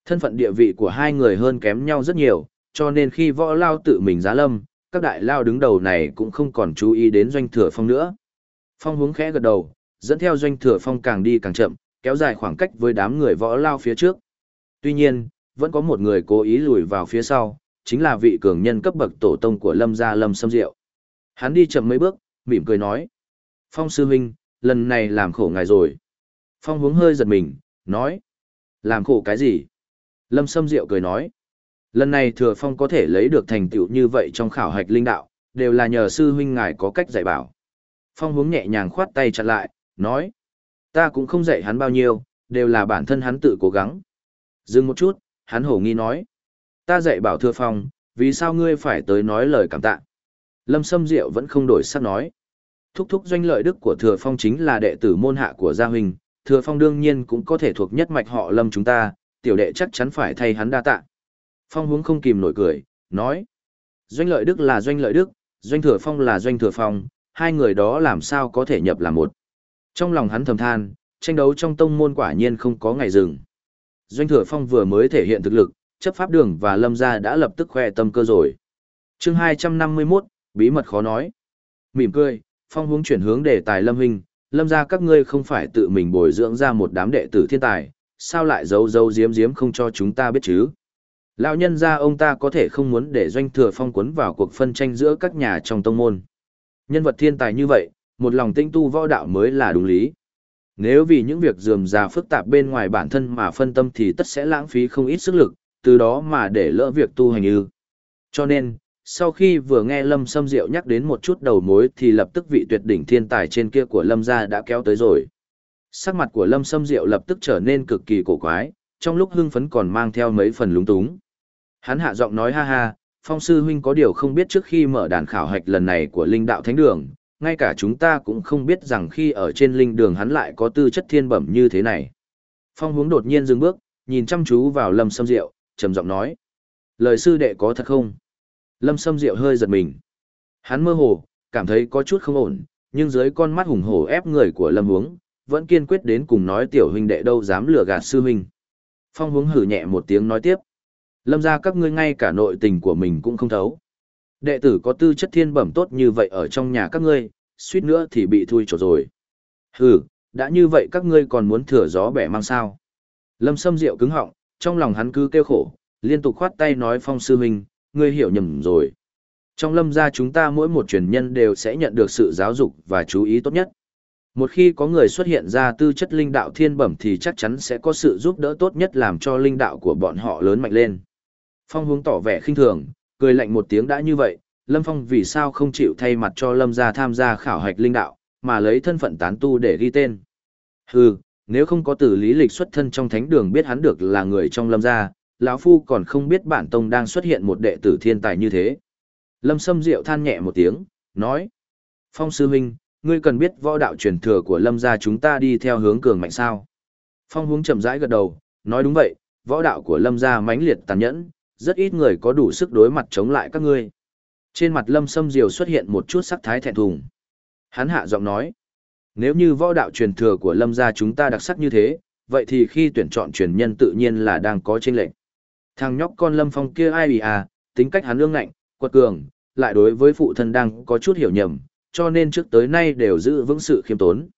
Thân phận địa vị của hai người hơn kém nhau rất nhiều, cho nên khi võ lao tự mình giá lâm, các đại lao đứng đầu này cũng không còn chú ý đến Doanh Thừa Phong nữa. Phong hướng khẽ gật đầu, dẫn theo Doanh Thừa Phong càng đi càng chậm, kéo dài khoảng cách với đám người võ lao phía trước. Tuy nhiên, vẫn có một người cố ý lùi vào phía sau, chính là vị cường nhân cấp bậc tổ tông của Lâm gia Lâm Sâm Diệu. Hắn đi chậm mấy bước, mỉm cười nói: "Phong sư huynh, lần này làm khổ ngài rồi." Phong hướng hơi giật mình, nói: "Làm khổ cái gì?" Lâm Sâm Diệu cười nói: "Lần này Thừa Phong có thể lấy được thành tựu như vậy trong khảo hạch linh đạo, đều là nhờ sư huynh ngài có cách dạy bảo." Phong hướng nhẹ nhàng khoát tay chặt lại, nói: "Ta cũng không dạy hắn bao nhiêu, đều là bản thân hắn tự cố gắng." Dừng một chút, hắn hổ nghi nói. Ta dạy bảo thừa phong, vì sao ngươi phải tới nói lời cảm tạ? Lâm Sâm Diệu vẫn không đổi sắc nói. Thúc thúc doanh lợi đức của thừa phong chính là đệ tử môn hạ của gia huynh, thừa phong đương nhiên cũng có thể thuộc nhất mạch họ lâm chúng ta, tiểu đệ chắc chắn phải thay hắn đa tạ. Phong hướng không kìm nổi cười, nói. Doanh lợi đức là doanh lợi đức, doanh thừa phong là doanh thừa phong, hai người đó làm sao có thể nhập là một. Trong lòng hắn thầm than, tranh đấu trong tông môn quả nhiên không có ngày dừng. Doanh thừa phong vừa mới thể hiện thực lực, chấp pháp đường và lâm gia đã lập tức khoe tâm cơ rồi. chương 251, bí mật khó nói. Mỉm cười, phong hướng chuyển hướng đề tài lâm hình, lâm gia các ngươi không phải tự mình bồi dưỡng ra một đám đệ tử thiên tài, sao lại giấu giấu giếm giếm không cho chúng ta biết chứ? Lão nhân gia ông ta có thể không muốn để doanh thừa phong quấn vào cuộc phân tranh giữa các nhà trong tông môn. Nhân vật thiên tài như vậy, một lòng tinh tu võ đạo mới là đúng lý. Nếu vì những việc dườm già phức tạp bên ngoài bản thân mà phân tâm thì tất sẽ lãng phí không ít sức lực, từ đó mà để lỡ việc tu hành ư. Cho nên, sau khi vừa nghe Lâm Sâm Diệu nhắc đến một chút đầu mối thì lập tức vị tuyệt đỉnh thiên tài trên kia của Lâm gia đã kéo tới rồi. Sắc mặt của Lâm Sâm Diệu lập tức trở nên cực kỳ cổ quái, trong lúc hưng phấn còn mang theo mấy phần lúng túng. Hắn hạ giọng nói ha ha, Phong sư huynh có điều không biết trước khi mở đàn khảo hạch lần này của linh đạo thánh đường, ngay cả chúng ta cũng không biết rằng khi ở trên linh đường hắn lại có tư chất thiên bẩm như thế này. Phong hướng đột nhiên dừng bước, nhìn chăm chú vào Lâm Sâm Diệu, trầm giọng nói. Lời sư đệ có thật không? Lâm Sâm Diệu hơi giật mình. Hắn mơ hồ, cảm thấy có chút không ổn, nhưng dưới con mắt hùng hổ ép người của Lâm Hướng, vẫn kiên quyết đến cùng nói tiểu huynh đệ đâu dám lừa gạt sư huynh. Phong hướng hử nhẹ một tiếng nói tiếp. Lâm ra các ngươi ngay cả nội tình của mình cũng không thấu. Đệ tử có tư chất thiên bẩm tốt như vậy ở trong nhà các ngươi, suýt nữa thì bị thui chỗ rồi. Hừ, đã như vậy các ngươi còn muốn thừa gió bẻ mang sao. Lâm Sâm Diệu cứng họng, trong lòng hắn cứ kêu khổ, liên tục khoát tay nói phong sư huynh, ngươi hiểu nhầm rồi. Trong lâm gia chúng ta mỗi một truyền nhân đều sẽ nhận được sự giáo dục và chú ý tốt nhất. Một khi có người xuất hiện ra tư chất linh đạo thiên bẩm thì chắc chắn sẽ có sự giúp đỡ tốt nhất làm cho linh đạo của bọn họ lớn mạnh lên. Phong hướng tỏ vẻ khinh thường, cười lạnh một tiếng đã như vậy, Lâm Phong vì sao không chịu thay mặt cho Lâm gia tham gia khảo hạch linh đạo, mà lấy thân phận tán tu để ghi tên. Hừ, nếu không có từ lý lịch xuất thân trong thánh đường biết hắn được là người trong Lâm gia, lão phu còn không biết bản tông đang xuất hiện một đệ tử thiên tài như thế. Lâm Sâm Diệu than nhẹ một tiếng, nói: "Phong sư huynh, ngươi cần biết võ đạo truyền thừa của Lâm gia chúng ta đi theo hướng cường mạnh sao?" Phong Hướng chậm rãi gật đầu, nói đúng vậy, võ đạo của Lâm gia mãnh liệt tàn nhẫn, rất ít người có đủ sức đối mặt chống lại các ngươi. Trên mặt Lâm Sâm Diều xuất hiện một chút sắc thái thẹn thùng. Hắn hạ giọng nói, nếu như võ đạo truyền thừa của Lâm gia chúng ta đặc sắc như thế, vậy thì khi tuyển chọn truyền nhân tự nhiên là đang có chênh lệch. Thằng nhóc con Lâm Phong kia ai à, tính cách hắn ương ngạnh, quật cường, lại đối với phụ thân đang có chút hiểu nhầm, cho nên trước tới nay đều giữ vững sự khiêm tốn.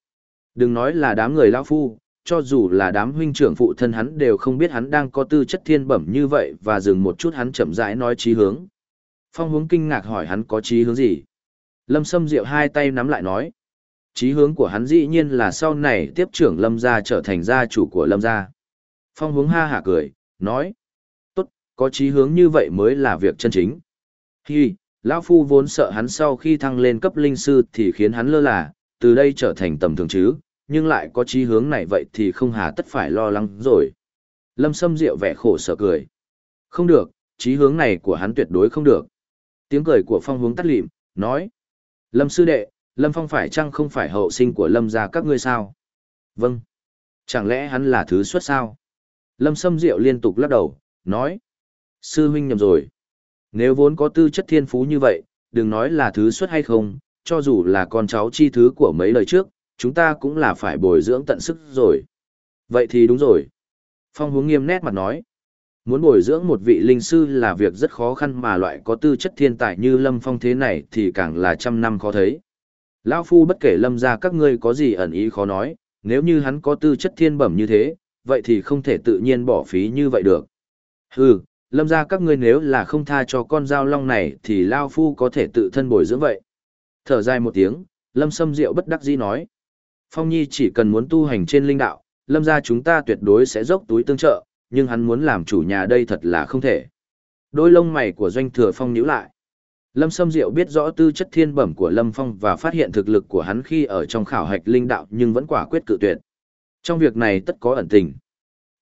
Đừng nói là đám người lão phu, cho dù là đám huynh trưởng phụ thân hắn đều không biết hắn đang có tư chất thiên bẩm như vậy và dừng một chút hắn chậm rãi nói chí hướng. Phong hướng kinh ngạc hỏi hắn có chí hướng gì. Lâm Sâm Diệu hai tay nắm lại nói. Chí hướng của hắn dĩ nhiên là sau này tiếp trưởng Lâm gia trở thành gia chủ của Lâm gia. Phong hướng ha hả cười, nói. Tốt, có chí hướng như vậy mới là việc chân chính. Hi, lão Phu vốn sợ hắn sau khi thăng lên cấp linh sư thì khiến hắn lơ là, từ đây trở thành tầm thường chứ, nhưng lại có chí hướng này vậy thì không hà tất phải lo lắng rồi. Lâm Sâm Diệu vẻ khổ sở cười. Không được, chí hướng này của hắn tuyệt đối không được. Tiếng cười của phong hướng tắt lịm, nói. Lâm sư đệ, Lâm Phong phải chăng không phải hậu sinh của Lâm gia các ngươi sao? Vâng. Chẳng lẽ hắn là thứ xuất sao? Lâm Sâm Diệu liên tục lắc đầu, nói. Sư huynh nhầm rồi. Nếu vốn có tư chất thiên phú như vậy, đừng nói là thứ xuất hay không, cho dù là con cháu chi thứ của mấy lời trước, chúng ta cũng là phải bồi dưỡng tận sức rồi. Vậy thì đúng rồi. Phong hướng nghiêm nét mặt nói. Muốn bồi dưỡng một vị linh sư là việc rất khó khăn mà loại có tư chất thiên tài như Lâm Phong thế này thì càng là trăm năm khó thấy. Lão Phu bất kể Lâm ra các ngươi có gì ẩn ý khó nói, nếu như hắn có tư chất thiên bẩm như thế, vậy thì không thể tự nhiên bỏ phí như vậy được. Hừ, Lâm ra các ngươi nếu là không tha cho con dao long này thì Lao Phu có thể tự thân bồi dưỡng vậy. Thở dài một tiếng, Lâm Sâm Diệu bất đắc dĩ nói. Phong Nhi chỉ cần muốn tu hành trên linh đạo, lâm gia chúng ta tuyệt đối sẽ dốc túi tương trợ, nhưng hắn muốn làm chủ nhà đây thật là không thể. Đôi lông mày của doanh thừa phong nhíu lại. Lâm Sâm Diệu biết rõ tư chất thiên bẩm của Lâm Phong và phát hiện thực lực của hắn khi ở trong khảo hạch linh đạo nhưng vẫn quả quyết cự tuyệt. Trong việc này tất có ẩn tình.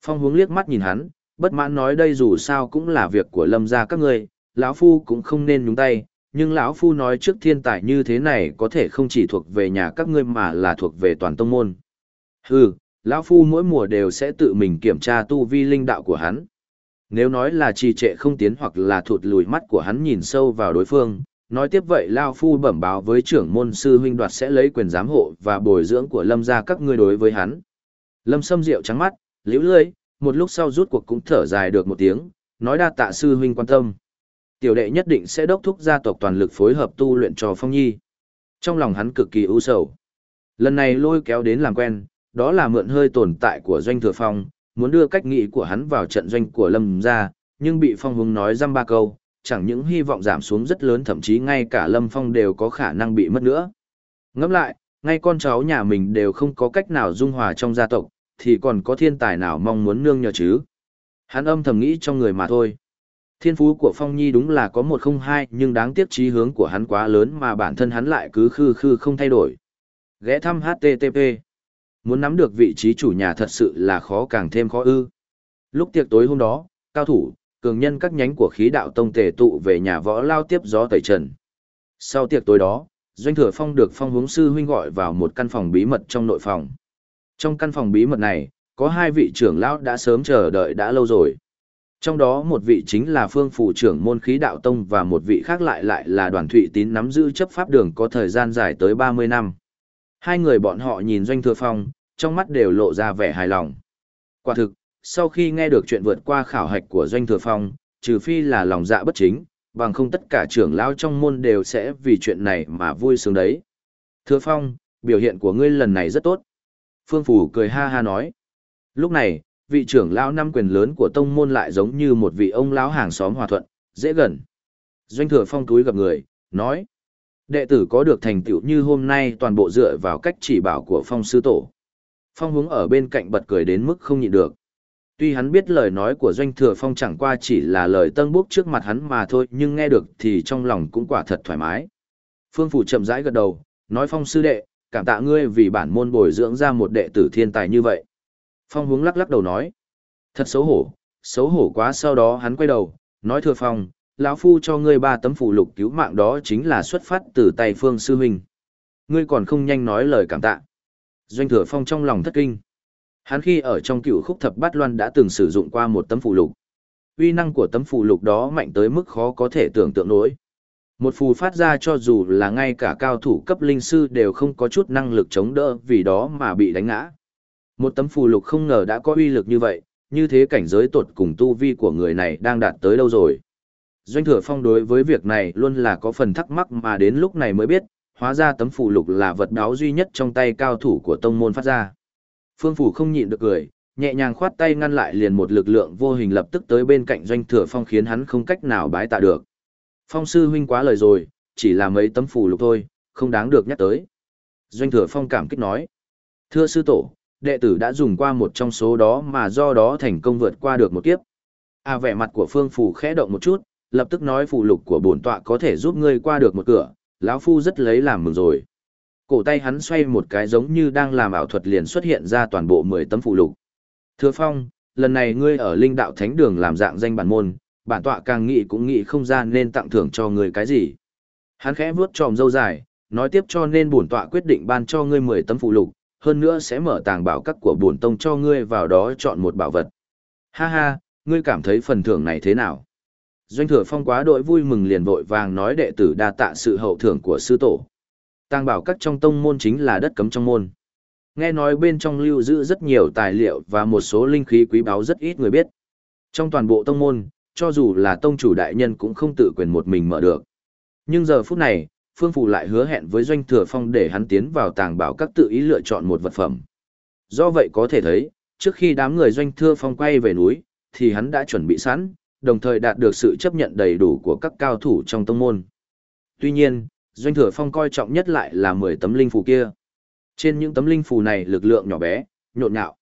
Phong hướng liếc mắt nhìn hắn, bất mãn nói đây dù sao cũng là việc của Lâm gia các ngươi, lão phu cũng không nên nhúng tay, nhưng lão phu nói trước thiên tài như thế này có thể không chỉ thuộc về nhà các ngươi mà là thuộc về toàn tông môn. Hừ, lão phu mỗi mùa đều sẽ tự mình kiểm tra tu vi linh đạo của hắn. Nếu nói là trì trệ không tiến hoặc là thụt lùi mắt của hắn nhìn sâu vào đối phương, nói tiếp vậy lao phu bẩm báo với trưởng môn sư huynh đoạt sẽ lấy quyền giám hộ và bồi dưỡng của lâm gia các ngươi đối với hắn. Lâm Sâm rượu trắng mắt, liễu lưỡi, một lúc sau rút cuộc cũng thở dài được một tiếng, nói đa tạ sư huynh quan tâm tiểu đệ nhất định sẽ đốc thúc gia tộc toàn lực phối hợp tu luyện cho Phong Nhi. Trong lòng hắn cực kỳ ưu sầu. Lần này lôi kéo đến làm quen, đó là mượn hơi tồn tại của doanh thừa phong, muốn đưa cách nghĩ của hắn vào trận doanh của Lâm gia, nhưng bị Phong Hùng nói răm ba câu, chẳng những hy vọng giảm xuống rất lớn thậm chí ngay cả Lâm Phong đều có khả năng bị mất nữa. Ngẫm lại, ngay con cháu nhà mình đều không có cách nào dung hòa trong gia tộc, thì còn có thiên tài nào mong muốn nương nhờ chứ. Hắn âm thầm nghĩ trong người mà thôi. Thiên phú của Phong Nhi đúng là có một không hai nhưng đáng tiếc trí hướng của hắn quá lớn mà bản thân hắn lại cứ khư khư không thay đổi. Ghé thăm HTTP. Muốn nắm được vị trí chủ nhà thật sự là khó càng thêm khó ư. Lúc tiệc tối hôm đó, cao thủ, cường nhân các nhánh của khí đạo tông tề tụ về nhà võ lao tiếp gió tẩy trần. Sau tiệc tối đó, Doanh Thừa Phong được Phong Hướng Sư huynh gọi vào một căn phòng bí mật trong nội phòng. Trong căn phòng bí mật này, có hai vị trưởng lão đã sớm chờ đợi đã lâu rồi. Trong đó một vị chính là phương phủ trưởng môn khí đạo tông và một vị khác lại lại là đoàn thụy tín nắm giữ chấp pháp đường có thời gian dài tới 30 năm. Hai người bọn họ nhìn Doanh Thừa Phong, trong mắt đều lộ ra vẻ hài lòng. Quả thực, sau khi nghe được chuyện vượt qua khảo hạch của Doanh Thừa Phong, trừ phi là lòng dạ bất chính, bằng không tất cả trưởng lão trong môn đều sẽ vì chuyện này mà vui sướng đấy. Thừa Phong, biểu hiện của ngươi lần này rất tốt. Phương Phủ cười ha ha nói. Lúc này, vị trưởng lão năm quyền lớn của tông môn lại giống như một vị ông lão hàng xóm hòa thuận, dễ gần. Doanh Thừa Phong túi gặp người, nói. Đệ tử có được thành tựu như hôm nay toàn bộ dựa vào cách chỉ bảo của Phong Sư Tổ. Phong hướng ở bên cạnh bật cười đến mức không nhịn được. Tuy hắn biết lời nói của Doanh Thừa Phong chẳng qua chỉ là lời tân bốc trước mặt hắn mà thôi nhưng nghe được thì trong lòng cũng quả thật thoải mái. Phương Phủ chậm rãi gật đầu, nói Phong sư đệ, cảm tạ ngươi vì bản môn bồi dưỡng ra một đệ tử thiên tài như vậy. Phong hướng lắc lắc đầu nói, thật xấu hổ, xấu hổ quá sau đó hắn quay đầu, nói Thừa Phong, lão phu cho ngươi ba tấm phụ lục cứu mạng đó chính là xuất phát từ tay Phương sư huynh. Ngươi còn không nhanh nói lời cảm tạ. Doanh Thừa Phong trong lòng thất kinh. Hắn khi ở trong cựu khúc thập bát loan đã từng sử dụng qua một tấm phù lục. Uy năng của tấm phù lục đó mạnh tới mức khó có thể tưởng tượng nổi. Một phù phát ra cho dù là ngay cả cao thủ cấp linh sư đều không có chút năng lực chống đỡ vì đó mà bị đánh ngã. Một tấm phù lục không ngờ đã có uy lực như vậy, như thế cảnh giới tột cùng tu vi của người này đang đạt tới đâu rồi. Doanh thừa phong đối với việc này luôn là có phần thắc mắc mà đến lúc này mới biết, hóa ra tấm phù lục là vật đáo duy nhất trong tay cao thủ của tông môn phát ra. Phương Phủ không nhịn được cười, nhẹ nhàng khoát tay ngăn lại liền một lực lượng vô hình lập tức tới bên cạnh doanh thừa phong khiến hắn không cách nào bái tạ được. Phong sư huynh quá lời rồi, chỉ là mấy tấm phù lục thôi, không đáng được nhắc tới. Doanh thừa phong cảm kích nói. Thưa sư tổ, đệ tử đã dùng qua một trong số đó mà do đó thành công vượt qua được một kiếp. À vẻ mặt của phương phủ khẽ động một chút, lập tức nói phụ lục của bổn tọa có thể giúp ngươi qua được một cửa, lão phu rất lấy làm mừng rồi cổ tay hắn xoay một cái giống như đang làm ảo thuật liền xuất hiện ra toàn bộ mười tấm phụ lục. Thừa Phong, lần này ngươi ở linh đạo thánh đường làm dạng danh bản môn, bản tọa càng nghĩ cũng nghĩ không ra nên tặng thưởng cho ngươi cái gì. Hắn khẽ vuốt tròm dâu dài, nói tiếp cho nên bổn tọa quyết định ban cho ngươi mười tấm phụ lục, hơn nữa sẽ mở tàng bảo các của bổn tông cho ngươi vào đó chọn một bảo vật. Ha ha, ngươi cảm thấy phần thưởng này thế nào? Doanh thừa phong quá đội vui mừng liền vội vàng nói đệ tử đa tạ sự hậu thưởng của sư tổ. Tàng bảo các trong tông môn chính là đất cấm trong môn. Nghe nói bên trong lưu giữ rất nhiều tài liệu và một số linh khí quý báu rất ít người biết. Trong toàn bộ tông môn, cho dù là tông chủ đại nhân cũng không tự quyền một mình mở được. Nhưng giờ phút này, Phương Phụ lại hứa hẹn với Doanh Thừa Phong để hắn tiến vào tàng bảo các tự ý lựa chọn một vật phẩm. Do vậy có thể thấy, trước khi đám người Doanh Thừa Phong quay về núi, thì hắn đã chuẩn bị sẵn, đồng thời đạt được sự chấp nhận đầy đủ của các cao thủ trong tông môn. Tuy nhiên, Doanh Thừa Phong coi trọng nhất lại là 10 tấm linh phù kia. Trên những tấm linh phù này lực lượng nhỏ bé, nhộn nhạo.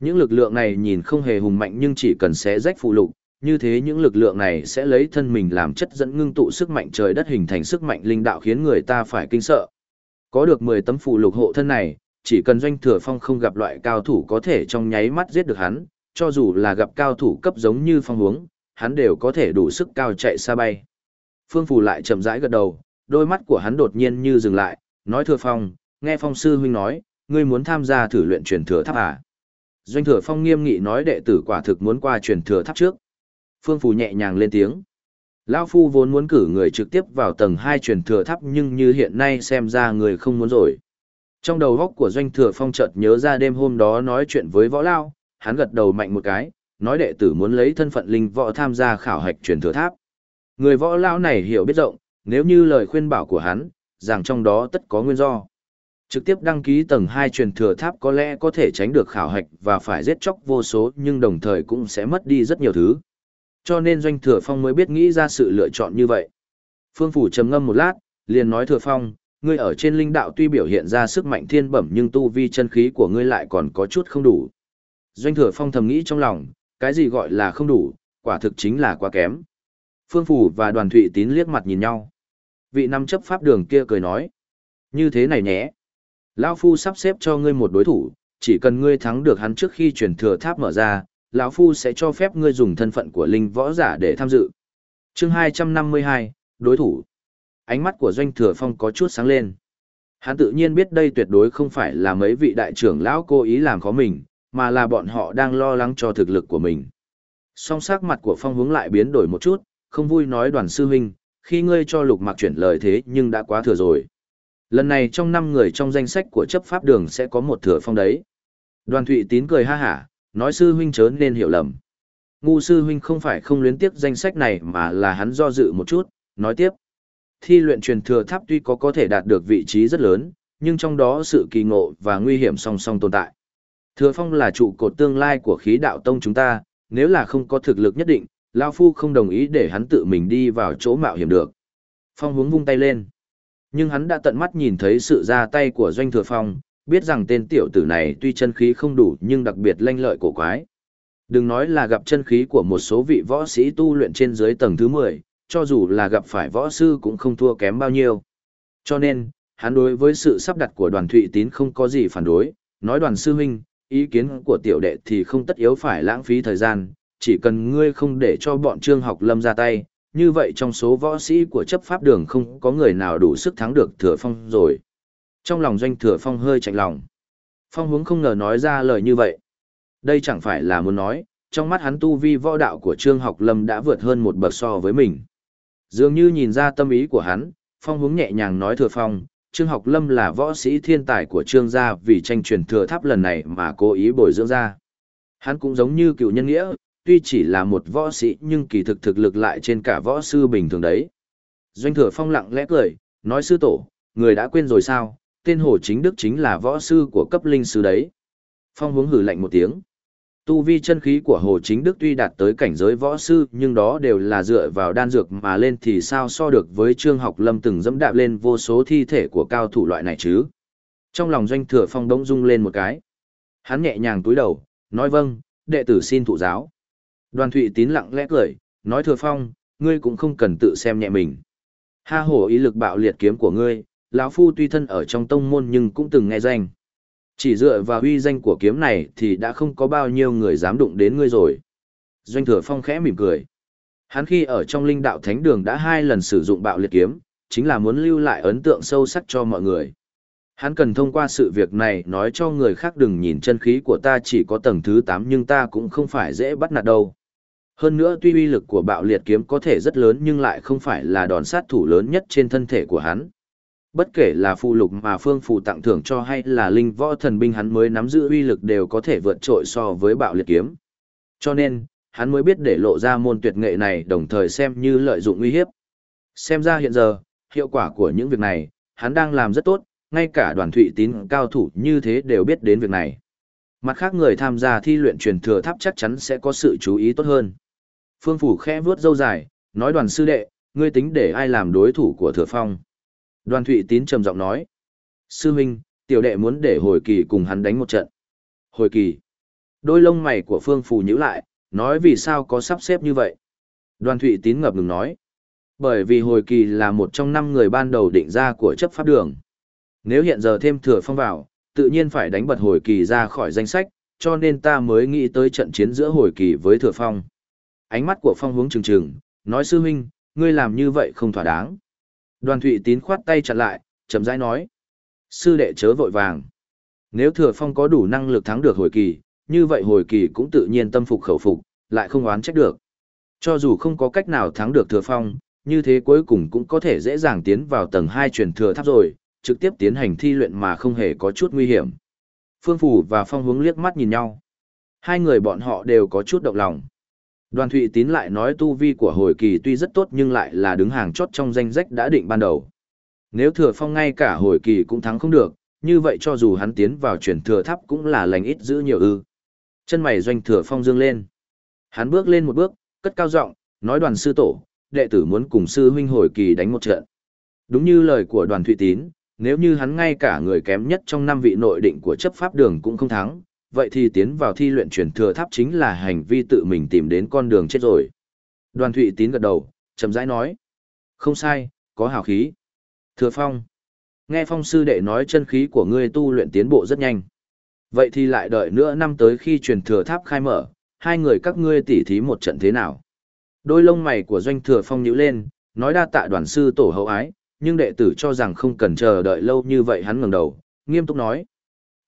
Những lực lượng này nhìn không hề hùng mạnh nhưng chỉ cần xé rách phù lục, như thế những lực lượng này sẽ lấy thân mình làm chất dẫn ngưng tụ sức mạnh trời đất hình thành sức mạnh linh đạo khiến người ta phải kinh sợ. Có được 10 tấm phù lục hộ thân này, chỉ cần Doanh Thừa Phong không gặp loại cao thủ có thể trong nháy mắt giết được hắn, cho dù là gặp cao thủ cấp giống như phong hướng, hắn đều có thể đủ sức cao chạy xa bay. Phương Phù lại chậm rãi gật đầu, đôi mắt của hắn đột nhiên như dừng lại, nói thừa phong, nghe phong sư huynh nói, ngươi muốn tham gia thử luyện truyền thừa tháp à? Doanh thừa phong nghiêm nghị nói đệ tử quả thực muốn qua truyền thừa tháp trước. Phương Phù nhẹ nhàng lên tiếng. Lão Phu vốn muốn cử người trực tiếp vào tầng 2 truyền thừa tháp nhưng như hiện nay xem ra người không muốn rồi. Trong đầu góc của Doanh Thừa Phong chợt nhớ ra đêm hôm đó nói chuyện với võ lao, hắn gật đầu mạnh một cái, nói đệ tử muốn lấy thân phận linh võ tham gia khảo hạch truyền thừa tháp. Người võ lão này hiểu biết rộng, nếu như lời khuyên bảo của hắn, rằng trong đó tất có nguyên do. Trực tiếp đăng ký tầng 2 truyền thừa tháp có lẽ có thể tránh được khảo hạch và phải giết chóc vô số nhưng đồng thời cũng sẽ mất đi rất nhiều thứ. Cho nên Doanh Thừa Phong mới biết nghĩ ra sự lựa chọn như vậy. Phương Phủ trầm ngâm một lát, liền nói Thừa Phong, ngươi ở trên linh đạo tuy biểu hiện ra sức mạnh thiên bẩm nhưng tu vi chân khí của ngươi lại còn có chút không đủ. Doanh Thừa Phong thầm nghĩ trong lòng, cái gì gọi là không đủ, quả thực chính là quá kém. Phương Phủ và đoàn thụy tín liếc mặt nhìn nhau. Vị năm chấp pháp đường kia cười nói. Như thế này nhé. Lão Phu sắp xếp cho ngươi một đối thủ, chỉ cần ngươi thắng được hắn trước khi truyền thừa tháp mở ra, lão Phu sẽ cho phép ngươi dùng thân phận của linh võ giả để tham dự. chương 252, đối thủ. Ánh mắt của Doanh Thừa Phong có chút sáng lên. Hắn tự nhiên biết đây tuyệt đối không phải là mấy vị đại trưởng lão cố ý làm khó mình, mà là bọn họ đang lo lắng cho thực lực của mình. Song sắc mặt của Phong hướng lại biến đổi một chút, không vui nói đoàn sư huynh, khi ngươi cho lục mặc chuyển lời thế nhưng đã quá thừa rồi. Lần này trong 5 người trong danh sách của chấp pháp đường sẽ có một thừa phong đấy. Đoàn Thụy Tín cười ha hả, nói sư huynh chớ nên hiểu lầm. Ngu sư huynh không phải không luyến tiếc danh sách này mà là hắn do dự một chút, nói tiếp. Thi luyện truyền thừa tháp tuy có có thể đạt được vị trí rất lớn, nhưng trong đó sự kỳ ngộ và nguy hiểm song song tồn tại. Thừa phong là trụ cột tương lai của khí đạo tông chúng ta, nếu là không có thực lực nhất định, Lao Phu không đồng ý để hắn tự mình đi vào chỗ mạo hiểm được. Phong hướng vung tay lên. Nhưng hắn đã tận mắt nhìn thấy sự ra tay của Doanh Thừa Phong, biết rằng tên tiểu tử này tuy chân khí không đủ nhưng đặc biệt lanh lợi cổ quái. Đừng nói là gặp chân khí của một số vị võ sĩ tu luyện trên dưới tầng thứ 10, cho dù là gặp phải võ sư cũng không thua kém bao nhiêu. Cho nên, hắn đối với sự sắp đặt của đoàn Thụy Tín không có gì phản đối, nói đoàn sư huynh, ý kiến của tiểu đệ thì không tất yếu phải lãng phí thời gian, chỉ cần ngươi không để cho bọn trương học lâm ra tay, như vậy trong số võ sĩ của chấp pháp đường không có người nào đủ sức thắng được thừa phong rồi. Trong lòng doanh thừa phong hơi chạnh lòng. Phong hướng không ngờ nói ra lời như vậy. Đây chẳng phải là muốn nói, trong mắt hắn tu vi võ đạo của trương học lâm đã vượt hơn một bậc so với mình. Dường như nhìn ra tâm ý của hắn, phong hướng nhẹ nhàng nói thừa phong, trương học lâm là võ sĩ thiên tài của trương gia vì tranh truyền thừa tháp lần này mà cố ý bồi dưỡng ra. Hắn cũng giống như cựu nhân nghĩa, tuy chỉ là một võ sĩ nhưng kỳ thực thực lực lại trên cả võ sư bình thường đấy. Doanh thừa phong lặng lẽ cười, nói sư tổ, người đã quên rồi sao, tên Hồ Chính Đức chính là võ sư của cấp linh sư đấy. Phong hướng hử lạnh một tiếng. Tu vi chân khí của Hồ Chính Đức tuy đạt tới cảnh giới võ sư nhưng đó đều là dựa vào đan dược mà lên thì sao so được với Trương Học Lâm từng dẫm đạp lên vô số thi thể của cao thủ loại này chứ. Trong lòng doanh thừa phong đống rung lên một cái. Hắn nhẹ nhàng túi đầu, nói vâng, đệ tử xin thụ giáo. Đoàn Thụy Tín lặng lẽ cười, nói thừa phong, ngươi cũng không cần tự xem nhẹ mình. Ha hổ ý lực bạo liệt kiếm của ngươi, lão phu tuy thân ở trong tông môn nhưng cũng từng nghe danh. Chỉ dựa vào uy danh của kiếm này thì đã không có bao nhiêu người dám đụng đến ngươi rồi. Doanh thừa phong khẽ mỉm cười. Hắn khi ở trong linh đạo thánh đường đã hai lần sử dụng bạo liệt kiếm, chính là muốn lưu lại ấn tượng sâu sắc cho mọi người. Hắn cần thông qua sự việc này nói cho người khác đừng nhìn chân khí của ta chỉ có tầng thứ 8 nhưng ta cũng không phải dễ bắt nạt đâu. Hơn nữa tuy uy lực của bạo liệt kiếm có thể rất lớn nhưng lại không phải là đòn sát thủ lớn nhất trên thân thể của hắn. Bất kể là phụ lục mà phương phù tặng thưởng cho hay là linh võ thần binh hắn mới nắm giữ uy lực đều có thể vượt trội so với bạo liệt kiếm. Cho nên, hắn mới biết để lộ ra môn tuyệt nghệ này đồng thời xem như lợi dụng uy hiếp. Xem ra hiện giờ, hiệu quả của những việc này, hắn đang làm rất tốt, ngay cả đoàn thụy tín cao thủ như thế đều biết đến việc này. Mặt khác người tham gia thi luyện truyền thừa tháp chắc chắn sẽ có sự chú ý tốt hơn. Phương Phủ khẽ vuốt râu dài, nói đoàn sư đệ, ngươi tính để ai làm đối thủ của thừa phong. Đoàn Thụy Tín trầm giọng nói. Sư huynh, tiểu đệ muốn để hồi kỳ cùng hắn đánh một trận. Hồi kỳ. Đôi lông mày của Phương Phù nhíu lại, nói vì sao có sắp xếp như vậy. Đoàn Thụy Tín ngập ngừng nói. Bởi vì hồi kỳ là một trong năm người ban đầu định ra của chấp pháp đường. Nếu hiện giờ thêm thừa phong vào, tự nhiên phải đánh bật hồi kỳ ra khỏi danh sách, cho nên ta mới nghĩ tới trận chiến giữa hồi kỳ với thừa phong. Ánh mắt của phong hướng trừng trừng, nói sư huynh, ngươi làm như vậy không thỏa đáng. Đoàn Thụy Tín khoát tay chặn lại, chậm rãi nói. Sư đệ chớ vội vàng. Nếu thừa phong có đủ năng lực thắng được hồi kỳ, như vậy hồi kỳ cũng tự nhiên tâm phục khẩu phục, lại không oán trách được. Cho dù không có cách nào thắng được thừa phong, như thế cuối cùng cũng có thể dễ dàng tiến vào tầng 2 truyền thừa tháp rồi, trực tiếp tiến hành thi luyện mà không hề có chút nguy hiểm. Phương Phủ và Phong hướng liếc mắt nhìn nhau. Hai người bọn họ đều có chút động lòng. Đoàn Thụy Tín lại nói tu vi của hồi kỳ tuy rất tốt nhưng lại là đứng hàng chót trong danh sách đã định ban đầu. Nếu thừa phong ngay cả hồi kỳ cũng thắng không được, như vậy cho dù hắn tiến vào chuyển thừa tháp cũng là lành ít giữ nhiều ư. Chân mày doanh thừa phong dương lên. Hắn bước lên một bước, cất cao giọng, nói đoàn sư tổ, đệ tử muốn cùng sư huynh hồi kỳ đánh một trận. Đúng như lời của đoàn Thụy Tín, nếu như hắn ngay cả người kém nhất trong năm vị nội định của chấp pháp đường cũng không thắng, vậy thì tiến vào thi luyện truyền thừa tháp chính là hành vi tự mình tìm đến con đường chết rồi. Đoàn Thụy Tín gật đầu, chậm rãi nói. Không sai, có hào khí. Thừa Phong. Nghe Phong sư đệ nói chân khí của ngươi tu luyện tiến bộ rất nhanh. Vậy thì lại đợi nữa năm tới khi truyền thừa tháp khai mở, hai người các ngươi tỉ thí một trận thế nào. Đôi lông mày của doanh thừa phong nhíu lên, nói đa tạ đoàn sư tổ hậu ái, nhưng đệ tử cho rằng không cần chờ đợi lâu như vậy hắn ngẩng đầu, nghiêm túc nói.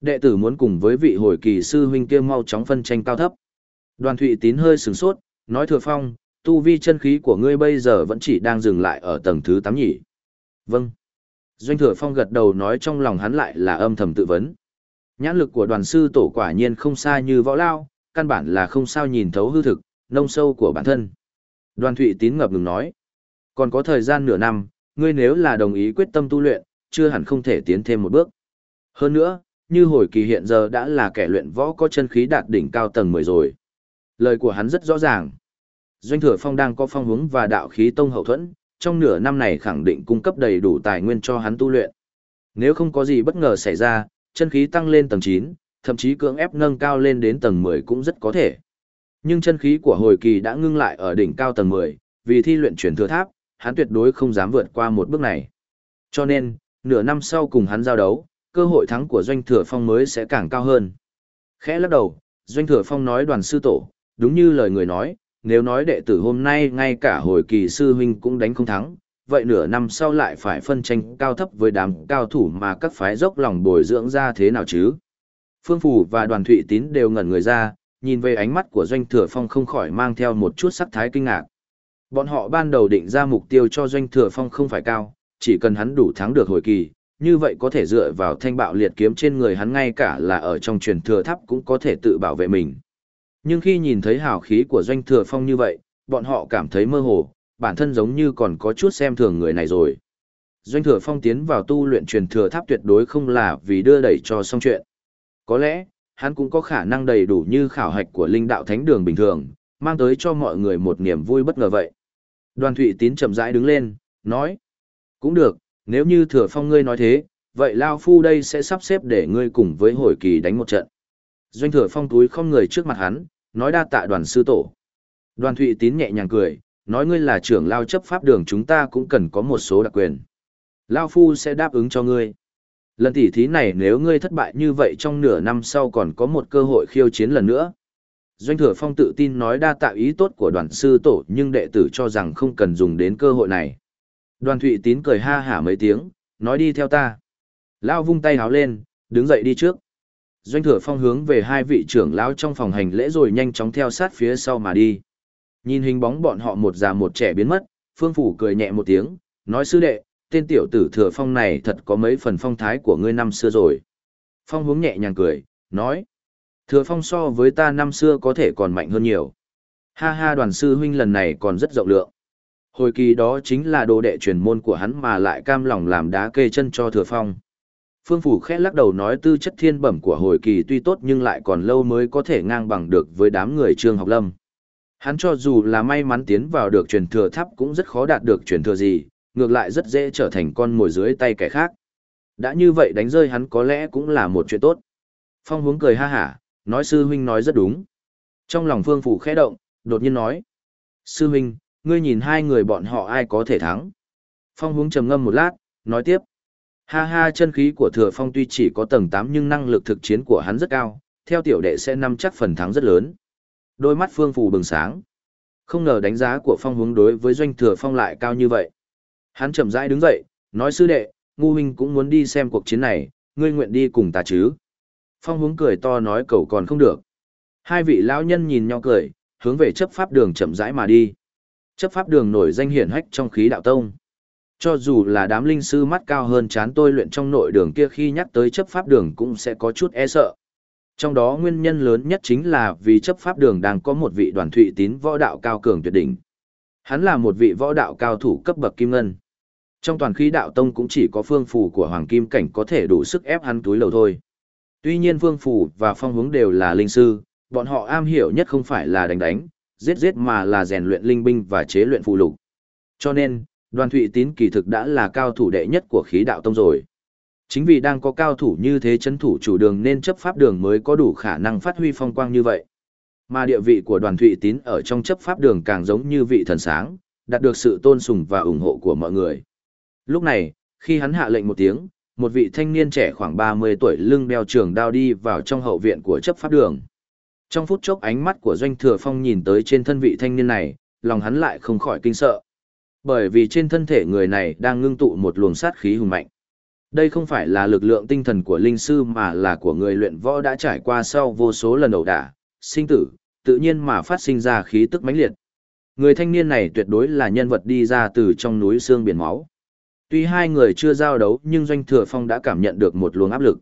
Đệ tử muốn cùng với vị hồi kỳ sư huynh kia mau chóng phân tranh cao thấp. Đoàn Thụy Tín hơi sửng sốt, nói thừa phong, tu vi chân khí của ngươi bây giờ vẫn chỉ đang dừng lại ở tầng thứ 8 nhỉ. Vâng. Doanh thừa phong gật đầu nói trong lòng hắn lại là âm thầm tự vấn. Nhãn lực của đoàn sư tổ quả nhiên không xa như võ lao, căn bản là không sao nhìn thấu hư thực, nông sâu của bản thân. Đoàn Thụy Tín ngập ngừng nói, còn có thời gian nửa năm, ngươi nếu là đồng ý quyết tâm tu luyện, chưa hẳn không thể tiến thêm một bước. Hơn nữa, như hồi kỳ hiện giờ đã là kẻ luyện võ có chân khí đạt đỉnh cao tầng 10 rồi. Lời của hắn rất rõ ràng. Doanh thừa phong đang có phong hướng và đạo khí tông hậu thuẫn, trong nửa năm này khẳng định cung cấp đầy đủ tài nguyên cho hắn tu luyện. Nếu không có gì bất ngờ xảy ra, chân khí tăng lên tầng 9, thậm chí cưỡng ép nâng cao lên đến tầng 10 cũng rất có thể. Nhưng chân khí của hồi kỳ đã ngưng lại ở đỉnh cao tầng 10, vì thi luyện chuyển thừa tháp, hắn tuyệt đối không dám vượt qua một bước này. Cho nên, nửa năm sau cùng hắn giao đấu, cơ hội thắng của Doanh Thừa Phong mới sẽ càng cao hơn. Khẽ lắc đầu, Doanh Thừa Phong nói đoàn sư tổ, đúng như lời người nói, nếu nói đệ tử hôm nay ngay cả hồi kỳ sư huynh cũng đánh không thắng, vậy nửa năm sau lại phải phân tranh cao thấp với đám cao thủ mà các phái dốc lòng bồi dưỡng ra thế nào chứ? Phương Phủ và đoàn Thụy Tín đều ngẩn người ra, nhìn về ánh mắt của Doanh Thừa Phong không khỏi mang theo một chút sắc thái kinh ngạc. Bọn họ ban đầu định ra mục tiêu cho Doanh Thừa Phong không phải cao, chỉ cần hắn đủ thắng được hồi kỳ, như vậy có thể dựa vào thanh bạo liệt kiếm trên người hắn ngay cả là ở trong truyền thừa tháp cũng có thể tự bảo vệ mình. Nhưng khi nhìn thấy hào khí của Doanh Thừa Phong như vậy, bọn họ cảm thấy mơ hồ, bản thân giống như còn có chút xem thường người này rồi. Doanh Thừa Phong tiến vào tu luyện truyền thừa tháp tuyệt đối không là vì đưa đẩy cho xong chuyện. Có lẽ, hắn cũng có khả năng đầy đủ như khảo hạch của linh đạo thánh đường bình thường, mang tới cho mọi người một niềm vui bất ngờ vậy. Đoàn Thụy Tín chậm rãi đứng lên, nói: "Cũng được, nếu như Thừa Phong ngươi nói thế, vậy lao phu đây sẽ sắp xếp để ngươi cùng với hồi kỳ đánh một trận." Doanh Thừa Phong túi không người trước mặt hắn, nói đa tạ đoàn sư tổ. Đoàn Thụy Tín nhẹ nhàng cười, nói ngươi là trưởng lao chấp pháp đường chúng ta cũng cần có một số đặc quyền. Lao Phu sẽ đáp ứng cho ngươi. Lần tỉ thí này nếu ngươi thất bại như vậy trong nửa năm sau còn có một cơ hội khiêu chiến lần nữa. Doanh thừa phong tự tin nói đa tạo ý tốt của đoàn sư tổ nhưng đệ tử cho rằng không cần dùng đến cơ hội này. Đoàn thụy tín cười ha hả mấy tiếng, nói đi theo ta. Lao vung tay háo lên, đứng dậy đi trước. Doanh thừa phong hướng về hai vị trưởng lão trong phòng hành lễ rồi nhanh chóng theo sát phía sau mà đi. Nhìn hình bóng bọn họ một già một trẻ biến mất, Phương Phủ cười nhẹ một tiếng, nói sư đệ, tên tiểu tử thừa phong này thật có mấy phần phong thái của ngươi năm xưa rồi. Phong hướng nhẹ nhàng cười, nói, thừa phong so với ta năm xưa có thể còn mạnh hơn nhiều. Ha ha đoàn sư huynh lần này còn rất rộng lượng. Hồi kỳ đó chính là đồ đệ truyền môn của hắn mà lại cam lòng làm đá kê chân cho thừa phong. Phương Phủ khẽ lắc đầu nói tư chất thiên bẩm của hồi kỳ tuy tốt nhưng lại còn lâu mới có thể ngang bằng được với đám người trương học lâm. Hắn cho dù là may mắn tiến vào được truyền thừa tháp cũng rất khó đạt được truyền thừa gì, ngược lại rất dễ trở thành con mồi dưới tay kẻ khác. Đã như vậy đánh rơi hắn có lẽ cũng là một chuyện tốt. Phong hướng cười ha hả, nói sư huynh nói rất đúng. Trong lòng phương phủ khẽ động, đột nhiên nói. Sư huynh, ngươi nhìn hai người bọn họ ai có thể thắng. Phong hướng trầm ngâm một lát, nói tiếp. Ha ha chân khí của thừa phong tuy chỉ có tầng 8 nhưng năng lực thực chiến của hắn rất cao, theo tiểu đệ sẽ nắm chắc phần thắng rất lớn. Đôi mắt phương phù bừng sáng. Không ngờ đánh giá của phong hướng đối với doanh thừa phong lại cao như vậy. Hắn chậm rãi đứng dậy, nói sư đệ, ngu huynh cũng muốn đi xem cuộc chiến này, ngươi nguyện đi cùng ta chứ. Phong hướng cười to nói cầu còn không được. Hai vị lão nhân nhìn nhau cười, hướng về chấp pháp đường chậm rãi mà đi. Chấp pháp đường nổi danh hiển hách trong khí đạo tông. Cho dù là đám linh sư mắt cao hơn chán tôi luyện trong nội đường kia khi nhắc tới chấp pháp đường cũng sẽ có chút e sợ. Trong đó nguyên nhân lớn nhất chính là vì chấp pháp đường đang có một vị đoàn thụy tín võ đạo cao cường tuyệt đỉnh. Hắn là một vị võ đạo cao thủ cấp bậc kim ngân. Trong toàn khí đạo tông cũng chỉ có phương phù của hoàng kim cảnh có thể đủ sức ép hắn túi lầu thôi. Tuy nhiên phương phù và phong hướng đều là linh sư, bọn họ am hiểu nhất không phải là đánh đánh, giết giết mà là rèn luyện linh binh và chế luyện phụ lục. Cho nên, đoàn thụy tín kỳ thực đã là cao thủ đệ nhất của khí đạo tông rồi. Chính vì đang có cao thủ như thế chấn thủ chủ đường nên chấp pháp đường mới có đủ khả năng phát huy phong quang như vậy. Mà địa vị của đoàn thụy tín ở trong chấp pháp đường càng giống như vị thần sáng, đạt được sự tôn sùng và ủng hộ của mọi người. Lúc này, khi hắn hạ lệnh một tiếng, một vị thanh niên trẻ khoảng 30 tuổi lưng đeo trường đao đi vào trong hậu viện của chấp pháp đường. Trong phút chốc ánh mắt của Doanh Thừa Phong nhìn tới trên thân vị thanh niên này, lòng hắn lại không khỏi kinh sợ. Bởi vì trên thân thể người này đang ngưng tụ một luồng sát khí hùng mạnh. Đây không phải là lực lượng tinh thần của linh sư mà là của người luyện võ đã trải qua sau vô số lần ẩu đả, sinh tử, tự nhiên mà phát sinh ra khí tức mãnh liệt. Người thanh niên này tuyệt đối là nhân vật đi ra từ trong núi xương biển máu. Tuy hai người chưa giao đấu nhưng Doanh Thừa Phong đã cảm nhận được một luồng áp lực.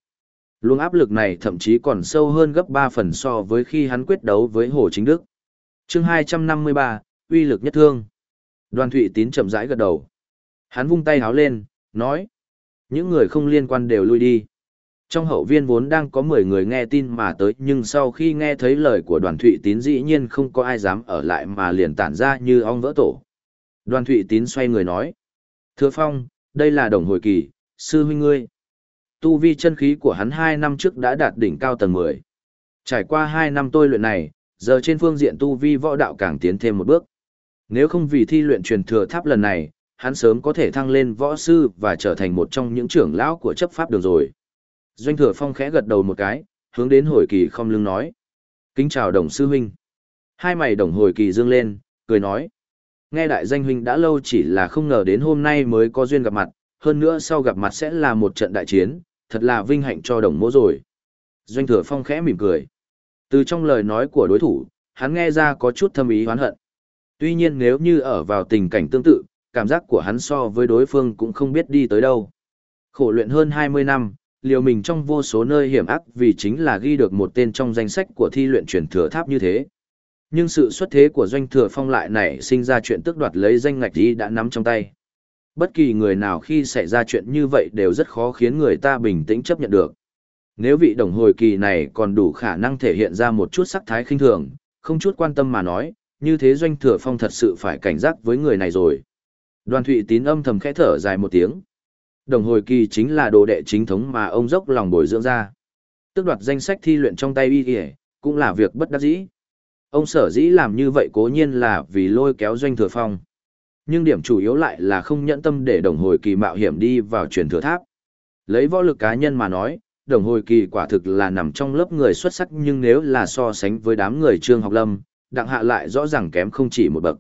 Luồng áp lực này thậm chí còn sâu hơn gấp 3 phần so với khi hắn quyết đấu với Hồ Chính Đức. chương 253, uy lực nhất thương. Đoàn Thụy Tín chậm rãi gật đầu. Hắn vung tay háo lên, nói. Những người không liên quan đều lui đi. Trong hậu viên vốn đang có 10 người nghe tin mà tới nhưng sau khi nghe thấy lời của đoàn Thụy Tín dĩ nhiên không có ai dám ở lại mà liền tản ra như ong vỡ tổ. Đoàn Thụy Tín xoay người nói. Thưa Phong, đây là đồng hồi kỳ, sư huynh ngươi. Tu vi chân khí của hắn 2 năm trước đã đạt đỉnh cao tầng 10. Trải qua 2 năm tôi luyện này, giờ trên phương diện tu vi võ đạo càng tiến thêm một bước. Nếu không vì thi luyện truyền thừa tháp lần này, hắn sớm có thể thăng lên võ sư và trở thành một trong những trưởng lão của chấp pháp đường rồi. Doanh thừa phong khẽ gật đầu một cái, hướng đến hồi kỳ không lưng nói. Kính chào đồng sư huynh. Hai mày đồng hồi kỳ dương lên, cười nói. Nghe đại danh huynh đã lâu chỉ là không ngờ đến hôm nay mới có duyên gặp mặt, hơn nữa sau gặp mặt sẽ là một trận đại chiến, thật là vinh hạnh cho đồng mỗ rồi. Doanh thừa phong khẽ mỉm cười. Từ trong lời nói của đối thủ, hắn nghe ra có chút thâm ý hoán hận. Tuy nhiên nếu như ở vào tình cảnh tương tự, cảm giác của hắn so với đối phương cũng không biết đi tới đâu. Khổ luyện hơn 20 năm, liều mình trong vô số nơi hiểm ác vì chính là ghi được một tên trong danh sách của thi luyện truyền thừa tháp như thế. Nhưng sự xuất thế của doanh thừa phong lại nảy sinh ra chuyện tước đoạt lấy danh ngạch đi đã nắm trong tay. Bất kỳ người nào khi xảy ra chuyện như vậy đều rất khó khiến người ta bình tĩnh chấp nhận được. Nếu vị đồng hồi kỳ này còn đủ khả năng thể hiện ra một chút sắc thái khinh thường, không chút quan tâm mà nói, như thế doanh thừa phong thật sự phải cảnh giác với người này rồi. Đoàn thụy tín âm thầm khẽ thở dài một tiếng. Đồng hồi kỳ chính là đồ đệ chính thống mà ông dốc lòng bồi dưỡng ra. Tước đoạt danh sách thi luyện trong tay y kìa, cũng là việc bất đắc dĩ. Ông sở dĩ làm như vậy cố nhiên là vì lôi kéo doanh thừa phong. Nhưng điểm chủ yếu lại là không nhẫn tâm để đồng hồi kỳ mạo hiểm đi vào truyền thừa tháp. Lấy võ lực cá nhân mà nói, đồng hồi kỳ quả thực là nằm trong lớp người xuất sắc nhưng nếu là so sánh với đám người trương học lâm, đặng hạ lại rõ ràng kém không chỉ một bậc.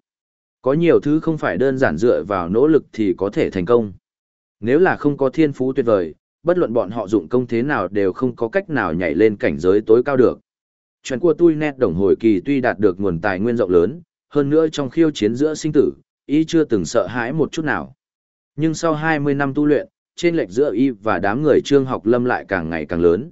Có nhiều thứ không phải đơn giản dựa vào nỗ lực thì có thể thành công. Nếu là không có thiên phú tuyệt vời, bất luận bọn họ dụng công thế nào đều không có cách nào nhảy lên cảnh giới tối cao được. Chuyện của tôi nét đồng hồi kỳ tuy đạt được nguồn tài nguyên rộng lớn, hơn nữa trong khiêu chiến giữa sinh tử, y chưa từng sợ hãi một chút nào. Nhưng sau 20 năm tu luyện, trên lệch giữa y và đám người trương học lâm lại càng ngày càng lớn.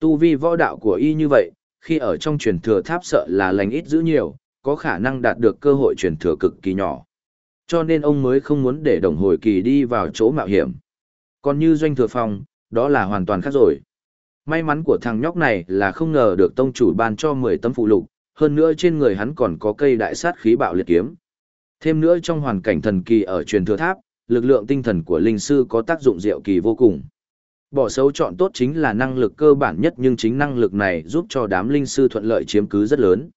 Tu vi võ đạo của y như vậy, khi ở trong truyền thừa tháp sợ là lành ít giữ nhiều, có khả năng đạt được cơ hội truyền thừa cực kỳ nhỏ. Cho nên ông mới không muốn để đồng hồi kỳ đi vào chỗ mạo hiểm. Còn như doanh thừa phong, đó là hoàn toàn khác rồi. May mắn của thằng nhóc này là không ngờ được tông chủ ban cho 10 tấm phụ lục, hơn nữa trên người hắn còn có cây đại sát khí bạo liệt kiếm. Thêm nữa trong hoàn cảnh thần kỳ ở truyền thừa tháp, lực lượng tinh thần của linh sư có tác dụng diệu kỳ vô cùng. Bỏ xấu chọn tốt chính là năng lực cơ bản nhất nhưng chính năng lực này giúp cho đám linh sư thuận lợi chiếm cứ rất lớn.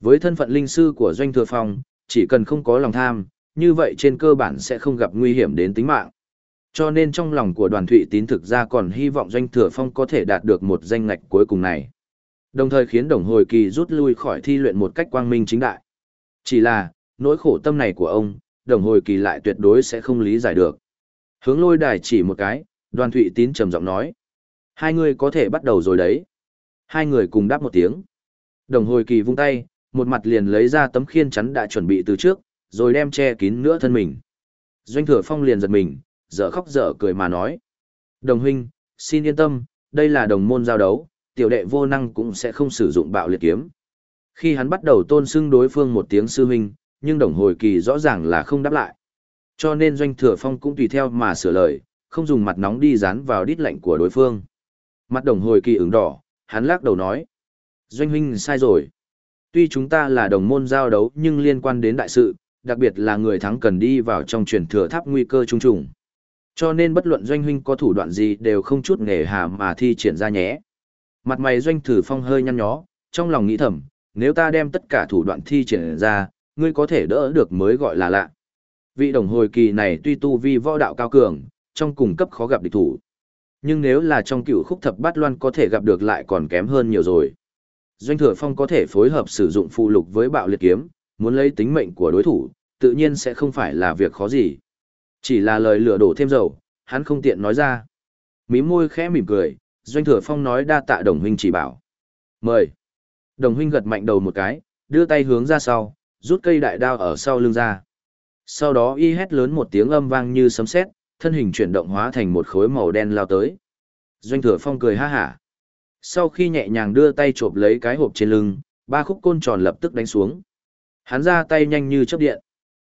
Với thân phận linh sư của Doanh Thừa Phong, chỉ cần không có lòng tham, như vậy trên cơ bản sẽ không gặp nguy hiểm đến tính mạng. Cho nên trong lòng của đoàn thụy tín thực ra còn hy vọng Doanh Thừa Phong có thể đạt được một danh ngạch cuối cùng này. Đồng thời khiến đồng hồi kỳ rút lui khỏi thi luyện một cách quang minh chính đại. Chỉ là, nỗi khổ tâm này của ông, đồng hồi kỳ lại tuyệt đối sẽ không lý giải được. Hướng lôi đài chỉ một cái, đoàn thụy tín trầm giọng nói. Hai người có thể bắt đầu rồi đấy. Hai người cùng đáp một tiếng. Đồng hồi kỳ vung tay, một mặt liền lấy ra tấm khiên chắn đã chuẩn bị từ trước, rồi đem che kín nữa thân mình. Doanh thừa phong liền giật mình, dở khóc dở cười mà nói. Đồng huynh, xin yên tâm, đây là đồng môn giao đấu, tiểu đệ vô năng cũng sẽ không sử dụng bạo liệt kiếm. Khi hắn bắt đầu tôn xưng đối phương một tiếng sư huynh, nhưng đồng hồi kỳ rõ ràng là không đáp lại. Cho nên doanh thừa phong cũng tùy theo mà sửa lời, không dùng mặt nóng đi dán vào đít lạnh của đối phương. Mặt đồng hồi kỳ ửng đỏ, hắn lắc đầu nói. Doanh huynh sai rồi. Tuy chúng ta là đồng môn giao đấu nhưng liên quan đến đại sự, đặc biệt là người thắng cần đi vào trong truyền thừa tháp nguy cơ trung trùng. Cho nên bất luận doanh huynh có thủ đoạn gì đều không chút nghề hà mà thi triển ra nhé. Mặt mày doanh thử phong hơi nhăn nhó, trong lòng nghĩ thầm, nếu ta đem tất cả thủ đoạn thi triển ra, ngươi có thể đỡ được mới gọi là lạ. Vị đồng hồi kỳ này tuy tu vi võ đạo cao cường, trong cùng cấp khó gặp địch thủ. Nhưng nếu là trong cựu khúc thập bát loan có thể gặp được lại còn kém hơn nhiều rồi. Doanh thừa phong có thể phối hợp sử dụng phụ lục với bạo liệt kiếm, muốn lấy tính mệnh của đối thủ, tự nhiên sẽ không phải là việc khó gì. Chỉ là lời lửa đổ thêm dầu, hắn không tiện nói ra. Mí môi khẽ mỉm cười, Doanh thừa phong nói đa tạ đồng huynh chỉ bảo. Mời. Đồng huynh gật mạnh đầu một cái, đưa tay hướng ra sau, rút cây đại đao ở sau lưng ra. Sau đó y hét lớn một tiếng âm vang như sấm sét, thân hình chuyển động hóa thành một khối màu đen lao tới. Doanh thừa phong cười ha hả. Sau khi nhẹ nhàng đưa tay chộp lấy cái hộp trên lưng, ba khúc côn tròn lập tức đánh xuống. Hắn ra tay nhanh như chớp điện.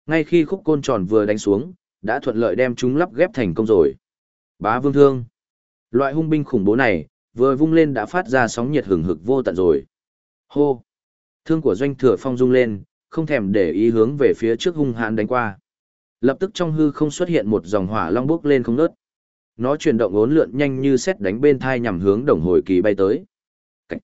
Ngay khi khúc côn tròn vừa đánh xuống, đã thuận lợi đem chúng lắp ghép thành công rồi. Bá vương thương. Loại hung binh khủng bố này, vừa vung lên đã phát ra sóng nhiệt hừng hực vô tận rồi. Hô! Thương của doanh thừa phong rung lên, không thèm để ý hướng về phía trước hung hãn đánh qua. Lập tức trong hư không xuất hiện một dòng hỏa long bốc lên không ngớt. Nó chuyển động ốn lượn nhanh như xét đánh bên thai nhằm hướng đồng hồi kỳ bay tới. Cách.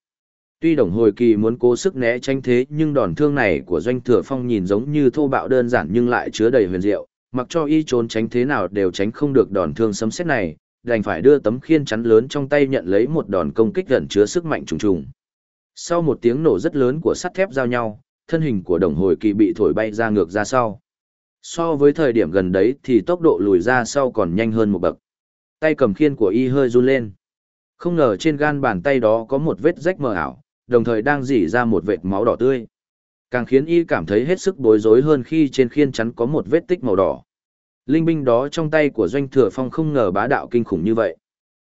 Tuy đồng hồi kỳ muốn cố sức né tránh thế nhưng đòn thương này của doanh thừa phong nhìn giống như thô bạo đơn giản nhưng lại chứa đầy huyền diệu, mặc cho y trốn tránh thế nào đều tránh không được đòn thương sấm xét này, đành phải đưa tấm khiên chắn lớn trong tay nhận lấy một đòn công kích gần chứa sức mạnh trùng trùng. Sau một tiếng nổ rất lớn của sắt thép giao nhau, thân hình của đồng hồi kỳ bị thổi bay ra ngược ra sau. So với thời điểm gần đấy thì tốc độ lùi ra sau còn nhanh hơn một bậc. Tay cầm khiên của y hơi run lên. Không ngờ trên gan bàn tay đó có một vết rách mờ ảo, đồng thời đang dỉ ra một vệt máu đỏ tươi. Càng khiến y cảm thấy hết sức bối rối hơn khi trên khiên chắn có một vết tích màu đỏ. Linh binh đó trong tay của doanh thừa phong không ngờ bá đạo kinh khủng như vậy.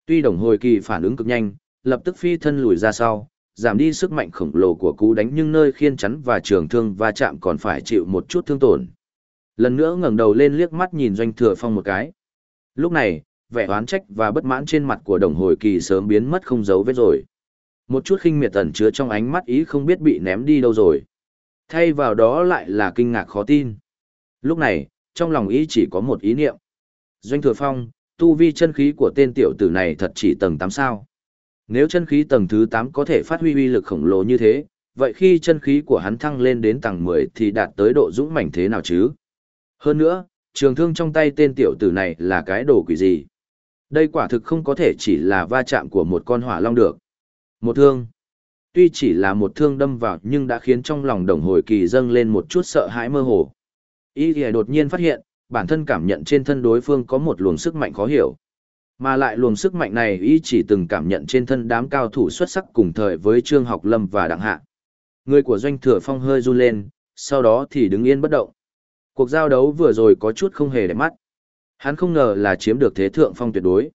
Tuy đồng hồi kỳ phản ứng cực nhanh, lập tức phi thân lùi ra sau, giảm đi sức mạnh khổng lồ của cú đánh nhưng nơi khiên chắn và trường thương va chạm còn phải chịu một chút thương tổn. Lần nữa ngẩng đầu lên liếc mắt nhìn doanh thừa phong một cái. Lúc này, vẻ oán trách và bất mãn trên mặt của đồng hồi kỳ sớm biến mất không dấu vết rồi. Một chút khinh miệt tẩn chứa trong ánh mắt ý không biết bị ném đi đâu rồi. Thay vào đó lại là kinh ngạc khó tin. Lúc này, trong lòng ý chỉ có một ý niệm. Doanh thừa phong, tu vi chân khí của tên tiểu tử này thật chỉ tầng 8 sao. Nếu chân khí tầng thứ 8 có thể phát huy uy lực khổng lồ như thế, vậy khi chân khí của hắn thăng lên đến tầng 10 thì đạt tới độ dũng mãnh thế nào chứ? Hơn nữa, trường thương trong tay tên tiểu tử này là cái đồ quỷ gì? Đây quả thực không có thể chỉ là va chạm của một con hỏa long được. Một thương. Tuy chỉ là một thương đâm vào nhưng đã khiến trong lòng đồng hồi kỳ dâng lên một chút sợ hãi mơ hồ. Y thì đột nhiên phát hiện, bản thân cảm nhận trên thân đối phương có một luồng sức mạnh khó hiểu. Mà lại luồng sức mạnh này y chỉ từng cảm nhận trên thân đám cao thủ xuất sắc cùng thời với Trương Học Lâm và Đặng Hạ. Người của doanh thừa phong hơi run lên, sau đó thì đứng yên bất động. Cuộc giao đấu vừa rồi có chút không hề đẹp mắt. Hắn không ngờ là chiếm được thế thượng phong tuyệt đối.